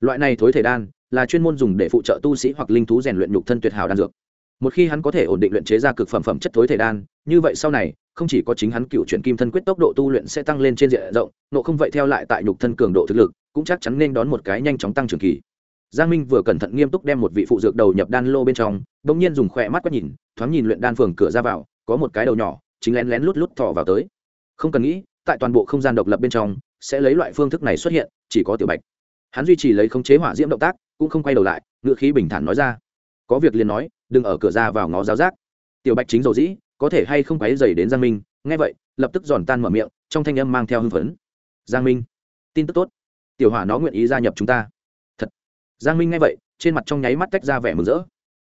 Loại này thối thể đan là chuyên môn dùng để phụ trợ tu sĩ hoặc linh thú rèn luyện nhục thân tuyệt hảo đan dược một khi hắn có thể ổn định luyện chế ra cực phẩm phẩm chất thối thể đan, như vậy sau này, không chỉ có chính hắn cựu chuyển kim thân quyết tốc độ tu luyện sẽ tăng lên trên diện rộng, nộ không vậy theo lại tại nhục thân cường độ thực lực, cũng chắc chắn nên đón một cái nhanh chóng tăng trưởng kỳ. Giang minh vừa cẩn thận nghiêm túc đem một vị phụ dược đầu nhập đan lô bên trong đ ỗ n g nhiên dùng khỏe mắt quét nhìn, thoáng nhìn luyện đan phường cửa ra vào, có một cái đầu nhỏ, chính lén lén lút lút thỏ vào tới. Không cần nghĩ, tại toàn bộ không gian độc lập bên trong, sẽ lấy loại phương thức này xuất hiện, chỉ có tiểu bạch. Hắn duy trì lấy khống chế hỏa diễm động tác, cũng không quay đầu lại ngựa khí bình thản nói ra. Có việc liền nói đừng ở cửa ra vào ngó giáo giác. Tiểu bạch chính dầu dĩ, có thể hay không quấy dày đến giang minh. Nghe vậy, lập tức giòn tan mở miệng, trong thanh âm mang theo hưng phấn. Giang minh, tin tức tốt. Tiểu hỏa nó nguyện ý gia nhập chúng ta. Thật. Giang minh nghe vậy, trên mặt trong nháy mắt tách ra vẻ mừng rỡ.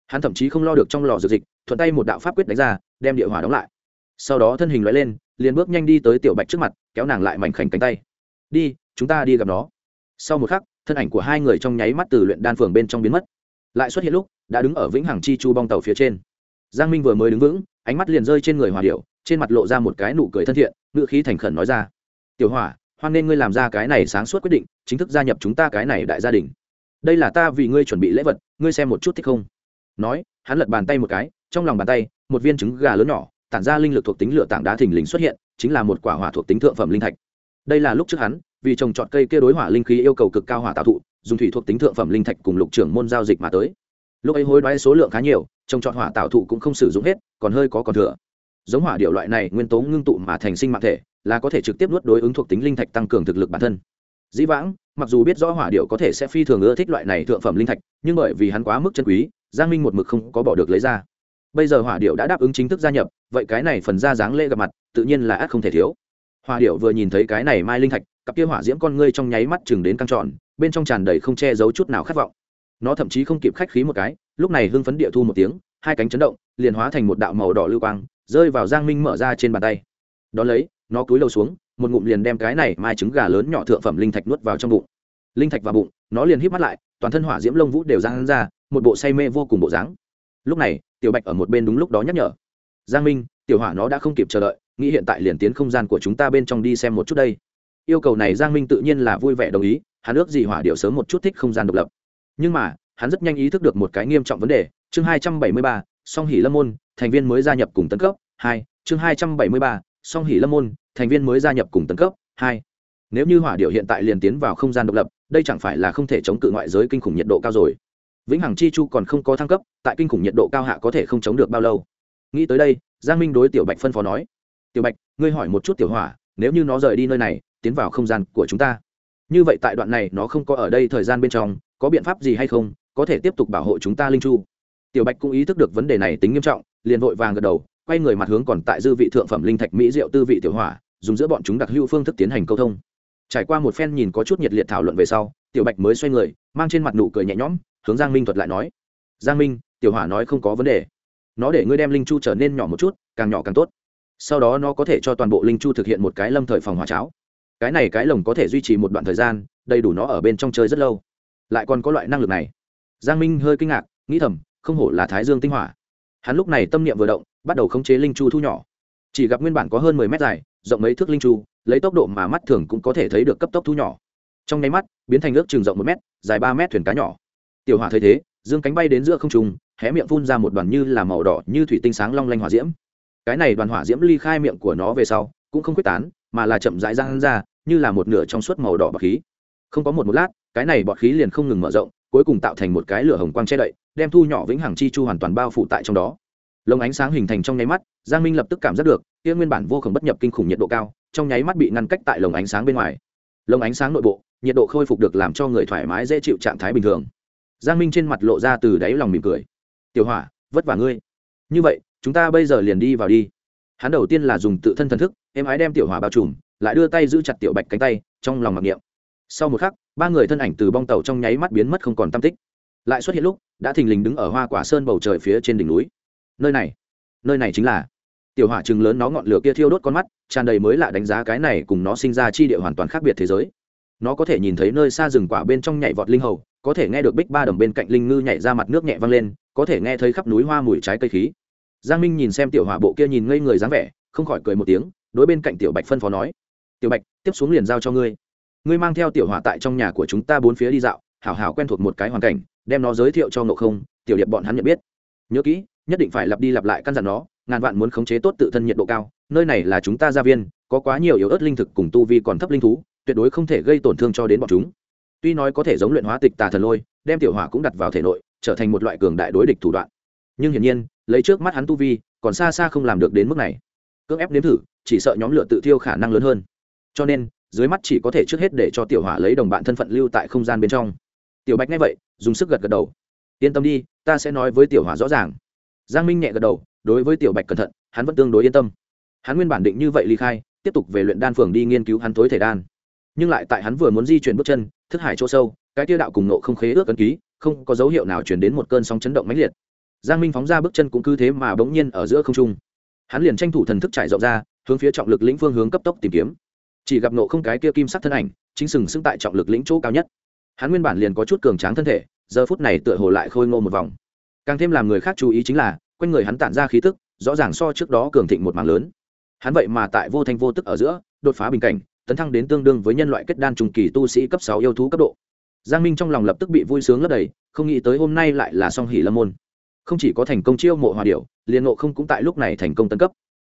Hắn thậm chí không lo được trong lò dược dịch, thuận tay một đạo pháp quyết đánh ra, đem địa hỏa đóng lại. Sau đó thân hình loại lên, liền bước nhanh đi tới tiểu bạch trước mặt, kéo nàng lại mảnh khảnh cánh tay. Đi, chúng ta đi gặp nó. Sau một khắc, thân ảnh của hai người trong nháy mắt từ luyện đan phường bên trong biến mất lại xuất hiện lúc, đã đứng ở vĩnh hằng chi chu bong tàu phía trên. Giang minh vừa mới đứng vững, ánh mắt liền rơi trên người hòa điệu trên mặt lộ ra một cái nụ cười thân thiện ngự khí thành khẩn nói ra. Tiểu hỏa, hoan nên ngươi làm ra cái này sáng suốt quyết định, chính thức gia nhập chúng ta cái này đại gia đình. Đây là ta vì ngươi chuẩn bị lễ vật, ngươi xem một chút thích không? Nói, hắn lật bàn tay một cái, trong lòng bàn tay, một viên trứng gà lớn nhỏ, tản ra linh lực thuộc tính lửa tảng đá thình lình xuất hiện, chính là một quả hỏa thuộc tính thượng phẩm linh thạch. Đây là lúc trước hắn vì trồng trọt cây kia đối hỏa linh khí yêu cầu cực cao hỏa tạo thụ, dùng thủy thuộc tính thượng phẩm linh thạch cùng lục trưởng môn giao dịch mà tới. Lúc ấy hối đoái số lượng khá nhiều, trồng trọt hỏa tạo thụ cũng không sử dụng hết, còn hơi có còn thừa. Giống hỏa điệu loại này nguyên tố ngưng tụ mà thành sinh mạng thể, là có thể trực tiếp nuốt đối ứng thuộc tính linh thạch tăng cường thực lực bản thân. Dĩ vãng, mặc dù biết rõ hỏa điệu có thể sẽ phi thường ưa thích loại này thượng phẩm linh thạch, nhưng bởi vì hắn quá mức chân quý, giang minh một mực không có bỏ được lấy ra. Bây giờ hỏa điệu đã đáp ứng chính thức gia nhập, vậy cái này phần ra dáng lễ gặp mặt, tự nhiên là ắt không thể thiếu. Hỏa điệu vừa nhìn thấy cái này mai linh thạch cặp kia hỏa diễm con ngươi trong nháy mắt chừng đến căng tròn, bên trong tràn đầy không che giấu chút nào khát vọng. Nó thậm chí không kịp khách khí một cái, lúc này hưng phấn địa thu một tiếng, hai cánh chấn động, liền hóa thành một đạo màu đỏ lưu quang, rơi vào giang minh mở ra trên bàn tay. Đón lấy, nó cúi đầu xuống, một ngụm liền đem cái này mai trứng gà lớn nhỏ thượng phẩm linh thạch nuốt vào trong bụng. Linh thạch vào bụng, nó liền híp mắt lại, toàn thân hỏa diễm lông vũ đều giang ra, một bộ say mê vô cùng bộ dáng. Lúc này, tiểu bạch ở một bên đúng lúc đó nhắc nhở. Giang minh, tiểu hỏa nó đã không kịp chờ đợi, nghĩ hiện tại liền tiến không gian của chúng ta bên trong đi xem một chút đây yêu cầu này giang minh tự nhiên là vui vẻ đồng ý, hắn ước gì hỏa điệu sớm một chút thích không gian độc lập. Nhưng mà, hắn rất nhanh ý thức được một cái nghiêm trọng vấn đề, chương hai trăm bảy mươi ba, song hỷ lâm môn, thành viên mới gia nhập cùng tấn cấp, hai, chương hai trăm bảy mươi ba, song hỷ lâm môn, thành viên mới gia nhập cùng tấn cấp, hai. Nếu như hỏa điệu hiện tại liền tiến vào không gian độc lập, đây chẳng phải là không thể chống cự ngoại giới kinh khủng nhiệt độ cao rồi. Vĩnh hằng chi chu còn không có thăng cấp, tại kinh khủng nhiệt độ cao hạ có thể không chống được bao lâu? Nghĩ tới đây, giang minh đối tiểu bạch phân phó nói, tiểu bạch, ngươi hỏi một chút tiểu hỏa, nếu như nó rời đi nơi này tiến vào không gian của chúng ta. Như vậy tại đoạn này nó không có ở đây thời gian bên trong, có biện pháp gì hay không, có thể tiếp tục bảo hộ chúng ta linh chu? Tiểu bạch cũng ý thức được vấn đề này tính nghiêm trọng, liền vội vàng gật đầu, quay người mặt hướng còn tại dư vị thượng phẩm linh thạch mỹ diệu tư vị tiểu hỏa, dùng giữa bọn chúng đặc hữu phương thức tiến hành câu thông. Trải qua một phen nhìn có chút nhiệt liệt thảo luận về sau, tiểu bạch mới xoay người, mang trên mặt nụ cười nhẹ nhõm, hướng giang minh thuật lại nói. Giang minh, tiểu hỏa nói không có vấn đề. Nó để ngươi đem linh chu trở nên nhỏ một chút, càng nhỏ càng tốt. Sau đó nó có thể cho toàn bộ linh chu thực hiện một cái lâm thời phòng hỏa cháo cái này cái lồng có thể duy trì một đoạn thời gian, đầy đủ nó ở bên trong chơi rất lâu. Lại còn có loại năng lực này. Giang minh hơi kinh ngạc, nghĩ thầm, không hổ là thái dương tinh hỏa. Hắn lúc này tâm niệm vừa động, bắt đầu khống chế linh chu thu nhỏ. Chỉ gặp nguyên bản có hơn mười mét dài, rộng mấy thước linh chu, lấy tốc độ mà mắt thường cũng có thể thấy được cấp tốc thu nhỏ. Trong nháy mắt, biến thành ước trường rộng một mét, dài ba mét thuyền cá nhỏ. Tiểu hỏa thấy thế, dương cánh bay đến giữa không trung, hé miệng phun ra một đoàn như là màu đỏ như thủy tinh sáng long lanh hỏa diễm. Cái này đoàn hỏa diễm ly khai miệng của nó về sau, cũng không quyết tán, mà là chậm rãi ra ra như là một nửa trong suốt màu đỏ bọt khí. Không có một một lát, cái này bọt khí liền không ngừng mở rộng, cuối cùng tạo thành một cái lửa hồng quang che đậy, đem thu nhỏ vĩnh hằng chi chu hoàn toàn bao phủ tại trong đó. Lồng ánh sáng hình thành trong nháy mắt, giang minh lập tức cảm giác được, kia nguyên bản vô cùng bất nhập kinh khủng nhiệt độ cao, trong nháy mắt bị ngăn cách tại lồng ánh sáng bên ngoài. Lồng ánh sáng nội bộ, nhiệt độ khôi phục được làm cho người thoải mái dễ chịu trạng thái bình thường. Giang minh trên mặt lộ ra từ đáy lòng mỉm cười. Tiểu hỏa, vất vả ngươi. Như vậy, chúng ta bây giờ liền đi vào đi. Hắn đầu tiên là dùng tự thân thần thức em ái đem tiểu hỏa bao trùm lại đưa tay giữ chặt tiểu bạch cánh tay, trong lòng mặc niệm. Sau một khắc, ba người thân ảnh từ bong tàu trong nháy mắt biến mất không còn tam tích. Lại xuất hiện lúc, đã thình lình đứng ở hoa quả sơn bầu trời phía trên đỉnh núi. Nơi này nơi này chính là tiểu hỏa chừng lớn nó ngọn lửa kia thiêu đốt con mắt, tràn đầy mới lạ đánh giá cái này cùng nó sinh ra chi địa hoàn toàn khác biệt thế giới. Nó có thể nhìn thấy nơi xa rừng quả bên trong nhảy vọt linh hầu, có thể nghe được bích ba đồng bên cạnh linh ngư nhảy ra mặt nước nhẹ văng lên, có thể nghe thấy khắp núi hoa mùi trái cây khí. Giang minh nhìn xem tiểu hỏa bộ kia nhìn ngây người dáng vẻ, không khỏi cười một tiếng, đối bên cạnh tiểu bạch phân phó nói tiểu bạch, tiếp xuống liền giao cho ngươi. Ngươi mang theo tiểu hỏa tại trong nhà của chúng ta bốn phía đi dạo, hảo hảo quen thuộc một cái hoàn cảnh, đem nó giới thiệu cho ngộ không, tiểu điệp bọn hắn nhận biết. Nhớ kỹ, nhất định phải lặp đi lặp lại căn dặn nó, ngàn vạn muốn khống chế tốt tự thân nhiệt độ cao, nơi này là chúng ta gia viên, có quá nhiều yếu ớt linh thực cùng tu vi còn thấp linh thú, tuyệt đối không thể gây tổn thương cho đến bọn chúng. Tuy nói có thể giống luyện hóa tịch tà thần lôi, đem tiểu hỏa cũng đặt vào thể nội, trở thành một loại cường đại đối địch thủ đoạn. Nhưng hiển nhiên, lấy trước mắt hắn tu vi, còn xa xa không làm được đến mức này. Cưỡng ép nếm thử, chỉ sợ nhóm lửa tự thiêu khả năng lớn hơn cho nên, dưới mắt chỉ có thể trước hết để cho tiểu hỏa lấy đồng bạn thân phận lưu tại không gian bên trong. Tiểu bạch nghe vậy, dùng sức gật gật đầu. Yên tâm đi, ta sẽ nói với tiểu hỏa rõ ràng. Giang minh nhẹ gật đầu, đối với tiểu bạch cẩn thận, hắn vẫn tương đối yên tâm. Hắn nguyên bản định như vậy ly khai, tiếp tục về luyện đan phường đi nghiên cứu hắn thối thể đan. Nhưng lại tại hắn vừa muốn di chuyển bước chân, thức hải chỗ sâu, cái tiêu đạo cùng nộ không khế ước cân ký, không có dấu hiệu nào chuyển đến một cơn sóng chấn động mãnh liệt. Giang minh phóng ra bước chân cũng cứ thế mà bỗng nhiên ở giữa không trung. Hắn liền tranh thủ thần thức trải rộng ra, hướng phía trọng lực lĩnh phương hướng cấp tốc tìm kiếm chỉ gặp nộ không cái kia kim sắc thân ảnh, chính sừng sững tại trọng lực lĩnh chỗ cao nhất. Hắn nguyên bản liền có chút cường tráng thân thể, giờ phút này tựa hồ lại khôi ngô một vòng. Càng thêm làm người khác chú ý chính là, quanh người hắn tản ra khí tức, rõ ràng so trước đó cường thịnh một mảng lớn. Hắn vậy mà tại vô thanh vô tức ở giữa, đột phá bình cảnh, tấn thăng đến tương đương với nhân loại kết đan trùng kỳ tu sĩ cấp sáu yêu thú cấp độ. Giang minh trong lòng lập tức bị vui sướng lấp đầy, không nghĩ tới hôm nay lại là song hỷ lâm môn. Không chỉ có thành công chiêu mộ hòa điệu liền ngộ không cũng tại lúc này thành công tấn cấp.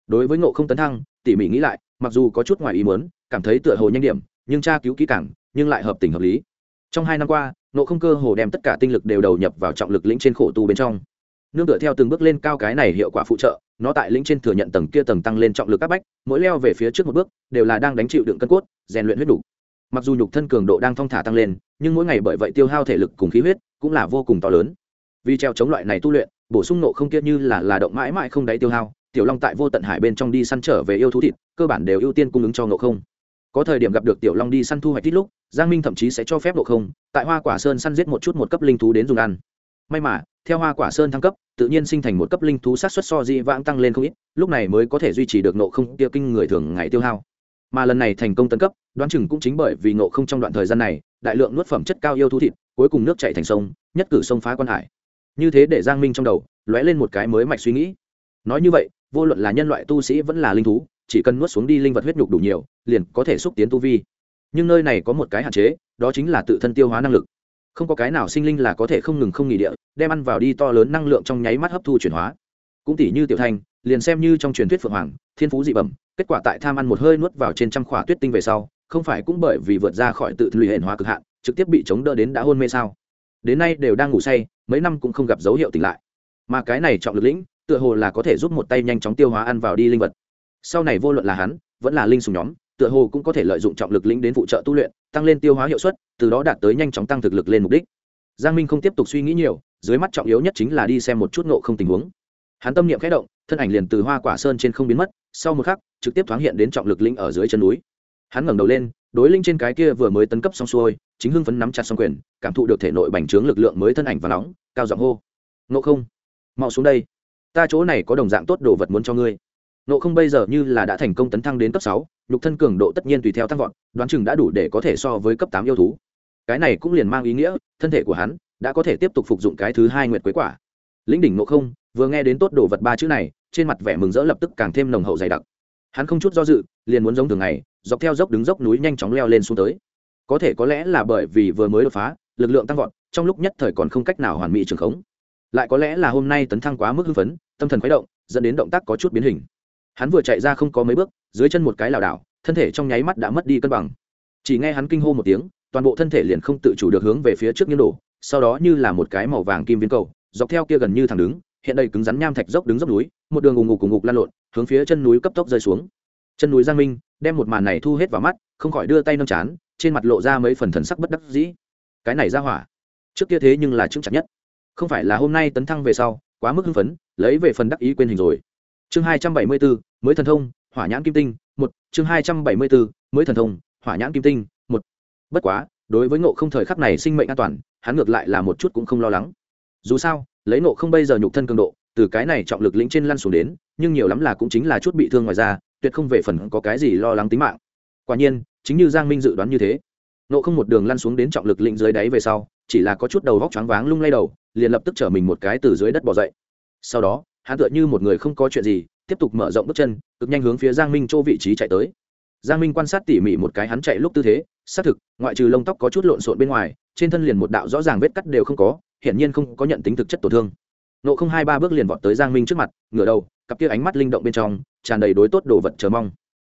Đối với ngộ không tấn thăng, tỉ mỉ nghĩ lại, mặc dù có chút ngoài ý muốn cảm thấy tựa hồ nhanh điểm, nhưng tra cứu kỹ càng, nhưng lại hợp tình hợp lý. Trong hai năm qua, nộ không cơ hồ đem tất cả tinh lực đều đầu nhập vào trọng lực lĩnh trên khổ tu bên trong. Nương tựa theo từng bước lên cao cái này hiệu quả phụ trợ, nó tại lĩnh trên thừa nhận tầng kia tầng tăng lên trọng lực áp bách, mỗi leo về phía trước một bước, đều là đang đánh chịu đựng cân cốt, rèn luyện huyết đủ. Mặc dù nhục thân cường độ đang thong thả tăng lên, nhưng mỗi ngày bởi vậy tiêu hao thể lực cùng khí huyết cũng là vô cùng to lớn. Vì treo chống loại này tu luyện, bổ sung nộ không kia như là là động mãi mãi không đáy tiêu hao, tiểu long tại vô tận hải bên trong đi săn trở về yêu thú thịt, cơ bản đều ưu tiên cung ứng cho nộ không có thời điểm gặp được tiểu long đi săn thu hoạch ít lúc, giang minh thậm chí sẽ cho phép nộ không, tại hoa quả sơn săn giết một chút một cấp linh thú đến dùng ăn. May mà, theo hoa quả sơn thăng cấp, tự nhiên sinh thành một cấp linh thú sát xuất so di vãng tăng lên không ít, lúc này mới có thể duy trì được nộ không tiêu kinh người thường ngày tiêu hao. Mà lần này thành công tấn cấp, đoán chừng cũng chính bởi vì nộ không trong đoạn thời gian này, đại lượng nuốt phẩm chất cao yêu thú thịt, cuối cùng nước chạy thành sông, nhất cử sông phá quan hải. Như thế để giang minh trong đầu, lóe lên một cái mới mạch suy nghĩ. Nói như vậy, vô luận là nhân loại tu sĩ vẫn là linh thú chỉ cần nuốt xuống đi linh vật huyết nhục đủ nhiều, liền có thể xúc tiến tu vi. Nhưng nơi này có một cái hạn chế, đó chính là tự thân tiêu hóa năng lực. Không có cái nào sinh linh là có thể không ngừng không nghỉ địa, đem ăn vào đi to lớn năng lượng trong nháy mắt hấp thu chuyển hóa. Cũng tỷ như tiểu thanh liền xem như trong truyền thuyết phượng hoàng, thiên phú dị bẩm, kết quả tại tham ăn một hơi nuốt vào trên trăm khỏa tuyết tinh về sau, không phải cũng bởi vì vượt ra khỏi tự lụy hển hóa cực hạn, trực tiếp bị chống đỡ đến đã hôn mê sao? Đến nay đều đang ngủ say, mấy năm cũng không gặp dấu hiệu tỉnh lại. Mà cái này trọng lực lĩnh, tựa hồ là có thể giúp một tay nhanh chóng tiêu hóa ăn vào đi linh vật sau này vô luận là hắn, vẫn là linh sùng nhóm, tựa hồ cũng có thể lợi dụng trọng lực lĩnh đến phụ trợ tu luyện, tăng lên tiêu hóa hiệu suất, từ đó đạt tới nhanh chóng tăng thực lực lên mục đích. Giang minh không tiếp tục suy nghĩ nhiều, dưới mắt trọng yếu nhất chính là đi xem một chút nộ không tình huống. Hắn tâm niệm khẽ động, thân ảnh liền từ hoa quả sơn trên không biến mất, sau một khắc, trực tiếp thoáng hiện đến trọng lực lĩnh ở dưới chân núi. Hắn ngẩng đầu lên, đối linh trên cái kia vừa mới tấn cấp xong xuôi, chính hưng phấn nắm chặt xong quyền, cảm thụ được thể nội bành trướng lực lượng mới thân ảnh và nóng, cao giọng hô. Nộ không, mau xuống đây. Ta chỗ này có đồng dạng tốt đồ vật muốn cho ngươi nộ không bây giờ như là đã thành công tấn thăng đến cấp sáu, nhục thân cường độ tất nhiên tùy theo tăng vọt, đoán chừng đã đủ để có thể so với cấp tám yêu thú. Cái này cũng liền mang ý nghĩa, thân thể của hắn đã có thể tiếp tục phục dụng cái thứ hai nguyệt quế quả. Lĩnh đỉnh nộ không, vừa nghe đến tốt đồ vật ba chữ này, trên mặt vẻ mừng rỡ lập tức càng thêm nồng hậu dày đặc. Hắn không chút do dự, liền muốn giống thường ngày, dọc theo dốc đứng dốc núi nhanh chóng leo lên xuống tới. Có thể có lẽ là bởi vì vừa mới đột phá, lực lượng tăng vọt, trong lúc nhất thời còn không cách nào hoàn mỹ trường khống. Lại có lẽ là hôm nay tấn thăng quá mức hưng phấn, tâm thần khuấy động, dẫn đến động tác có chút biến hình hắn vừa chạy ra không có mấy bước, dưới chân một cái lảo đảo, thân thể trong nháy mắt đã mất đi cân bằng. Chỉ nghe hắn kinh hô một tiếng, toàn bộ thân thể liền không tự chủ được hướng về phía trước nghiêng đổ, sau đó như là một cái màu vàng kim viên cầu, dọc theo kia gần như thẳng đứng, hiện đây cứng rắn nham thạch dốc đứng dốc núi, một đường ùng ngục cùng ngục lan lộn, hướng phía chân núi cấp tốc rơi xuống. Chân núi giang minh, đem một màn này thu hết vào mắt, không khỏi đưa tay nâng chán, trên mặt lộ ra mấy phần thần sắc bất đắc dĩ. Cái này ra hỏa, trước kia thế nhưng là chững chặt nhất. Không phải là hôm nay tấn thăng về sau, quá mức hưng phấn, lấy về phần đắc ý quên hình rồi chương hai trăm bảy mươi bốn mới thần thông, hỏa nhãn kim tinh, một. Chương hai trăm bảy mươi bốn mới thần thông, hỏa nhãn kim tinh, một. Bất quá, đối với ngộ không thời khắc này sinh mệnh an toàn, hắn ngược lại là một chút cũng không lo lắng. Dù sao, lấy ngộ không bây giờ nhục thân cường độ, từ cái này trọng lực lĩnh trên lăn xuống đến, nhưng nhiều lắm là cũng chính là chút bị thương ngoài ra tuyệt không về phần có cái gì lo lắng tính mạng. Quả nhiên, chính như giang minh dự đoán như thế, ngộ không một đường lăn xuống đến trọng lực lĩnh dưới đáy về sau, chỉ là có chút đầu vóc choáng váng lung lay đầu, liền lập tức chở mình một cái từ dưới đất bỏ dậy. Sau đó hắn tựa như một người không có chuyện gì, tiếp tục mở rộng bước chân, cực nhanh hướng phía giang minh chỗ vị trí chạy tới. Giang minh quan sát tỉ mỉ một cái hắn chạy lúc tư thế, xác thực, ngoại trừ lông tóc có chút lộn xộn bên ngoài, trên thân liền một đạo rõ ràng vết cắt đều không có, hiển nhiên không có nhận tính thực chất tổn thương. Nộ không hai ba bước liền vọt tới giang minh trước mặt, ngửa đầu, cặp kia ánh mắt linh động bên trong, tràn đầy đối tốt đồ vật chờ mong.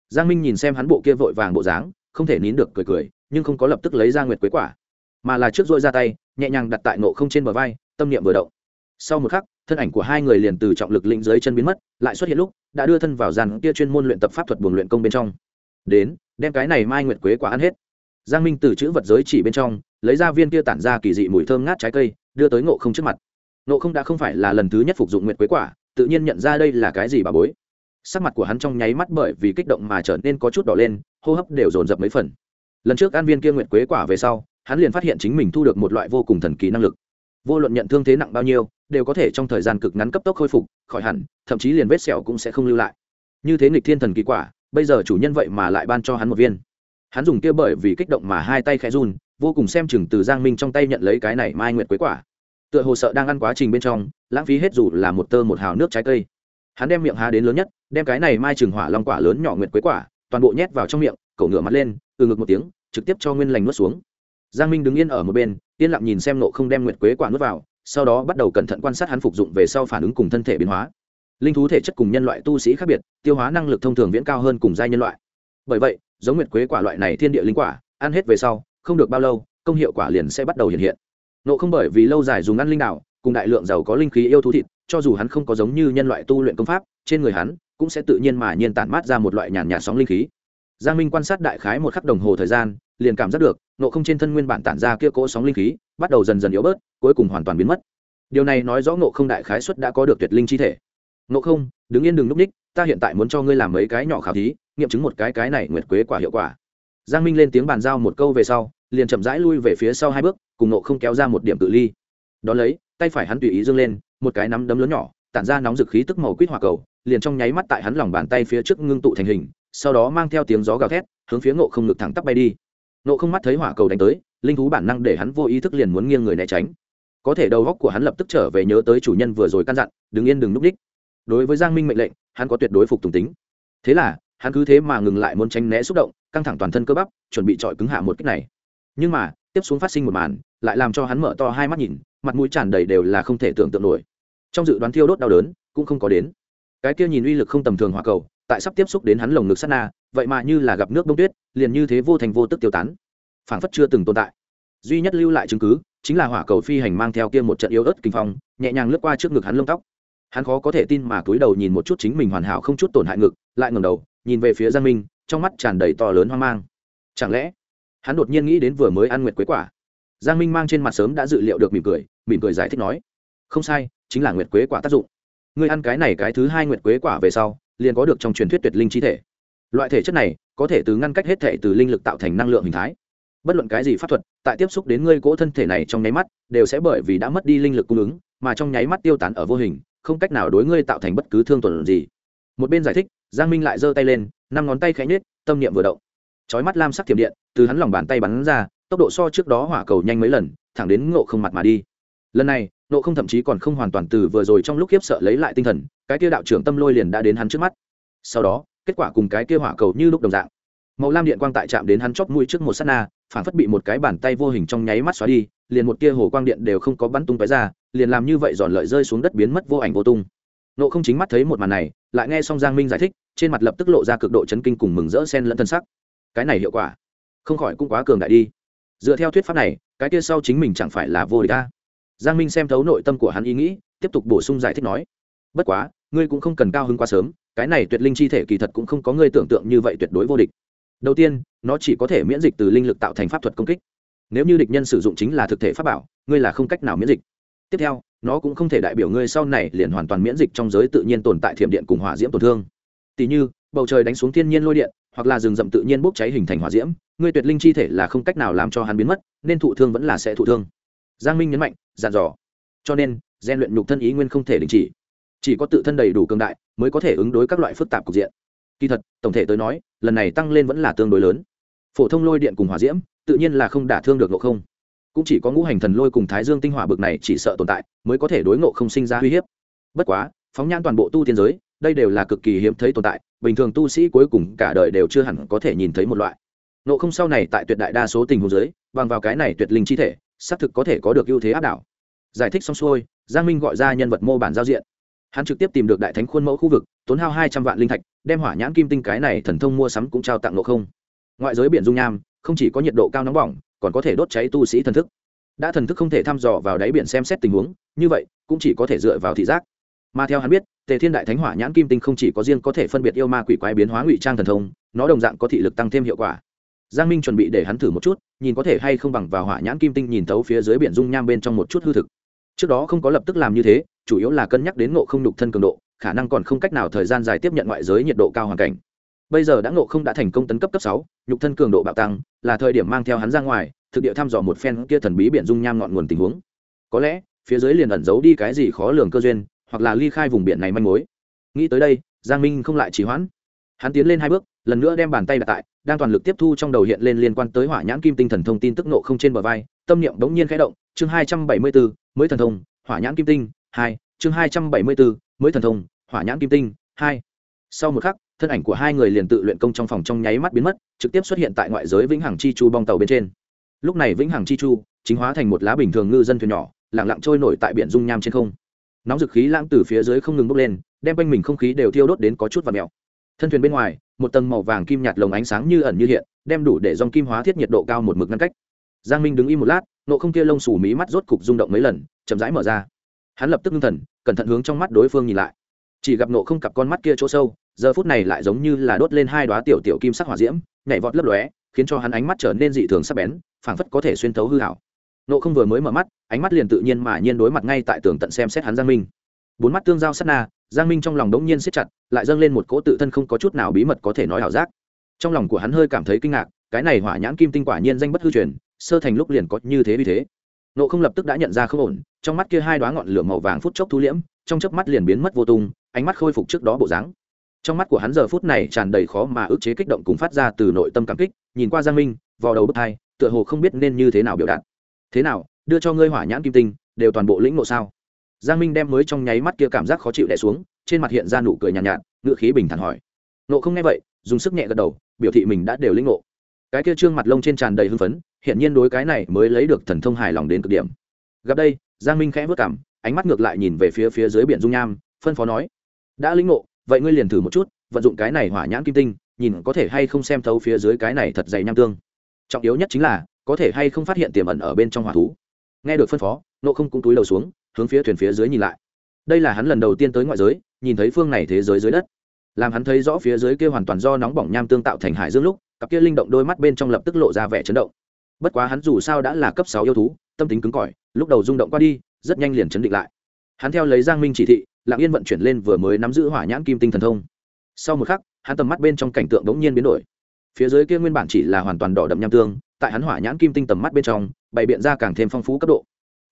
Giang minh nhìn xem hắn bộ kia vội vàng bộ dáng, không thể nín được cười cười, nhưng không có lập tức lấy ra nguyệt quế quả, mà là trước dội ra tay, nhẹ nhàng đặt tại nộ không trên bờ vai, tâm niệm vừa động. Sau một khắc thân ảnh của hai người liền từ trọng lực lĩnh dưới chân biến mất, lại xuất hiện lúc, đã đưa thân vào dàn kia chuyên môn luyện tập pháp thuật buồng luyện công bên trong. Đến, đem cái này mai nguyệt quế quả ăn hết. Giang minh từ chữ vật giới chỉ bên trong, lấy ra viên kia tản ra kỳ dị mùi thơm ngát trái cây, đưa tới ngộ không trước mặt. Ngộ không đã không phải là lần thứ nhất phục dụng nguyệt quế quả, tự nhiên nhận ra đây là cái gì bà bối. Sắc mặt của hắn trong nháy mắt bởi vì kích động mà trở nên có chút đỏ lên, hô hấp đều dồn dập mấy phần. Lần trước ăn viên kia nguyệt quế quả về sau, hắn liền phát hiện chính mình thu được một loại vô cùng thần kỳ năng lực. Vô luận nhận thương thế nặng bao nhiêu đều có thể trong thời gian cực ngắn cấp tốc khôi phục, khỏi hẳn, thậm chí liền vết sẹo cũng sẽ không lưu lại. Như thế nghịch thiên thần kỳ quả, bây giờ chủ nhân vậy mà lại ban cho hắn một viên. Hắn dùng kia bởi vì kích động mà hai tay khẽ run, vô cùng xem chừng từ giang minh trong tay nhận lấy cái này mai nguyệt quế quả. Tựa hồ sợ đang ăn quá trình bên trong, lãng phí hết dù là một tơ một hào nước trái cây. Hắn đem miệng há đến lớn nhất, đem cái này mai chừng hỏa long quả lớn nhỏ nguyệt quế quả, toàn bộ nhét vào trong miệng, cậu ngửa mặt lên từ ngực một tiếng, trực tiếp cho nguyên lành nuốt xuống. Giang minh đứng yên ở một bên, yên lặng nhìn xem nộ không đem nguyệt quế quả nuốt vào sau đó bắt đầu cẩn thận quan sát hắn phục dụng về sau phản ứng cùng thân thể biến hóa. Linh thú thể chất cùng nhân loại tu sĩ khác biệt, tiêu hóa năng lực thông thường viễn cao hơn cùng giai nhân loại. Bởi vậy, giống nguyệt quế quả loại này thiên địa linh quả, ăn hết về sau, không được bao lâu, công hiệu quả liền sẽ bắt đầu hiện hiện. Nộ không bởi vì lâu dài dùng ăn linh đạo, cùng đại lượng giàu có linh khí yêu thú thịt, cho dù hắn không có giống như nhân loại tu luyện công pháp, trên người hắn cũng sẽ tự nhiên mà nhiên tản mát ra một loại nhàn nhạt sóng linh khí. Giang minh quan sát đại khái một khắc đồng hồ thời gian, liền cảm giác được nộ không trên thân nguyên bản tản ra kia cỗ sóng linh khí bắt đầu dần dần yếu bớt, cuối cùng hoàn toàn biến mất. Điều này nói rõ nộ không đại khái xuất đã có được tuyệt linh chi thể. Nộ không, đứng yên đừng núp ních, ta hiện tại muốn cho ngươi làm mấy cái nhỏ khảo thí, nghiệm chứng một cái cái này nguyệt quế quả hiệu quả. Giang minh lên tiếng bàn giao một câu về sau, liền chậm rãi lui về phía sau hai bước, cùng nộ không kéo ra một điểm tự ly. Đó lấy, tay phải hắn tùy ý dâng lên, một cái nắm đấm lớn nhỏ, tản ra nóng dực khí tức màu quýt hỏa cầu, liền trong nháy mắt tại hắn lòng bàn tay phía trước ngưng tụ thành hình, sau đó mang theo tiếng gió gào thét, hướng phía ngộ không ngực thẳng tắp bay đi. Ngộ không mắt thấy hỏa cầu đánh tới linh thú bản năng để hắn vô ý thức liền muốn nghiêng người né tránh. Có thể đầu góc của hắn lập tức trở về nhớ tới chủ nhân vừa rồi căn dặn, đừng yên, đừng núp đích. Đối với giang minh mệnh lệnh, hắn có tuyệt đối phục tùng tính. Thế là, hắn cứ thế mà ngừng lại muốn tránh né xúc động, căng thẳng toàn thân cơ bắp, chuẩn bị chọi cứng hạ một cách này. Nhưng mà, tiếp xuống phát sinh một màn, lại làm cho hắn mở to hai mắt nhìn, mặt mũi tràn đầy đều là không thể tưởng tượng nổi. Trong dự đoán thiêu đốt đau đớn, cũng không có đến. Cái kia nhìn uy lực không tầm thường hỏa cầu, tại sắp tiếp xúc đến hắn lồng ngực sát na, vậy mà như là gặp nước bông tuyết, liền như thế vô thành vô tức tiêu tán phảng phất chưa từng tồn tại. Duy nhất lưu lại chứng cứ, chính là hỏa cầu phi hành mang theo kia một trận yếu ớt kinh phong, nhẹ nhàng lướt qua trước ngực hắn lông tóc. Hắn khó có thể tin mà cúi đầu nhìn một chút chính mình hoàn hảo không chút tổn hại ngực, lại ngẩng đầu, nhìn về phía giang minh, trong mắt tràn đầy to lớn hoang mang. Chẳng lẽ, hắn đột nhiên nghĩ đến vừa mới ăn nguyệt quế quả? Giang minh mang trên mặt sớm đã dự liệu được mỉm cười mỉm cười giải thích nói, không sai, chính là nguyệt quế quả tác dụng. Ngươi ăn cái này cái thứ hai nguyệt quế quả về sau, liền có được trong truyền thuyết tuyệt linh chi thể. Loại thể chất này có thể từ ngăn cách hết thể từ linh lực tạo thành năng lượng hình thái bất luận cái gì pháp thuật, tại tiếp xúc đến ngươi cỗ thân thể này trong nháy mắt, đều sẽ bởi vì đã mất đi linh lực cung ứng, mà trong nháy mắt tiêu tán ở vô hình, không cách nào đối ngươi tạo thành bất cứ thương tổn gì. Một bên giải thích, giang minh lại giơ tay lên, năm ngón tay khẽ nhết tâm niệm vừa động. Chói mắt lam sắc thiểm điện, từ hắn lòng bàn tay bắn ra, tốc độ so trước đó hỏa cầu nhanh mấy lần, thẳng đến ngộ không mặt mà đi. Lần này nộ không thậm chí còn không hoàn toàn từ vừa rồi trong lúc khiếp sợ lấy lại tinh thần, cái kia đạo trưởng tâm lôi liền đã đến hắn trước mắt. Sau đó, kết quả cùng cái kia hỏa cầu như lúc đồng dạng. Màu lam điện quang tại chạm đến hắn chóp mũi trước một s á t na phản phất bị một cái bàn tay vô hình trong nháy mắt xóa đi, liền một tia hồ quang điện đều không có bắn tung tói ra, liền làm như vậy giòn lợi rơi xuống đất biến mất vô ảnh vô tung. Nộ không chính mắt thấy một màn này, lại nghe xong giang minh giải thích, trên mặt lập tức lộ ra cực độ chấn kinh cùng mừng rỡ sen lẫn thân sắc. Cái này hiệu quả, không khỏi cũng quá cường đại đi. Dựa theo thuyết pháp này, cái kia sau chính mình chẳng phải là vô địch ta? Giang minh xem thấu nội tâm của hắn ý nghĩ, tiếp tục bổ sung giải thích nói, bất quá, ngươi cũng không cần cao hứng quá sớm, cái này tuyệt linh chi thể kỳ thật cũng không có ngươi tưởng tượng như vậy tuyệt đối vô địch đầu tiên, nó chỉ có thể miễn dịch từ linh lực tạo thành pháp thuật công kích. Nếu như địch nhân sử dụng chính là thực thể pháp bảo, ngươi là không cách nào miễn dịch. Tiếp theo, nó cũng không thể đại biểu ngươi sau này liền hoàn toàn miễn dịch trong giới tự nhiên tồn tại thiểm điện cùng hỏa diễm tổn thương. Tỷ như, bầu trời đánh xuống thiên nhiên lôi điện, hoặc là rừng rậm tự nhiên bốc cháy hình thành hỏa diễm, ngươi tuyệt linh chi thể là không cách nào làm cho hắn biến mất, nên thụ thương vẫn là sẽ thụ thương. Giang minh nhấn mạnh dàn dò. Cho nên gian luyện nhục thân ý nguyên không thể đình chỉ. Chỉ có tự thân đầy đủ cường đại, mới có thể ứng đối các loại phức tạp cục diện kỳ thật, tổng thể tới nói, lần này tăng lên vẫn là tương đối lớn. Phổ thông lôi điện cùng hỏa diễm, tự nhiên là không đả thương được ngộ không. Cũng chỉ có ngũ hành thần lôi cùng thái dương tinh hỏa bực này chỉ sợ tồn tại, mới có thể đối ngộ không sinh ra uy hiếp. Bất quá, phóng nhan toàn bộ tu tiên giới, đây đều là cực kỳ hiếm thấy tồn tại, bình thường tu sĩ cuối cùng cả đời đều chưa hẳn có thể nhìn thấy một loại. Ngộ không sau này tại tuyệt đại đa số tình huống giới bằng vào cái này tuyệt linh chi thể, xác thực có thể có được ưu thế áp đảo. Giải thích xong xuôi, giang minh gọi ra nhân vật mô bản giao diện hắn trực tiếp tìm được đại thánh khuôn mẫu khu vực, tốn hao hai trăm vạn linh thạch, đem hỏa nhãn kim tinh cái này thần thông mua sắm cũng trao tặng nộ không. Ngoại giới biển dung nham không chỉ có nhiệt độ cao nóng bỏng, còn có thể đốt cháy tu sĩ thần thức. Đã thần thức không thể thăm dò vào đáy biển xem xét tình huống, như vậy, cũng chỉ có thể dựa vào thị giác. Mà theo hắn biết, tề thiên đại thánh hỏa nhãn kim tinh không chỉ có riêng có thể phân biệt yêu ma quỷ quái biến hóa ngụy trang thần thông, nó đồng dạng có thị lực tăng thêm hiệu quả. Giang minh chuẩn bị để hắn thử một chút, nhìn có thể hay không bằng vào hỏa nhãn kim tinh nhìn thấu phía dưới biển dung nham bên trong một chút hư thực trước đó không có lập tức làm như thế, chủ yếu là cân nhắc đến ngộ không nhục thân cường độ, khả năng còn không cách nào thời gian dài tiếp nhận ngoại giới nhiệt độ cao hoàn cảnh. Bây giờ đã ngộ không đã thành công tấn cấp cấp sáu, nhục thân cường độ bạo tăng, là thời điểm mang theo hắn ra ngoài, thực địa thăm dò một phen kia thần bí biển dung nham ngọn nguồn tình huống. Có lẽ, phía dưới liền ẩn giấu đi cái gì khó lường cơ duyên, hoặc là ly khai vùng biển này manh mối. Nghĩ tới đây, giang minh không lại trì hoãn. Hắn tiến lên hai bước, lần nữa đem bàn tay đặt tại, đang toàn lực tiếp thu trong đầu hiện lên liên quan tới hỏa nhãn kim tinh thần thông tin tức nộ không trên bờ vai tâm niệm bỗng nhiên khẽ động, chương hai trăm bảy mươi bốn, mới thần thông, hỏa nhãn kim tinh, hai, chương hai trăm bảy mươi bốn, mới thần thông, hỏa nhãn kim tinh, hai. Sau một khắc, thân ảnh của hai người liền tự luyện công trong phòng trong nháy mắt biến mất, trực tiếp xuất hiện tại ngoại giới vĩnh hằng chi chu bong tàu bên trên. Lúc này vĩnh hằng chi chu chính hóa thành một lá bình thường ngư dân thuyền nhỏ lẳng lặng trôi nổi tại biển dung nham trên không. Nóng dực khí lãng từ phía dưới không ngừng bốc lên, đem quanh mình không khí đều thiêu đốt đến có chút và mèo. Thân thuyền bên ngoài, một tầng màu vàng kim nhạt lồng ánh sáng như ẩn như hiện, đem đủ để dòng kim hóa thiết nhiệt độ cao một mực ngăn cách giang minh đứng im một lát, nộ không kia lông xù mí mắt rốt cục rung động mấy lần, chậm rãi mở ra. Hắn lập tức ngưng thần, cẩn thận hướng trong mắt đối phương nhìn lại. Chỉ gặp nộ không cặp con mắt kia chỗ sâu, giờ phút này lại giống như là đốt lên hai đoá tiểu tiểu kim sắc hỏa diễm, nhảy vọt lấp lóe, khiến cho hắn ánh mắt trở nên dị thường sắc bén, phảng phất có thể xuyên thấu hư hảo nộ không vừa mới mở mắt, ánh mắt liền tự nhiên mà nhiên đối mặt ngay tại tường tận xem xét hắn giang minh. Bốn mắt tương giao sát na, giang minh trong lòng đống nhiên siết chặt, lại dâng lên một cỗ tự thân không có chút nào bí mật có thể nói ảo giác. Trong lòng của hắn hơi cảm thấy kinh ngạc, cái này hỏa nhãn kim tinh quả nhiên danh bất hư truyền sơ thành lúc liền có như thế vì thế. Nộ không lập tức đã nhận ra không ổn trong mắt kia hai đoá ngọn lửa màu vàng phút chốc thu liễm trong chớp mắt liền biến mất vô tung ánh mắt khôi phục trước đó bộ dáng. Trong mắt của hắn giờ phút này tràn đầy khó mà ức chế kích động cùng phát ra từ nội tâm cảm kích nhìn qua giang minh vào đầu bức thai tựa hồ không biết nên như thế nào biểu đạt. Thế nào đưa cho ngươi hỏa nhãn kim tinh đều toàn bộ lĩnh ngộ sao? Giang minh đem mới trong nháy mắt kia cảm giác khó chịu đẻ xuống trên mặt hiện ra nụ cười nhàn nhạt, nhạt ngựa khí bình thản hỏi. Nộ không nghe vậy dùng sức nhẹ gật đầu biểu thị mình đã đều lĩnh ngộ cái kia trương mặt lông trên tràn đầy hưng phấn hiện nhiên đối cái này mới lấy được thần thông hài lòng đến cực điểm. Gặp đây, giang minh khẽ vất cảm ánh mắt ngược lại nhìn về phía phía dưới biển dung nham, phân phó nói, đã lĩnh ngộ, vậy ngươi liền thử một chút, vận dụng cái này hỏa nhãn kim tinh, nhìn có thể hay không xem thấu phía dưới cái này thật dày nham tương. Trọng yếu nhất chính là, có thể hay không phát hiện tiềm ẩn ở bên trong hỏa thú. Nghe được phân phó, nộ không cũng túi đầu xuống, hướng phía thuyền phía dưới nhìn lại. Đây là hắn lần đầu tiên tới ngoại giới, nhìn thấy phương này thế giới dưới đất. Làm hắn thấy rõ phía dưới kia hoàn toàn do nóng bỏng nham tương tạo thành hải dương lúc cặp kia linh động đôi mắt bên trong lập tức lộ ra vẻ chấn động. Bất quá hắn dù sao đã là cấp sáu yêu thú, tâm tính cứng cỏi, lúc đầu rung động qua đi, rất nhanh liền chấn định lại. Hắn theo lấy giang minh chỉ thị lạng yên vận chuyển lên vừa mới nắm giữ hỏa nhãn kim tinh thần thông. Sau một khắc, hắn tầm mắt bên trong cảnh tượng đ ố n g nhiên biến đổi. Phía dưới kia nguyên bản chỉ là hoàn toàn đỏ đậm nham tương, tại hắn hỏa nhãn kim tinh tầm mắt bên trong, bày biện ra càng thêm phong phú cấp độ.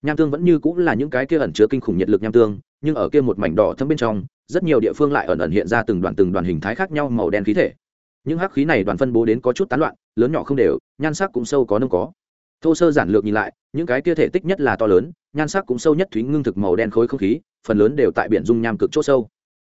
Nham tương vẫn như cũng là những cái kia ẩn chứa kinh khủng nhiệt lực nham tương, nhưng ở kia một mảnh đỏ thâm bên trong, rất nhiều địa phương lại ẩn ẩn hiện ra từng đoàn từng đoàn hình thái khác nhau màu đen khí thể những hắc khí này đoàn phân bố đến có chút tán loạn, lớn nhỏ không đều, nhan sắc cũng sâu có nông có. Thô sơ giản lược nhìn lại, những cái kia thể tích nhất là to lớn, nhan sắc cũng sâu nhất thúy ngưng thực màu đen khối không khí, phần lớn đều tại biển dung nham cực chỗ sâu.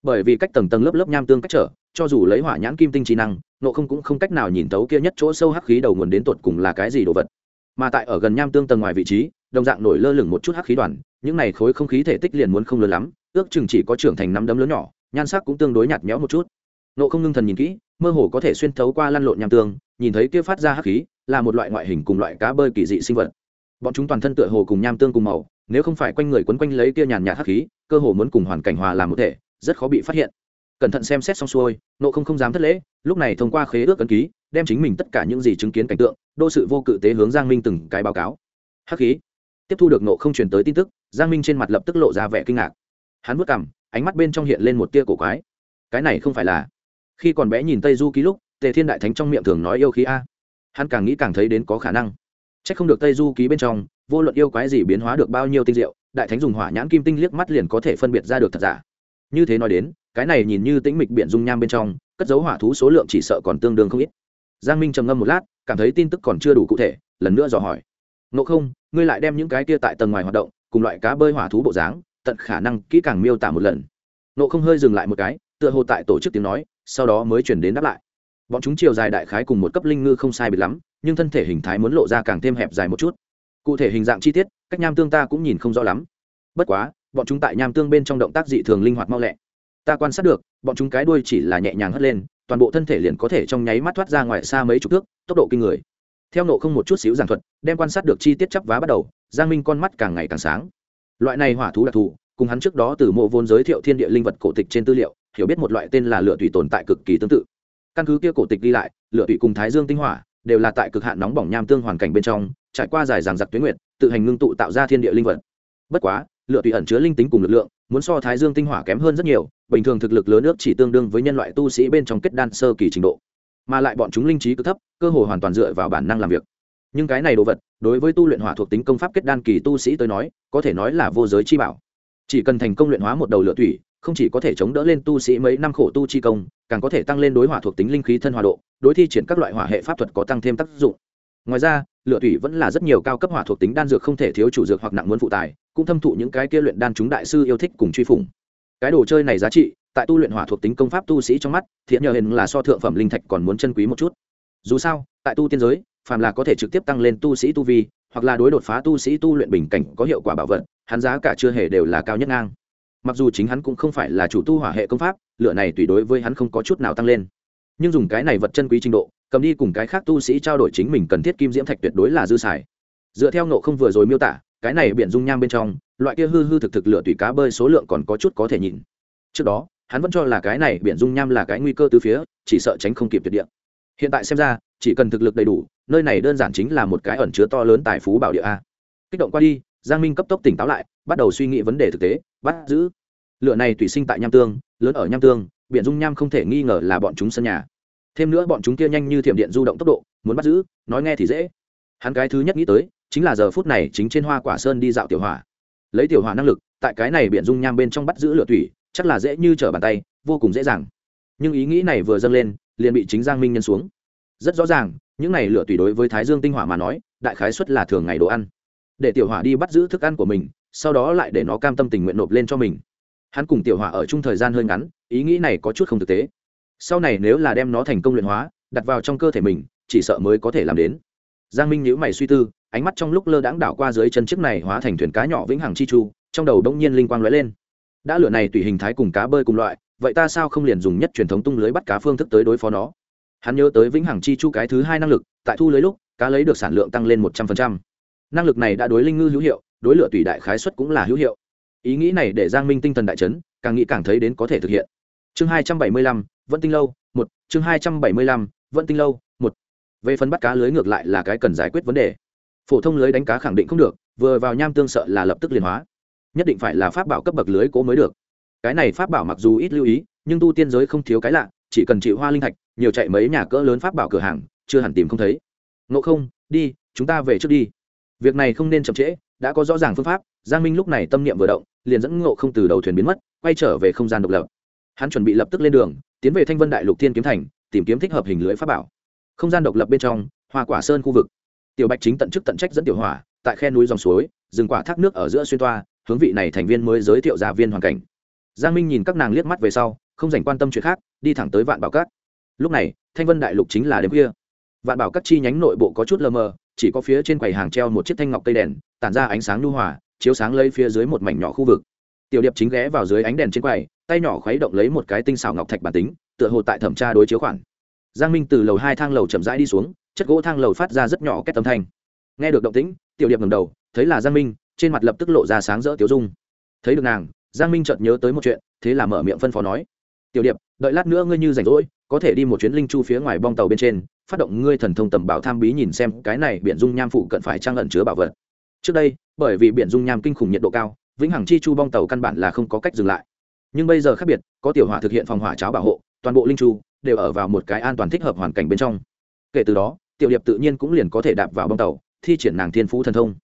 Bởi vì cách tầng tầng lớp lớp nham tương cách trở, cho dù lấy hỏa nhãn kim tinh trí năng, nộ không cũng không cách nào nhìn tấu kia nhất chỗ sâu hắc khí đầu nguồn đến tột cùng là cái gì đồ vật. Mà tại ở gần nham tương tầng ngoài vị trí, đồng dạng nổi lơ lửng một chút hắc khí đoàn, những này khối không khí thể tích liền muốn không lớn lắm, ước chừng chỉ có trưởng thành năm đấm lớn nhỏ, nhan sắc cũng tương đối nhạt nhẽo một chút. Nộ không ngưng thần nhìn kỹ mơ hồ có thể xuyên thấu qua lăn lộn nham tương, nhìn thấy kia phát ra hắc khí, là một loại ngoại hình cùng loại cá bơi kỳ dị sinh vật. Bọn chúng toàn thân tựa hồ cùng nham tương cùng màu, nếu không phải quanh người quấn quanh lấy kia nhàn nhạt hắc khí, cơ hồ muốn cùng hoàn cảnh hòa làm một thể, rất khó bị phát hiện. Cẩn thận xem xét xong xuôi, nộ không không dám thất lễ, lúc này thông qua khế ước ấn ký, đem chính mình tất cả những gì chứng kiến cảnh tượng, đô sự vô cự tế hướng giang minh từng cái báo cáo. Hắc khí. Tiếp thu được nộ không truyền tới tin tức, giang minh trên mặt lập tức lộ ra vẻ kinh ngạc. Hắn vất cảm ánh mắt bên trong hiện lên một tia cổ quái. Cái này không phải là khi còn bé nhìn tây du ký lúc, tề thiên đại thánh trong miệng thường nói yêu khí a. Hắn càng nghĩ càng thấy đến có khả năng. C h ắ c không được tây du ký bên trong, vô luận yêu quái gì biến hóa được bao nhiêu tinh diệu, đại thánh dùng hỏa nhãn kim tinh liếc mắt liền có thể phân biệt ra được thật giả. Như thế nói đến, cái này nhìn như tĩnh mịch biện dung nham bên trong, cất dấu hỏa thú số lượng chỉ sợ còn tương đương không ít. Giang minh trầm ngâm một lát, cảm thấy tin tức còn chưa đủ cụ thể, lần nữa dò hỏi. Ngộ không, ngươi lại đem những cái kia tại tầng ngoài hoạt động, cùng loại cá bơi hỏa thú bộ dáng, tận khả năng kỹ càng miêu tả một lần. Nộ không hơi dừng lại một cái, tựa hồ tại tổ chức tiếng nói sau đó mới chuyển đến đáp lại. Bọn chúng chiều dài đại khái cùng một cấp linh ngư không sai biệt lắm, nhưng thân thể hình thái muốn lộ ra càng thêm hẹp dài một chút. Cụ thể hình dạng chi tiết, cách nham tương ta cũng nhìn không rõ lắm. Bất quá, bọn chúng tại nham tương bên trong động tác dị thường linh hoạt mau lẹ. Ta quan sát được, bọn chúng cái đuôi chỉ là nhẹ nhàng hất lên, toàn bộ thân thể liền có thể trong nháy mắt thoát ra ngoài xa mấy chục thước, tốc độ kinh người. Theo nộ không một chút xíu giảng thuật, đem quan sát được chi tiết chấp vá bắt đầu, giang minh con mắt càng ngày càng sáng. Loại này hỏa thú đặc thù, cùng hắn trước đó từ mộ vốn giới thiệu thiên địa linh vật cổ tịch trên tư liệu hiểu biết một loại tên là lửa thủy tồn tại cực kỳ tương tự. Căn cứ kia cổ tịch đi lại, lửa thủy cùng thái dương tinh hỏa đều là tại cực hạn nóng bỏng nham tương hoàn cảnh bên trong, trải qua dài dằng giặc tuyến nguyệt, tự hành ngưng tụ tạo ra thiên địa linh vật. Bất quá, lửa thủy ẩn chứa linh tính cùng lực lượng, muốn so thái dương tinh hỏa kém hơn rất nhiều, bình thường thực lực lớn nước chỉ tương đương với nhân loại tu sĩ bên trong kết đan sơ kỳ trình độ. Mà lại bọn chúng linh trí cực thấp, cơ hội hoàn toàn dựa vào bản năng làm việc. Nhưng cái này đồ vật, đối với tu luyện hỏa thuộc tính công pháp kết đan kỳ tu sĩ tới nói, có thể nói là vô giới chi bảo. Chỉ cần thành công luyện hóa một đầu lửa thủy không chỉ có thể chống đỡ lên tu sĩ mấy năm khổ tu chi công, càng có thể tăng lên đối hỏa thuộc tính linh khí thân hòa độ, đối thi triển các loại hỏa hệ pháp thuật có tăng thêm tác dụng. Ngoài ra lựa thủy vẫn là rất nhiều cao cấp hỏa thuộc tính đan dược không thể thiếu chủ dược hoặc nặng muốn phụ tài cũng thâm thụ những cái kia luyện đan chúng đại sư yêu thích cùng truy phủng. Cái đồ chơi này giá trị, tại tu luyện hỏa thuộc tính công pháp tu sĩ trong mắt thiện nhờ hình là so thượng phẩm linh thạch còn muốn chân quý một chút. Dù sao, tại tu tiên giới, phàm là có thể trực tiếp tăng lên tu sĩ tu vi, hoặc là đối đột phá tu sĩ tu luyện bình cảnh có hiệu quả bảo vật, hắn giá cả chưa hề đều là cao nhất ngang mặc dù chính hắn cũng không phải là chủ tu hỏa hệ công pháp lựa này tùy đối với hắn không có chút nào tăng lên. Nhưng dùng cái này vật chân quý trình độ, cầm đi cùng cái khác tu sĩ trao đổi chính mình cần thiết kim diễm thạch tuyệt đối là dư xài. Dựa theo nộ không vừa rồi miêu tả, cái này biển dung nham bên trong, loại kia hư hư thực thực lựa tùy cá bơi số lượng còn có chút có thể nhìn. Trước đó, hắn vẫn cho là cái này biển dung nham là cái nguy cơ từ phía, chỉ sợ tránh không kịp tuyệt địa. Hiện tại xem ra, chỉ cần thực lực đầy đủ, nơi này đơn giản chính là một cái ẩn chứa to lớn tài phú bảo địa a. Kích động qua đi, giang minh cấp tốc tỉnh táo lại, bắt đầu suy nghĩ vấn đề thực tế, bắt giữ lửa này tùy sinh tại nham tương, lớn ở nham tương, biển dung nham không thể nghi ngờ là bọn chúng sân nhà. Thêm nữa bọn chúng kia nhanh như thiểm điện du động tốc độ, muốn bắt giữ, nói nghe thì dễ. Hắn cái thứ nhất nghĩ tới, chính là giờ phút này chính trên hoa quả sơn đi dạo tiểu hỏa. Lấy tiểu hỏa năng lực, tại cái này biển dung nham bên trong bắt giữ lửa thủy chắc là dễ như trở bàn tay, vô cùng dễ dàng. Nhưng ý nghĩ này vừa dâng lên, liền bị chính giang minh nhân xuống. Rất rõ ràng, những này lửa tùy đối với thái dương tinh hỏa mà nói, đại khái xuất là thường ngày đồ ăn. Để tiểu hỏa đi bắt giữ thức ăn của mình, sau đó lại để nó cam tâm tình nguyện nộp lên cho mình hắn cùng tiểu hỏa ở chung thời gian hơi ngắn, ý nghĩ này có chút không thực tế. Sau này nếu là đem nó thành công luyện hóa, đặt vào trong cơ thể mình, chỉ sợ mới có thể làm đến. Giang minh nhữ mày suy tư, ánh mắt trong lúc lơ đãng đảo qua dưới chân chiếc này hóa thành thuyền cá nhỏ vĩnh hằng chi chu, trong đầu đông nhiên linh quang lóe lên. Đã lửa này tùy hình thái cùng cá bơi cùng loại, vậy ta sao không liền dùng nhất truyền thống tung lưới bắt cá phương thức tới đối phó nó? Hắn nhớ tới vĩnh hằng chi chu cái thứ hai năng lực, tại thu lưới lúc, cá lấy được sản lượng tăng lên một trăm linh năng lực này đã đối linh ngư hữu hiệu, đối lửa tùy đại khái xuất cũng là hữu hiệu ý nghĩ này để giang minh tinh thần đại chấn, càng nghĩ càng thấy đến có thể thực hiện. Chương hai trăm bảy mươi lăm, vẫn tinh lâu, một. Chương hai trăm bảy mươi lăm, vẫn tinh lâu, một. Về phần bắt cá lưới ngược lại là cái cần giải quyết vấn đề. Phổ thông lưới đánh cá khẳng định không được, vừa vào nham tương sợ là lập tức liền hóa. Nhất định phải là pháp bảo cấp bậc lưới cố mới được. Cái này pháp bảo mặc dù ít lưu ý, nhưng tu tiên giới không thiếu cái lạ, chỉ cần chịu hoa linh thạch, nhiều chạy mấy nhà cỡ lớn pháp bảo cửa hàng, chưa hẳn tìm không thấy. Ngộ không, đi, chúng ta về trước đi. Việc này không nên chậm trễ đã có rõ ràng phương pháp, giang minh lúc này tâm niệm vừa động, liền dẫn ngộ không từ đầu thuyền biến mất, quay trở về không gian độc lập. Hắn chuẩn bị lập tức lên đường, tiến về thanh vân đại lục thiên kiếm thành, tìm kiếm thích hợp hình lưới pháp bảo. Không gian độc lập bên trong, hoa quả sơn khu vực. Tiểu bạch chính tận chức tận trách dẫn tiểu hỏa, tại khe núi dòng suối, rừng quả thác nước ở giữa xuyên toa, hướng vị này thành viên mới giới thiệu ra viên hoàn cảnh. Giang minh nhìn các nàng liếc mắt về sau, không dành quan tâm chuyện khác, đi thẳng tới vạn bảo cát lúc này, thanh vân đại lục chính là đêm khuya. Vạn bảo các chi nhánh nội bộ có chút lờ mờ chỉ có phía trên quầy hàng treo một chiếc thanh ngọc cây đèn, tản ra ánh sáng nhu hòa, chiếu sáng lấy phía dưới một mảnh nhỏ khu vực. Tiểu điệp chính ghé vào dưới ánh đèn trên quầy, tay nhỏ khuấy động lấy một cái tinh xào ngọc thạch bản tính, tựa hồ tại thẩm tra đối chiếu khoản. Giang minh từ lầu hai thang lầu chậm rãi đi xuống, chất gỗ thang lầu phát ra rất nhỏ kết tâm thanh. Nghe được động tĩnh, tiểu điệp ngầm đầu, thấy là giang minh, trên mặt lập tức lộ ra sáng rỡ tiểu dung. Thấy được nàng, giang minh chợt nhớ tới một chuyện, thế là mở miệng phân phó nói. Tiểu điệp, đợi lát nữa ngươi như rảnh rỗi, có thể đi một chuyến linh chu phía ngoài bong tàu bên trên phát động ngươi thần thông tầm bảo tham bí nhìn xem, cái này biển dung nham phụ cận phải trang ẩn chứa bảo vật. Trước đây, bởi vì biển dung nham kinh khủng nhiệt độ cao, vĩnh hằng chi chu bong tàu căn bản là không có cách dừng lại. Nhưng bây giờ khác biệt, có tiểu hỏa thực hiện phòng hỏa cháo bảo hộ, toàn bộ linh chu đều ở vào một cái an toàn thích hợp hoàn cảnh bên trong. Kể từ đó, tiểu điệp tự nhiên cũng liền có thể đạp vào bong tàu, thi triển nàng thiên phú thần thông.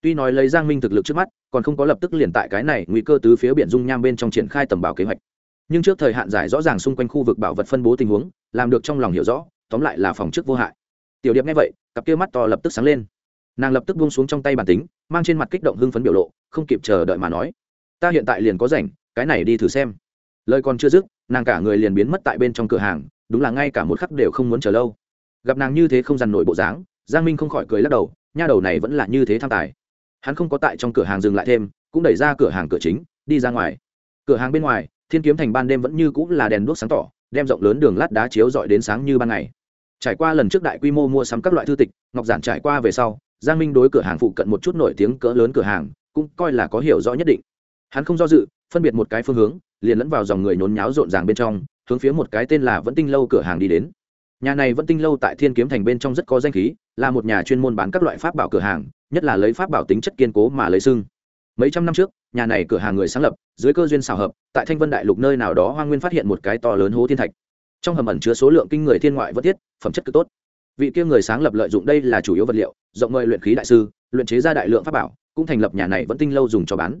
Tuy nói lấy giang minh thực lực trước mắt, còn không có lập tức liền tại cái này nguy cơ tứ phía biển dung nham bên trong triển khai tầm bảo kế hoạch. Nhưng trước thời hạn giải rõ ràng xung quanh khu vực bảo vật phân bố tình huống, làm được trong lòng hiểu rõ tóm lại là phòng trước vô hại. Tiểu điệp nghe vậy, cặp kia mắt to lập tức sáng lên. Nàng lập tức buông xuống trong tay bản tính, mang trên mặt kích động hưng phấn biểu lộ, không kịp chờ đợi mà nói, ta hiện tại liền có rảnh, cái này đi thử xem. Lời còn chưa dứt, nàng cả người liền biến mất tại bên trong cửa hàng, đúng là ngay cả một khắc đều không muốn chờ lâu. Gặp nàng như thế không dằn nổi bộ dáng, giang minh không khỏi cười lắc đầu, nha đầu này vẫn là như thế tham tài. Hắn không có tại trong cửa hàng dừng lại thêm, cũng đẩy ra cửa hàng cửa chính, đi ra ngoài. Cửa hàng bên ngoài, thiên kiếm thành ban đêm vẫn như cũng là đèn đuốc sáng tỏ, đem rộng lớn đường lát đá chiếu dọi đến sáng như ban ngày trải qua lần trước đại quy mô mua sắm các loại thư tịch, ngọc giản trải qua về sau, giang minh đối cửa hàng phụ cận một chút nổi tiếng cỡ lớn cửa hàng, cũng coi là có hiểu rõ nhất định. Hắn không do dự, phân biệt một cái phương hướng, liền lẫn vào dòng người nhốn nháo rộn ràng bên trong, hướng phía một cái tên là vẫn tinh lâu cửa hàng đi đến. Nhà này vẫn tinh lâu tại thiên kiếm thành bên trong rất có danh khí, là một nhà chuyên môn bán các loại pháp bảo cửa hàng, nhất là lấy pháp bảo tính chất kiên cố mà lấy xưng. Mấy trăm năm trước, nhà này cửa hàng người sáng lập, dưới cơ duyên xào hợp, tại thanh vân đại lục nơi nào đó hoa nguyên phát hiện một cái to lớn hố thiên thạch trong hầm ẩn chứa số lượng kinh người thiên ngoại vật thiết, phẩm chất cực tốt. Vị kia người sáng lập lợi dụng đây là chủ yếu vật liệu, rộng mời luyện khí đại sư, luyện chế ra đại lượng pháp bảo, cũng thành lập nhà này vẫn tinh lâu dùng cho bán.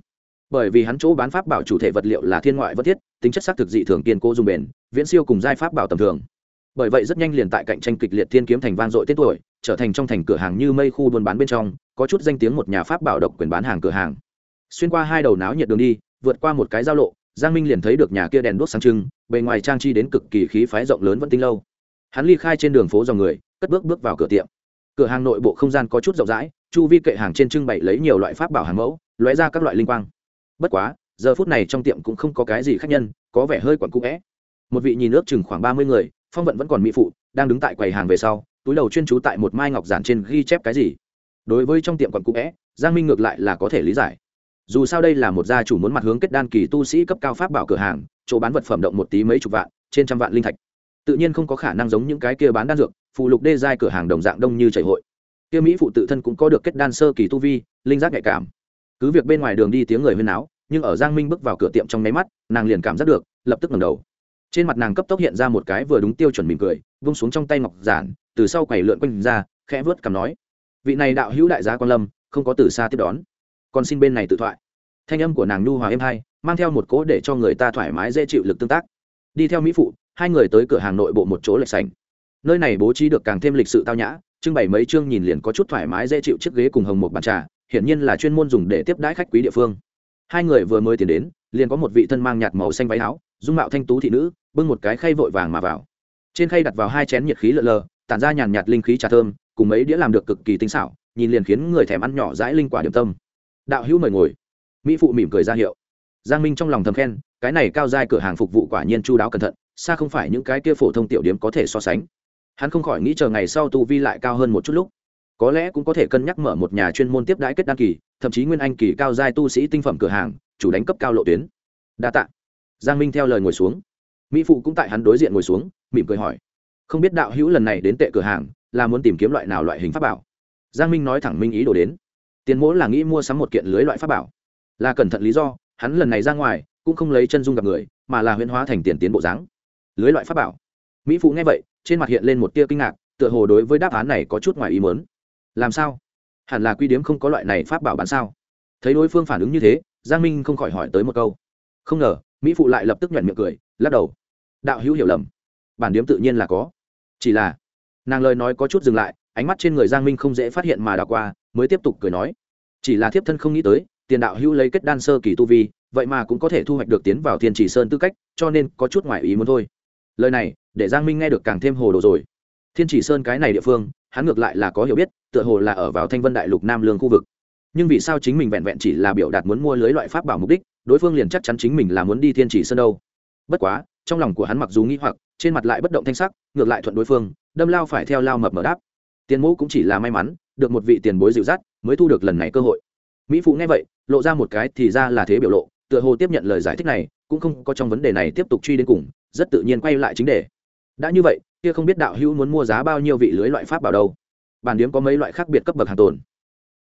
Bởi vì hắn chỗ bán pháp bảo chủ thể vật liệu là thiên ngoại vật thiết, tính chất xác thực dị thường kiên cố dùng bền, viễn siêu cùng giai pháp bảo tầm thường. Bởi vậy rất nhanh liền tại cạnh tranh kịch liệt thiên kiếm thành vang dội tên tuổi, trở thành trong thành cửa hàng như mây khu buôn bán bên trong, có chút danh tiếng một nhà pháp bảo độc quyền bán hàng cửa hàng. Xuyên qua hai đầu náo nhiệt đường đi, vượt qua một cái giao lộ giang minh liền thấy được nhà kia đèn đuốc sáng trưng, bề ngoài trang trí đến cực kỳ khí phái rộng lớn vẫn tinh lâu. Hắn ly khai trên đường phố dòng người, cất bước bước vào cửa tiệm. Cửa hàng nội bộ không gian có chút rộng rãi, chu vi kệ hàng trên trưng bày lấy nhiều loại pháp bảo hàng mẫu, lóe ra các loại linh quang. Bất quá, giờ phút này trong tiệm cũng không có cái gì khác nhân, có vẻ hơi quặn cũ vẽ một vị nhìn ước chừng khoảng ba mươi người, phong vận vẫn còn mỹ phụ, đang đứng tại quầy hàng về sau, túi đầu chuyên trú tại một mai ngọc giản trên ghi chép cái gì. Đối với trong tiệm quặn cũ vẽ giang minh ngược lại là có thể lý giải dù sao đây là một gia chủ muốn mặt hướng kết đan kỳ tu sĩ cấp cao pháp bảo cửa hàng, chỗ bán vật phẩm động một tí mấy chục vạn, trên trăm vạn linh thạch. Tự nhiên không có khả năng giống những cái kia bán đan dược phụ lục đê giai cửa hàng đồng dạng đông như chảy hội. Kia mỹ phụ tự thân cũng có được kết đan sơ kỳ tu vi, linh giác nhạy cảm. Cứ việc bên ngoài đường đi tiếng người huyên náo, nhưng ở giang minh bước vào cửa tiệm trong nháy mắt, nàng liền cảm giác được, lập tức ngẩng đầu. Trên mặt nàng cấp tốc hiện ra một cái vừa đúng tiêu chuẩn mỉm cười, vung xuống trong tay ngọc giản, từ sau quầy lượn quanh ra, khẽ vớt cằm nói, vị này đạo hữu đại gia quan lâm, không có từ xa tiếp đón còn xin bên này tự thoại. Thanh âm của nàng nhu hòa êm hay, mang theo một cỗ để cho người ta thoải mái dễ chịu lực tương tác. Đi theo mỹ phụ, hai người tới cửa hàng nội bộ một chỗ lệch sành nơi này bố trí được càng thêm lịch sự tao nhã, trưng bày mấy chương nhìn liền có chút thoải mái dễ chịu chiếc ghế cùng hồng một bàn trà, hiển nhiên là chuyên môn dùng để tiếp đãi khách quý địa phương. Hai người vừa mới tiến đến, liền có một vị thân mang nhạt màu xanh váy áo, dung mạo thanh tú thị nữ, bưng một cái khay vội vàng mà vào. Trên khay đặt vào hai chén nhiệt khí lợ lờ, tản ra nhàn nhạt linh khí trà thơm, cùng mấy đĩa làm được cực kỳ tinh xảo, nhìn liền khiến người thèm ăn nhỏ dãi linh quả điểm tâm đạo hữu mời ngồi. Mỹ phụ mỉm cười ra hiệu. Giang minh trong lòng thầm khen, cái này cao giai cửa hàng phục vụ quả nhiên chu đáo cẩn thận, xa không phải những cái kia phổ thông tiểu điếm có thể so sánh. Hắn không khỏi nghĩ chờ ngày sau tu vi lại cao hơn một chút lúc. Có lẽ cũng có thể cân nhắc mở một nhà chuyên môn tiếp đãi kết đăng kỳ, thậm chí nguyên anh kỳ cao giai tu sĩ tinh phẩm cửa hàng, chủ đánh cấp cao lộ tuyến. Đa t ạ giang minh theo lời ngồi xuống. Mỹ phụ cũng tại hắn đối diện ngồi xuống, mỉm cười hỏi. Không biết đạo hữu lần này đến tệ cửa hàng, là muốn tìm kiếm loại nào loại hình pháp bảo? Giang minh nói thẳng minh ý đồ đến tiền mỗ là nghĩ mua sắm một kiện lưới loại pháp bảo. Là cẩn thận lý do, hắn lần này ra ngoài, cũng không lấy chân dung gặp người, mà là huyễn hóa thành tiền tiến bộ dáng. Lưới loại pháp bảo. Mỹ phụ nghe vậy, trên mặt hiện lên một tia kinh ngạc, tựa hồ đối với đáp án này có chút ngoài ý mớn làm sao? Hẳn là quy điếm không có loại này pháp bảo bán sao? Thấy đối phương phản ứng như thế, giang minh không khỏi hỏi tới một câu. Không ngờ, mỹ phụ lại lập tức nhoẹn miệng cười, lắc đầu. Đạo hữu hiểu lầm. Bản điếm tự nhiên là có. Chỉ là, nàng lời nói có chút dừng lại, ánh mắt trên người giang minh không dễ phát hiện mà đào qua mới tiếp tục cười nói. Chỉ là thiếp thân không nghĩ tới, tiền đạo hữu lấy kết đan sơ kỳ tu vi, vậy mà cũng có thể thu hoạch được tiến vào thiên chỉ sơn tư cách, cho nên có chút ngoại ý muốn thôi. Lời này, để giang minh nghe được càng thêm hồ đồ rồi. Thiên chỉ sơn cái này địa phương, hắn ngược lại là có hiểu biết, tựa hồ là ở vào thanh vân đại lục nam lương khu vực. Nhưng vì sao chính mình vẹn vẹn chỉ là biểu đạt muốn mua lưới loại pháp bảo mục đích, đối phương liền chắc chắn chính mình là muốn đi thiên chỉ sơn đâu. Bất quá, trong lòng của hắn mặc dù nghĩ hoặc, trên mặt lại bất động thanh sắc, ngược lại thuận đối phương, đâm lao phải theo lao mập mở đáp. Tiền mũ cũng chỉ là may mắn được một vị tiền bối dịu dắt, mới thu được lần này cơ hội. Mỹ phụ nghe vậy, lộ ra một cái thì ra là thế biểu lộ, tựa hồ tiếp nhận lời giải thích này, cũng không có trong vấn đề này tiếp tục truy đến cùng, rất tự nhiên quay lại chính đề. Đã như vậy, kia không biết đạo hữu muốn mua giá bao nhiêu vị lưới loại pháp bảo đâu. Bản điếm có mấy loại khác biệt cấp bậc hàng tồn.